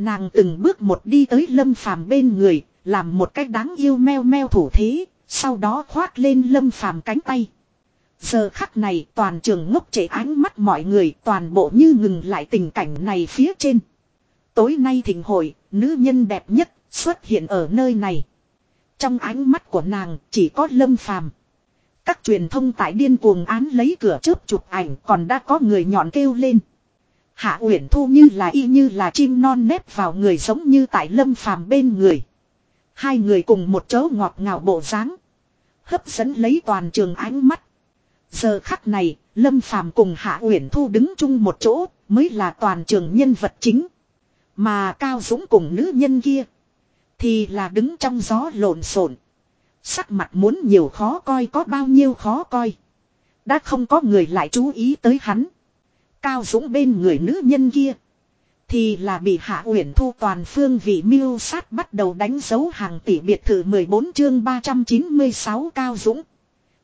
Nàng từng bước một đi tới Lâm Phàm bên người, làm một cách đáng yêu meo meo thủ thế, sau đó khoát lên Lâm Phàm cánh tay. Giờ khắc này toàn trường ngốc trễ ánh mắt mọi người toàn bộ như ngừng lại tình cảnh này phía trên. Tối nay thỉnh hội, nữ nhân đẹp nhất xuất hiện ở nơi này. Trong ánh mắt của nàng chỉ có lâm phàm. Các truyền thông tại điên cuồng án lấy cửa chớp chụp ảnh còn đã có người nhọn kêu lên. Hạ Uyển Thu như là y như là chim non nếp vào người giống như tại lâm phàm bên người. Hai người cùng một chỗ ngọt ngào bộ dáng, hấp dẫn lấy toàn trường ánh mắt. Giờ khắc này, Lâm Phàm cùng Hạ Uyển Thu đứng chung một chỗ, mới là toàn trường nhân vật chính. Mà Cao Dũng cùng nữ nhân kia, thì là đứng trong gió lộn xộn. Sắc mặt muốn nhiều khó coi có bao nhiêu khó coi. Đã không có người lại chú ý tới hắn. Cao Dũng bên người nữ nhân kia. Thì là bị Hạ Uyển Thu toàn phương vị mưu sát bắt đầu đánh dấu hàng tỷ biệt thự 14 chương 396 Cao Dũng.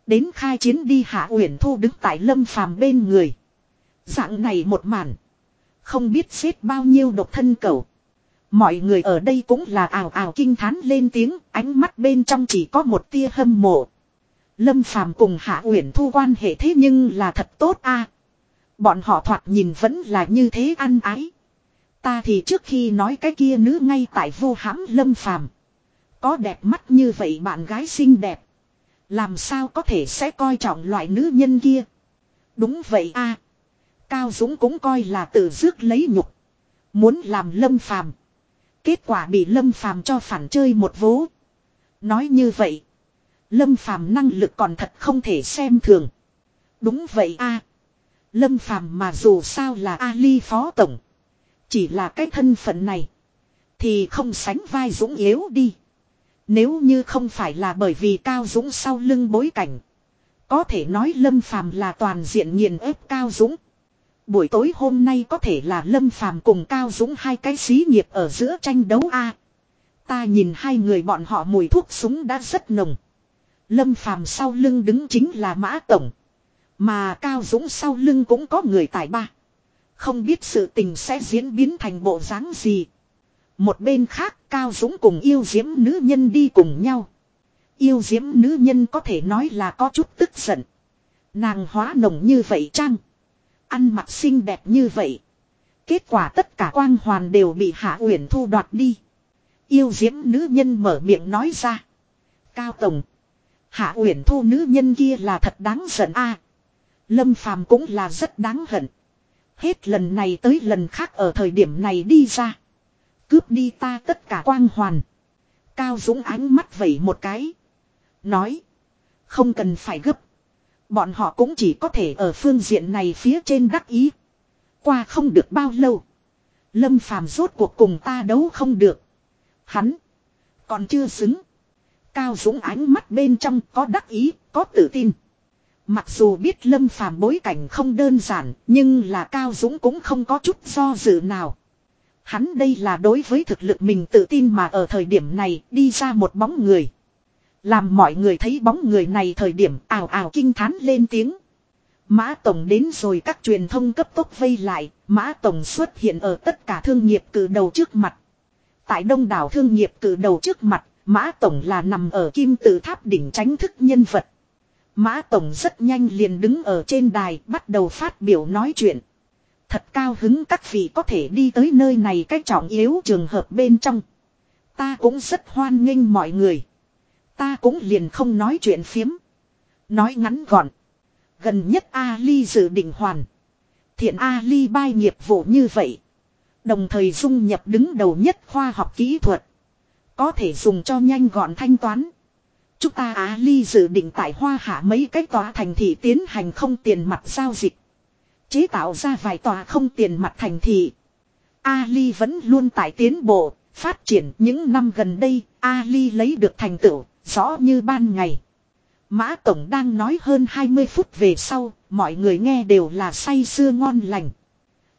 Đến khai chiến đi Hạ Uyển Thu đứng tại Lâm Phàm bên người. Dạng này một màn. Không biết xếp bao nhiêu độc thân cầu. Mọi người ở đây cũng là ảo ảo kinh thán lên tiếng, ánh mắt bên trong chỉ có một tia hâm mộ. Lâm Phàm cùng Hạ Uyển Thu quan hệ thế nhưng là thật tốt a. Bọn họ thoạt nhìn vẫn là như thế ăn ái. Ta thì trước khi nói cái kia nữ ngay tại vô hãm Lâm Phàm, có đẹp mắt như vậy bạn gái xinh đẹp, làm sao có thể sẽ coi trọng loại nữ nhân kia. Đúng vậy a. Cao Dũng cũng coi là tự dước lấy nhục, muốn làm Lâm Phàm. Kết quả bị Lâm Phàm cho phản chơi một vố. Nói như vậy. Lâm Phàm năng lực còn thật không thể xem thường. Đúng vậy a. Lâm Phàm mà dù sao là Ali phó tổng. Chỉ là cái thân phận này. Thì không sánh vai Dũng yếu đi. Nếu như không phải là bởi vì Cao Dũng sau lưng bối cảnh. Có thể nói Lâm Phàm là toàn diện nghiền ép Cao Dũng. Buổi tối hôm nay có thể là Lâm Phàm cùng Cao Dũng hai cái xí nghiệp ở giữa tranh đấu a. ta nhìn hai người bọn họ mùi thuốc súng đã rất nồng. Lâm Phàm sau lưng đứng chính là Mã Tổng. Mà Cao Dũng sau lưng cũng có người tài ba. Không biết sự tình sẽ diễn biến thành bộ dáng gì. Một bên khác, Cao Dũng cùng yêu diễm nữ nhân đi cùng nhau. Yêu diễm nữ nhân có thể nói là có chút tức giận. Nàng hóa nồng như vậy chăng? Ăn mặc xinh đẹp như vậy. Kết quả tất cả quang hoàn đều bị Hạ Uyển Thu đoạt đi. Yêu diễm nữ nhân mở miệng nói ra. Cao Tổng. Hạ Uyển Thu nữ nhân kia là thật đáng giận a. Lâm Phàm cũng là rất đáng hận. Hết lần này tới lần khác ở thời điểm này đi ra. Cướp đi ta tất cả quang hoàn. Cao Dũng ánh mắt vẩy một cái. Nói. Không cần phải gấp. Bọn họ cũng chỉ có thể ở phương diện này phía trên đắc ý. Qua không được bao lâu. Lâm phàm rốt cuộc cùng ta đấu không được. Hắn. Còn chưa xứng. Cao Dũng ánh mắt bên trong có đắc ý, có tự tin. Mặc dù biết Lâm phàm bối cảnh không đơn giản, nhưng là Cao Dũng cũng không có chút do dự nào. Hắn đây là đối với thực lực mình tự tin mà ở thời điểm này đi ra một bóng người. Làm mọi người thấy bóng người này thời điểm ảo ảo kinh thán lên tiếng. Mã Tổng đến rồi các truyền thông cấp tốc vây lại, Mã Tổng xuất hiện ở tất cả thương nghiệp cử đầu trước mặt. Tại đông đảo thương nghiệp cử đầu trước mặt, Mã Tổng là nằm ở kim tự tháp đỉnh tránh thức nhân vật. Mã Tổng rất nhanh liền đứng ở trên đài, bắt đầu phát biểu nói chuyện. Thật cao hứng các vị có thể đi tới nơi này cách trọng yếu trường hợp bên trong. Ta cũng rất hoan nghênh mọi người. Ta cũng liền không nói chuyện phiếm. Nói ngắn gọn. Gần nhất Ali dự định hoàn. Thiện Ali bai nghiệp vụ như vậy. Đồng thời dung nhập đứng đầu nhất khoa học kỹ thuật. Có thể dùng cho nhanh gọn thanh toán. Chúng ta Ali dự định tại hoa hạ mấy cái tòa thành thị tiến hành không tiền mặt giao dịch. Chế tạo ra vài tòa không tiền mặt thành thị. Ali vẫn luôn tại tiến bộ, phát triển những năm gần đây, Ali lấy được thành tựu, rõ như ban ngày. Mã Tổng đang nói hơn 20 phút về sau, mọi người nghe đều là say sưa ngon lành.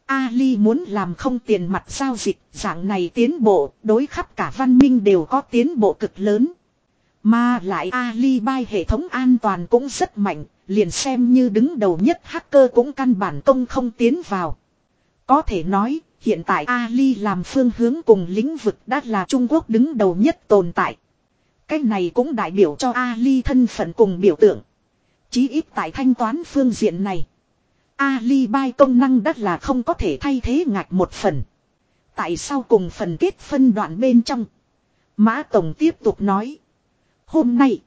Ali muốn làm không tiền mặt giao dịch, dạng này tiến bộ, đối khắp cả văn minh đều có tiến bộ cực lớn. Mà lại Alibi hệ thống an toàn cũng rất mạnh, liền xem như đứng đầu nhất hacker cũng căn bản công không tiến vào. Có thể nói, hiện tại Ali làm phương hướng cùng lĩnh vực đã là Trung Quốc đứng đầu nhất tồn tại. Cái này cũng đại biểu cho Ali thân phận cùng biểu tượng. Chí ít tại thanh toán phương diện này. Alibi công năng đắt là không có thể thay thế ngạch một phần. Tại sao cùng phần kết phân đoạn bên trong. Mã Tổng tiếp tục nói. Hôm nay.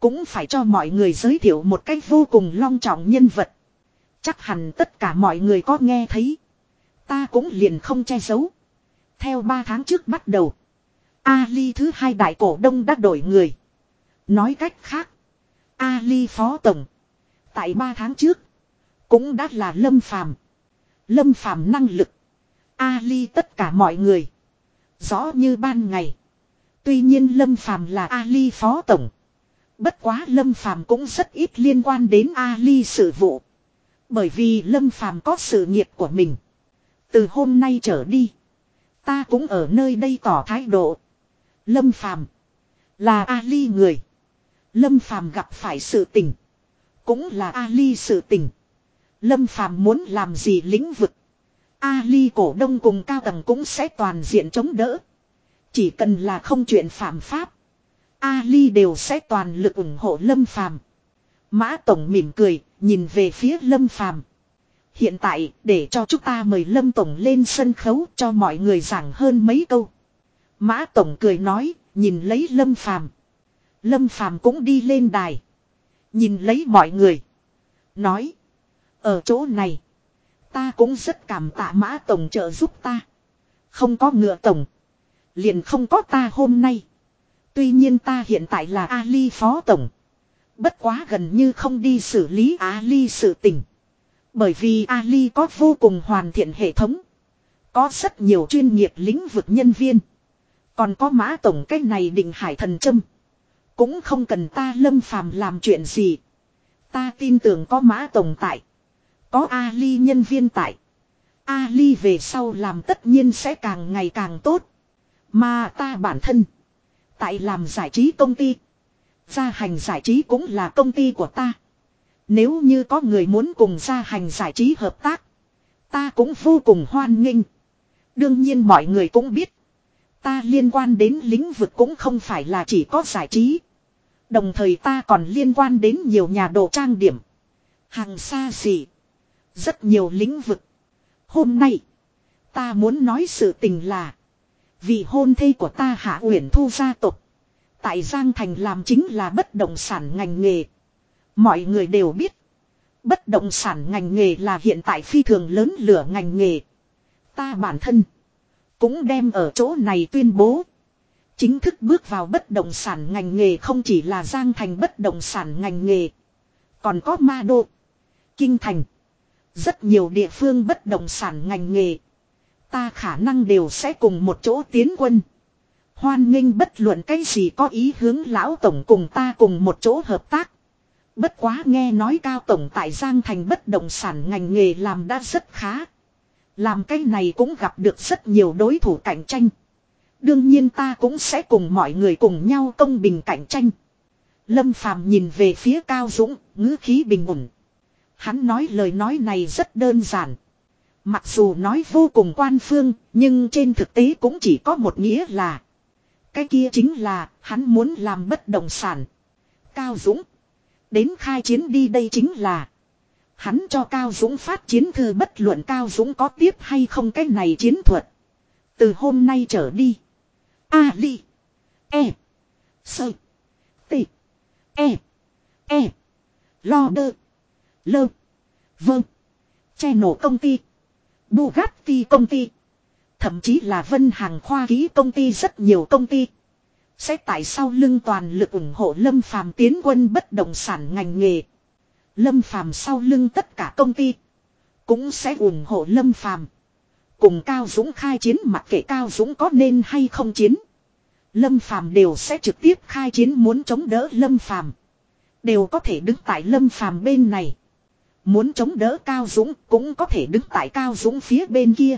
Cũng phải cho mọi người giới thiệu một cách vô cùng long trọng nhân vật. Chắc hẳn tất cả mọi người có nghe thấy. Ta cũng liền không che giấu. Theo 3 tháng trước bắt đầu. Ali thứ hai đại cổ đông đã đổi người. Nói cách khác. Ali phó tổng. Tại 3 tháng trước. Cũng đã là lâm phàm. Lâm phàm năng lực. Ali tất cả mọi người. Rõ như ban ngày. Tuy nhiên lâm phàm là Ali phó tổng. Bất quá lâm phàm cũng rất ít liên quan đến Ali sự vụ. Bởi vì lâm phàm có sự nghiệp của mình. Từ hôm nay trở đi. Ta cũng ở nơi đây tỏ thái độ. Lâm phàm. Là Ali người. Lâm phàm gặp phải sự tình. Cũng là Ali sự tình. Lâm Phàm muốn làm gì lĩnh vực. Ali cổ đông cùng cao tầng cũng sẽ toàn diện chống đỡ. Chỉ cần là không chuyện phạm pháp. Ali đều sẽ toàn lực ủng hộ Lâm Phàm. Mã Tổng mỉm cười, nhìn về phía Lâm Phàm. Hiện tại, để cho chúng ta mời Lâm Tổng lên sân khấu cho mọi người giảng hơn mấy câu. Mã Tổng cười nói, nhìn lấy Lâm Phàm. Lâm Phàm cũng đi lên đài. Nhìn lấy mọi người. Nói. Ở chỗ này. Ta cũng rất cảm tạ mã tổng trợ giúp ta. Không có ngựa tổng. Liền không có ta hôm nay. Tuy nhiên ta hiện tại là Ali phó tổng. Bất quá gần như không đi xử lý Ali sự tình. Bởi vì Ali có vô cùng hoàn thiện hệ thống. Có rất nhiều chuyên nghiệp lĩnh vực nhân viên. Còn có mã tổng cách này định hải thần châm. Cũng không cần ta lâm phàm làm chuyện gì. Ta tin tưởng có mã tổng tại. Có Ali nhân viên tại. Ali về sau làm tất nhiên sẽ càng ngày càng tốt. Mà ta bản thân. Tại làm giải trí công ty. Gia hành giải trí cũng là công ty của ta. Nếu như có người muốn cùng gia hành giải trí hợp tác. Ta cũng vô cùng hoan nghênh. Đương nhiên mọi người cũng biết. Ta liên quan đến lĩnh vực cũng không phải là chỉ có giải trí. Đồng thời ta còn liên quan đến nhiều nhà đồ trang điểm. Hàng xa xỉ. Rất nhiều lĩnh vực. Hôm nay. Ta muốn nói sự tình là. Vì hôn thê của ta hạ uyển thu gia tộc. Tại Giang Thành làm chính là bất động sản ngành nghề. Mọi người đều biết. Bất động sản ngành nghề là hiện tại phi thường lớn lửa ngành nghề. Ta bản thân. Cũng đem ở chỗ này tuyên bố. Chính thức bước vào bất động sản ngành nghề không chỉ là Giang Thành bất động sản ngành nghề. Còn có Ma Đô. Kinh Thành. Rất nhiều địa phương bất động sản ngành nghề. Ta khả năng đều sẽ cùng một chỗ tiến quân. Hoan nghênh bất luận cái gì có ý hướng lão tổng cùng ta cùng một chỗ hợp tác. Bất quá nghe nói cao tổng tại Giang Thành bất động sản ngành nghề làm đã rất khá. Làm cái này cũng gặp được rất nhiều đối thủ cạnh tranh. Đương nhiên ta cũng sẽ cùng mọi người cùng nhau công bình cạnh tranh. Lâm Phàm nhìn về phía Cao Dũng, ngữ khí bình ổn. Hắn nói lời nói này rất đơn giản. Mặc dù nói vô cùng quan phương, nhưng trên thực tế cũng chỉ có một nghĩa là. Cái kia chính là, hắn muốn làm bất động sản. Cao Dũng. Đến khai chiến đi đây chính là. Hắn cho Cao Dũng phát chiến thư bất luận Cao Dũng có tiếp hay không cái này chiến thuật. Từ hôm nay trở đi. A ly. E. Sơ. T. E. E. Lo đơ. Lơ. Vâng. Che nổ công ty. Bugatti công ty. Thậm chí là vân hàng khoa ký công ty rất nhiều công ty. Sẽ tại sao lưng toàn lực ủng hộ Lâm Phàm tiến quân bất động sản ngành nghề. Lâm Phàm sau lưng tất cả công ty. Cũng sẽ ủng hộ Lâm Phàm Cùng Cao Dũng khai chiến, mặc kệ Cao Dũng có nên hay không chiến. Lâm Phàm đều sẽ trực tiếp khai chiến muốn chống đỡ Lâm Phàm Đều có thể đứng tại Lâm Phàm bên này. Muốn chống đỡ Cao Dũng cũng có thể đứng tại Cao Dũng phía bên kia.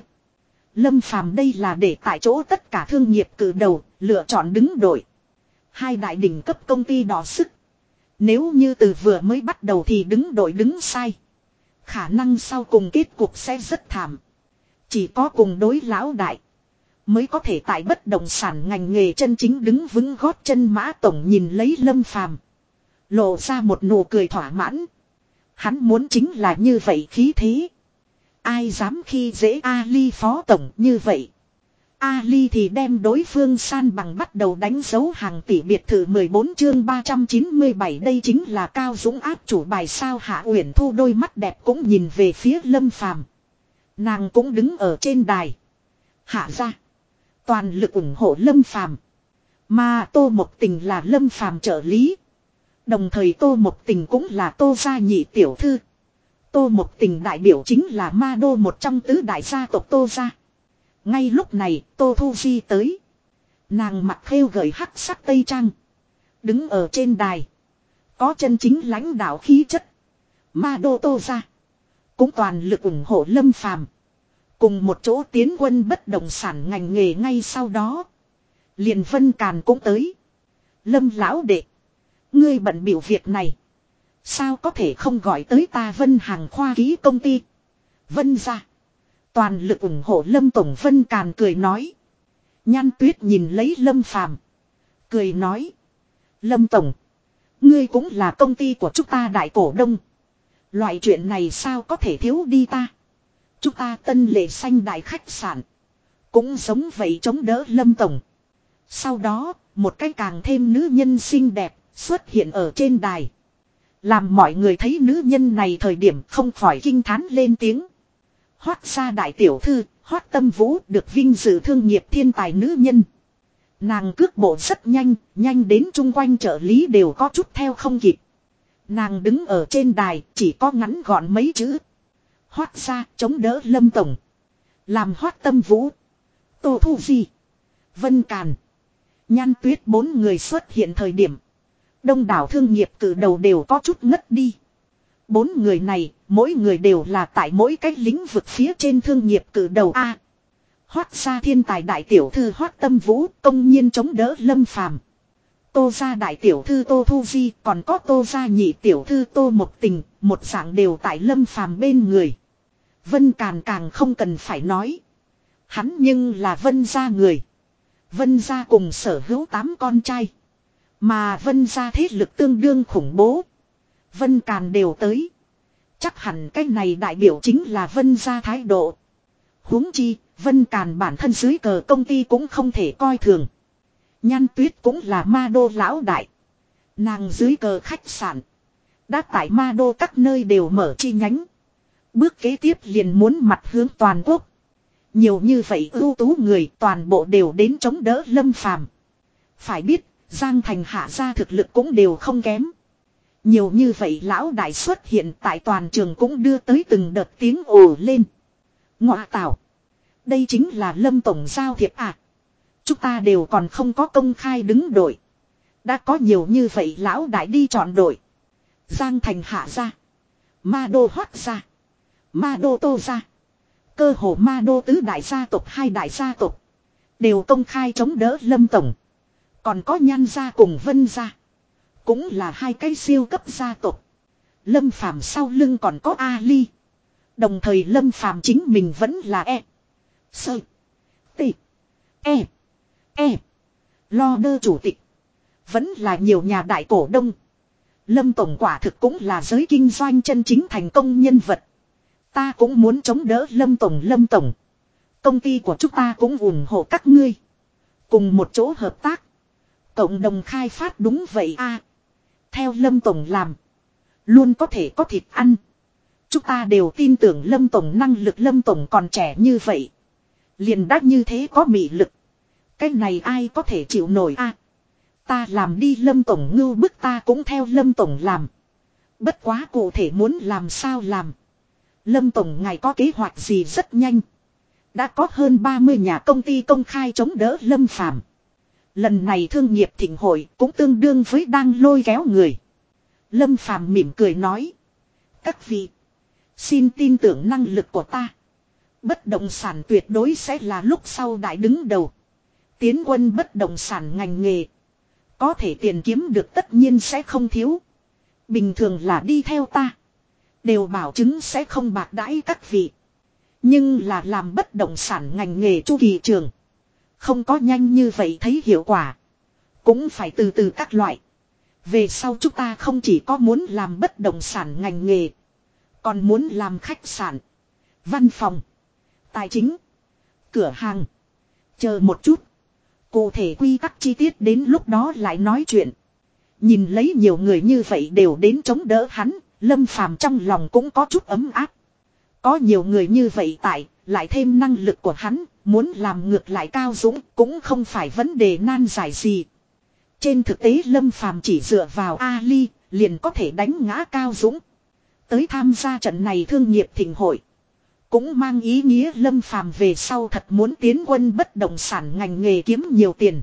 Lâm Phàm đây là để tại chỗ tất cả thương nghiệp cử đầu, lựa chọn đứng đội. Hai đại đỉnh cấp công ty đỏ sức. Nếu như từ vừa mới bắt đầu thì đứng đội đứng sai. Khả năng sau cùng kết cục sẽ rất thảm. Chỉ có cùng đối lão đại. Mới có thể tại bất động sản ngành nghề chân chính đứng vững gót chân mã tổng nhìn lấy lâm phàm. Lộ ra một nụ cười thỏa mãn. Hắn muốn chính là như vậy khí thế. Ai dám khi dễ Ali phó tổng như vậy. Ali thì đem đối phương san bằng bắt đầu đánh dấu hàng tỷ biệt thự 14 chương 397 đây chính là cao dũng áp chủ bài sao hạ uyển thu đôi mắt đẹp cũng nhìn về phía lâm phàm. Nàng cũng đứng ở trên đài. Hạ ra. Toàn lực ủng hộ lâm phàm. Mà tô một tình là lâm phàm trợ lý. Đồng thời tô một tình cũng là tô gia nhị tiểu thư. Tô một tình đại biểu chính là ma đô một trong tứ đại gia tộc tô gia. Ngay lúc này, tô thu di tới. Nàng mặt khêu gợi hắc sắc tây trang. Đứng ở trên đài. Có chân chính lãnh đạo khí chất. Ma đô tô gia. Cũng toàn lực ủng hộ lâm phàm. Cùng một chỗ tiến quân bất động sản ngành nghề ngay sau đó. Liền Vân Càn cũng tới. Lâm lão đệ. Ngươi bận biểu việc này. Sao có thể không gọi tới ta Vân hàng khoa ký công ty. Vân ra. Toàn lực ủng hộ Lâm Tổng Vân Càn cười nói. Nhan tuyết nhìn lấy Lâm Phàm Cười nói. Lâm Tổng. Ngươi cũng là công ty của chúng ta đại cổ đông. Loại chuyện này sao có thể thiếu đi ta. Chúng ta tân lệ xanh đại khách sạn. Cũng giống vậy chống đỡ Lâm Tổng. Sau đó, một cái càng thêm nữ nhân xinh đẹp xuất hiện ở trên đài. Làm mọi người thấy nữ nhân này thời điểm không khỏi kinh thán lên tiếng. Hoác gia đại tiểu thư, hoác tâm vũ được vinh dự thương nghiệp thiên tài nữ nhân. Nàng cước bộ rất nhanh, nhanh đến chung quanh trợ lý đều có chút theo không kịp. Nàng đứng ở trên đài, chỉ có ngắn gọn mấy chữ. Hoác gia chống đỡ lâm tổng. Làm hoác tâm vũ. Tô thu gì. Vân Càn. Nhan tuyết bốn người xuất hiện thời điểm. Đông đảo thương nghiệp từ đầu đều có chút ngất đi. Bốn người này, mỗi người đều là tại mỗi cái lĩnh vực phía trên thương nghiệp từ đầu A. Hoác gia thiên tài đại tiểu thư hoác tâm vũ công nhiên chống đỡ lâm phàm. Tô gia đại tiểu thư tô thu di còn có tô gia nhị tiểu thư tô một tình, một dạng đều tại lâm phàm bên người. Vân Càn càng không cần phải nói. Hắn nhưng là vân gia người. Vân gia cùng sở hữu tám con trai. Mà vân gia thế lực tương đương khủng bố. Vân Càn đều tới. Chắc hẳn cái này đại biểu chính là vân gia thái độ. huống chi, vân Càn bản thân dưới cờ công ty cũng không thể coi thường. Nhan tuyết cũng là ma đô lão đại. Nàng dưới cờ khách sạn. Đã tại ma đô các nơi đều mở chi nhánh. Bước kế tiếp liền muốn mặt hướng toàn quốc. Nhiều như vậy ưu tú người toàn bộ đều đến chống đỡ lâm phàm. Phải biết, Giang Thành hạ ra thực lực cũng đều không kém. Nhiều như vậy lão đại xuất hiện tại toàn trường cũng đưa tới từng đợt tiếng ồ lên. Ngọa tạo. Đây chính là lâm tổng giao thiệp à. Chúng ta đều còn không có công khai đứng đội. Đã có nhiều như vậy lão đại đi chọn đội. Giang thành hạ ra. Ma đô hoát ra. Ma đô tô ra. Cơ hồ ma đô tứ đại gia tộc, hai đại gia tộc. Đều công khai chống đỡ lâm tổng. Còn có nhan gia cùng vân gia. Cũng là hai cái siêu cấp gia tộc. Lâm phàm sau lưng còn có Ali. Đồng thời lâm phàm chính mình vẫn là E. Sơ. T. E. E. Lo đơ chủ tịch. Vẫn là nhiều nhà đại cổ đông. Lâm Tổng quả thực cũng là giới kinh doanh chân chính thành công nhân vật. Ta cũng muốn chống đỡ Lâm Tổng Lâm Tổng. Công ty của chúng ta cũng ủng hộ các ngươi. Cùng một chỗ hợp tác. Cộng đồng khai phát đúng vậy a Theo Lâm Tổng làm. Luôn có thể có thịt ăn. Chúng ta đều tin tưởng Lâm Tổng năng lực Lâm Tổng còn trẻ như vậy. Liền đắc như thế có mị lực. Cái này ai có thể chịu nổi a? ta làm đi Lâm Tổng ngưu bức ta cũng theo Lâm Tổng làm. Bất quá cụ thể muốn làm sao làm. Lâm Tổng ngài có kế hoạch gì rất nhanh. Đã có hơn 30 nhà công ty công khai chống đỡ Lâm Phàm. Lần này thương nghiệp thịnh hội cũng tương đương với đang lôi kéo người. Lâm Phàm mỉm cười nói. Các vị. Xin tin tưởng năng lực của ta. Bất động sản tuyệt đối sẽ là lúc sau đại đứng đầu. Tiến quân bất động sản ngành nghề. Có thể tiền kiếm được tất nhiên sẽ không thiếu. Bình thường là đi theo ta. Đều bảo chứng sẽ không bạc đãi các vị. Nhưng là làm bất động sản ngành nghề chu kỳ trường. Không có nhanh như vậy thấy hiệu quả. Cũng phải từ từ các loại. Về sau chúng ta không chỉ có muốn làm bất động sản ngành nghề. Còn muốn làm khách sạn. Văn phòng. Tài chính. Cửa hàng. Chờ một chút. Cụ thể quy tắc chi tiết đến lúc đó lại nói chuyện. Nhìn lấy nhiều người như vậy đều đến chống đỡ hắn. Lâm phàm trong lòng cũng có chút ấm áp. Có nhiều người như vậy tại, lại thêm năng lực của hắn, muốn làm ngược lại Cao Dũng cũng không phải vấn đề nan giải gì. Trên thực tế Lâm Phàm chỉ dựa vào Ali, liền có thể đánh ngã Cao Dũng. Tới tham gia trận này thương nghiệp thịnh hội. Cũng mang ý nghĩa Lâm Phàm về sau thật muốn tiến quân bất động sản ngành nghề kiếm nhiều tiền.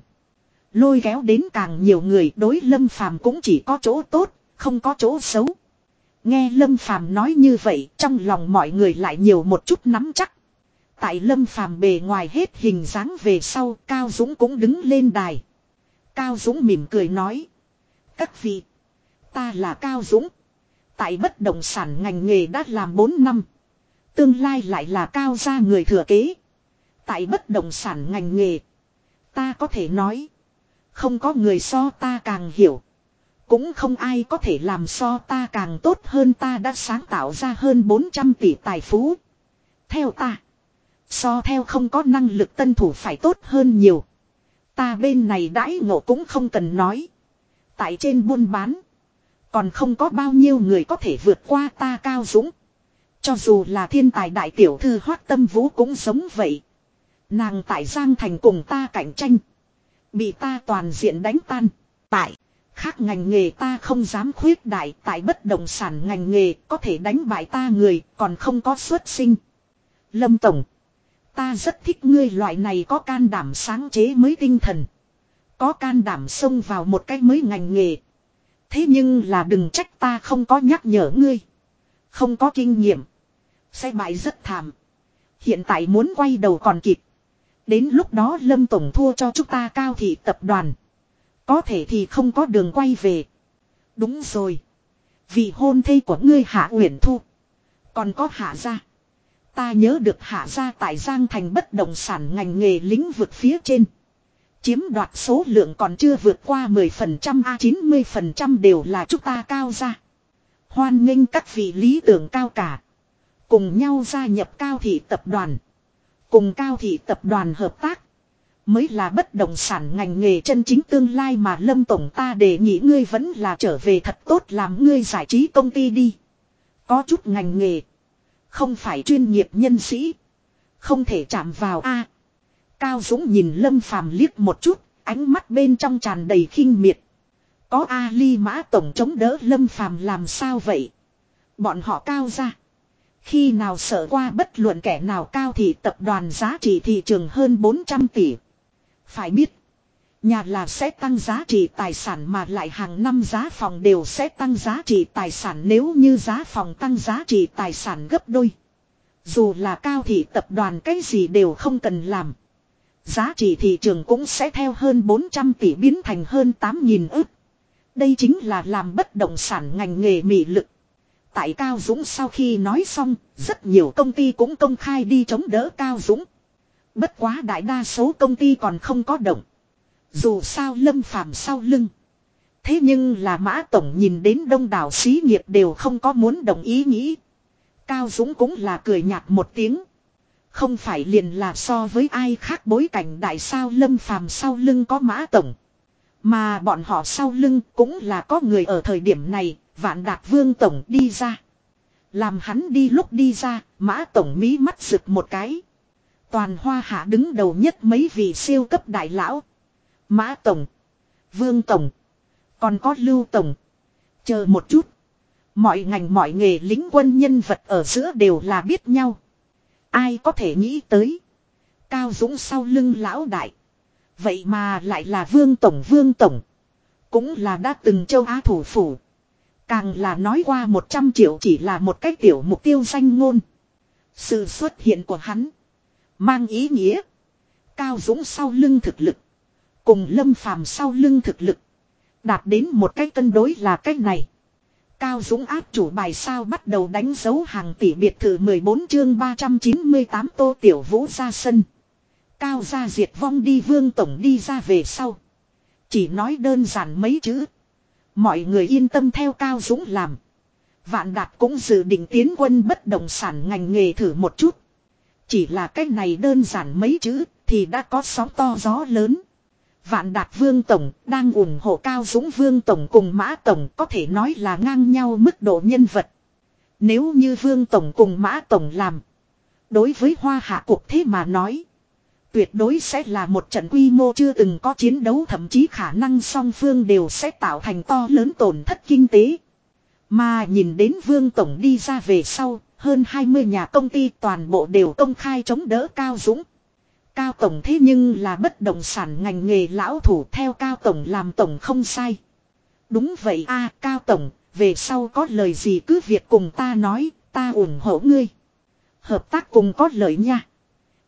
Lôi kéo đến càng nhiều người đối Lâm Phàm cũng chỉ có chỗ tốt, không có chỗ xấu. Nghe Lâm Phàm nói như vậy, trong lòng mọi người lại nhiều một chút nắm chắc. Tại Lâm Phàm bề ngoài hết hình dáng về sau, Cao Dũng cũng đứng lên đài. Cao Dũng mỉm cười nói: "Các vị, ta là Cao Dũng, tại bất động sản ngành nghề đã làm 4 năm, tương lai lại là cao gia người thừa kế. Tại bất động sản ngành nghề, ta có thể nói, không có người so ta càng hiểu. Cũng không ai có thể làm so ta càng tốt hơn ta đã sáng tạo ra hơn 400 tỷ tài phú. Theo ta. So theo không có năng lực tân thủ phải tốt hơn nhiều. Ta bên này đãi ngộ cũng không cần nói. Tại trên buôn bán. Còn không có bao nhiêu người có thể vượt qua ta cao dũng. Cho dù là thiên tài đại tiểu thư hoác tâm vũ cũng giống vậy. Nàng tại Giang Thành cùng ta cạnh tranh. Bị ta toàn diện đánh tan. Tại. Khác ngành nghề ta không dám khuyết đại, tại bất động sản ngành nghề có thể đánh bại ta người, còn không có xuất sinh. Lâm Tổng. Ta rất thích ngươi loại này có can đảm sáng chế mới tinh thần. Có can đảm xông vào một cái mới ngành nghề. Thế nhưng là đừng trách ta không có nhắc nhở ngươi. Không có kinh nghiệm. Sẽ bại rất thảm. Hiện tại muốn quay đầu còn kịp. Đến lúc đó Lâm Tổng thua cho chúng ta cao thị tập đoàn. Có thể thì không có đường quay về. Đúng rồi. Vì hôn thê của ngươi Hạ Uyển Thu. Còn có Hạ gia. Ta nhớ được Hạ gia tại Giang Thành bất động sản ngành nghề lĩnh vực phía trên. Chiếm đoạt số lượng còn chưa vượt qua 10% a 90% đều là chúng ta cao ra. Hoan nghênh các vị lý tưởng cao cả. Cùng nhau gia nhập cao thị tập đoàn. Cùng cao thị tập đoàn hợp tác. Mới là bất động sản ngành nghề chân chính tương lai mà Lâm Tổng ta đề nghị ngươi vẫn là trở về thật tốt làm ngươi giải trí công ty đi. Có chút ngành nghề. Không phải chuyên nghiệp nhân sĩ. Không thể chạm vào a. Cao Dũng nhìn Lâm Phàm liếc một chút, ánh mắt bên trong tràn đầy khinh miệt. Có A Ly Mã Tổng chống đỡ Lâm Phàm làm sao vậy? Bọn họ cao ra. Khi nào sợ qua bất luận kẻ nào cao thì tập đoàn giá trị thị trường hơn 400 tỷ. Phải biết. Nhà là sẽ tăng giá trị tài sản mà lại hàng năm giá phòng đều sẽ tăng giá trị tài sản nếu như giá phòng tăng giá trị tài sản gấp đôi. Dù là cao thị tập đoàn cái gì đều không cần làm. Giá trị thị trường cũng sẽ theo hơn 400 tỷ biến thành hơn 8.000 ức. Đây chính là làm bất động sản ngành nghề mị lực. Tại Cao Dũng sau khi nói xong, rất nhiều công ty cũng công khai đi chống đỡ Cao Dũng. Bất quá đại đa số công ty còn không có động. Dù sao lâm phàm sau lưng. Thế nhưng là mã tổng nhìn đến đông đảo xí nghiệp đều không có muốn đồng ý nghĩ. Cao Dũng cũng là cười nhạt một tiếng. Không phải liền là so với ai khác bối cảnh đại sao lâm phàm sau lưng có mã tổng. Mà bọn họ sau lưng cũng là có người ở thời điểm này, vạn đạt vương tổng đi ra. Làm hắn đi lúc đi ra, mã tổng mí mắt rực một cái. Toàn hoa hạ đứng đầu nhất mấy vị siêu cấp đại lão. Mã tổng, vương tổng, còn có lưu tổng. Chờ một chút. Mọi ngành mọi nghề lính quân nhân vật ở giữa đều là biết nhau. Ai có thể nghĩ tới. Cao Dũng sau lưng lão đại. Vậy mà lại là vương tổng vương tổng. Cũng là đã từng châu Á thủ phủ. Càng là nói qua 100 triệu chỉ là một cái tiểu mục tiêu danh ngôn. Sự xuất hiện của hắn. Mang ý nghĩa. Cao Dũng sau lưng thực lực. Cùng Lâm Phàm sau lưng thực lực. Đạt đến một cái cân đối là cách này. Cao Dũng áp chủ bài sao bắt đầu đánh dấu hàng tỷ biệt thự 14 chương 398 tô tiểu vũ ra sân. Cao ra diệt vong đi, vương tổng đi ra về sau. Chỉ nói đơn giản mấy chữ. Mọi người yên tâm theo Cao Dũng làm. Vạn Đạt cũng dự định tiến quân bất động sản ngành nghề thử một chút. Chỉ là cách này đơn giản mấy chữ thì đã có sóng to gió lớn. Vạn Đạt Vương Tổng đang ủng hộ Cao Dũng Vương Tổng cùng Mã Tổng có thể nói là ngang nhau mức độ nhân vật. Nếu như Vương Tổng cùng Mã Tổng làm. Đối với Hoa Hạ cuộc thế mà nói. Tuyệt đối sẽ là một trận quy mô chưa từng có chiến đấu thậm chí khả năng song phương đều sẽ tạo thành to lớn tổn thất kinh tế. Mà nhìn đến Vương Tổng đi ra về sau, hơn 20 nhà công ty toàn bộ đều công khai chống đỡ Cao Dũng. Cao Tổng thế nhưng là bất động sản ngành nghề lão thủ theo Cao Tổng làm Tổng không sai. Đúng vậy a Cao Tổng, về sau có lời gì cứ việc cùng ta nói, ta ủng hộ ngươi. Hợp tác cùng có lợi nha.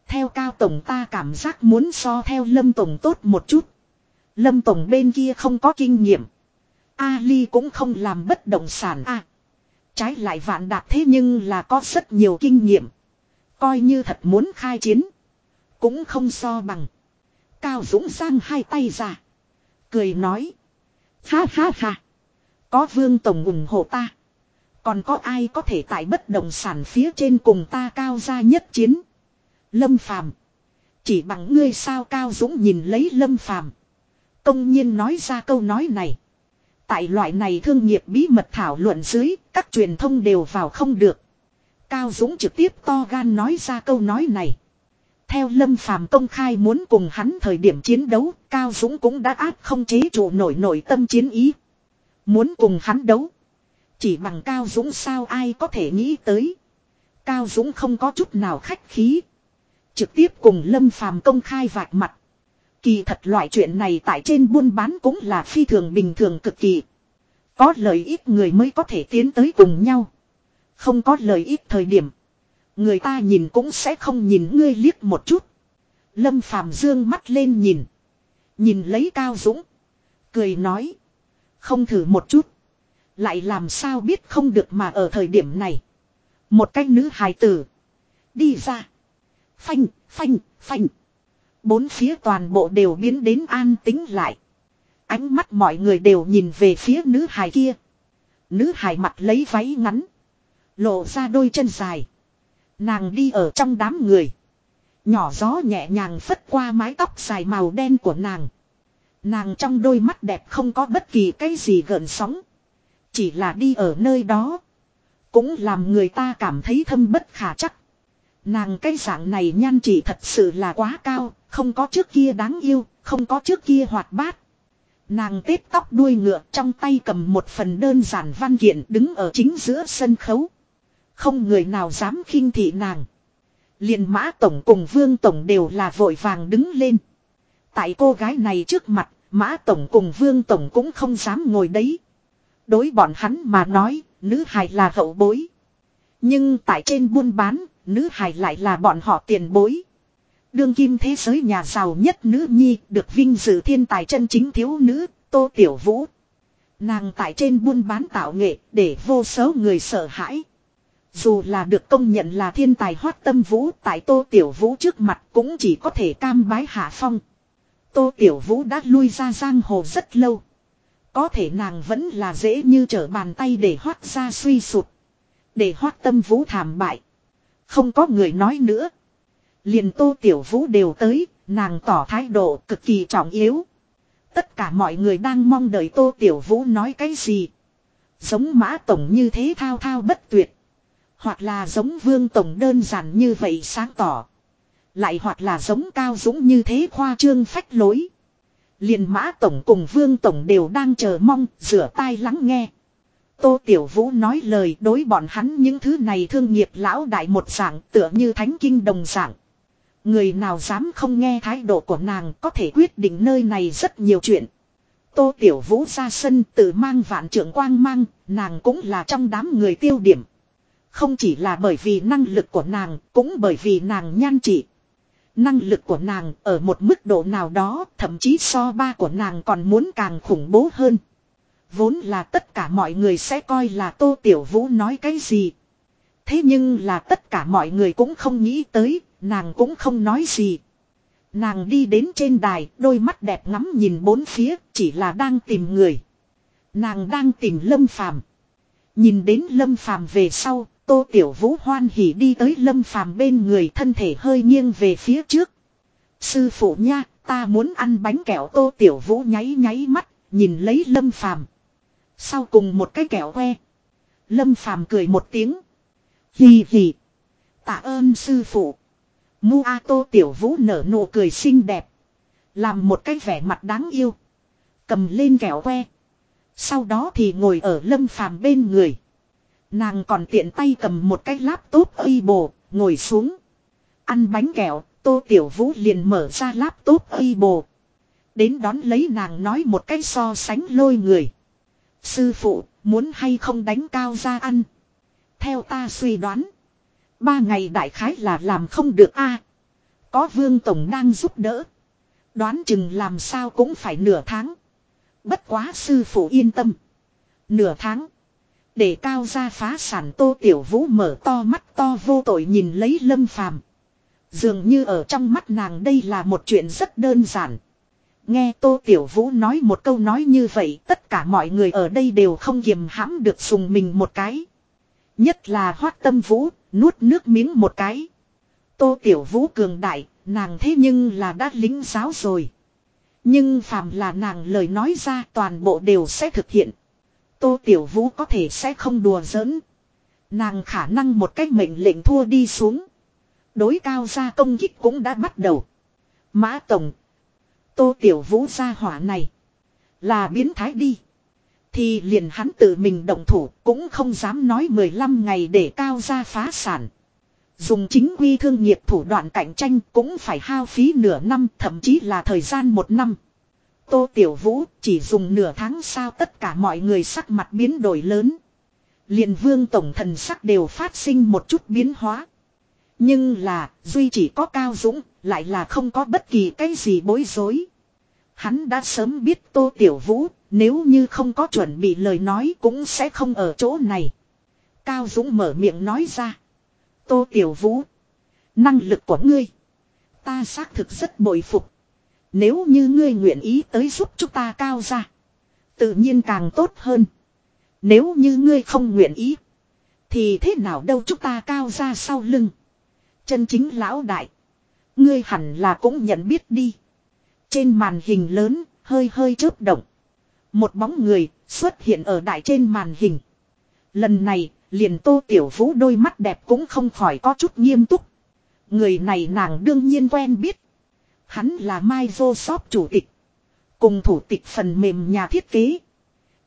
Theo Cao Tổng ta cảm giác muốn so theo Lâm Tổng tốt một chút. Lâm Tổng bên kia không có kinh nghiệm. Ali cũng không làm bất động sản a. trái lại vạn đạt thế nhưng là có rất nhiều kinh nghiệm. Coi như thật muốn khai chiến. Cũng không so bằng. Cao Dũng sang hai tay ra. Cười nói. Ha ha ha. Có vương tổng ủng hộ ta. Còn có ai có thể tại bất động sản phía trên cùng ta cao ra nhất chiến. Lâm Phàm Chỉ bằng ngươi sao Cao Dũng nhìn lấy Lâm Phàm Công nhiên nói ra câu nói này. Tại loại này thương nghiệp bí mật thảo luận dưới, các truyền thông đều vào không được. Cao Dũng trực tiếp to gan nói ra câu nói này. Theo Lâm Phàm công khai muốn cùng hắn thời điểm chiến đấu, Cao Dũng cũng đã áp không chế trụ nổi nổi tâm chiến ý. Muốn cùng hắn đấu. Chỉ bằng Cao Dũng sao ai có thể nghĩ tới. Cao Dũng không có chút nào khách khí. Trực tiếp cùng Lâm Phàm công khai vạch mặt. Kỳ thật loại chuyện này tại trên buôn bán cũng là phi thường bình thường cực kỳ. Có lợi ích người mới có thể tiến tới cùng nhau. Không có lợi ích thời điểm. Người ta nhìn cũng sẽ không nhìn ngươi liếc một chút. Lâm Phàm dương mắt lên nhìn. Nhìn lấy Cao Dũng. Cười nói. Không thử một chút. Lại làm sao biết không được mà ở thời điểm này. Một cái nữ hài tử. Đi ra. Phanh, phanh, phanh. Bốn phía toàn bộ đều biến đến an tính lại. Ánh mắt mọi người đều nhìn về phía nữ hài kia. Nữ hài mặt lấy váy ngắn. Lộ ra đôi chân dài. Nàng đi ở trong đám người. Nhỏ gió nhẹ nhàng phất qua mái tóc dài màu đen của nàng. Nàng trong đôi mắt đẹp không có bất kỳ cái gì gợn sóng. Chỉ là đi ở nơi đó. Cũng làm người ta cảm thấy thâm bất khả chắc. Nàng cái dạng này nhan chỉ thật sự là quá cao, không có trước kia đáng yêu, không có trước kia hoạt bát. Nàng tết tóc đuôi ngựa trong tay cầm một phần đơn giản văn kiện đứng ở chính giữa sân khấu. Không người nào dám khinh thị nàng. liền mã tổng cùng vương tổng đều là vội vàng đứng lên. Tại cô gái này trước mặt, mã tổng cùng vương tổng cũng không dám ngồi đấy. Đối bọn hắn mà nói, nữ hài là hậu bối. Nhưng tại trên buôn bán, nữ hài lại là bọn họ tiền bối. Đương kim thế giới nhà giàu nhất nữ nhi được vinh dự thiên tài chân chính thiếu nữ, Tô Tiểu Vũ. Nàng tại trên buôn bán tạo nghệ để vô số người sợ hãi. Dù là được công nhận là thiên tài hoát tâm vũ tại Tô Tiểu Vũ trước mặt cũng chỉ có thể cam bái hạ phong. Tô Tiểu Vũ đã lui ra giang hồ rất lâu. Có thể nàng vẫn là dễ như trở bàn tay để hoát ra suy sụt. Để hoát tâm vũ thảm bại. Không có người nói nữa. Liền tô tiểu vũ đều tới, nàng tỏ thái độ cực kỳ trọng yếu. Tất cả mọi người đang mong đợi tô tiểu vũ nói cái gì. Giống mã tổng như thế thao thao bất tuyệt. Hoặc là giống Vương Tổng đơn giản như vậy sáng tỏ. Lại hoặc là giống Cao Dũng như thế khoa trương phách lối. liền Mã Tổng cùng Vương Tổng đều đang chờ mong, rửa tai lắng nghe. Tô Tiểu Vũ nói lời đối bọn hắn những thứ này thương nghiệp lão đại một dạng tựa như thánh kinh đồng dạng. Người nào dám không nghe thái độ của nàng có thể quyết định nơi này rất nhiều chuyện. Tô Tiểu Vũ ra sân tự mang vạn trưởng quang mang, nàng cũng là trong đám người tiêu điểm. Không chỉ là bởi vì năng lực của nàng, cũng bởi vì nàng nhan trị. Năng lực của nàng ở một mức độ nào đó, thậm chí so ba của nàng còn muốn càng khủng bố hơn. Vốn là tất cả mọi người sẽ coi là Tô Tiểu Vũ nói cái gì. Thế nhưng là tất cả mọi người cũng không nghĩ tới, nàng cũng không nói gì. Nàng đi đến trên đài, đôi mắt đẹp ngắm nhìn bốn phía, chỉ là đang tìm người. Nàng đang tìm Lâm Phàm. Nhìn đến Lâm Phàm về sau, Tô Tiểu Vũ hoan hỉ đi tới Lâm Phàm bên người thân thể hơi nghiêng về phía trước. Sư phụ nha, ta muốn ăn bánh kẹo Tô Tiểu Vũ nháy nháy mắt, nhìn lấy Lâm Phàm. Sau cùng một cái kẹo que. Lâm Phàm cười một tiếng. Hì hì. Tạ ơn sư phụ. Mu A Tô Tiểu Vũ nở nụ cười xinh đẹp. Làm một cái vẻ mặt đáng yêu. Cầm lên kẹo que. Sau đó thì ngồi ở Lâm Phàm bên người. Nàng còn tiện tay cầm một cái laptop bồ ngồi xuống. Ăn bánh kẹo, Tô Tiểu Vũ liền mở ra laptop bồ Đến đón lấy nàng nói một cái so sánh lôi người. Sư phụ, muốn hay không đánh cao ra ăn. Theo ta suy đoán. Ba ngày đại khái là làm không được a. có vương tổng đang giúp đỡ. Đoán chừng làm sao cũng phải nửa tháng. Bất quá sư phụ yên tâm. Nửa tháng. Để cao ra phá sản tô tiểu vũ mở to mắt to vô tội nhìn lấy lâm phàm. Dường như ở trong mắt nàng đây là một chuyện rất đơn giản. Nghe Tô Tiểu Vũ nói một câu nói như vậy tất cả mọi người ở đây đều không kiềm hãm được sùng mình một cái. Nhất là hoác tâm vũ, nuốt nước miếng một cái. Tô Tiểu Vũ cường đại, nàng thế nhưng là đã lính giáo rồi. Nhưng phàm là nàng lời nói ra toàn bộ đều sẽ thực hiện. Tô Tiểu Vũ có thể sẽ không đùa giỡn. Nàng khả năng một cách mệnh lệnh thua đi xuống. Đối cao ra công kích cũng đã bắt đầu. Mã Tổng, Tô Tiểu Vũ gia hỏa này. Là biến thái đi. Thì liền hắn tự mình động thủ cũng không dám nói 15 ngày để cao ra phá sản. Dùng chính quy thương nghiệp thủ đoạn cạnh tranh cũng phải hao phí nửa năm thậm chí là thời gian một năm. Tô Tiểu Vũ chỉ dùng nửa tháng sao tất cả mọi người sắc mặt biến đổi lớn. liền vương tổng thần sắc đều phát sinh một chút biến hóa. Nhưng là, duy chỉ có Cao Dũng, lại là không có bất kỳ cái gì bối rối. Hắn đã sớm biết Tô Tiểu Vũ, nếu như không có chuẩn bị lời nói cũng sẽ không ở chỗ này. Cao Dũng mở miệng nói ra. Tô Tiểu Vũ, năng lực của ngươi, ta xác thực rất bội phục. Nếu như ngươi nguyện ý tới giúp chúng ta cao ra, tự nhiên càng tốt hơn. Nếu như ngươi không nguyện ý, thì thế nào đâu chúng ta cao ra sau lưng. Chân chính lão đại. Ngươi hẳn là cũng nhận biết đi. Trên màn hình lớn, hơi hơi chớp động. Một bóng người xuất hiện ở đại trên màn hình. Lần này, liền tô tiểu vũ đôi mắt đẹp cũng không khỏi có chút nghiêm túc. Người này nàng đương nhiên quen biết. Hắn là Microsoft chủ tịch. Cùng thủ tịch phần mềm nhà thiết kế.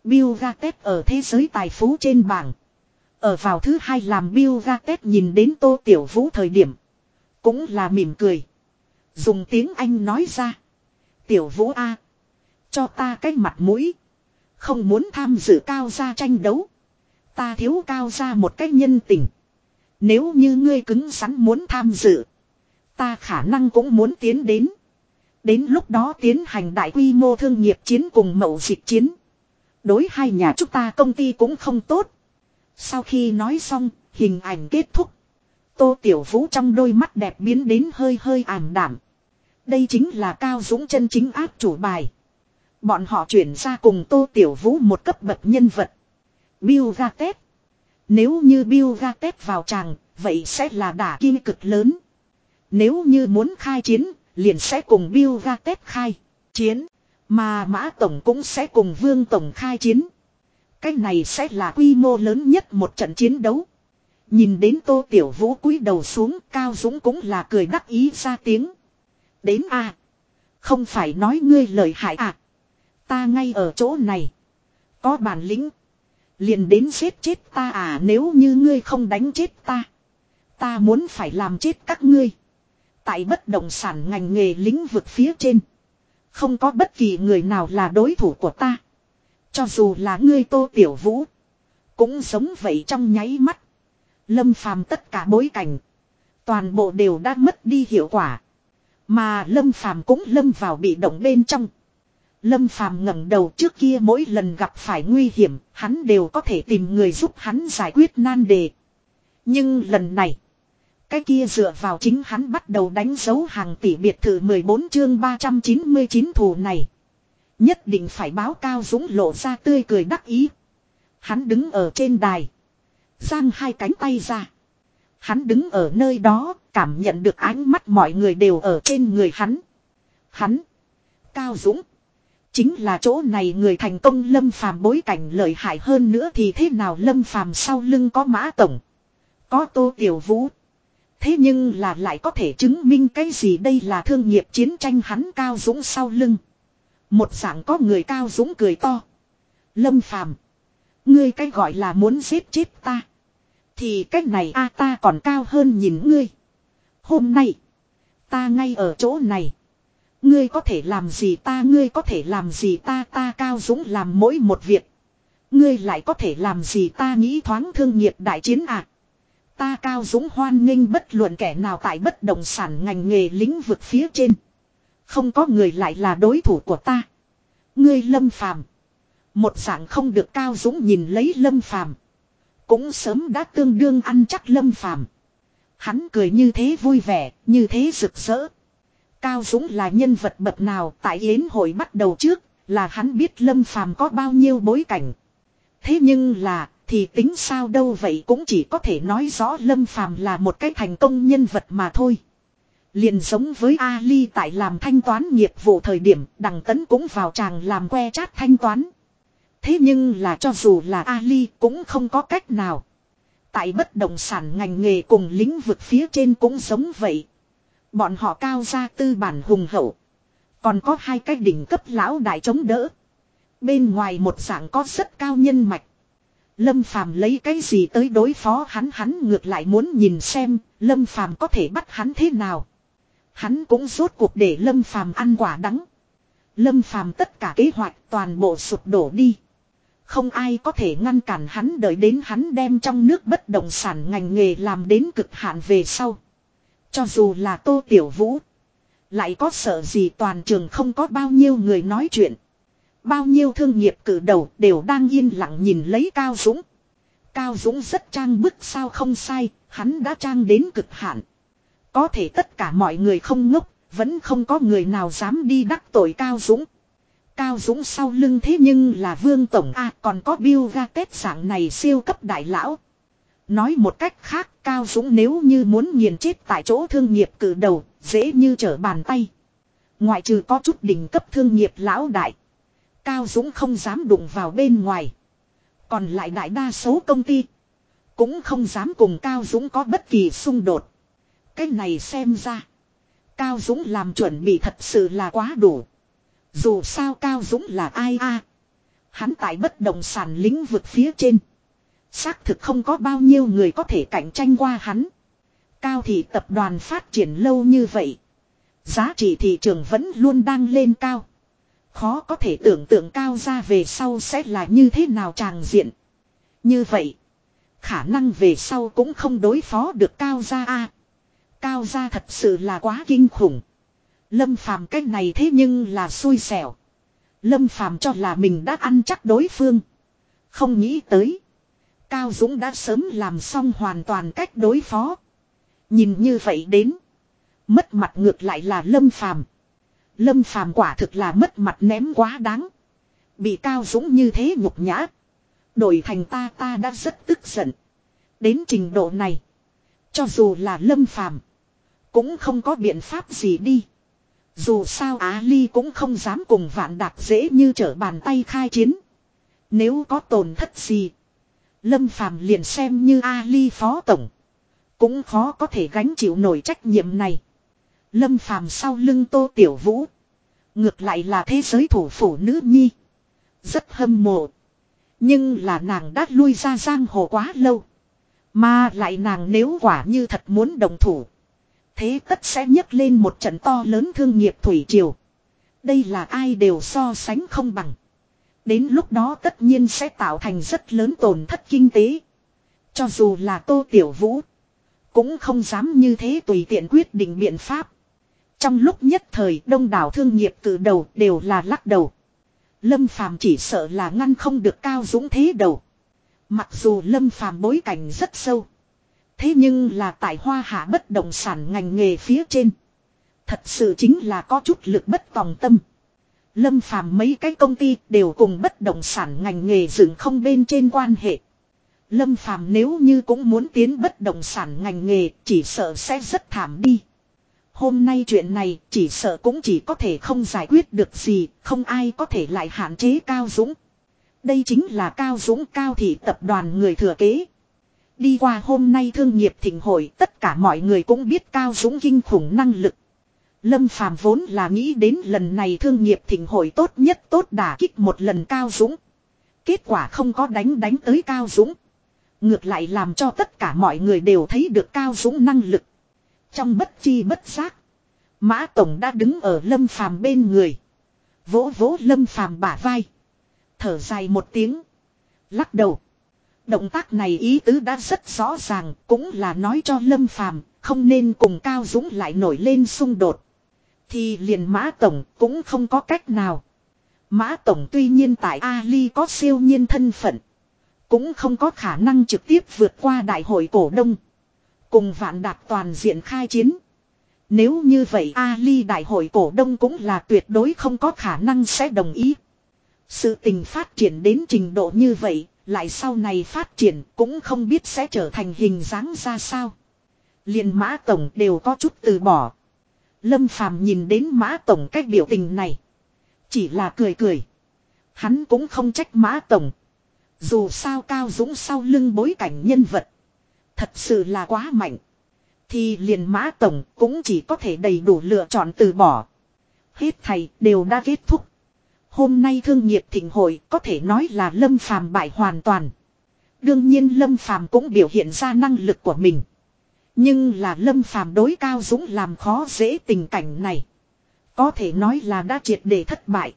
Bill Gates ở thế giới tài phú trên bảng. Ở vào thứ hai làm Bill Gates nhìn đến Tô Tiểu Vũ thời điểm. Cũng là mỉm cười. Dùng tiếng Anh nói ra. Tiểu Vũ A. Cho ta cái mặt mũi. Không muốn tham dự cao gia tranh đấu. Ta thiếu cao gia một cách nhân tình. Nếu như ngươi cứng rắn muốn tham dự. Ta khả năng cũng muốn tiến đến. Đến lúc đó tiến hành đại quy mô thương nghiệp chiến cùng mậu dịch chiến. Đối hai nhà chúng ta công ty cũng không tốt. Sau khi nói xong, hình ảnh kết thúc. Tô Tiểu Vũ trong đôi mắt đẹp biến đến hơi hơi ảm đảm. Đây chính là Cao Dũng chân chính áp chủ bài. Bọn họ chuyển ra cùng Tô Tiểu Vũ một cấp bậc nhân vật. Bill Gates. Nếu như Bill Gates vào chàng vậy sẽ là đả kim cực lớn. Nếu như muốn khai chiến, liền sẽ cùng Bill Gates khai chiến. Mà Mã Tổng cũng sẽ cùng Vương Tổng khai chiến. Cái này sẽ là quy mô lớn nhất một trận chiến đấu. Nhìn đến Tô Tiểu Vũ cúi đầu xuống, Cao Dũng cũng là cười đắc ý ra tiếng. Đến a Không phải nói ngươi lời hại à. Ta ngay ở chỗ này. Có bản lĩnh. Liền đến giết chết ta à nếu như ngươi không đánh chết ta. Ta muốn phải làm chết các ngươi. Tại bất động sản ngành nghề lĩnh vực phía trên. Không có bất kỳ người nào là đối thủ của ta. Cho dù là ngươi tô tiểu vũ. Cũng giống vậy trong nháy mắt. Lâm phàm tất cả bối cảnh. Toàn bộ đều đã mất đi hiệu quả. Mà lâm phàm cũng lâm vào bị động bên trong. Lâm phàm ngẩng đầu trước kia mỗi lần gặp phải nguy hiểm, hắn đều có thể tìm người giúp hắn giải quyết nan đề. Nhưng lần này, cái kia dựa vào chính hắn bắt đầu đánh dấu hàng tỷ biệt thự 14 chương 399 thù này. Nhất định phải báo cao dũng lộ ra tươi cười đắc ý. Hắn đứng ở trên đài. Giang hai cánh tay ra. Hắn đứng ở nơi đó, cảm nhận được ánh mắt mọi người đều ở trên người hắn. Hắn. Cao Dũng. Chính là chỗ này người thành công lâm phàm bối cảnh lợi hại hơn nữa thì thế nào lâm phàm sau lưng có mã tổng. Có tô tiểu vũ. Thế nhưng là lại có thể chứng minh cái gì đây là thương nghiệp chiến tranh hắn cao dũng sau lưng. Một dạng có người cao dũng cười to. Lâm phàm. Ngươi cái gọi là muốn giết chết ta. Thì cách này a ta còn cao hơn nhìn ngươi. Hôm nay. Ta ngay ở chỗ này. Ngươi có thể làm gì ta, ngươi có thể làm gì ta ta cao dũng làm mỗi một việc. Ngươi lại có thể làm gì ta, nghĩ thoáng thương nghiệp đại chiến à. Ta cao dũng hoan nghênh bất luận kẻ nào tại bất động sản ngành nghề lĩnh vực phía trên. Không có người lại là đối thủ của ta. Ngươi lâm phàm. Một dạng không được cao dũng nhìn lấy lâm phàm. Cũng sớm đã tương đương ăn chắc lâm phàm. Hắn cười như thế vui vẻ, như thế rực rỡ. Cao Dũng là nhân vật bậc nào tại yến hội bắt đầu trước, là hắn biết lâm phàm có bao nhiêu bối cảnh. Thế nhưng là, thì tính sao đâu vậy cũng chỉ có thể nói rõ lâm phàm là một cái thành công nhân vật mà thôi. Liền giống với Ali tại làm thanh toán nghiệp vụ thời điểm, đằng tấn cũng vào chàng làm que chát thanh toán. Thế nhưng là cho dù là Ali cũng không có cách nào. Tại bất động sản ngành nghề cùng lĩnh vực phía trên cũng giống vậy. Bọn họ cao ra tư bản hùng hậu. Còn có hai cái đỉnh cấp lão đại chống đỡ. Bên ngoài một dạng có rất cao nhân mạch. Lâm Phàm lấy cái gì tới đối phó hắn hắn ngược lại muốn nhìn xem Lâm Phàm có thể bắt hắn thế nào. Hắn cũng rốt cuộc để Lâm Phàm ăn quả đắng. Lâm Phàm tất cả kế hoạch toàn bộ sụp đổ đi. Không ai có thể ngăn cản hắn, đợi đến hắn đem trong nước bất động sản ngành nghề làm đến cực hạn về sau. Cho dù là Tô Tiểu Vũ. Lại có sợ gì toàn trường không có bao nhiêu người nói chuyện. Bao nhiêu thương nghiệp cử đầu đều đang yên lặng nhìn lấy Cao Dũng. Cao Dũng rất trang bức sao không sai, hắn đã trang đến cực hạn. Có thể tất cả mọi người không ngốc, vẫn không có người nào dám đi đắc tội Cao Dũng. Cao Dũng sau lưng thế nhưng là Vương Tổng A còn có Bill Gates dạng này siêu cấp đại lão. Nói một cách khác Cao Dũng nếu như muốn nghiền chết tại chỗ thương nghiệp cử đầu, dễ như trở bàn tay. Ngoại trừ có chút đỉnh cấp thương nghiệp lão đại. Cao Dũng không dám đụng vào bên ngoài. Còn lại đại đa số công ty. Cũng không dám cùng Cao Dũng có bất kỳ xung đột. Cái này xem ra. Cao Dũng làm chuẩn bị thật sự là quá đủ. Dù sao Cao Dũng là ai a Hắn tại bất động sản lĩnh vực phía trên. Xác thực không có bao nhiêu người có thể cạnh tranh qua hắn. Cao thì tập đoàn phát triển lâu như vậy. Giá trị thị trường vẫn luôn đang lên cao. Khó có thể tưởng tượng cao ra về sau sẽ là như thế nào tràng diện. Như vậy. Khả năng về sau cũng không đối phó được cao ra a Cao ra thật sự là quá kinh khủng. Lâm phàm cách này thế nhưng là xui xẻo. Lâm phàm cho là mình đã ăn chắc đối phương. Không nghĩ tới. Cao Dũng đã sớm làm xong hoàn toàn cách đối phó. Nhìn như vậy đến. Mất mặt ngược lại là Lâm Phàm. Lâm Phàm quả thực là mất mặt ném quá đáng. Bị Cao Dũng như thế nhục nhã. Đổi thành ta ta đã rất tức giận. Đến trình độ này. Cho dù là Lâm Phàm Cũng không có biện pháp gì đi. Dù sao Á Ly cũng không dám cùng vạn đạp dễ như trở bàn tay khai chiến. Nếu có tổn thất gì. Lâm Phàm liền xem như Ali phó tổng. Cũng khó có thể gánh chịu nổi trách nhiệm này. Lâm Phàm sau lưng Tô Tiểu Vũ. Ngược lại là thế giới thủ phủ nữ nhi. Rất hâm mộ. Nhưng là nàng đã lui ra giang hồ quá lâu. Mà lại nàng nếu quả như thật muốn đồng thủ. Thế tất sẽ nhấc lên một trận to lớn thương nghiệp thủy triều. Đây là ai đều so sánh không bằng. Đến lúc đó tất nhiên sẽ tạo thành rất lớn tổn thất kinh tế. Cho dù là Tô Tiểu Vũ. Cũng không dám như thế tùy tiện quyết định biện pháp. Trong lúc nhất thời, đông đảo thương nghiệp từ đầu đều là lắc đầu. Lâm Phàm chỉ sợ là ngăn không được cao dũng thế đầu. Mặc dù Lâm Phàm bối cảnh rất sâu. Thế nhưng là tại hoa hạ bất động sản ngành nghề phía trên. Thật sự chính là có chút lực bất tòng tâm. Lâm Phàm mấy cái công ty đều cùng bất động sản ngành nghề dựng không bên trên quan hệ. Lâm Phàm nếu như cũng muốn tiến bất động sản ngành nghề, chỉ sợ sẽ rất thảm đi. Hôm nay chuyện này chỉ sợ cũng chỉ có thể không giải quyết được gì, không ai có thể lại hạn chế Cao Dũng. Đây chính là Cao Dũng Cao Thị tập đoàn người thừa kế. Đi qua hôm nay thương nghiệp thịnh hội tất cả mọi người cũng biết Cao Dũng kinh khủng năng lực. Lâm Phàm vốn là nghĩ đến lần này thương nghiệp thịnh hội tốt nhất tốt đả kích một lần Cao Dũng. Kết quả không có đánh đánh tới Cao Dũng. Ngược lại làm cho tất cả mọi người đều thấy được Cao Dũng năng lực. Trong bất chi bất giác. Mã Tổng đã đứng ở Lâm Phàm bên người. Vỗ vỗ Lâm Phàm bả vai. Thở dài một tiếng. Lắc đầu. Động tác này ý tứ đã rất rõ ràng, cũng là nói cho Lâm Phàm không nên cùng Cao Dũng lại nổi lên xung đột. Thì liền Mã Tổng cũng không có cách nào. Mã Tổng tuy nhiên tại Ali có siêu nhiên thân phận. Cũng không có khả năng trực tiếp vượt qua đại hội cổ đông. Cùng vạn đạt toàn diện khai chiến. Nếu như vậy Ali đại hội cổ đông cũng là tuyệt đối không có khả năng sẽ đồng ý. Sự tình phát triển đến trình độ như vậy, lại sau này phát triển cũng không biết sẽ trở thành hình dáng ra sao. liền mã tổng đều có chút từ bỏ. Lâm phàm nhìn đến mã tổng cách biểu tình này. Chỉ là cười cười. Hắn cũng không trách mã tổng. Dù sao cao dũng sau lưng bối cảnh nhân vật. Thật sự là quá mạnh. Thì liền mã tổng cũng chỉ có thể đầy đủ lựa chọn từ bỏ. Hết thầy đều đã kết thúc. Hôm nay thương nghiệp thịnh hội có thể nói là lâm phàm bại hoàn toàn. Đương nhiên lâm phàm cũng biểu hiện ra năng lực của mình. Nhưng là lâm phàm đối cao dũng làm khó dễ tình cảnh này. Có thể nói là đã triệt để thất bại.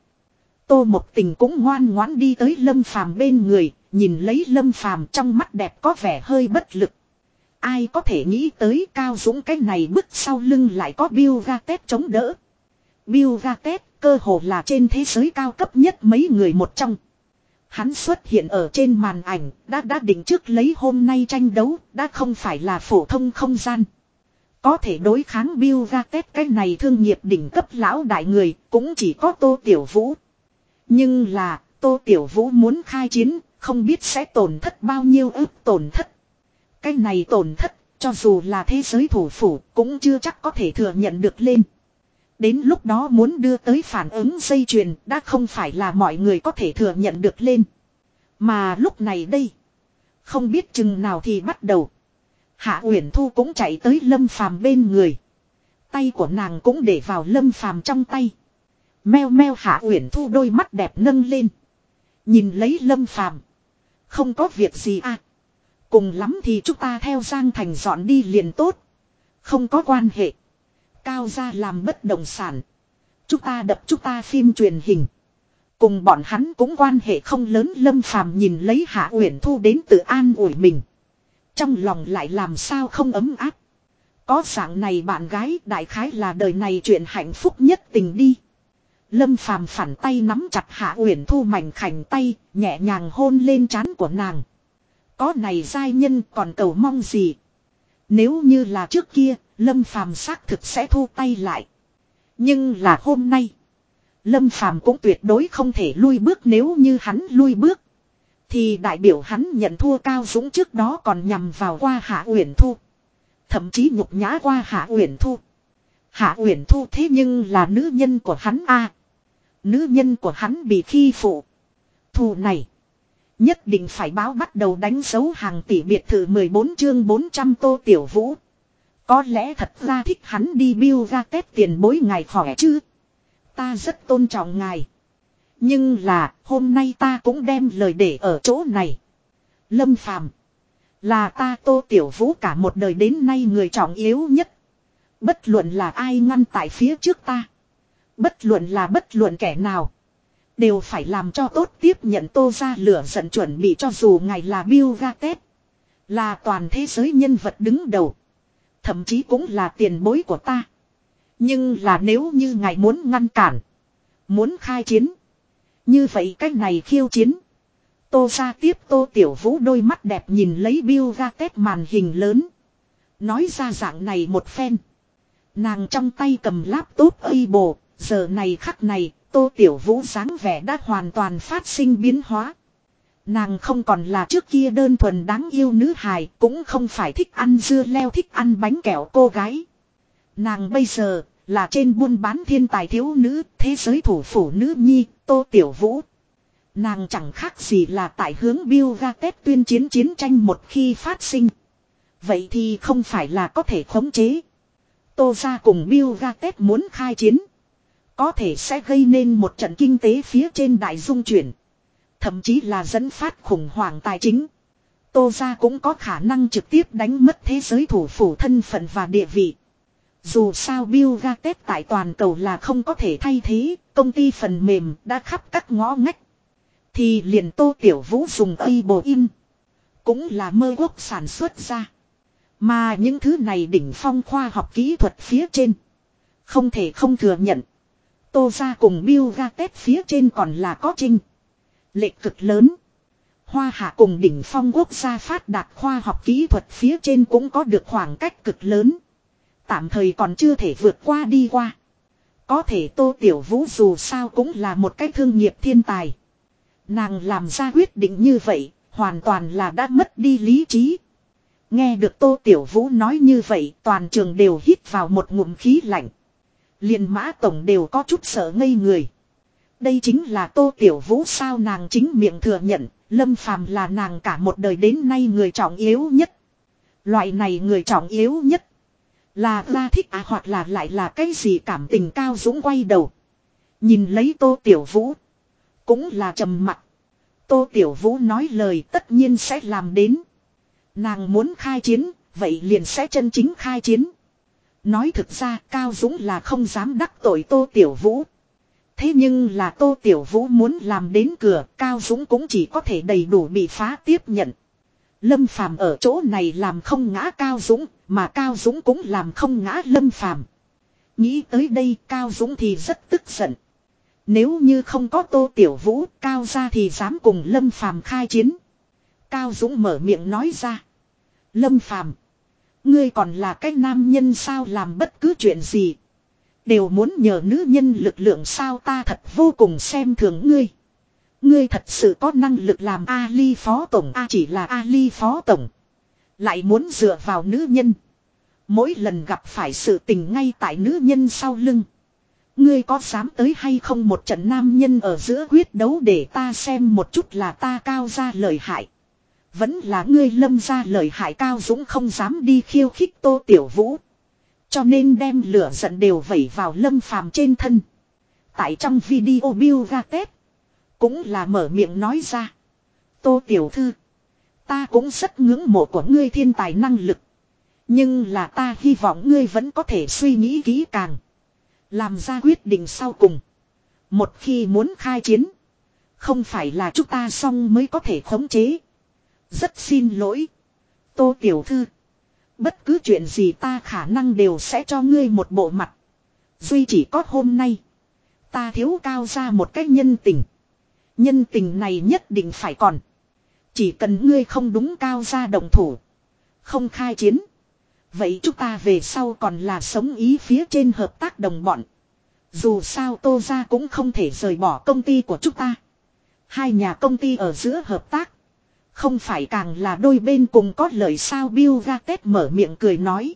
Tô mộc tình cũng ngoan ngoãn đi tới lâm phàm bên người, nhìn lấy lâm phàm trong mắt đẹp có vẻ hơi bất lực. Ai có thể nghĩ tới cao dũng cái này bước sau lưng lại có Bill Gates chống đỡ. Bill Gates cơ hồ là trên thế giới cao cấp nhất mấy người một trong. Hắn xuất hiện ở trên màn ảnh, đã đã định trước lấy hôm nay tranh đấu, đã không phải là phổ thông không gian. Có thể đối kháng Bill Gates cái này thương nghiệp đỉnh cấp lão đại người, cũng chỉ có Tô Tiểu Vũ. Nhưng là, Tô Tiểu Vũ muốn khai chiến, không biết sẽ tổn thất bao nhiêu ức tổn thất. Cái này tổn thất, cho dù là thế giới thủ phủ, cũng chưa chắc có thể thừa nhận được lên. Đến lúc đó muốn đưa tới phản ứng dây chuyền đã không phải là mọi người có thể thừa nhận được lên. Mà lúc này đây, không biết chừng nào thì bắt đầu. Hạ Uyển Thu cũng chạy tới Lâm Phàm bên người. Tay của nàng cũng để vào Lâm Phàm trong tay. Meo meo Hạ Uyển Thu đôi mắt đẹp nâng lên. Nhìn lấy Lâm Phàm, không có việc gì à. Cùng lắm thì chúng ta theo Giang Thành dọn đi liền tốt. Không có quan hệ. Cao gia làm bất động sản. Chúng ta đập chúng ta phim truyền hình. Cùng bọn hắn cũng quan hệ không lớn lâm phàm nhìn lấy Hạ Uyển Thu đến tự an ủi mình. Trong lòng lại làm sao không ấm áp. Có dạng này bạn gái đại khái là đời này chuyện hạnh phúc nhất tình đi. Lâm phàm phản tay nắm chặt Hạ Uyển Thu mảnh khảnh tay, nhẹ nhàng hôn lên trán của nàng. Có này giai nhân còn cầu mong gì? Nếu như là trước kia, Lâm Phàm xác thực sẽ thu tay lại. Nhưng là hôm nay, Lâm Phàm cũng tuyệt đối không thể lui bước nếu như hắn lui bước. Thì đại biểu hắn nhận thua Cao Dũng trước đó còn nhằm vào qua Hạ Uyển Thu. Thậm chí nhục nhã qua Hạ Uyển Thu. Hạ Uyển Thu thế nhưng là nữ nhân của hắn a Nữ nhân của hắn bị khi phụ. Thù này. Nhất định phải báo bắt đầu đánh dấu hàng tỷ biệt thự 14 chương 400 tô tiểu vũ. Có lẽ thật ra thích hắn đi biêu ra tết tiền bối ngài khỏe chứ. Ta rất tôn trọng ngài. Nhưng là, hôm nay ta cũng đem lời để ở chỗ này. Lâm phàm. Là ta tô tiểu vũ cả một đời đến nay người trọng yếu nhất. Bất luận là ai ngăn tại phía trước ta. Bất luận là bất luận kẻ nào. Đều phải làm cho tốt tiếp nhận tô ra lửa giận chuẩn bị cho dù ngài là Bill Gates. Là toàn thế giới nhân vật đứng đầu. Thậm chí cũng là tiền bối của ta. Nhưng là nếu như ngài muốn ngăn cản. Muốn khai chiến. Như vậy cách này khiêu chiến. Tô ra tiếp tô tiểu vũ đôi mắt đẹp nhìn lấy Bill Gates màn hình lớn. Nói ra dạng này một phen. Nàng trong tay cầm laptop Apple, giờ này khắc này, tô tiểu vũ dáng vẻ đã hoàn toàn phát sinh biến hóa. Nàng không còn là trước kia đơn thuần đáng yêu nữ hài, cũng không phải thích ăn dưa leo thích ăn bánh kẹo cô gái. Nàng bây giờ, là trên buôn bán thiên tài thiếu nữ, thế giới thủ phủ nữ nhi, tô tiểu vũ. Nàng chẳng khác gì là tại hướng Bill Gates tuyên chiến chiến tranh một khi phát sinh. Vậy thì không phải là có thể khống chế. Tô ra cùng Bill Gates muốn khai chiến. Có thể sẽ gây nên một trận kinh tế phía trên đại dung chuyển. Thậm chí là dẫn phát khủng hoảng tài chính. Tô ra cũng có khả năng trực tiếp đánh mất thế giới thủ phủ thân phận và địa vị. Dù sao Bill Gates tại toàn cầu là không có thể thay thế, công ty phần mềm đã khắp các ngõ ngách. Thì liền Tô Tiểu Vũ dùng Able In. Cũng là mơ quốc sản xuất ra. Mà những thứ này đỉnh phong khoa học kỹ thuật phía trên. Không thể không thừa nhận. Tô ra cùng Bill Gates phía trên còn là có trinh. Lệ cực lớn. Hoa hạ cùng đỉnh phong quốc gia phát đạt khoa học kỹ thuật phía trên cũng có được khoảng cách cực lớn. Tạm thời còn chưa thể vượt qua đi qua. Có thể Tô Tiểu Vũ dù sao cũng là một cái thương nghiệp thiên tài. Nàng làm ra quyết định như vậy, hoàn toàn là đã mất đi lý trí. Nghe được Tô Tiểu Vũ nói như vậy, toàn trường đều hít vào một ngụm khí lạnh liền mã tổng đều có chút sợ ngây người. Đây chính là Tô Tiểu Vũ sao nàng chính miệng thừa nhận, Lâm Phàm là nàng cả một đời đến nay người trọng yếu nhất. Loại này người trọng yếu nhất. Là ra thích à hoặc là lại là cái gì cảm tình cao dũng quay đầu. Nhìn lấy Tô Tiểu Vũ. Cũng là trầm mặc. Tô Tiểu Vũ nói lời tất nhiên sẽ làm đến. Nàng muốn khai chiến, vậy liền sẽ chân chính khai chiến. Nói thực ra Cao Dũng là không dám đắc tội Tô Tiểu Vũ. Thế nhưng là Tô Tiểu Vũ muốn làm đến cửa, Cao Dũng cũng chỉ có thể đầy đủ bị phá tiếp nhận. Lâm Phàm ở chỗ này làm không ngã Cao Dũng, mà Cao Dũng cũng làm không ngã Lâm Phàm. Nghĩ tới đây Cao Dũng thì rất tức giận. Nếu như không có Tô Tiểu Vũ, Cao ra thì dám cùng Lâm Phàm khai chiến. Cao Dũng mở miệng nói ra. Lâm Phàm Ngươi còn là cái nam nhân sao làm bất cứ chuyện gì. Đều muốn nhờ nữ nhân lực lượng sao ta thật vô cùng xem thường ngươi. Ngươi thật sự có năng lực làm Ali phó tổng, A chỉ là Ali phó tổng. Lại muốn dựa vào nữ nhân. Mỗi lần gặp phải sự tình ngay tại nữ nhân sau lưng. Ngươi có dám tới hay không một trận nam nhân ở giữa quyết đấu để ta xem một chút là ta cao ra lời hại. Vẫn là ngươi lâm ra lời hại cao dũng không dám đi khiêu khích tô tiểu vũ. Cho nên đem lửa giận đều vẩy vào lâm phàm trên thân. Tại trong video Bill Gates. Cũng là mở miệng nói ra. Tô tiểu thư. Ta cũng rất ngưỡng mộ của ngươi thiên tài năng lực. Nhưng là ta hy vọng ngươi vẫn có thể suy nghĩ kỹ càng. Làm ra quyết định sau cùng. Một khi muốn khai chiến. Không phải là chúng ta xong mới có thể khống chế. Rất xin lỗi. Tô Tiểu Thư. Bất cứ chuyện gì ta khả năng đều sẽ cho ngươi một bộ mặt. Duy chỉ có hôm nay. Ta thiếu cao ra một cách nhân tình. Nhân tình này nhất định phải còn. Chỉ cần ngươi không đúng cao ra đồng thủ. Không khai chiến. Vậy chúng ta về sau còn là sống ý phía trên hợp tác đồng bọn. Dù sao Tô Gia cũng không thể rời bỏ công ty của chúng ta. Hai nhà công ty ở giữa hợp tác. Không phải càng là đôi bên cùng có lời sao Bill Gates mở miệng cười nói.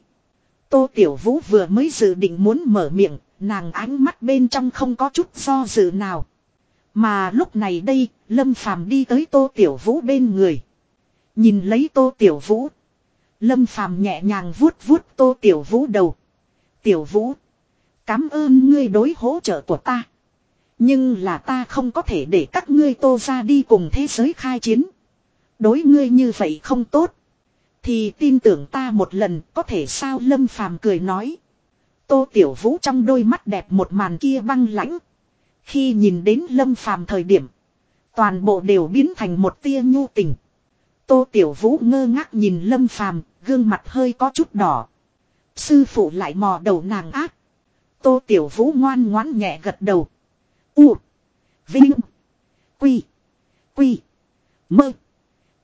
Tô Tiểu Vũ vừa mới dự định muốn mở miệng, nàng ánh mắt bên trong không có chút do dự nào. Mà lúc này đây, Lâm Phàm đi tới Tô Tiểu Vũ bên người. Nhìn lấy Tô Tiểu Vũ. Lâm Phàm nhẹ nhàng vuốt vuốt Tô Tiểu Vũ đầu. Tiểu Vũ. Cảm ơn ngươi đối hỗ trợ của ta. Nhưng là ta không có thể để các ngươi tô ra đi cùng thế giới khai chiến. Đối ngươi như vậy không tốt. Thì tin tưởng ta một lần, có thể sao Lâm Phàm cười nói. Tô Tiểu Vũ trong đôi mắt đẹp một màn kia băng lãnh. Khi nhìn đến Lâm Phàm thời điểm. Toàn bộ đều biến thành một tia nhu tình. Tô Tiểu Vũ ngơ ngác nhìn Lâm Phàm, gương mặt hơi có chút đỏ. Sư phụ lại mò đầu nàng ác. Tô Tiểu Vũ ngoan ngoãn nhẹ gật đầu. U. Vinh. Quy. Quy. Mơ.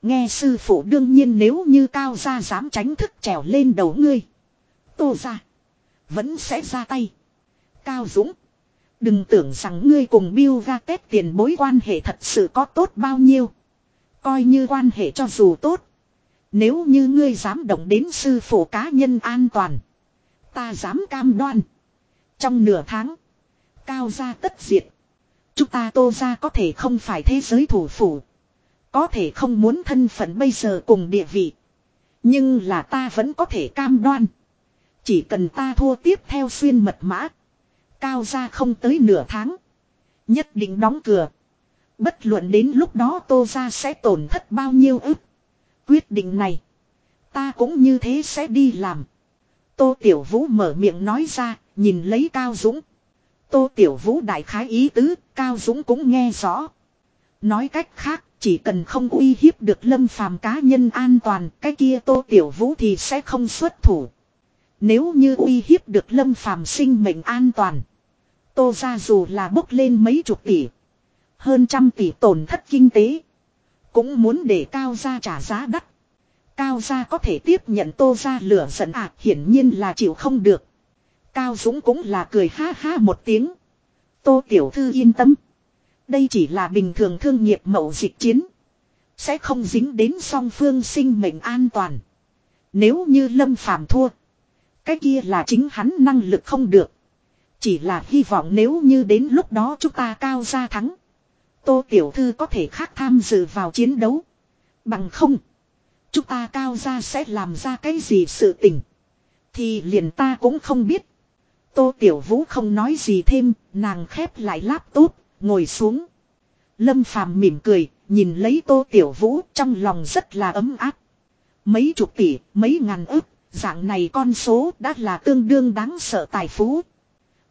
Nghe sư phụ đương nhiên nếu như cao gia dám tránh thức trèo lên đầu ngươi. Tô ra. Vẫn sẽ ra tay. Cao Dũng. Đừng tưởng rằng ngươi cùng Bill ra tết tiền bối quan hệ thật sự có tốt bao nhiêu. Coi như quan hệ cho dù tốt. Nếu như ngươi dám động đến sư phụ cá nhân an toàn. Ta dám cam đoan. Trong nửa tháng. Cao gia tất diệt. Chúng ta tô ra có thể không phải thế giới thủ phủ. Có thể không muốn thân phận bây giờ cùng địa vị. Nhưng là ta vẫn có thể cam đoan. Chỉ cần ta thua tiếp theo xuyên mật mã. Cao ra không tới nửa tháng. Nhất định đóng cửa. Bất luận đến lúc đó tô ra sẽ tổn thất bao nhiêu ức. Quyết định này. Ta cũng như thế sẽ đi làm. Tô Tiểu Vũ mở miệng nói ra, nhìn lấy Cao Dũng. Tô Tiểu Vũ đại khái ý tứ, Cao Dũng cũng nghe rõ. Nói cách khác, chỉ cần không uy hiếp được lâm phàm cá nhân an toàn, cái kia Tô Tiểu Vũ thì sẽ không xuất thủ. Nếu như uy hiếp được lâm phàm sinh mệnh an toàn. Tô ra dù là bốc lên mấy chục tỷ. Hơn trăm tỷ tổn thất kinh tế. Cũng muốn để cao ra trả giá đắt. Cao gia có thể tiếp nhận tô ra lửa giận à hiển nhiên là chịu không được. Cao Dũng cũng là cười ha ha một tiếng. Tô Tiểu Thư yên tâm. Đây chỉ là bình thường thương nghiệp mậu dịch chiến. Sẽ không dính đến song phương sinh mệnh an toàn. Nếu như Lâm Phàm thua. Cái kia là chính hắn năng lực không được. Chỉ là hy vọng nếu như đến lúc đó chúng ta cao ra thắng. Tô Tiểu Thư có thể khác tham dự vào chiến đấu. Bằng không. Chúng ta cao ra sẽ làm ra cái gì sự tình. Thì liền ta cũng không biết. Tô Tiểu Vũ không nói gì thêm, nàng khép lại laptop, ngồi xuống. Lâm Phàm mỉm cười, nhìn lấy Tô Tiểu Vũ trong lòng rất là ấm áp. Mấy chục tỷ, mấy ngàn ức, dạng này con số đã là tương đương đáng sợ tài phú.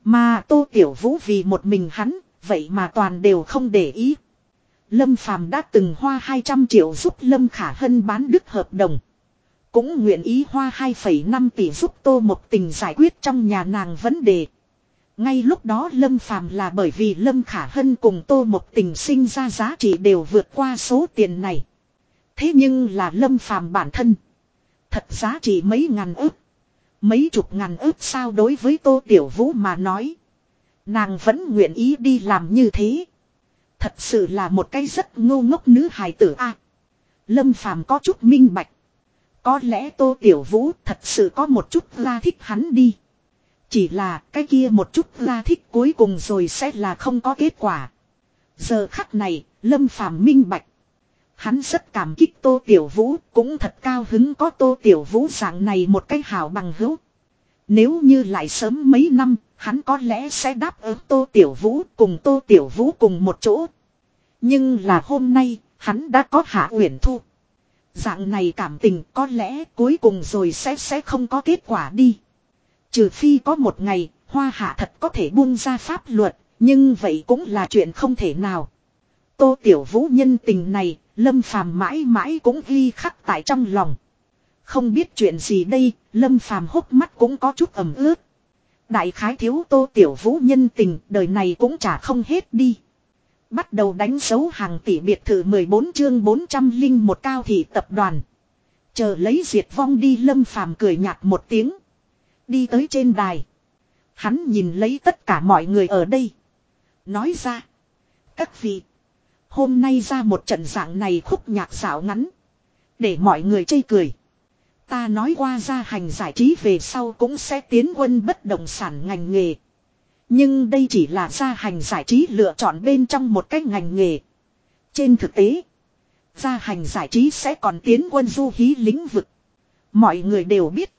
Mà Tô Tiểu Vũ vì một mình hắn, vậy mà toàn đều không để ý. Lâm Phàm đã từng hoa 200 triệu giúp Lâm Khả Hân bán đức hợp đồng. Cũng nguyện ý hoa 2,5 tỷ giúp Tô Một Tình giải quyết trong nhà nàng vấn đề. Ngay lúc đó Lâm Phàm là bởi vì Lâm Khả Hân cùng Tô Một Tình sinh ra giá trị đều vượt qua số tiền này. Thế nhưng là Lâm Phàm bản thân. Thật giá trị mấy ngàn ức. Mấy chục ngàn ức sao đối với Tô Tiểu Vũ mà nói. Nàng vẫn nguyện ý đi làm như thế. Thật sự là một cái rất ngô ngốc nữ hài tử a. Lâm Phàm có chút minh bạch. Có lẽ Tô Tiểu Vũ thật sự có một chút la thích hắn đi. Chỉ là cái kia một chút la thích cuối cùng rồi sẽ là không có kết quả. Giờ khắc này, Lâm Phàm minh bạch. Hắn rất cảm kích Tô Tiểu Vũ, cũng thật cao hứng có Tô Tiểu Vũ dạng này một cái hảo bằng hữu. Nếu như lại sớm mấy năm, hắn có lẽ sẽ đáp ứng Tô Tiểu Vũ cùng Tô Tiểu Vũ cùng một chỗ. Nhưng là hôm nay, hắn đã có Hạ Uyển Thu. Dạng này cảm tình có lẽ cuối cùng rồi sẽ sẽ không có kết quả đi. Trừ phi có một ngày, hoa hạ thật có thể buông ra pháp luật, nhưng vậy cũng là chuyện không thể nào. Tô Tiểu Vũ nhân tình này, Lâm Phàm mãi mãi cũng ghi khắc tại trong lòng. Không biết chuyện gì đây, Lâm Phàm hốc mắt cũng có chút ẩm ướt. Đại khái thiếu Tô Tiểu Vũ nhân tình, đời này cũng trả không hết đi. Bắt đầu đánh dấu hàng tỷ biệt thự 14 chương 400 linh một cao thị tập đoàn. Chờ lấy diệt vong đi lâm phàm cười nhạt một tiếng. Đi tới trên đài. Hắn nhìn lấy tất cả mọi người ở đây. Nói ra. Các vị. Hôm nay ra một trận dạng này khúc nhạc xảo ngắn. Để mọi người chây cười. Ta nói qua ra hành giải trí về sau cũng sẽ tiến quân bất động sản ngành nghề. Nhưng đây chỉ là gia hành giải trí lựa chọn bên trong một cái ngành nghề. Trên thực tế, gia hành giải trí sẽ còn tiến quân du hí lĩnh vực. Mọi người đều biết,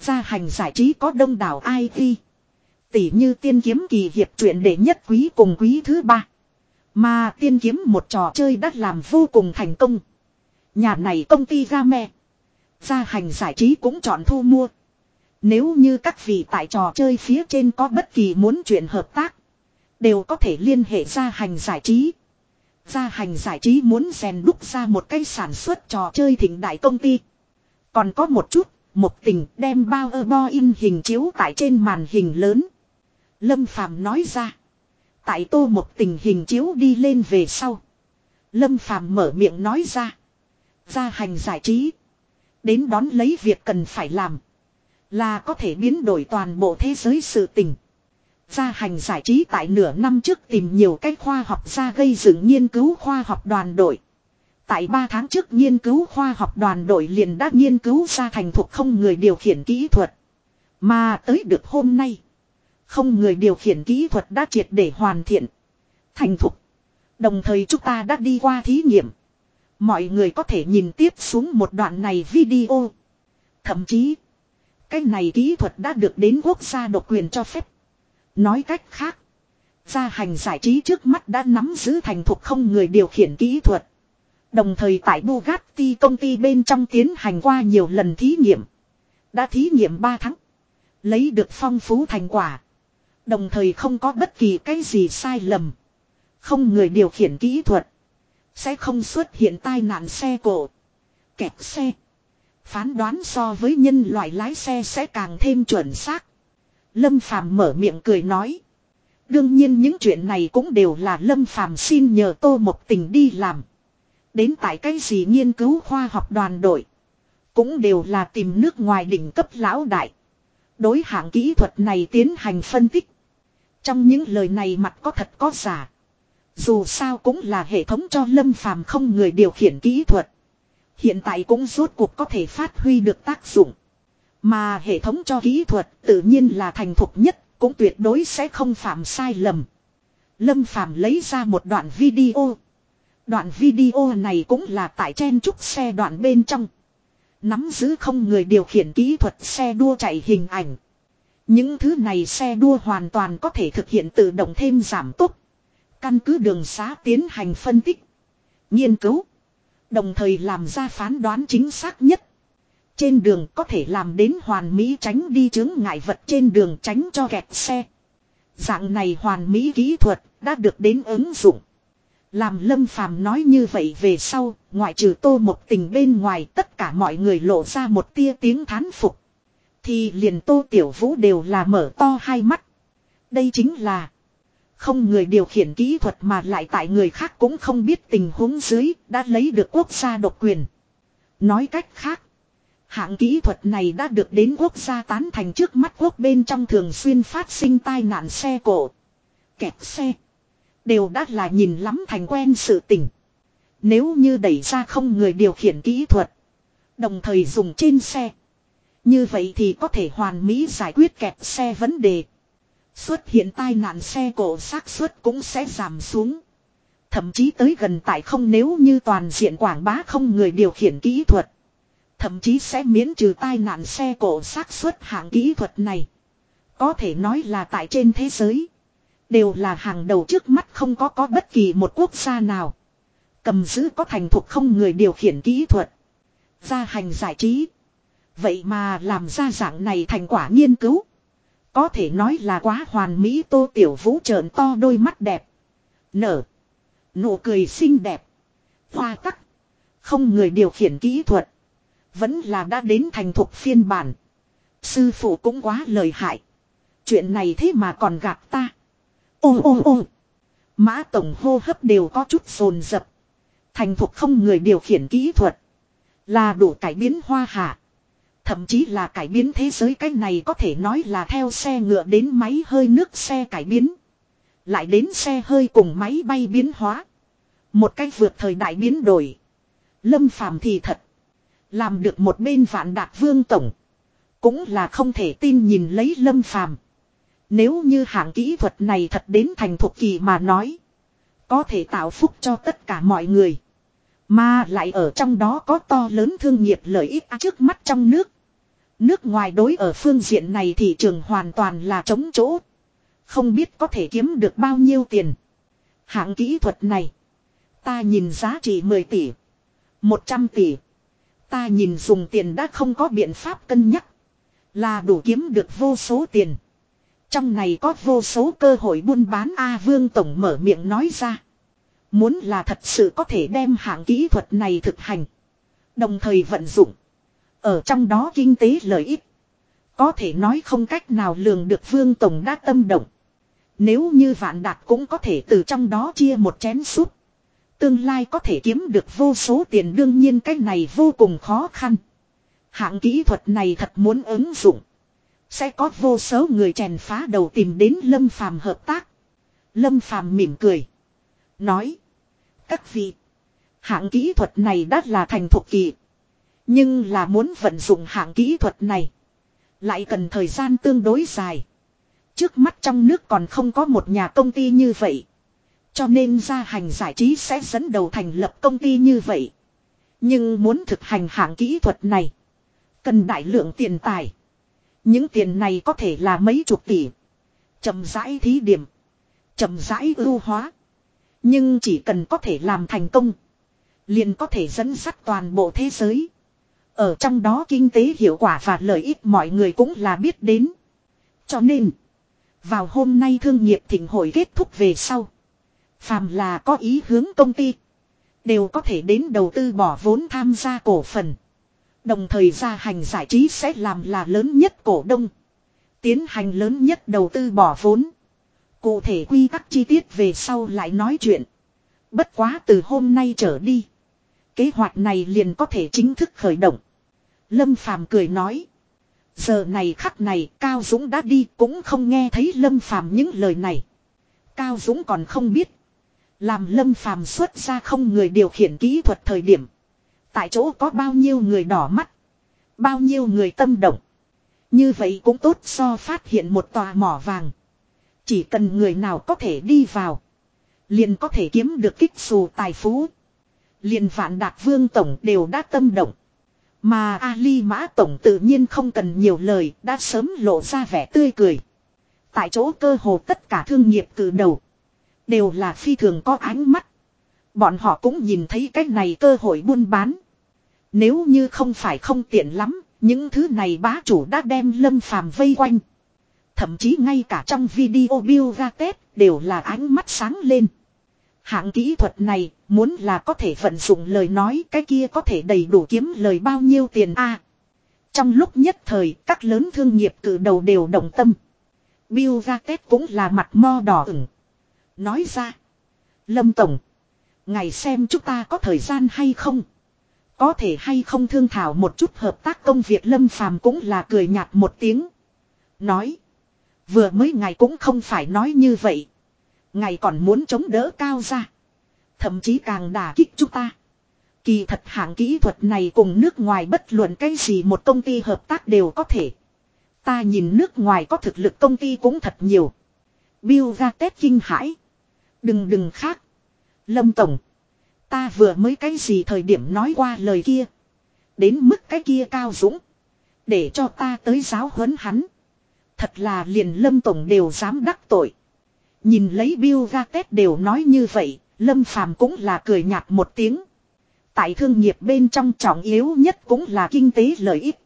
gia hành giải trí có đông đảo IT. Tỷ như tiên kiếm kỳ hiệp truyện đệ nhất quý cùng quý thứ ba. Mà tiên kiếm một trò chơi đã làm vô cùng thành công. Nhà này công ty Game. Gia hành giải trí cũng chọn thu mua. Nếu như các vị tại trò chơi phía trên có bất kỳ muốn chuyện hợp tác. Đều có thể liên hệ gia hành giải trí. Gia hành giải trí muốn rèn đúc ra một cái sản xuất trò chơi thịnh đại công ty. Còn có một chút, một tình đem bao ơ bo in hình chiếu tại trên màn hình lớn. Lâm Phàm nói ra. Tại tô một tình hình chiếu đi lên về sau. Lâm Phàm mở miệng nói ra. Gia hành giải trí. Đến đón lấy việc cần phải làm. Là có thể biến đổi toàn bộ thế giới sự tình. Gia hành giải trí tại nửa năm trước tìm nhiều cách khoa học ra gây dựng nghiên cứu khoa học đoàn đội. Tại 3 tháng trước nghiên cứu khoa học đoàn đội liền đã nghiên cứu ra thành thuộc không người điều khiển kỹ thuật. Mà tới được hôm nay. Không người điều khiển kỹ thuật đã triệt để hoàn thiện. Thành thục. Đồng thời chúng ta đã đi qua thí nghiệm. Mọi người có thể nhìn tiếp xuống một đoạn này video. Thậm chí. Cái này kỹ thuật đã được đến quốc gia độc quyền cho phép. Nói cách khác. Gia hành giải trí trước mắt đã nắm giữ thành thục không người điều khiển kỹ thuật. Đồng thời tại Bugatti công ty bên trong tiến hành qua nhiều lần thí nghiệm. Đã thí nghiệm 3 tháng. Lấy được phong phú thành quả. Đồng thời không có bất kỳ cái gì sai lầm. Không người điều khiển kỹ thuật. Sẽ không xuất hiện tai nạn xe cổ. Kẹt xe. Phán đoán so với nhân loại lái xe sẽ càng thêm chuẩn xác. Lâm Phàm mở miệng cười nói. Đương nhiên những chuyện này cũng đều là Lâm Phàm xin nhờ Tô Mộc Tình đi làm. Đến tại cái gì nghiên cứu khoa học đoàn đội. Cũng đều là tìm nước ngoài đỉnh cấp lão đại. Đối hạng kỹ thuật này tiến hành phân tích. Trong những lời này mặt có thật có giả. Dù sao cũng là hệ thống cho Lâm Phàm không người điều khiển kỹ thuật. Hiện tại cũng rốt cuộc có thể phát huy được tác dụng. Mà hệ thống cho kỹ thuật tự nhiên là thành thục nhất, cũng tuyệt đối sẽ không phạm sai lầm. Lâm Phàm lấy ra một đoạn video. Đoạn video này cũng là tại chen trúc xe đoạn bên trong. Nắm giữ không người điều khiển kỹ thuật xe đua chạy hình ảnh. Những thứ này xe đua hoàn toàn có thể thực hiện tự động thêm giảm tốc. Căn cứ đường xá tiến hành phân tích. Nghiên cứu. Đồng thời làm ra phán đoán chính xác nhất. Trên đường có thể làm đến hoàn mỹ tránh đi chứng ngại vật trên đường tránh cho kẹt xe. Dạng này hoàn mỹ kỹ thuật đã được đến ứng dụng. Làm lâm phàm nói như vậy về sau, ngoại trừ tô một tình bên ngoài tất cả mọi người lộ ra một tia tiếng thán phục. Thì liền tô tiểu vũ đều là mở to hai mắt. Đây chính là không người điều khiển kỹ thuật mà lại tại người khác cũng không biết tình huống dưới đã lấy được quốc gia độc quyền. Nói cách khác, hạng kỹ thuật này đã được đến quốc gia tán thành trước mắt quốc bên trong thường xuyên phát sinh tai nạn xe cổ. Kẹt xe. Đều đã là nhìn lắm thành quen sự tình. Nếu như đẩy ra không người điều khiển kỹ thuật. Đồng thời dùng trên xe. Như vậy thì có thể hoàn mỹ giải quyết kẹt xe vấn đề. Xuất hiện tai nạn xe cổ xác suất cũng sẽ giảm xuống. Thậm chí tới gần tại không nếu như toàn diện quảng bá không người điều khiển kỹ thuật. Thậm chí sẽ miễn trừ tai nạn xe cổ xác suất hạng kỹ thuật này. Có thể nói là tại trên thế giới. Đều là hàng đầu trước mắt không có có bất kỳ một quốc gia nào. Cầm giữ có thành thuộc không người điều khiển kỹ thuật. Gia hành giải trí. Vậy mà làm ra dạng này thành quả nghiên cứu. Có thể nói là quá hoàn mỹ tô tiểu vũ trợn to đôi mắt đẹp. Nở. Nụ cười xinh đẹp. Hoa tắc. Không người điều khiển kỹ thuật. Vẫn là đã đến thành thuộc phiên bản. Sư phụ cũng quá lời hại. Chuyện này thế mà còn gặp ta ôm ôm ôm, Mã tổng hô hấp đều có chút sồn dập. Thành thục không người điều khiển kỹ thuật. Là đủ cải biến hoa hạ. Thậm chí là cải biến thế giới cái này có thể nói là theo xe ngựa đến máy hơi nước xe cải biến. Lại đến xe hơi cùng máy bay biến hóa. Một cách vượt thời đại biến đổi. Lâm phàm thì thật. Làm được một bên vạn đạt vương tổng. Cũng là không thể tin nhìn lấy lâm phàm. Nếu như hạng kỹ thuật này thật đến thành thục kỳ mà nói. Có thể tạo phúc cho tất cả mọi người. Mà lại ở trong đó có to lớn thương nghiệp lợi ích à, trước mắt trong nước. Nước ngoài đối ở phương diện này thị trường hoàn toàn là trống chỗ. Không biết có thể kiếm được bao nhiêu tiền. Hạng kỹ thuật này. Ta nhìn giá trị 10 tỷ. 100 tỷ. Ta nhìn dùng tiền đã không có biện pháp cân nhắc. Là đủ kiếm được vô số tiền. Trong này có vô số cơ hội buôn bán A Vương Tổng mở miệng nói ra. Muốn là thật sự có thể đem hạng kỹ thuật này thực hành. Đồng thời vận dụng. Ở trong đó kinh tế lợi ích. Có thể nói không cách nào lường được Vương Tổng đã tâm động. Nếu như vạn đạt cũng có thể từ trong đó chia một chén súp. Tương lai có thể kiếm được vô số tiền đương nhiên cái này vô cùng khó khăn. Hạng kỹ thuật này thật muốn ứng dụng. Sẽ có vô số người chèn phá đầu tìm đến Lâm Phàm hợp tác. Lâm Phàm mỉm cười. Nói. Các vị. Hạng kỹ thuật này đắt là thành thục kỳ. Nhưng là muốn vận dụng hạng kỹ thuật này. Lại cần thời gian tương đối dài. Trước mắt trong nước còn không có một nhà công ty như vậy. Cho nên gia hành giải trí sẽ dẫn đầu thành lập công ty như vậy. Nhưng muốn thực hành hạng kỹ thuật này. Cần đại lượng tiền tài. Những tiền này có thể là mấy chục tỷ. chậm rãi thí điểm. chậm rãi ưu hóa. Nhưng chỉ cần có thể làm thành công. Liền có thể dẫn dắt toàn bộ thế giới. Ở trong đó kinh tế hiệu quả và lợi ích mọi người cũng là biết đến. Cho nên. Vào hôm nay thương nghiệp thịnh hội kết thúc về sau. Phàm là có ý hướng công ty. Đều có thể đến đầu tư bỏ vốn tham gia cổ phần. Đồng thời gia hành giải trí sẽ làm là lớn nhất cổ đông. Tiến hành lớn nhất đầu tư bỏ vốn. Cụ thể quy tắc chi tiết về sau lại nói chuyện. Bất quá từ hôm nay trở đi. Kế hoạch này liền có thể chính thức khởi động. Lâm Phàm cười nói. Giờ này khắc này, Cao Dũng đã đi cũng không nghe thấy Lâm Phàm những lời này. Cao Dũng còn không biết. Làm Lâm Phàm xuất ra không người điều khiển kỹ thuật thời điểm. Tại chỗ có bao nhiêu người đỏ mắt. Bao nhiêu người tâm động. Như vậy cũng tốt so phát hiện một tòa mỏ vàng. Chỉ cần người nào có thể đi vào. Liền có thể kiếm được kích xù tài phú. Liền vạn đạt vương tổng đều đã tâm động. Mà Ali Mã Tổng tự nhiên không cần nhiều lời, đã sớm lộ ra vẻ tươi cười. Tại chỗ cơ hồ tất cả thương nghiệp từ đầu. Đều là phi thường có ánh mắt. Bọn họ cũng nhìn thấy cách này cơ hội buôn bán. Nếu như không phải không tiện lắm, những thứ này bá chủ đã đem lâm phàm vây quanh. Thậm chí ngay cả trong video Bill ra Tết đều là ánh mắt sáng lên. Hạng kỹ thuật này, muốn là có thể vận dụng lời nói cái kia có thể đầy đủ kiếm lời bao nhiêu tiền a Trong lúc nhất thời, các lớn thương nghiệp cử đầu đều động tâm. Bill Gates Tết cũng là mặt mo đỏ ửng. Nói ra. Lâm Tổng. Ngày xem chúng ta có thời gian hay không. Có thể hay không thương thảo một chút hợp tác công việc Lâm Phàm cũng là cười nhạt một tiếng. Nói. Vừa mới ngài cũng không phải nói như vậy. Ngài còn muốn chống đỡ cao ra. Thậm chí càng đả kích chúng ta. Kỳ thật hạng kỹ thuật này cùng nước ngoài bất luận cái gì một công ty hợp tác đều có thể. Ta nhìn nước ngoài có thực lực công ty cũng thật nhiều. Bill ra Tết kinh hãi. Đừng đừng khác. Lâm Tổng. Ta vừa mới cái gì thời điểm nói qua lời kia. Đến mức cái kia cao dũng. Để cho ta tới giáo huấn hắn. Thật là liền Lâm Tổng đều dám đắc tội. Nhìn lấy Bill Gates đều nói như vậy, Lâm Phàm cũng là cười nhạt một tiếng. Tại thương nghiệp bên trong trọng yếu nhất cũng là kinh tế lợi ích.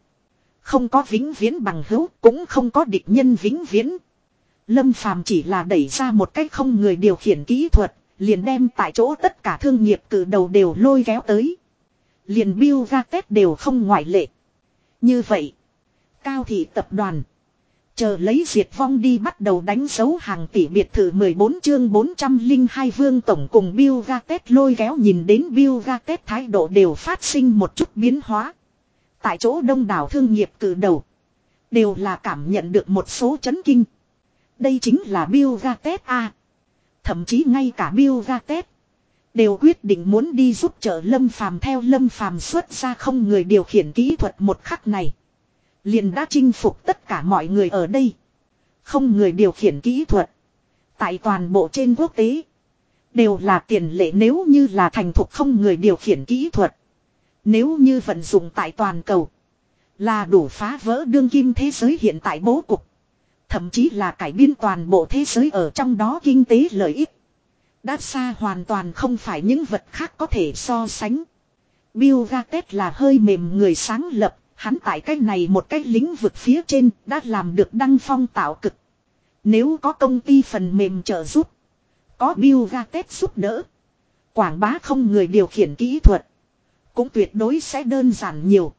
Không có vĩnh viễn bằng hữu, cũng không có địch nhân vĩnh viễn. Lâm Phàm chỉ là đẩy ra một cách không người điều khiển kỹ thuật, liền đem tại chỗ tất cả thương nghiệp cử đầu đều lôi kéo tới. Liền Bill Gates đều không ngoại lệ. Như vậy, Cao thị tập đoàn Chờ lấy diệt vong đi bắt đầu đánh dấu hàng tỷ biệt thự 14 chương 402 vương tổng cùng Bill Gates lôi kéo nhìn đến Bill Gates thái độ đều phát sinh một chút biến hóa. Tại chỗ đông đảo thương nghiệp từ đầu. Đều là cảm nhận được một số chấn kinh. Đây chính là Bill Gates A. Thậm chí ngay cả Bill Gates. Đều quyết định muốn đi giúp trợ Lâm Phàm theo Lâm Phàm xuất ra không người điều khiển kỹ thuật một khắc này. Liền đã chinh phục tất cả mọi người ở đây. Không người điều khiển kỹ thuật. Tại toàn bộ trên quốc tế. Đều là tiền lệ nếu như là thành thục không người điều khiển kỹ thuật. Nếu như vận dụng tại toàn cầu. Là đủ phá vỡ đương kim thế giới hiện tại bố cục. Thậm chí là cải biên toàn bộ thế giới ở trong đó kinh tế lợi ích. Đã xa hoàn toàn không phải những vật khác có thể so sánh. Bill Gates là hơi mềm người sáng lập, hắn tại cái này một cái lĩnh vực phía trên đã làm được đăng phong tạo cực. Nếu có công ty phần mềm trợ giúp, có Bill Gates giúp đỡ, quảng bá không người điều khiển kỹ thuật, cũng tuyệt đối sẽ đơn giản nhiều.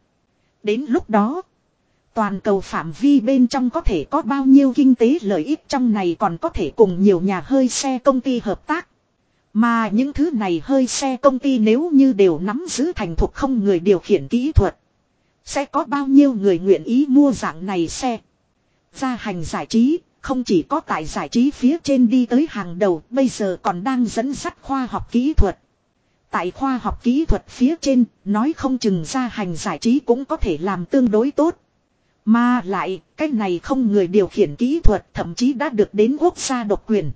Đến lúc đó, toàn cầu phạm vi bên trong có thể có bao nhiêu kinh tế lợi ích trong này còn có thể cùng nhiều nhà hơi xe công ty hợp tác. Mà những thứ này hơi xe công ty nếu như đều nắm giữ thành thục không người điều khiển kỹ thuật. Sẽ có bao nhiêu người nguyện ý mua dạng này xe. Gia hành giải trí, không chỉ có tại giải trí phía trên đi tới hàng đầu, bây giờ còn đang dẫn dắt khoa học kỹ thuật. Tại khoa học kỹ thuật phía trên, nói không chừng gia hành giải trí cũng có thể làm tương đối tốt. Mà lại, cái này không người điều khiển kỹ thuật thậm chí đã được đến quốc gia độc quyền.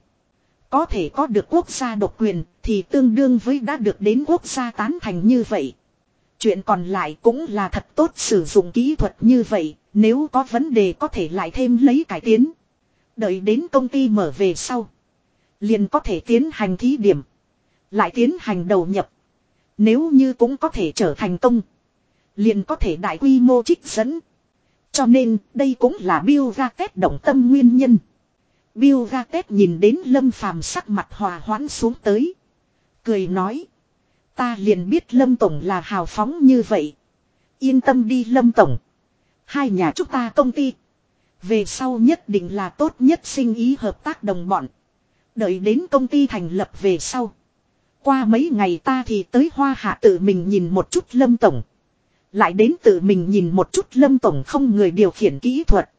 Có thể có được quốc gia độc quyền thì tương đương với đã được đến quốc gia tán thành như vậy. Chuyện còn lại cũng là thật tốt sử dụng kỹ thuật như vậy, nếu có vấn đề có thể lại thêm lấy cải tiến. Đợi đến công ty mở về sau. Liền có thể tiến hành thí điểm. Lại tiến hành đầu nhập. Nếu như cũng có thể trở thành công. Liền có thể đại quy mô trích dẫn. Cho nên, đây cũng là Bill Gates động tâm nguyên nhân. Bill Gates nhìn đến Lâm Phàm sắc mặt hòa hoãn xuống tới. Cười nói. Ta liền biết Lâm Tổng là hào phóng như vậy. Yên tâm đi Lâm Tổng. Hai nhà chúng ta công ty. Về sau nhất định là tốt nhất sinh ý hợp tác đồng bọn. Đợi đến công ty thành lập về sau. Qua mấy ngày ta thì tới Hoa Hạ tự mình nhìn một chút Lâm Tổng. Lại đến tự mình nhìn một chút Lâm Tổng không người điều khiển kỹ thuật.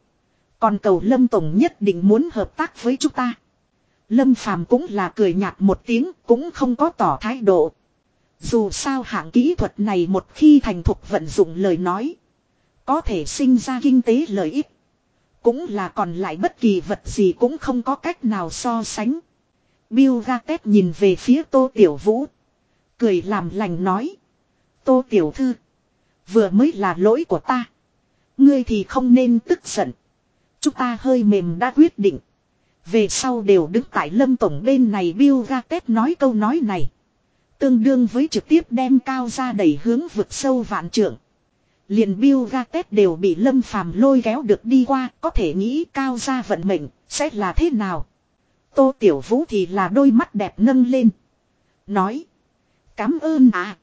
Còn cầu Lâm Tổng nhất định muốn hợp tác với chúng ta. Lâm Phàm cũng là cười nhạt một tiếng, cũng không có tỏ thái độ. Dù sao hạng kỹ thuật này một khi thành thục vận dụng lời nói. Có thể sinh ra kinh tế lợi ích. Cũng là còn lại bất kỳ vật gì cũng không có cách nào so sánh. Bill Gates nhìn về phía Tô Tiểu Vũ. Cười làm lành nói. Tô Tiểu Thư. Vừa mới là lỗi của ta. Ngươi thì không nên tức giận. Chúng ta hơi mềm đã quyết định. Về sau đều đứng tại lâm tổng bên này Bill Gates nói câu nói này. Tương đương với trực tiếp đem cao ra đẩy hướng vực sâu vạn trượng. Liền Bill Gates đều bị lâm phàm lôi kéo được đi qua, có thể nghĩ cao ra vận mệnh, sẽ là thế nào. Tô Tiểu Vũ thì là đôi mắt đẹp nâng lên. Nói. Cám ơn à.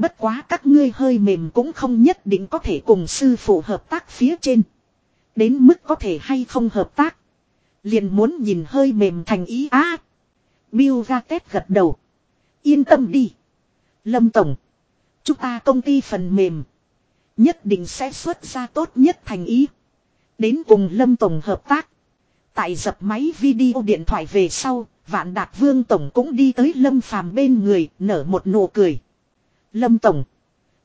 Bất quá các ngươi hơi mềm cũng không nhất định có thể cùng sư phụ hợp tác phía trên. Đến mức có thể hay không hợp tác. Liền muốn nhìn hơi mềm thành ý á. À, Bill Gates gật đầu. Yên tâm đi. Lâm Tổng. Chúng ta công ty phần mềm. Nhất định sẽ xuất ra tốt nhất thành ý. Đến cùng Lâm Tổng hợp tác. Tại dập máy video điện thoại về sau, Vạn Đạt Vương Tổng cũng đi tới Lâm Phàm bên người, nở một nụ cười. Lâm Tổng.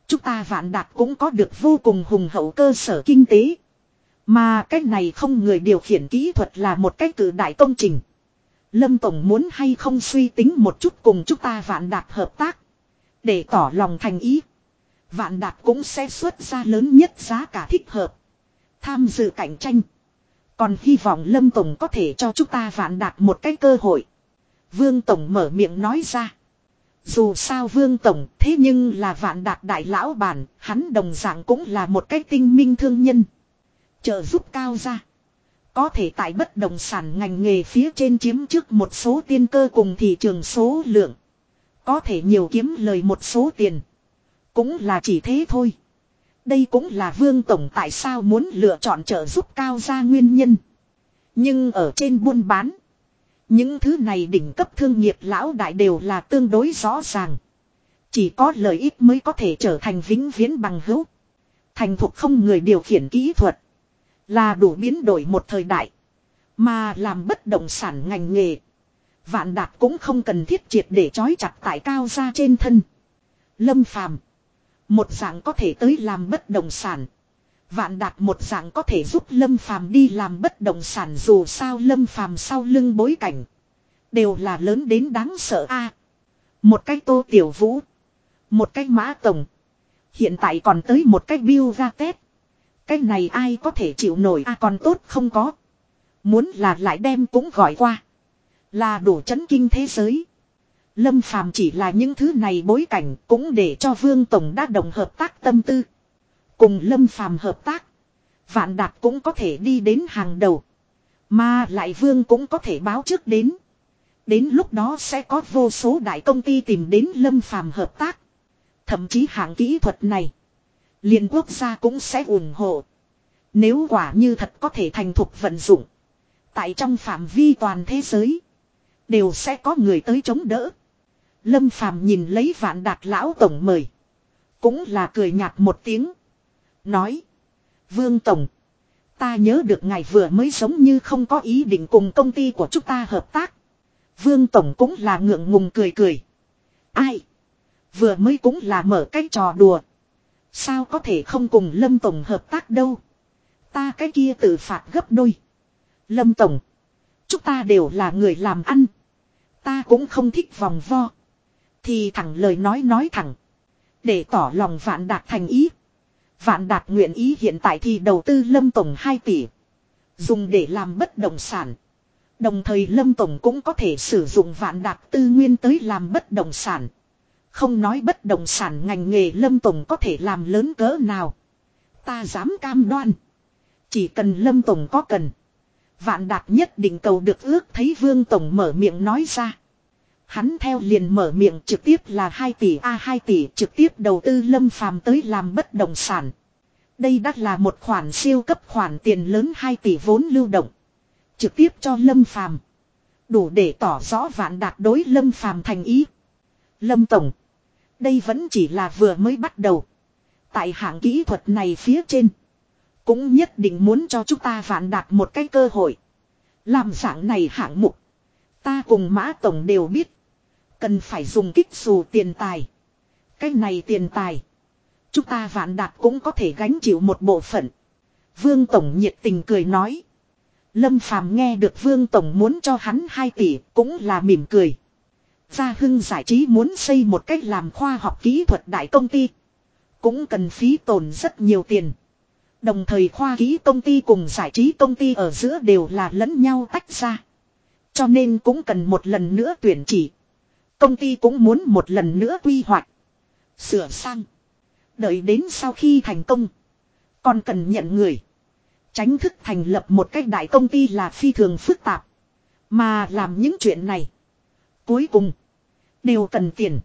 Chúng ta Vạn Đạt cũng có được vô cùng hùng hậu cơ sở kinh tế. Mà cái này không người điều khiển kỹ thuật là một cái cử đại công trình. Lâm Tổng muốn hay không suy tính một chút cùng chúng ta vạn đạt hợp tác. Để tỏ lòng thành ý. Vạn đạt cũng sẽ xuất ra lớn nhất giá cả thích hợp. Tham dự cạnh tranh. Còn hy vọng Lâm Tổng có thể cho chúng ta vạn đạt một cái cơ hội. Vương Tổng mở miệng nói ra. Dù sao Vương Tổng thế nhưng là vạn đạt đại lão bản, hắn đồng dạng cũng là một cái tinh minh thương nhân trợ giúp cao ra. Có thể tại bất động sản ngành nghề phía trên chiếm trước một số tiên cơ cùng thị trường số lượng. Có thể nhiều kiếm lời một số tiền. Cũng là chỉ thế thôi. Đây cũng là vương tổng tại sao muốn lựa chọn trợ giúp cao ra nguyên nhân. Nhưng ở trên buôn bán. Những thứ này đỉnh cấp thương nghiệp lão đại đều là tương đối rõ ràng. Chỉ có lợi ích mới có thể trở thành vĩnh viễn bằng hữu. Thành thuộc không người điều khiển kỹ thuật. Là đủ biến đổi một thời đại. Mà làm bất động sản ngành nghề. Vạn đạt cũng không cần thiết triệt để trói chặt tại cao ra trên thân. Lâm phàm. Một dạng có thể tới làm bất động sản. Vạn đạt một dạng có thể giúp Lâm Phàm đi làm bất động sản dù sao Lâm Phàm sau lưng bối cảnh. Đều là lớn đến đáng sợ a Một cách tô tiểu vũ. Một cách mã tổng. Hiện tại còn tới một cách bill ra tết. Cái này ai có thể chịu nổi a, còn tốt không có. Muốn là lại đem cũng gọi qua. Là đủ chấn kinh thế giới. Lâm Phàm chỉ là những thứ này bối cảnh cũng để cho Vương Tổng đã đồng hợp tác tâm tư. Cùng Lâm Phàm hợp tác. Vạn Đạt cũng có thể đi đến hàng đầu. Mà lại Vương cũng có thể báo trước đến. Đến lúc đó sẽ có vô số đại công ty tìm đến Lâm Phàm hợp tác. Thậm chí hạng kỹ thuật này. Liên quốc gia cũng sẽ ủng hộ. Nếu quả như thật có thể thành thục vận dụng. Tại trong phạm vi toàn thế giới. Đều sẽ có người tới chống đỡ. Lâm Phàm nhìn lấy vạn đạt lão tổng mời. Cũng là cười nhạt một tiếng. Nói. Vương Tổng. Ta nhớ được ngài vừa mới giống như không có ý định cùng công ty của chúng ta hợp tác. Vương Tổng cũng là ngượng ngùng cười cười. Ai? Vừa mới cũng là mở cái trò đùa. Sao có thể không cùng Lâm Tổng hợp tác đâu? Ta cái kia tự phạt gấp đôi. Lâm Tổng. Chúng ta đều là người làm ăn. Ta cũng không thích vòng vo. Thì thẳng lời nói nói thẳng. Để tỏ lòng vạn đạt thành ý. Vạn đạt nguyện ý hiện tại thì đầu tư Lâm Tổng 2 tỷ. Dùng để làm bất động sản. Đồng thời Lâm Tổng cũng có thể sử dụng vạn đạt tư nguyên tới làm bất động sản. Không nói bất động sản ngành nghề Lâm Tổng có thể làm lớn cỡ nào. Ta dám cam đoan. Chỉ cần Lâm Tổng có cần. Vạn đạt nhất định cầu được ước thấy Vương Tổng mở miệng nói ra. Hắn theo liền mở miệng trực tiếp là 2 tỷ, A 2 tỷ trực tiếp đầu tư Lâm Phàm tới làm bất động sản. Đây đắt là một khoản siêu cấp khoản tiền lớn 2 tỷ vốn lưu động. Trực tiếp cho Lâm Phàm Đủ để tỏ rõ vạn đạt đối Lâm Phàm thành ý. Lâm Tổng. Đây vẫn chỉ là vừa mới bắt đầu. Tại hạng kỹ thuật này phía trên. Cũng nhất định muốn cho chúng ta vạn đạt một cái cơ hội. Làm dạng này hạng mục. Ta cùng Mã Tổng đều biết. Cần phải dùng kích dù tiền tài. Cái này tiền tài. Chúng ta vạn đạt cũng có thể gánh chịu một bộ phận. Vương Tổng nhiệt tình cười nói. Lâm Phàm nghe được Vương Tổng muốn cho hắn 2 tỷ cũng là mỉm cười. Gia Hưng giải trí muốn xây một cách làm khoa học kỹ thuật đại công ty. Cũng cần phí tồn rất nhiều tiền. Đồng thời khoa kỹ công ty cùng giải trí công ty ở giữa đều là lẫn nhau tách ra. Cho nên cũng cần một lần nữa tuyển chỉ. Công ty cũng muốn một lần nữa quy hoạch. Sửa sang. Đợi đến sau khi thành công. Còn cần nhận người. Tránh thức thành lập một cách đại công ty là phi thường phức tạp. Mà làm những chuyện này. Cuối cùng. Đều cần tiền.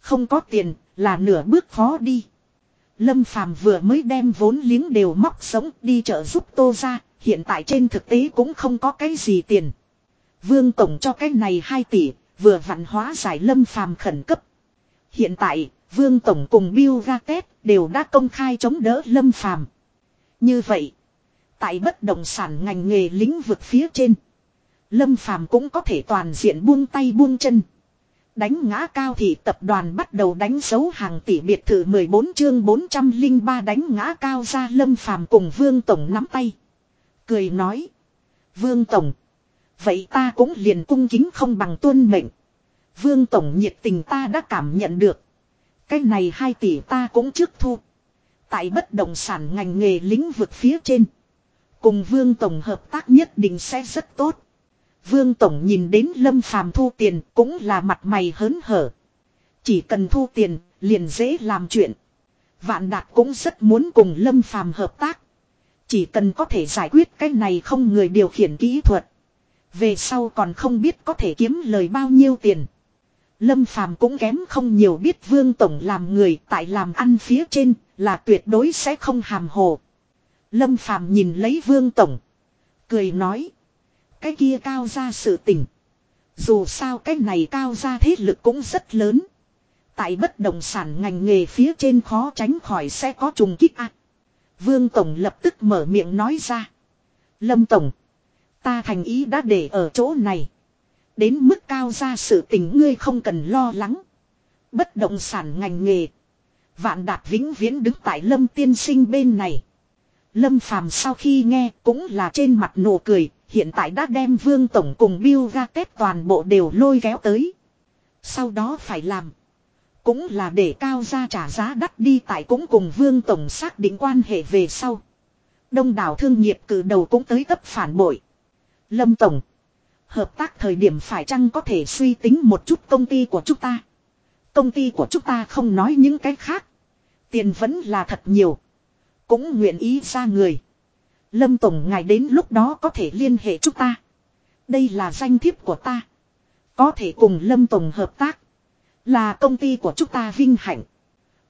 Không có tiền là nửa bước khó đi. Lâm Phàm vừa mới đem vốn liếng đều móc sống đi chợ giúp Tô ra, hiện tại trên thực tế cũng không có cái gì tiền. Vương Tổng cho cái này 2 tỷ, vừa vặn hóa giải Lâm Phàm khẩn cấp. Hiện tại, Vương Tổng cùng Bill Gates đều đã công khai chống đỡ Lâm Phàm. Như vậy, tại bất động sản ngành nghề lĩnh vực phía trên, Lâm Phàm cũng có thể toàn diện buông tay buông chân. Đánh ngã cao thì tập đoàn bắt đầu đánh dấu hàng tỷ biệt thự 14 chương 403 đánh ngã cao ra Lâm Phàm cùng Vương Tổng nắm tay. Cười nói. Vương Tổng. Vậy ta cũng liền cung kính không bằng tuân mệnh. Vương Tổng nhiệt tình ta đã cảm nhận được. Cái này 2 tỷ ta cũng trước thu. Tại bất động sản ngành nghề lĩnh vực phía trên. Cùng Vương Tổng hợp tác nhất định sẽ rất tốt. Vương Tổng nhìn đến Lâm Phàm thu tiền cũng là mặt mày hớn hở. Chỉ cần thu tiền, liền dễ làm chuyện. Vạn Đạt cũng rất muốn cùng Lâm Phàm hợp tác. Chỉ cần có thể giải quyết cái này không người điều khiển kỹ thuật. Về sau còn không biết có thể kiếm lời bao nhiêu tiền. Lâm Phàm cũng kém không nhiều biết Vương Tổng làm người tại làm ăn phía trên là tuyệt đối sẽ không hàm hồ. Lâm Phàm nhìn lấy Vương Tổng. Cười nói. Cái kia cao ra sự tình. Dù sao cái này cao ra thế lực cũng rất lớn. Tại bất động sản ngành nghề phía trên khó tránh khỏi sẽ có trùng kích ác. Vương Tổng lập tức mở miệng nói ra. Lâm Tổng. Ta thành ý đã để ở chỗ này. Đến mức cao ra sự tình ngươi không cần lo lắng. Bất động sản ngành nghề. Vạn đạt vĩnh viễn đứng tại lâm tiên sinh bên này. Lâm Phàm sau khi nghe cũng là trên mặt nụ cười, hiện tại đã đem Vương Tổng cùng Bill Gates toàn bộ đều lôi kéo tới. Sau đó phải làm. Cũng là để cao ra trả giá đắt đi tại cũng cùng Vương Tổng xác định quan hệ về sau. Đông đảo thương nghiệp cử đầu cũng tới tấp phản bội. Lâm Tổng. Hợp tác thời điểm phải chăng có thể suy tính một chút công ty của chúng ta. Công ty của chúng ta không nói những cái khác. Tiền vẫn là thật nhiều. Cũng nguyện ý ra người. Lâm Tổng ngài đến lúc đó có thể liên hệ chúng ta. Đây là danh thiếp của ta. Có thể cùng Lâm Tổng hợp tác. Là công ty của chúng ta vinh hạnh.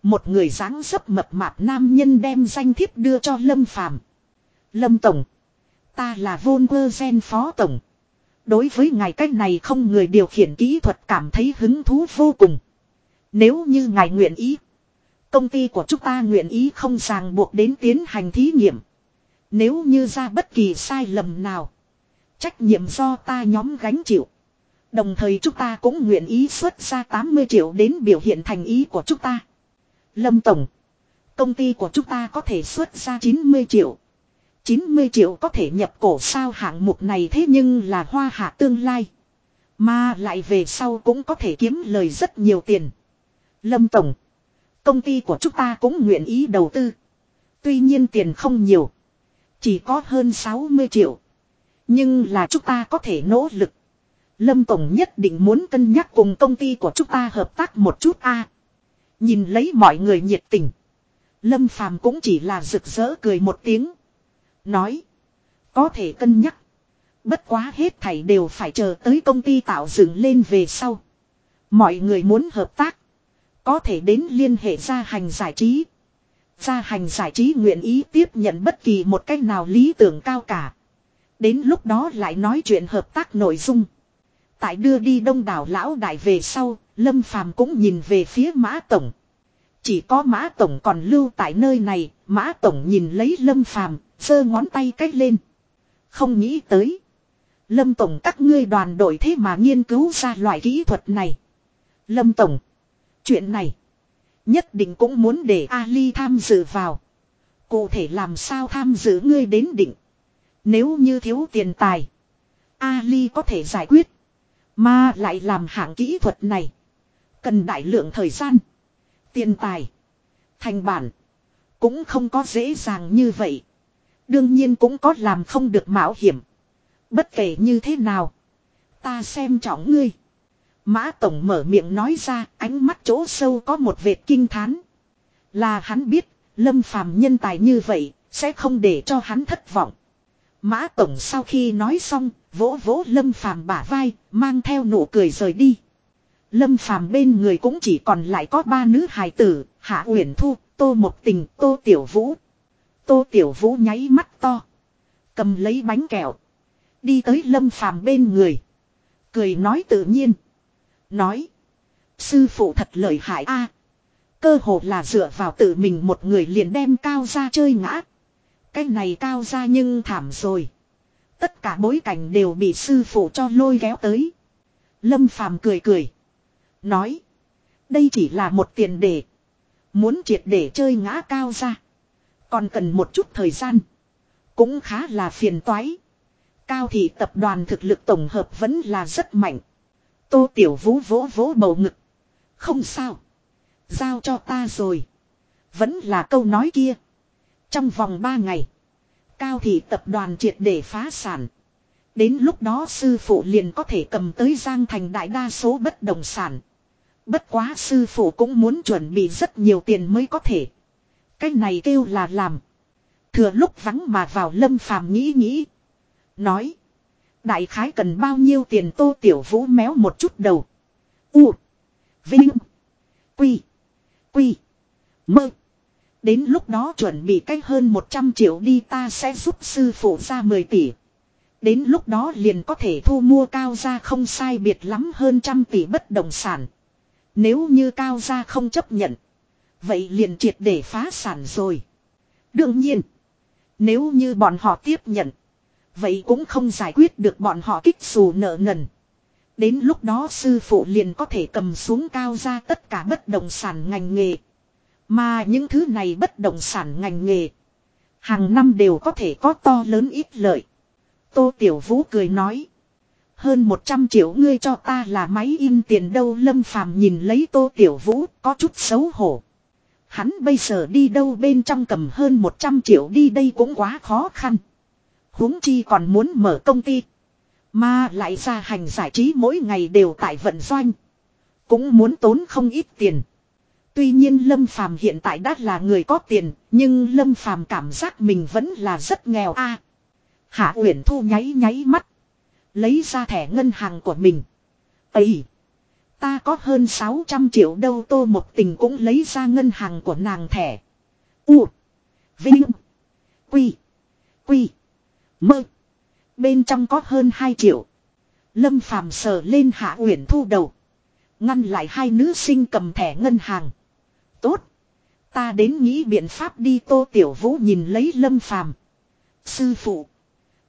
Một người dáng dấp mập mạp nam nhân đem danh thiếp đưa cho Lâm Phàm. Lâm Tổng. Ta là Von Gen Phó Tổng. Đối với ngài cách này không người điều khiển kỹ thuật cảm thấy hứng thú vô cùng. Nếu như ngài nguyện ý. Công ty của chúng ta nguyện ý không ràng buộc đến tiến hành thí nghiệm. Nếu như ra bất kỳ sai lầm nào. Trách nhiệm do ta nhóm gánh chịu. Đồng thời chúng ta cũng nguyện ý xuất ra 80 triệu đến biểu hiện thành ý của chúng ta. Lâm Tổng. Công ty của chúng ta có thể xuất ra 90 triệu. 90 triệu có thể nhập cổ sao hạng mục này thế nhưng là hoa hạ tương lai. Mà lại về sau cũng có thể kiếm lời rất nhiều tiền. Lâm Tổng. Công ty của chúng ta cũng nguyện ý đầu tư. Tuy nhiên tiền không nhiều. Chỉ có hơn 60 triệu. Nhưng là chúng ta có thể nỗ lực. Lâm Tổng nhất định muốn cân nhắc cùng công ty của chúng ta hợp tác một chút a. nhìn lấy mọi người nhiệt tình. Lâm Phàm cũng chỉ là rực rỡ cười một tiếng. Nói. Có thể cân nhắc. Bất quá hết thảy đều phải chờ tới công ty tạo dựng lên về sau. Mọi người muốn hợp tác. Có thể đến liên hệ gia hành giải trí. Gia hành giải trí nguyện ý tiếp nhận bất kỳ một cách nào lý tưởng cao cả. Đến lúc đó lại nói chuyện hợp tác nội dung. Tại đưa đi đông đảo lão đại về sau, Lâm Phàm cũng nhìn về phía Mã Tổng. Chỉ có Mã Tổng còn lưu tại nơi này, Mã Tổng nhìn lấy Lâm Phàm giơ ngón tay cách lên. Không nghĩ tới. Lâm Tổng các ngươi đoàn đội thế mà nghiên cứu ra loại kỹ thuật này. Lâm Tổng. Chuyện này. Nhất định cũng muốn để Ali tham dự vào. Cụ thể làm sao tham dự ngươi đến định. Nếu như thiếu tiền tài. Ali có thể giải quyết. Mà lại làm hạng kỹ thuật này. Cần đại lượng thời gian. Tiền tài. Thành bản. Cũng không có dễ dàng như vậy. Đương nhiên cũng có làm không được mạo hiểm. Bất kể như thế nào. Ta xem trọng ngươi. Mã Tổng mở miệng nói ra ánh mắt chỗ sâu có một vệt kinh thán. Là hắn biết, Lâm Phàm nhân tài như vậy, sẽ không để cho hắn thất vọng. Mã Tổng sau khi nói xong, vỗ vỗ Lâm Phàm bả vai, mang theo nụ cười rời đi. Lâm Phàm bên người cũng chỉ còn lại có ba nữ hài tử, Hạ Uyển Thu, Tô Mộc Tình, Tô Tiểu Vũ. Tô Tiểu Vũ nháy mắt to. Cầm lấy bánh kẹo. Đi tới Lâm Phàm bên người. Cười nói tự nhiên. Nói. Sư phụ thật lợi hại a Cơ hồ là dựa vào tự mình một người liền đem cao ra chơi ngã. Cái này cao ra nhưng thảm rồi. Tất cả bối cảnh đều bị sư phụ cho lôi kéo tới. Lâm phàm cười cười. Nói. Đây chỉ là một tiền đề. Muốn triệt để chơi ngã cao ra. Còn cần một chút thời gian. Cũng khá là phiền toái. Cao thị tập đoàn thực lực tổng hợp vẫn là rất mạnh. Tô Tiểu Vũ vỗ vỗ bầu ngực. Không sao. Giao cho ta rồi. Vẫn là câu nói kia. Trong vòng 3 ngày. Cao thị tập đoàn triệt để phá sản. Đến lúc đó sư phụ liền có thể cầm tới Giang Thành đại đa số bất động sản. Bất quá sư phụ cũng muốn chuẩn bị rất nhiều tiền mới có thể. Cái này kêu là làm. Thừa lúc vắng mà vào lâm phàm nghĩ nghĩ. Nói. Đại khái cần bao nhiêu tiền tô tiểu vũ méo một chút đầu. U. Vinh. Quy. Quy. Mơ. Đến lúc đó chuẩn bị cách hơn 100 triệu đi ta sẽ giúp sư phụ ra 10 tỷ. Đến lúc đó liền có thể thu mua cao ra không sai biệt lắm hơn trăm tỷ bất động sản. Nếu như cao ra không chấp nhận. Vậy liền triệt để phá sản rồi. Đương nhiên. Nếu như bọn họ tiếp nhận. Vậy cũng không giải quyết được bọn họ kích xù nợ nần. Đến lúc đó sư phụ liền có thể cầm xuống cao ra tất cả bất động sản ngành nghề. Mà những thứ này bất động sản ngành nghề. Hàng năm đều có thể có to lớn ít lợi. Tô Tiểu Vũ cười nói. Hơn 100 triệu ngươi cho ta là máy in tiền đâu Lâm Phàm nhìn lấy Tô Tiểu Vũ có chút xấu hổ. Hắn bây giờ đi đâu bên trong cầm hơn 100 triệu đi đây cũng quá khó khăn. huống chi còn muốn mở công ty. Mà lại ra hành giải trí mỗi ngày đều tại vận doanh. Cũng muốn tốn không ít tiền. Tuy nhiên Lâm Phàm hiện tại đã là người có tiền, nhưng Lâm Phàm cảm giác mình vẫn là rất nghèo a. Hạ Uyển Thu nháy nháy mắt, lấy ra thẻ ngân hàng của mình. "Ấy, ta có hơn 600 triệu đâu." Tô Một Tình cũng lấy ra ngân hàng của nàng thẻ. U, Vinh, Quy, Quy, Mơ. Bên trong có hơn 2 triệu. Lâm Phàm sờ lên Hạ Uyển Thu đầu, ngăn lại hai nữ sinh cầm thẻ ngân hàng. Tốt. Ta đến nghĩ biện pháp đi tô tiểu vũ nhìn lấy lâm phàm. Sư phụ.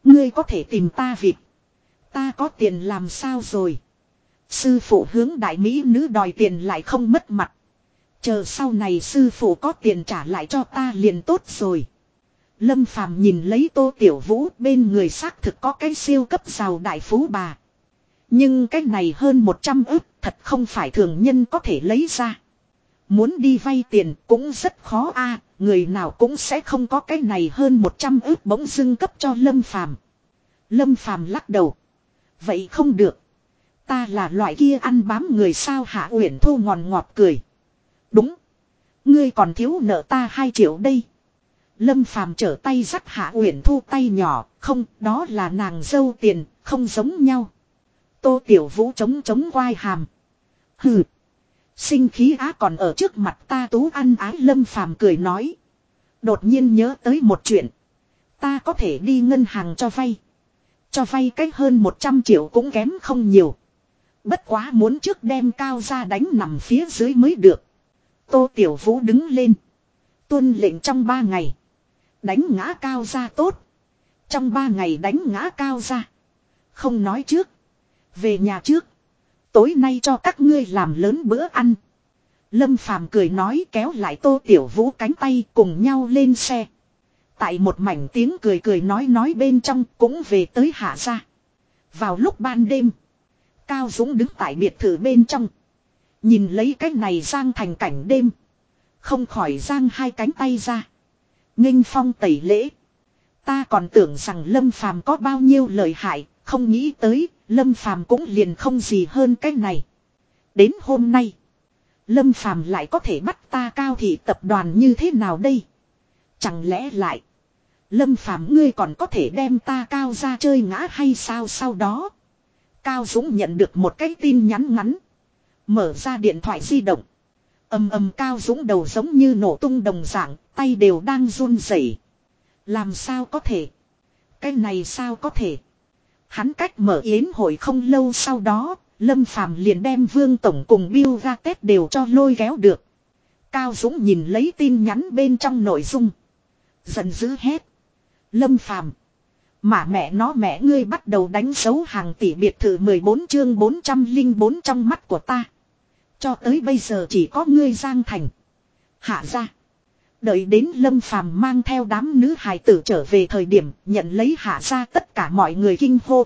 Ngươi có thể tìm ta việc. Ta có tiền làm sao rồi. Sư phụ hướng đại mỹ nữ đòi tiền lại không mất mặt. Chờ sau này sư phụ có tiền trả lại cho ta liền tốt rồi. Lâm phàm nhìn lấy tô tiểu vũ, bên người xác thực có cái siêu cấp giàu đại phú bà. Nhưng cái này hơn 100 ức, thật không phải thường nhân có thể lấy ra. Muốn đi vay tiền cũng rất khó a người nào cũng sẽ không có cái này hơn 100 ước bỗng dưng cấp cho Lâm Phàm. Lâm Phàm lắc đầu. Vậy không được. Ta là loại kia ăn bám người sao Hạ Uyển Thu ngòn ngọt cười. Đúng. Ngươi còn thiếu nợ ta 2 triệu đây. Lâm Phàm trở tay dắt Hạ Uyển Thu tay nhỏ, không, đó là nàng dâu tiền, không giống nhau. Tô Tiểu Vũ chống chống quai hàm. Hừ. Sinh khí á còn ở trước mặt ta tú ăn ái lâm phàm cười nói. Đột nhiên nhớ tới một chuyện. Ta có thể đi ngân hàng cho vay. Cho vay cách hơn 100 triệu cũng kém không nhiều. Bất quá muốn trước đem cao ra đánh nằm phía dưới mới được. Tô Tiểu Vũ đứng lên. Tuân lệnh trong ba ngày. Đánh ngã cao ra tốt. Trong ba ngày đánh ngã cao ra. Không nói trước. Về nhà trước. Tối nay cho các ngươi làm lớn bữa ăn. Lâm Phàm cười nói kéo lại Tô Tiểu Vũ cánh tay cùng nhau lên xe. Tại một mảnh tiếng cười cười nói nói bên trong cũng về tới hạ gia. Vào lúc ban đêm. Cao Dũng đứng tại biệt thự bên trong. Nhìn lấy cái này giang thành cảnh đêm. Không khỏi giang hai cánh tay ra. nghênh phong tẩy lễ. Ta còn tưởng rằng Lâm Phàm có bao nhiêu lời hại, không nghĩ tới Lâm Phàm cũng liền không gì hơn cái này. Đến hôm nay. Lâm Phàm lại có thể bắt ta cao thị tập đoàn như thế nào đây? Chẳng lẽ lại. Lâm Phàm ngươi còn có thể đem ta cao ra chơi ngã hay sao sau đó? Cao Dũng nhận được một cái tin nhắn ngắn. Mở ra điện thoại di động. ầm ầm Cao Dũng đầu giống như nổ tung đồng dạng, tay đều đang run rẩy. Làm sao có thể? Cái này sao có thể? Hắn cách mở yến hội không lâu sau đó, Lâm Phàm liền đem Vương Tổng cùng Bill Gates đều cho lôi kéo được. Cao Dũng nhìn lấy tin nhắn bên trong nội dung. Giận dữ hết. Lâm Phàm Mà mẹ nó mẹ ngươi bắt đầu đánh dấu hàng tỷ biệt thự 14 chương 404 trong mắt của ta. Cho tới bây giờ chỉ có ngươi Giang Thành. Hạ ra. Đợi đến Lâm Phàm mang theo đám nữ hài tử trở về thời điểm nhận lấy hạ ra tất cả mọi người kinh hô.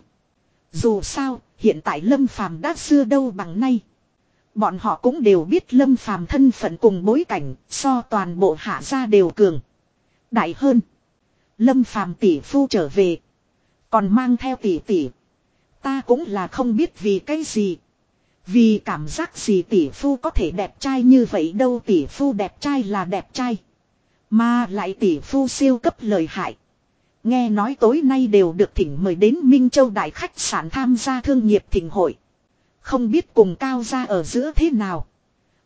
Dù sao, hiện tại Lâm Phàm đã xưa đâu bằng nay. Bọn họ cũng đều biết Lâm Phàm thân phận cùng bối cảnh, so toàn bộ hạ gia đều cường. Đại hơn. Lâm Phàm tỷ phu trở về, còn mang theo tỷ tỷ. Ta cũng là không biết vì cái gì. Vì cảm giác gì tỷ phu có thể đẹp trai như vậy đâu tỷ phu đẹp trai là đẹp trai. Mà lại tỷ phu siêu cấp lời hại. Nghe nói tối nay đều được thỉnh mời đến Minh Châu Đại khách sạn tham gia thương nghiệp thỉnh hội. Không biết cùng cao ra ở giữa thế nào.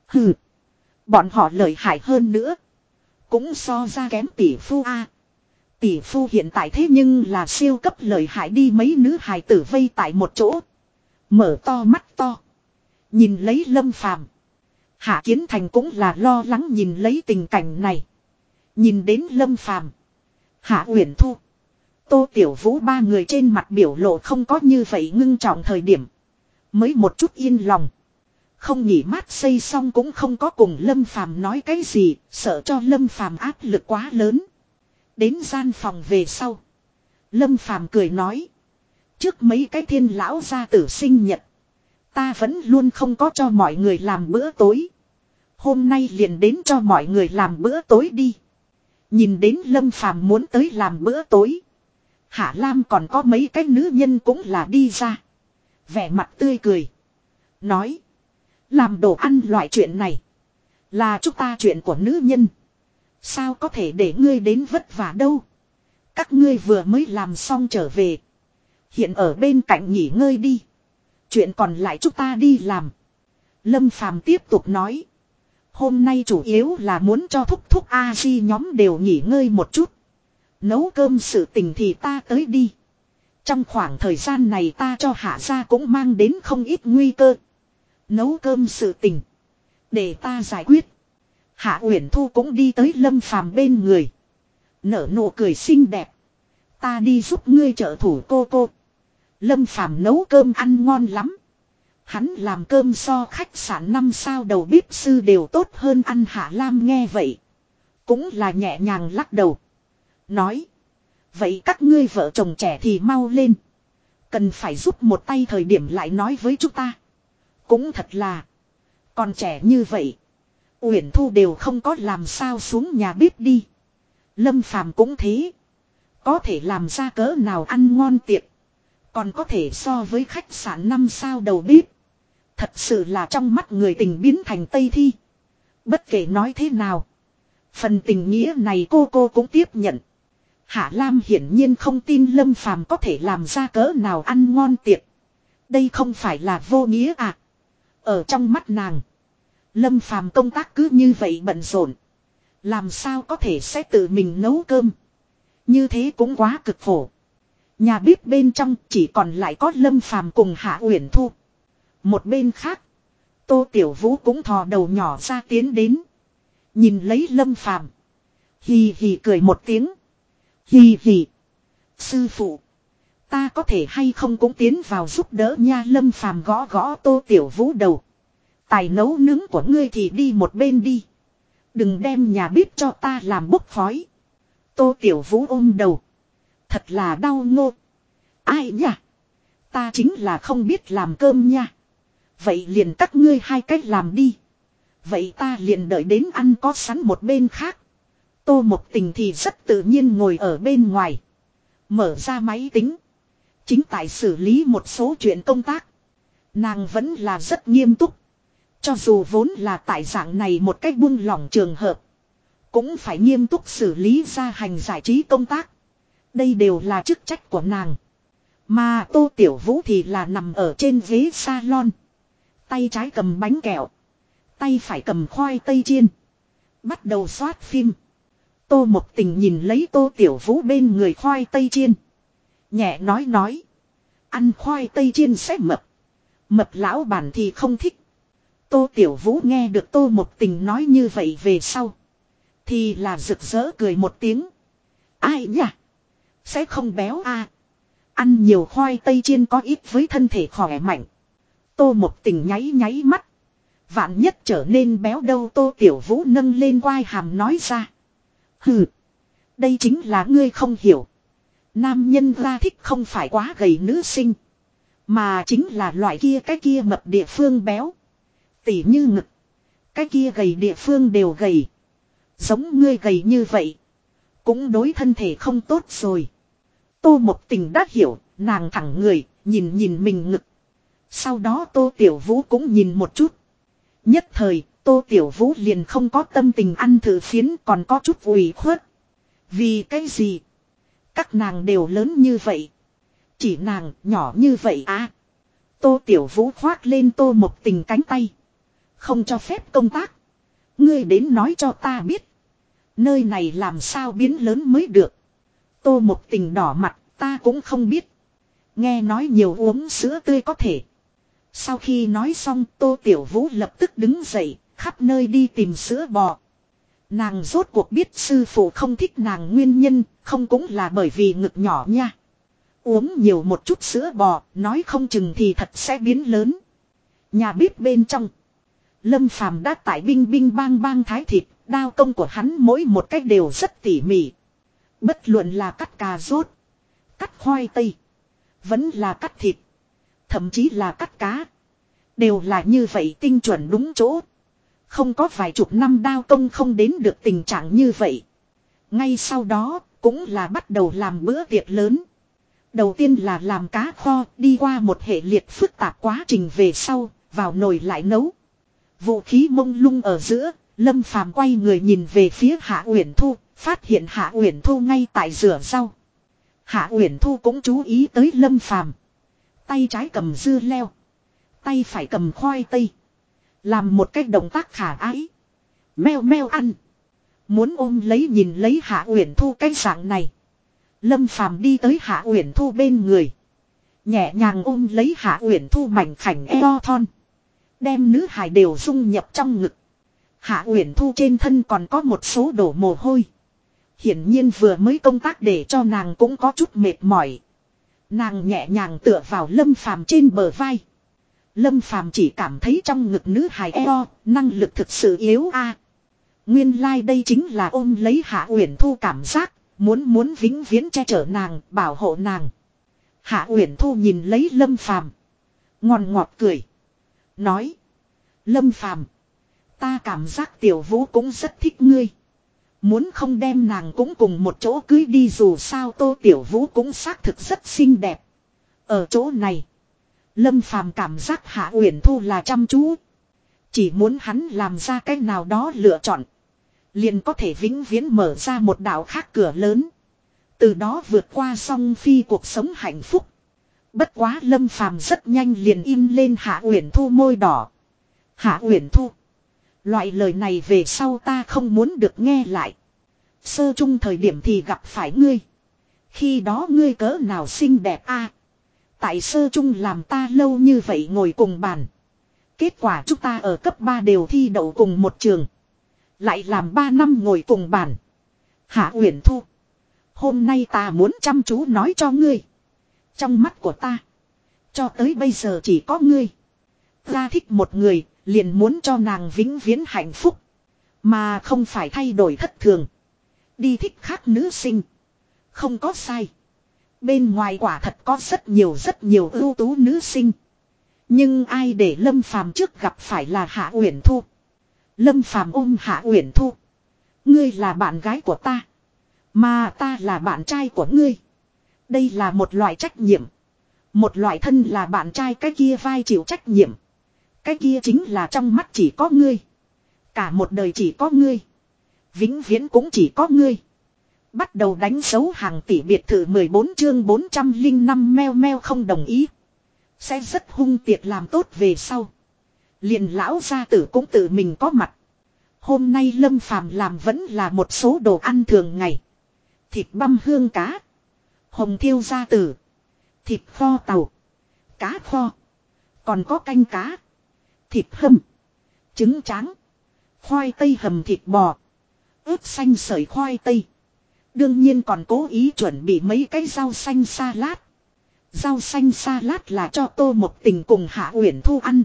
Hừ. Bọn họ lợi hại hơn nữa. Cũng so ra kém tỷ phu A. Tỷ phu hiện tại thế nhưng là siêu cấp lợi hại đi mấy nữ hài tử vây tại một chỗ. Mở to mắt to. Nhìn lấy lâm phàm. Hạ Kiến Thành cũng là lo lắng nhìn lấy tình cảnh này. Nhìn đến Lâm Phàm, Hạ Uyển Thu, Tô Tiểu Vũ ba người trên mặt biểu lộ không có như vậy ngưng trọng thời điểm, mới một chút yên lòng. Không nghỉ mát xây xong cũng không có cùng Lâm Phàm nói cái gì, sợ cho Lâm Phàm áp lực quá lớn. Đến gian phòng về sau. Lâm Phàm cười nói. Trước mấy cái thiên lão gia tử sinh nhật. Ta vẫn luôn không có cho mọi người làm bữa tối. Hôm nay liền đến cho mọi người làm bữa tối đi. Nhìn đến Lâm Phàm muốn tới làm bữa tối. Hạ Lam còn có mấy cái nữ nhân cũng là đi ra. Vẻ mặt tươi cười. Nói. Làm đồ ăn loại chuyện này. Là chúng ta chuyện của nữ nhân. Sao có thể để ngươi đến vất vả đâu. Các ngươi vừa mới làm xong trở về. Hiện ở bên cạnh nghỉ ngơi đi. Chuyện còn lại chúng ta đi làm. Lâm Phàm tiếp tục nói. Hôm nay chủ yếu là muốn cho thúc thúc A-di nhóm đều nghỉ ngơi một chút. Nấu cơm sự tình thì ta tới đi. Trong khoảng thời gian này ta cho hạ gia cũng mang đến không ít nguy cơ. Nấu cơm sự tình. Để ta giải quyết. Hạ Uyển Thu cũng đi tới Lâm Phàm bên người. Nở nụ cười xinh đẹp. Ta đi giúp ngươi trợ thủ cô cô. Lâm Phàm nấu cơm ăn ngon lắm. Hắn làm cơm so khách sạn năm sao đầu bếp sư đều tốt hơn ăn Hạ Lam nghe vậy. Cũng là nhẹ nhàng lắc đầu. Nói. Vậy các ngươi vợ chồng trẻ thì mau lên. Cần phải giúp một tay thời điểm lại nói với chúng ta. Cũng thật là. Còn trẻ như vậy. Uyển Thu đều không có làm sao xuống nhà bếp đi. Lâm Phàm cũng thế. Có thể làm ra cỡ nào ăn ngon tiệc. Còn có thể so với khách sạn năm sao đầu bếp. Thật sự là trong mắt người tình biến thành Tây Thi. Bất kể nói thế nào. Phần tình nghĩa này cô cô cũng tiếp nhận. Hạ Lam hiển nhiên không tin Lâm Phàm có thể làm ra cỡ nào ăn ngon tiệc. Đây không phải là vô nghĩa à. Ở trong mắt nàng. Lâm Phàm công tác cứ như vậy bận rộn. Làm sao có thể sẽ tự mình nấu cơm. Như thế cũng quá cực khổ. Nhà bếp bên trong chỉ còn lại có Lâm Phàm cùng Hạ Uyển Thu. Một bên khác, Tô Tiểu Vũ cũng thò đầu nhỏ ra tiến đến. Nhìn lấy Lâm Phàm Hì hì cười một tiếng. Hì hì. Sư phụ. Ta có thể hay không cũng tiến vào giúp đỡ nha Lâm Phàm gõ gõ Tô Tiểu Vũ đầu. Tài nấu nướng của ngươi thì đi một bên đi. Đừng đem nhà bếp cho ta làm bốc khói. Tô Tiểu Vũ ôm đầu. Thật là đau ngô. Ai nhỉ? Ta chính là không biết làm cơm nha. Vậy liền các ngươi hai cách làm đi. Vậy ta liền đợi đến ăn có sẵn một bên khác. Tô một tình thì rất tự nhiên ngồi ở bên ngoài. Mở ra máy tính. Chính tại xử lý một số chuyện công tác. Nàng vẫn là rất nghiêm túc. Cho dù vốn là tại dạng này một cách buông lỏng trường hợp. Cũng phải nghiêm túc xử lý ra hành giải trí công tác. Đây đều là chức trách của nàng. Mà Tô Tiểu Vũ thì là nằm ở trên ghế salon. Tay trái cầm bánh kẹo. Tay phải cầm khoai tây chiên. Bắt đầu soát phim. Tô Mộc Tình nhìn lấy Tô Tiểu Vũ bên người khoai tây chiên. Nhẹ nói nói. Ăn khoai tây chiên sẽ mập. Mập lão bản thì không thích. Tô Tiểu Vũ nghe được Tô Mộc Tình nói như vậy về sau. Thì là rực rỡ cười một tiếng. Ai nhỉ? Sẽ không béo à? Ăn nhiều khoai tây chiên có ít với thân thể khỏe mạnh. Tô một tình nháy nháy mắt. Vạn nhất trở nên béo đâu tô tiểu vũ nâng lên quai hàm nói ra. Hừ. Đây chính là ngươi không hiểu. Nam nhân ra thích không phải quá gầy nữ sinh. Mà chính là loại kia cái kia mập địa phương béo. Tỉ như ngực. Cái kia gầy địa phương đều gầy. Giống ngươi gầy như vậy. Cũng đối thân thể không tốt rồi. Tô một tình đã hiểu, nàng thẳng người, nhìn nhìn mình ngực. Sau đó Tô Tiểu Vũ cũng nhìn một chút. Nhất thời, Tô Tiểu Vũ liền không có tâm tình ăn thử phiến còn có chút ủy khuất. Vì cái gì? Các nàng đều lớn như vậy. Chỉ nàng nhỏ như vậy à? Tô Tiểu Vũ khoát lên Tô một tình cánh tay. Không cho phép công tác. Ngươi đến nói cho ta biết. Nơi này làm sao biến lớn mới được. Tô một tình đỏ mặt ta cũng không biết. Nghe nói nhiều uống sữa tươi có thể. Sau khi nói xong Tô Tiểu Vũ lập tức đứng dậy, khắp nơi đi tìm sữa bò. Nàng rốt cuộc biết sư phụ không thích nàng nguyên nhân, không cũng là bởi vì ngực nhỏ nha. Uống nhiều một chút sữa bò, nói không chừng thì thật sẽ biến lớn. Nhà bếp bên trong. Lâm Phàm đã tải binh binh bang bang thái thịt, đao công của hắn mỗi một cách đều rất tỉ mỉ. Bất luận là cắt cà rốt, cắt khoai tây, vẫn là cắt thịt, thậm chí là cắt cá. Đều là như vậy tinh chuẩn đúng chỗ. Không có vài chục năm đao công không đến được tình trạng như vậy. Ngay sau đó, cũng là bắt đầu làm bữa tiệc lớn. Đầu tiên là làm cá kho, đi qua một hệ liệt phức tạp quá trình về sau, vào nồi lại nấu. Vũ khí mông lung ở giữa, Lâm Phàm quay người nhìn về phía Hạ Uyển Thu, phát hiện Hạ Uyển Thu ngay tại rửa rau. Hạ Uyển Thu cũng chú ý tới Lâm Phàm, tay trái cầm dưa leo, tay phải cầm khoai tây, làm một cách động tác khả ái. Meo meo ăn. Muốn ôm lấy nhìn lấy Hạ Uyển Thu cái dạng này. Lâm Phàm đi tới Hạ Uyển Thu bên người, nhẹ nhàng ôm lấy Hạ Uyển Thu mảnh khảnh eo thon, đem nữ hài đều dung nhập trong ngực. Hạ Uyển Thu trên thân còn có một số đổ mồ hôi. Hiển nhiên vừa mới công tác để cho nàng cũng có chút mệt mỏi. Nàng nhẹ nhàng tựa vào Lâm Phàm trên bờ vai. Lâm Phàm chỉ cảm thấy trong ngực nữ hài eo, năng lực thực sự yếu a. Nguyên lai like đây chính là ôm lấy Hạ Uyển Thu cảm giác, muốn muốn vĩnh viễn che chở nàng, bảo hộ nàng. Hạ Uyển Thu nhìn lấy Lâm Phàm, ngòn ngọt cười, nói: "Lâm Phàm, ta cảm giác Tiểu Vũ cũng rất thích ngươi." Muốn không đem nàng cũng cùng một chỗ cưới đi dù sao Tô Tiểu Vũ cũng xác thực rất xinh đẹp. Ở chỗ này, Lâm Phàm cảm giác Hạ Uyển Thu là chăm chú. Chỉ muốn hắn làm ra cách nào đó lựa chọn. Liền có thể vĩnh viễn mở ra một đạo khác cửa lớn. Từ đó vượt qua song phi cuộc sống hạnh phúc. Bất quá Lâm Phàm rất nhanh liền im lên Hạ Uyển Thu môi đỏ. Hạ Uyển Thu. Loại lời này về sau ta không muốn được nghe lại. Sơ chung thời điểm thì gặp phải ngươi. Khi đó ngươi cỡ nào xinh đẹp a Tại sơ chung làm ta lâu như vậy ngồi cùng bàn. Kết quả chúng ta ở cấp 3 đều thi đậu cùng một trường. Lại làm 3 năm ngồi cùng bàn. Hạ Uyển Thu. Hôm nay ta muốn chăm chú nói cho ngươi. Trong mắt của ta. Cho tới bây giờ chỉ có ngươi. Ta thích một người, liền muốn cho nàng vĩnh viễn hạnh phúc. Mà không phải thay đổi thất thường. Đi thích khác nữ sinh. Không có sai. Bên ngoài quả thật có rất nhiều rất nhiều ưu tú nữ sinh. Nhưng ai để Lâm Phàm trước gặp phải là Hạ Uyển Thu. Lâm Phàm ôm Hạ Uyển Thu. Ngươi là bạn gái của ta. Mà ta là bạn trai của ngươi. Đây là một loại trách nhiệm. Một loại thân là bạn trai cái kia vai chịu trách nhiệm. Cái kia chính là trong mắt chỉ có ngươi. Cả một đời chỉ có ngươi. Vĩnh viễn cũng chỉ có ngươi. Bắt đầu đánh dấu hàng tỷ biệt thự 14 chương 405 meo meo không đồng ý. Sẽ rất hung tiệt làm tốt về sau. liền lão gia tử cũng tự mình có mặt. Hôm nay Lâm Phàm làm vẫn là một số đồ ăn thường ngày. Thịt băm hương cá. Hồng thiêu gia tử. Thịt kho tàu. Cá kho. Còn có canh cá. Thịt hầm. Trứng tráng. Khoai tây hầm thịt bò. ướp xanh sợi khoai tây. Đương nhiên còn cố ý chuẩn bị mấy cái rau xanh salad. Rau xanh salad là cho tô một tình cùng Hạ Uyển Thu ăn.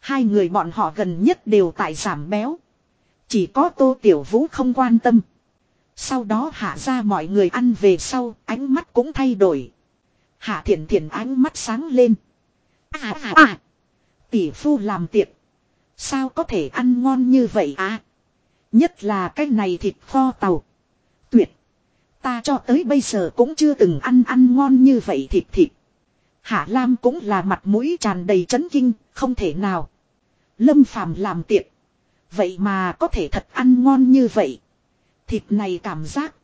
Hai người bọn họ gần nhất đều tại giảm béo. Chỉ có tô tiểu vũ không quan tâm. Sau đó hạ ra mọi người ăn về sau, ánh mắt cũng thay đổi. Hạ thiện thiện ánh mắt sáng lên. À à à. Tỷ phu làm tiệc. Sao có thể ăn ngon như vậy à? Nhất là cái này thịt kho tàu. Tuyệt. Ta cho tới bây giờ cũng chưa từng ăn ăn ngon như vậy thịt thịt. Hạ Lam cũng là mặt mũi tràn đầy chấn kinh, không thể nào. Lâm Phàm làm tiệc. Vậy mà có thể thật ăn ngon như vậy. Thịt này cảm giác.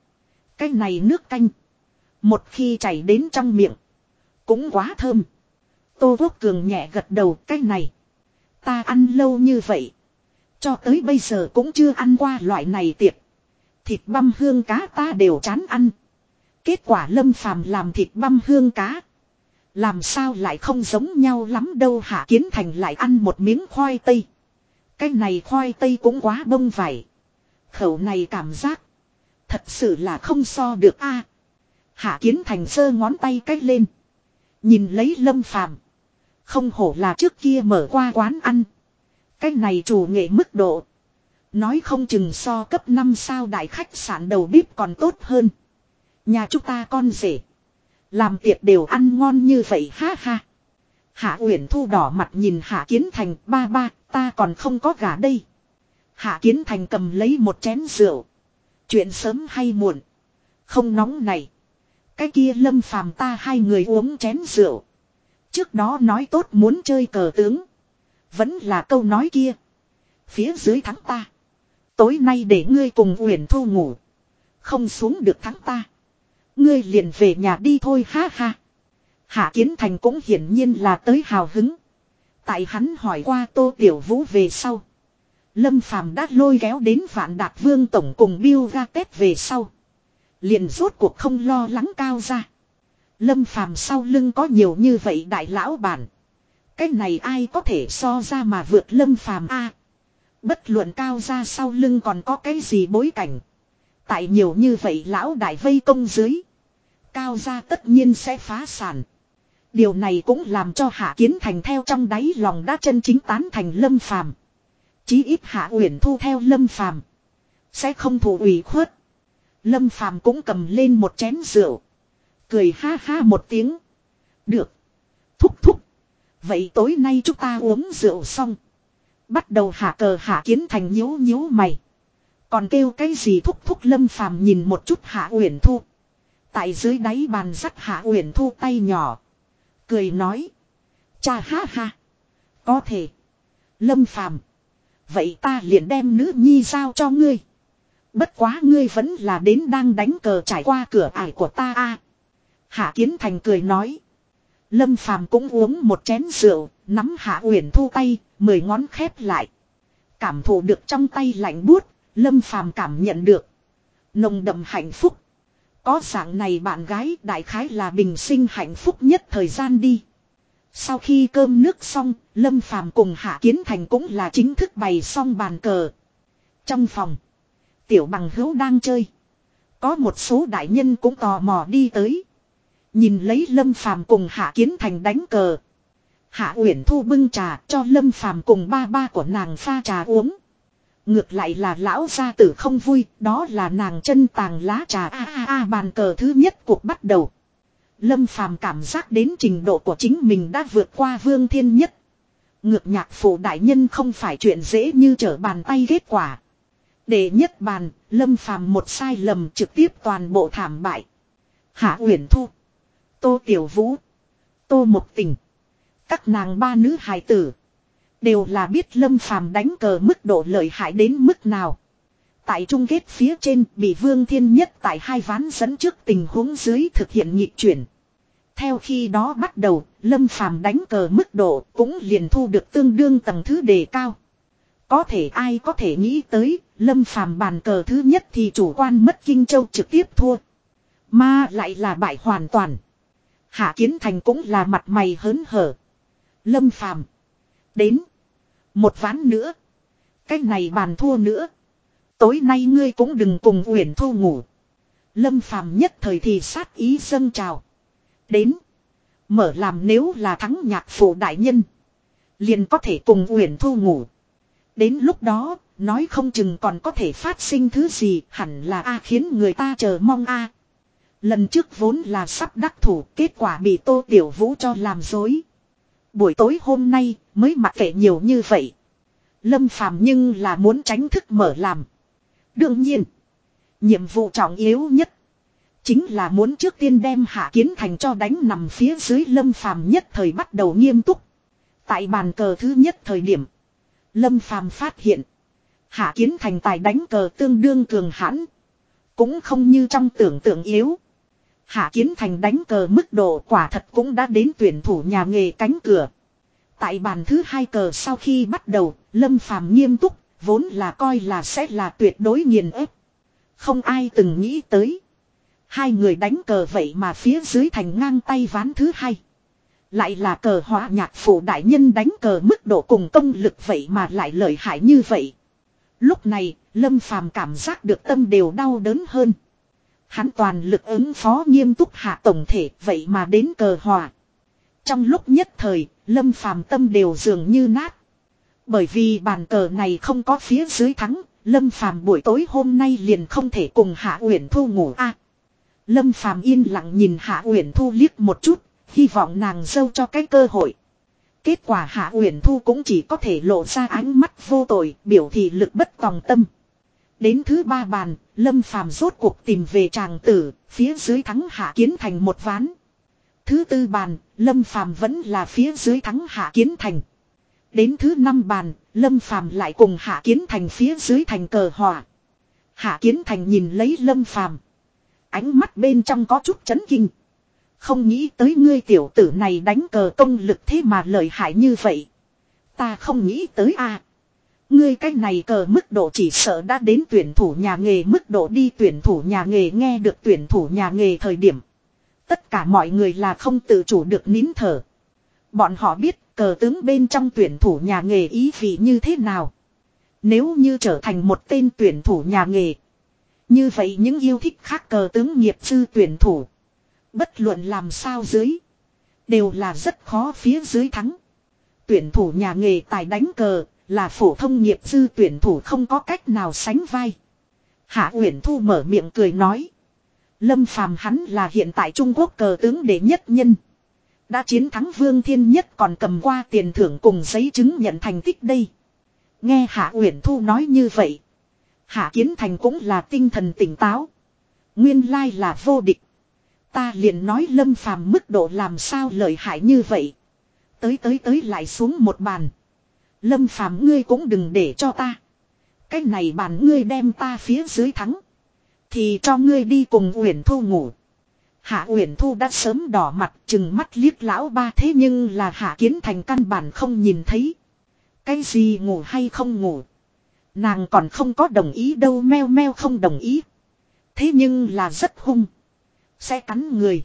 Cái này nước canh. Một khi chảy đến trong miệng. Cũng quá thơm. Tô Quốc Cường nhẹ gật đầu, cái này. Ta ăn lâu như vậy. Cho tới bây giờ cũng chưa ăn qua loại này tiệc. Thịt băm hương cá ta đều chán ăn. Kết quả lâm phàm làm thịt băm hương cá. Làm sao lại không giống nhau lắm đâu, hạ kiến thành lại ăn một miếng khoai tây. Cái này khoai tây cũng quá bông vải. Khẩu này cảm giác. Thật sự là không so được a. hạ kiến thành sơ ngón tay cách lên. Nhìn lấy lâm phàm. Không hổ là trước kia mở qua quán ăn. Cái này chủ nghệ mức độ. Nói không chừng so cấp 5 sao đại khách sạn đầu bếp còn tốt hơn. Nhà chúng ta con rể. Làm tiệc đều ăn ngon như vậy, ha ha. Hạ Uyển Thu đỏ mặt nhìn Hạ Kiến Thành, ba ba, ta còn không có gà đây. Hạ Kiến Thành cầm lấy một chén rượu. Chuyện sớm hay muộn. Không nóng này. Cái kia lâm phàm ta hai người uống chén rượu. Trước đó nói tốt muốn chơi cờ tướng. Vẫn là câu nói kia. Phía dưới thắng ta. Tối nay để ngươi cùng Uyển Thu ngủ. Không xuống được thắng ta. Ngươi liền về nhà đi thôi, ha ha. Hạ Kiến Thành cũng hiển nhiên là tới hào hứng. Tại hắn hỏi qua Tô Tiểu Vũ về sau. Lâm Phàm đã lôi kéo đến Vạn Đạt Vương Tổng cùng Bill ra Tết về sau. Liền rốt cuộc không lo lắng cao ra. Lâm Phàm sau lưng có nhiều như vậy đại lão bản. Cái này ai có thể so ra mà vượt Lâm Phàm a? bất luận cao ra sau lưng còn có cái gì bối cảnh. Tại nhiều như vậy lão đại vây công dưới. Cao ra tất nhiên sẽ phá sản. Điều này cũng làm cho Hạ Kiến Thành theo trong đáy lòng đã chân chính tán thành Lâm Phàm. Chí ít Hạ Uyển Thu theo Lâm Phàm sẽ không thủ ủy khuất. Lâm Phàm cũng cầm lên một chén rượu, cười ha ha một tiếng. Được, thúc thúc. Vậy tối nay chúng ta uống rượu xong, bắt đầu hạ cờ Hạ Kiến Thành nhíu nhíu mày. Còn kêu cái gì thúc thúc Lâm Phàm nhìn một chút Hạ Uyển Thu. Tại dưới đáy bàn dắt Hạ Uyển Thu tay nhỏ. Cười nói. Cha ha ha. Có thể. Lâm phàm. Vậy ta liền đem nữ nhi giao cho ngươi. Bất quá ngươi vẫn là đến đang đánh cờ trải qua cửa ải của ta a. Hạ Kiến Thành cười nói. Lâm Phàm cũng uống một chén rượu, nắm Hạ Uyển Thu tay, mười ngón khép lại. Cảm thụ được trong tay lạnh buốt, Lâm Phàm cảm nhận được nồng đậm hạnh phúc. Có dạng này bạn gái đại khái là bình sinh hạnh phúc nhất thời gian đi. Sau khi cơm nước xong, Lâm Phàm cùng Hạ Kiến Thành cũng là chính thức bày xong bàn cờ. Trong phòng, Tiểu Bằng Hữu đang chơi. Có một số đại nhân cũng tò mò đi tới. Nhìn lấy Lâm Phàm cùng Hạ Kiến Thành đánh cờ. Hạ Uyển Thu bưng trà cho Lâm Phàm cùng ba ba của nàng pha trà uống. Ngược lại là lão gia tử không vui, đó là nàng chân tàng lá trà a a a bàn cờ thứ nhất cuộc bắt đầu. Lâm phàm cảm giác đến trình độ của chính mình đã vượt qua vương thiên nhất. Ngược nhạc phụ đại nhân không phải chuyện dễ như trở bàn tay kết quả. Để nhất bàn, lâm phàm một sai lầm trực tiếp toàn bộ thảm bại. Hạ Uyển Thu, Tô Tiểu Vũ, Tô Mộc Tình, các nàng ba nữ hài tử. Đều là biết lâm phàm đánh cờ mức độ lợi hại đến mức nào. Tại trung kết phía trên bị vương thiên nhất tại hai ván dẫn trước tình huống dưới thực hiện nhịp chuyển. Theo khi đó bắt đầu, lâm phàm đánh cờ mức độ cũng liền thu được tương đương tầng thứ đề cao. Có thể ai có thể nghĩ tới, lâm phàm bàn cờ thứ nhất thì chủ quan mất kinh châu trực tiếp thua. Mà lại là bại hoàn toàn. Hạ Kiến Thành cũng là mặt mày hớn hở. Lâm phàm. Đến. Một ván nữa. Cái này bàn thua nữa. Tối nay ngươi cũng đừng cùng Uyển Thu ngủ. Lâm Phàm nhất thời thì sát ý dâng trào. Đến. Mở làm nếu là thắng nhạc phụ đại nhân. Liền có thể cùng Uyển Thu ngủ. Đến lúc đó, nói không chừng còn có thể phát sinh thứ gì hẳn là A khiến người ta chờ mong A. Lần trước vốn là sắp đắc thủ, kết quả bị Tô Tiểu Vũ cho làm dối. Buổi tối hôm nay mới mặc kệ nhiều như vậy. Lâm Phàm nhưng là muốn tránh thức mở làm. Đương nhiên, nhiệm vụ trọng yếu nhất chính là muốn trước tiên đem Hạ Kiến Thành cho đánh nằm phía dưới Lâm Phàm nhất thời bắt đầu nghiêm túc. Tại bàn cờ thứ nhất thời điểm, Lâm Phàm phát hiện Hạ Kiến Thành tài đánh cờ tương đương cường hãn, cũng không như trong tưởng tượng yếu. Hạ Kiến Thành đánh cờ mức độ quả thật cũng đã đến tuyển thủ nhà nghề cánh cửa. Tại bàn thứ hai cờ sau khi bắt đầu, Lâm Phàm nghiêm túc, vốn là coi là sẽ là tuyệt đối nghiền ép. Không ai từng nghĩ tới. Hai người đánh cờ vậy mà phía dưới thành ngang tay ván thứ hai. Lại là cờ hóa nhạc phụ đại nhân đánh cờ mức độ cùng công lực vậy mà lại lợi hại như vậy. Lúc này, Lâm Phàm cảm giác được tâm đều đau đớn hơn. Hắn toàn lực ứng phó nghiêm túc hạ tổng thể vậy mà đến cờ hòa. Trong lúc nhất thời, Lâm Phàm tâm đều dường như nát. Bởi vì bàn cờ này không có phía dưới thắng, Lâm Phàm buổi tối hôm nay liền không thể cùng Hạ Uyển Thu ngủ a. Lâm Phàm yên lặng nhìn Hạ Uyển Thu liếc một chút, hy vọng nàng dâu cho cái cơ hội. Kết quả Hạ Uyển Thu cũng chỉ có thể lộ ra ánh mắt vô tội, biểu thị lực bất tòng tâm. Đến thứ ba bàn, Lâm Phàm rốt cuộc tìm về chàng tử, phía dưới thắng Hạ Kiến Thành một ván. Thứ tư bàn, Lâm Phàm vẫn là phía dưới thắng Hạ Kiến Thành. Đến thứ năm bàn, Lâm Phàm lại cùng Hạ Kiến Thành phía dưới thành cờ hòa. Hạ Kiến Thành nhìn lấy Lâm Phàm, ánh mắt bên trong có chút chấn kinh. Không nghĩ tới ngươi tiểu tử này đánh cờ công lực thế mà lợi hại như vậy. Ta không nghĩ tới a. Ngươi cái này cờ mức độ chỉ sợ đã đến tuyển thủ nhà nghề, mức độ đi tuyển thủ nhà nghề, nghe được tuyển thủ nhà nghề thời điểm. Tất cả mọi người là không tự chủ được nín thở. Bọn họ biết cờ tướng bên trong tuyển thủ nhà nghề ý vị như thế nào. Nếu như trở thành một tên tuyển thủ nhà nghề. Như vậy những yêu thích khác cờ tướng nghiệp sư tuyển thủ. Bất luận làm sao dưới. Đều là rất khó phía dưới thắng. Tuyển thủ nhà nghề tài đánh cờ là phổ thông nghiệp dư tuyển thủ không có cách nào sánh vai. Hạ Uyển Thu mở miệng cười nói. Lâm Phàm hắn là hiện tại Trung Quốc cờ tướng đệ nhất nhân. Đã chiến thắng Vương Thiên Nhất còn cầm qua tiền thưởng cùng giấy chứng nhận thành tích đây. Nghe Hạ Uyển Thu nói như vậy. Hạ Kiến Thành cũng là tinh thần tỉnh táo. Nguyên lai là vô địch. Ta liền nói Lâm Phàm mức độ làm sao lợi hại như vậy. Tới tới tới lại xuống một bàn. Lâm Phàm ngươi cũng đừng để cho ta. Cái này bàn ngươi đem ta phía dưới thắng. Thì cho ngươi đi cùng Uyển Thu ngủ. Hạ Uyển Thu đã sớm đỏ mặt, chừng mắt liếc lão ba thế nhưng là Hạ Kiến Thành căn bản không nhìn thấy. Cái gì ngủ hay không ngủ. Nàng còn không có đồng ý đâu, meo meo không đồng ý. Thế nhưng là rất hung. Sẽ cắn người.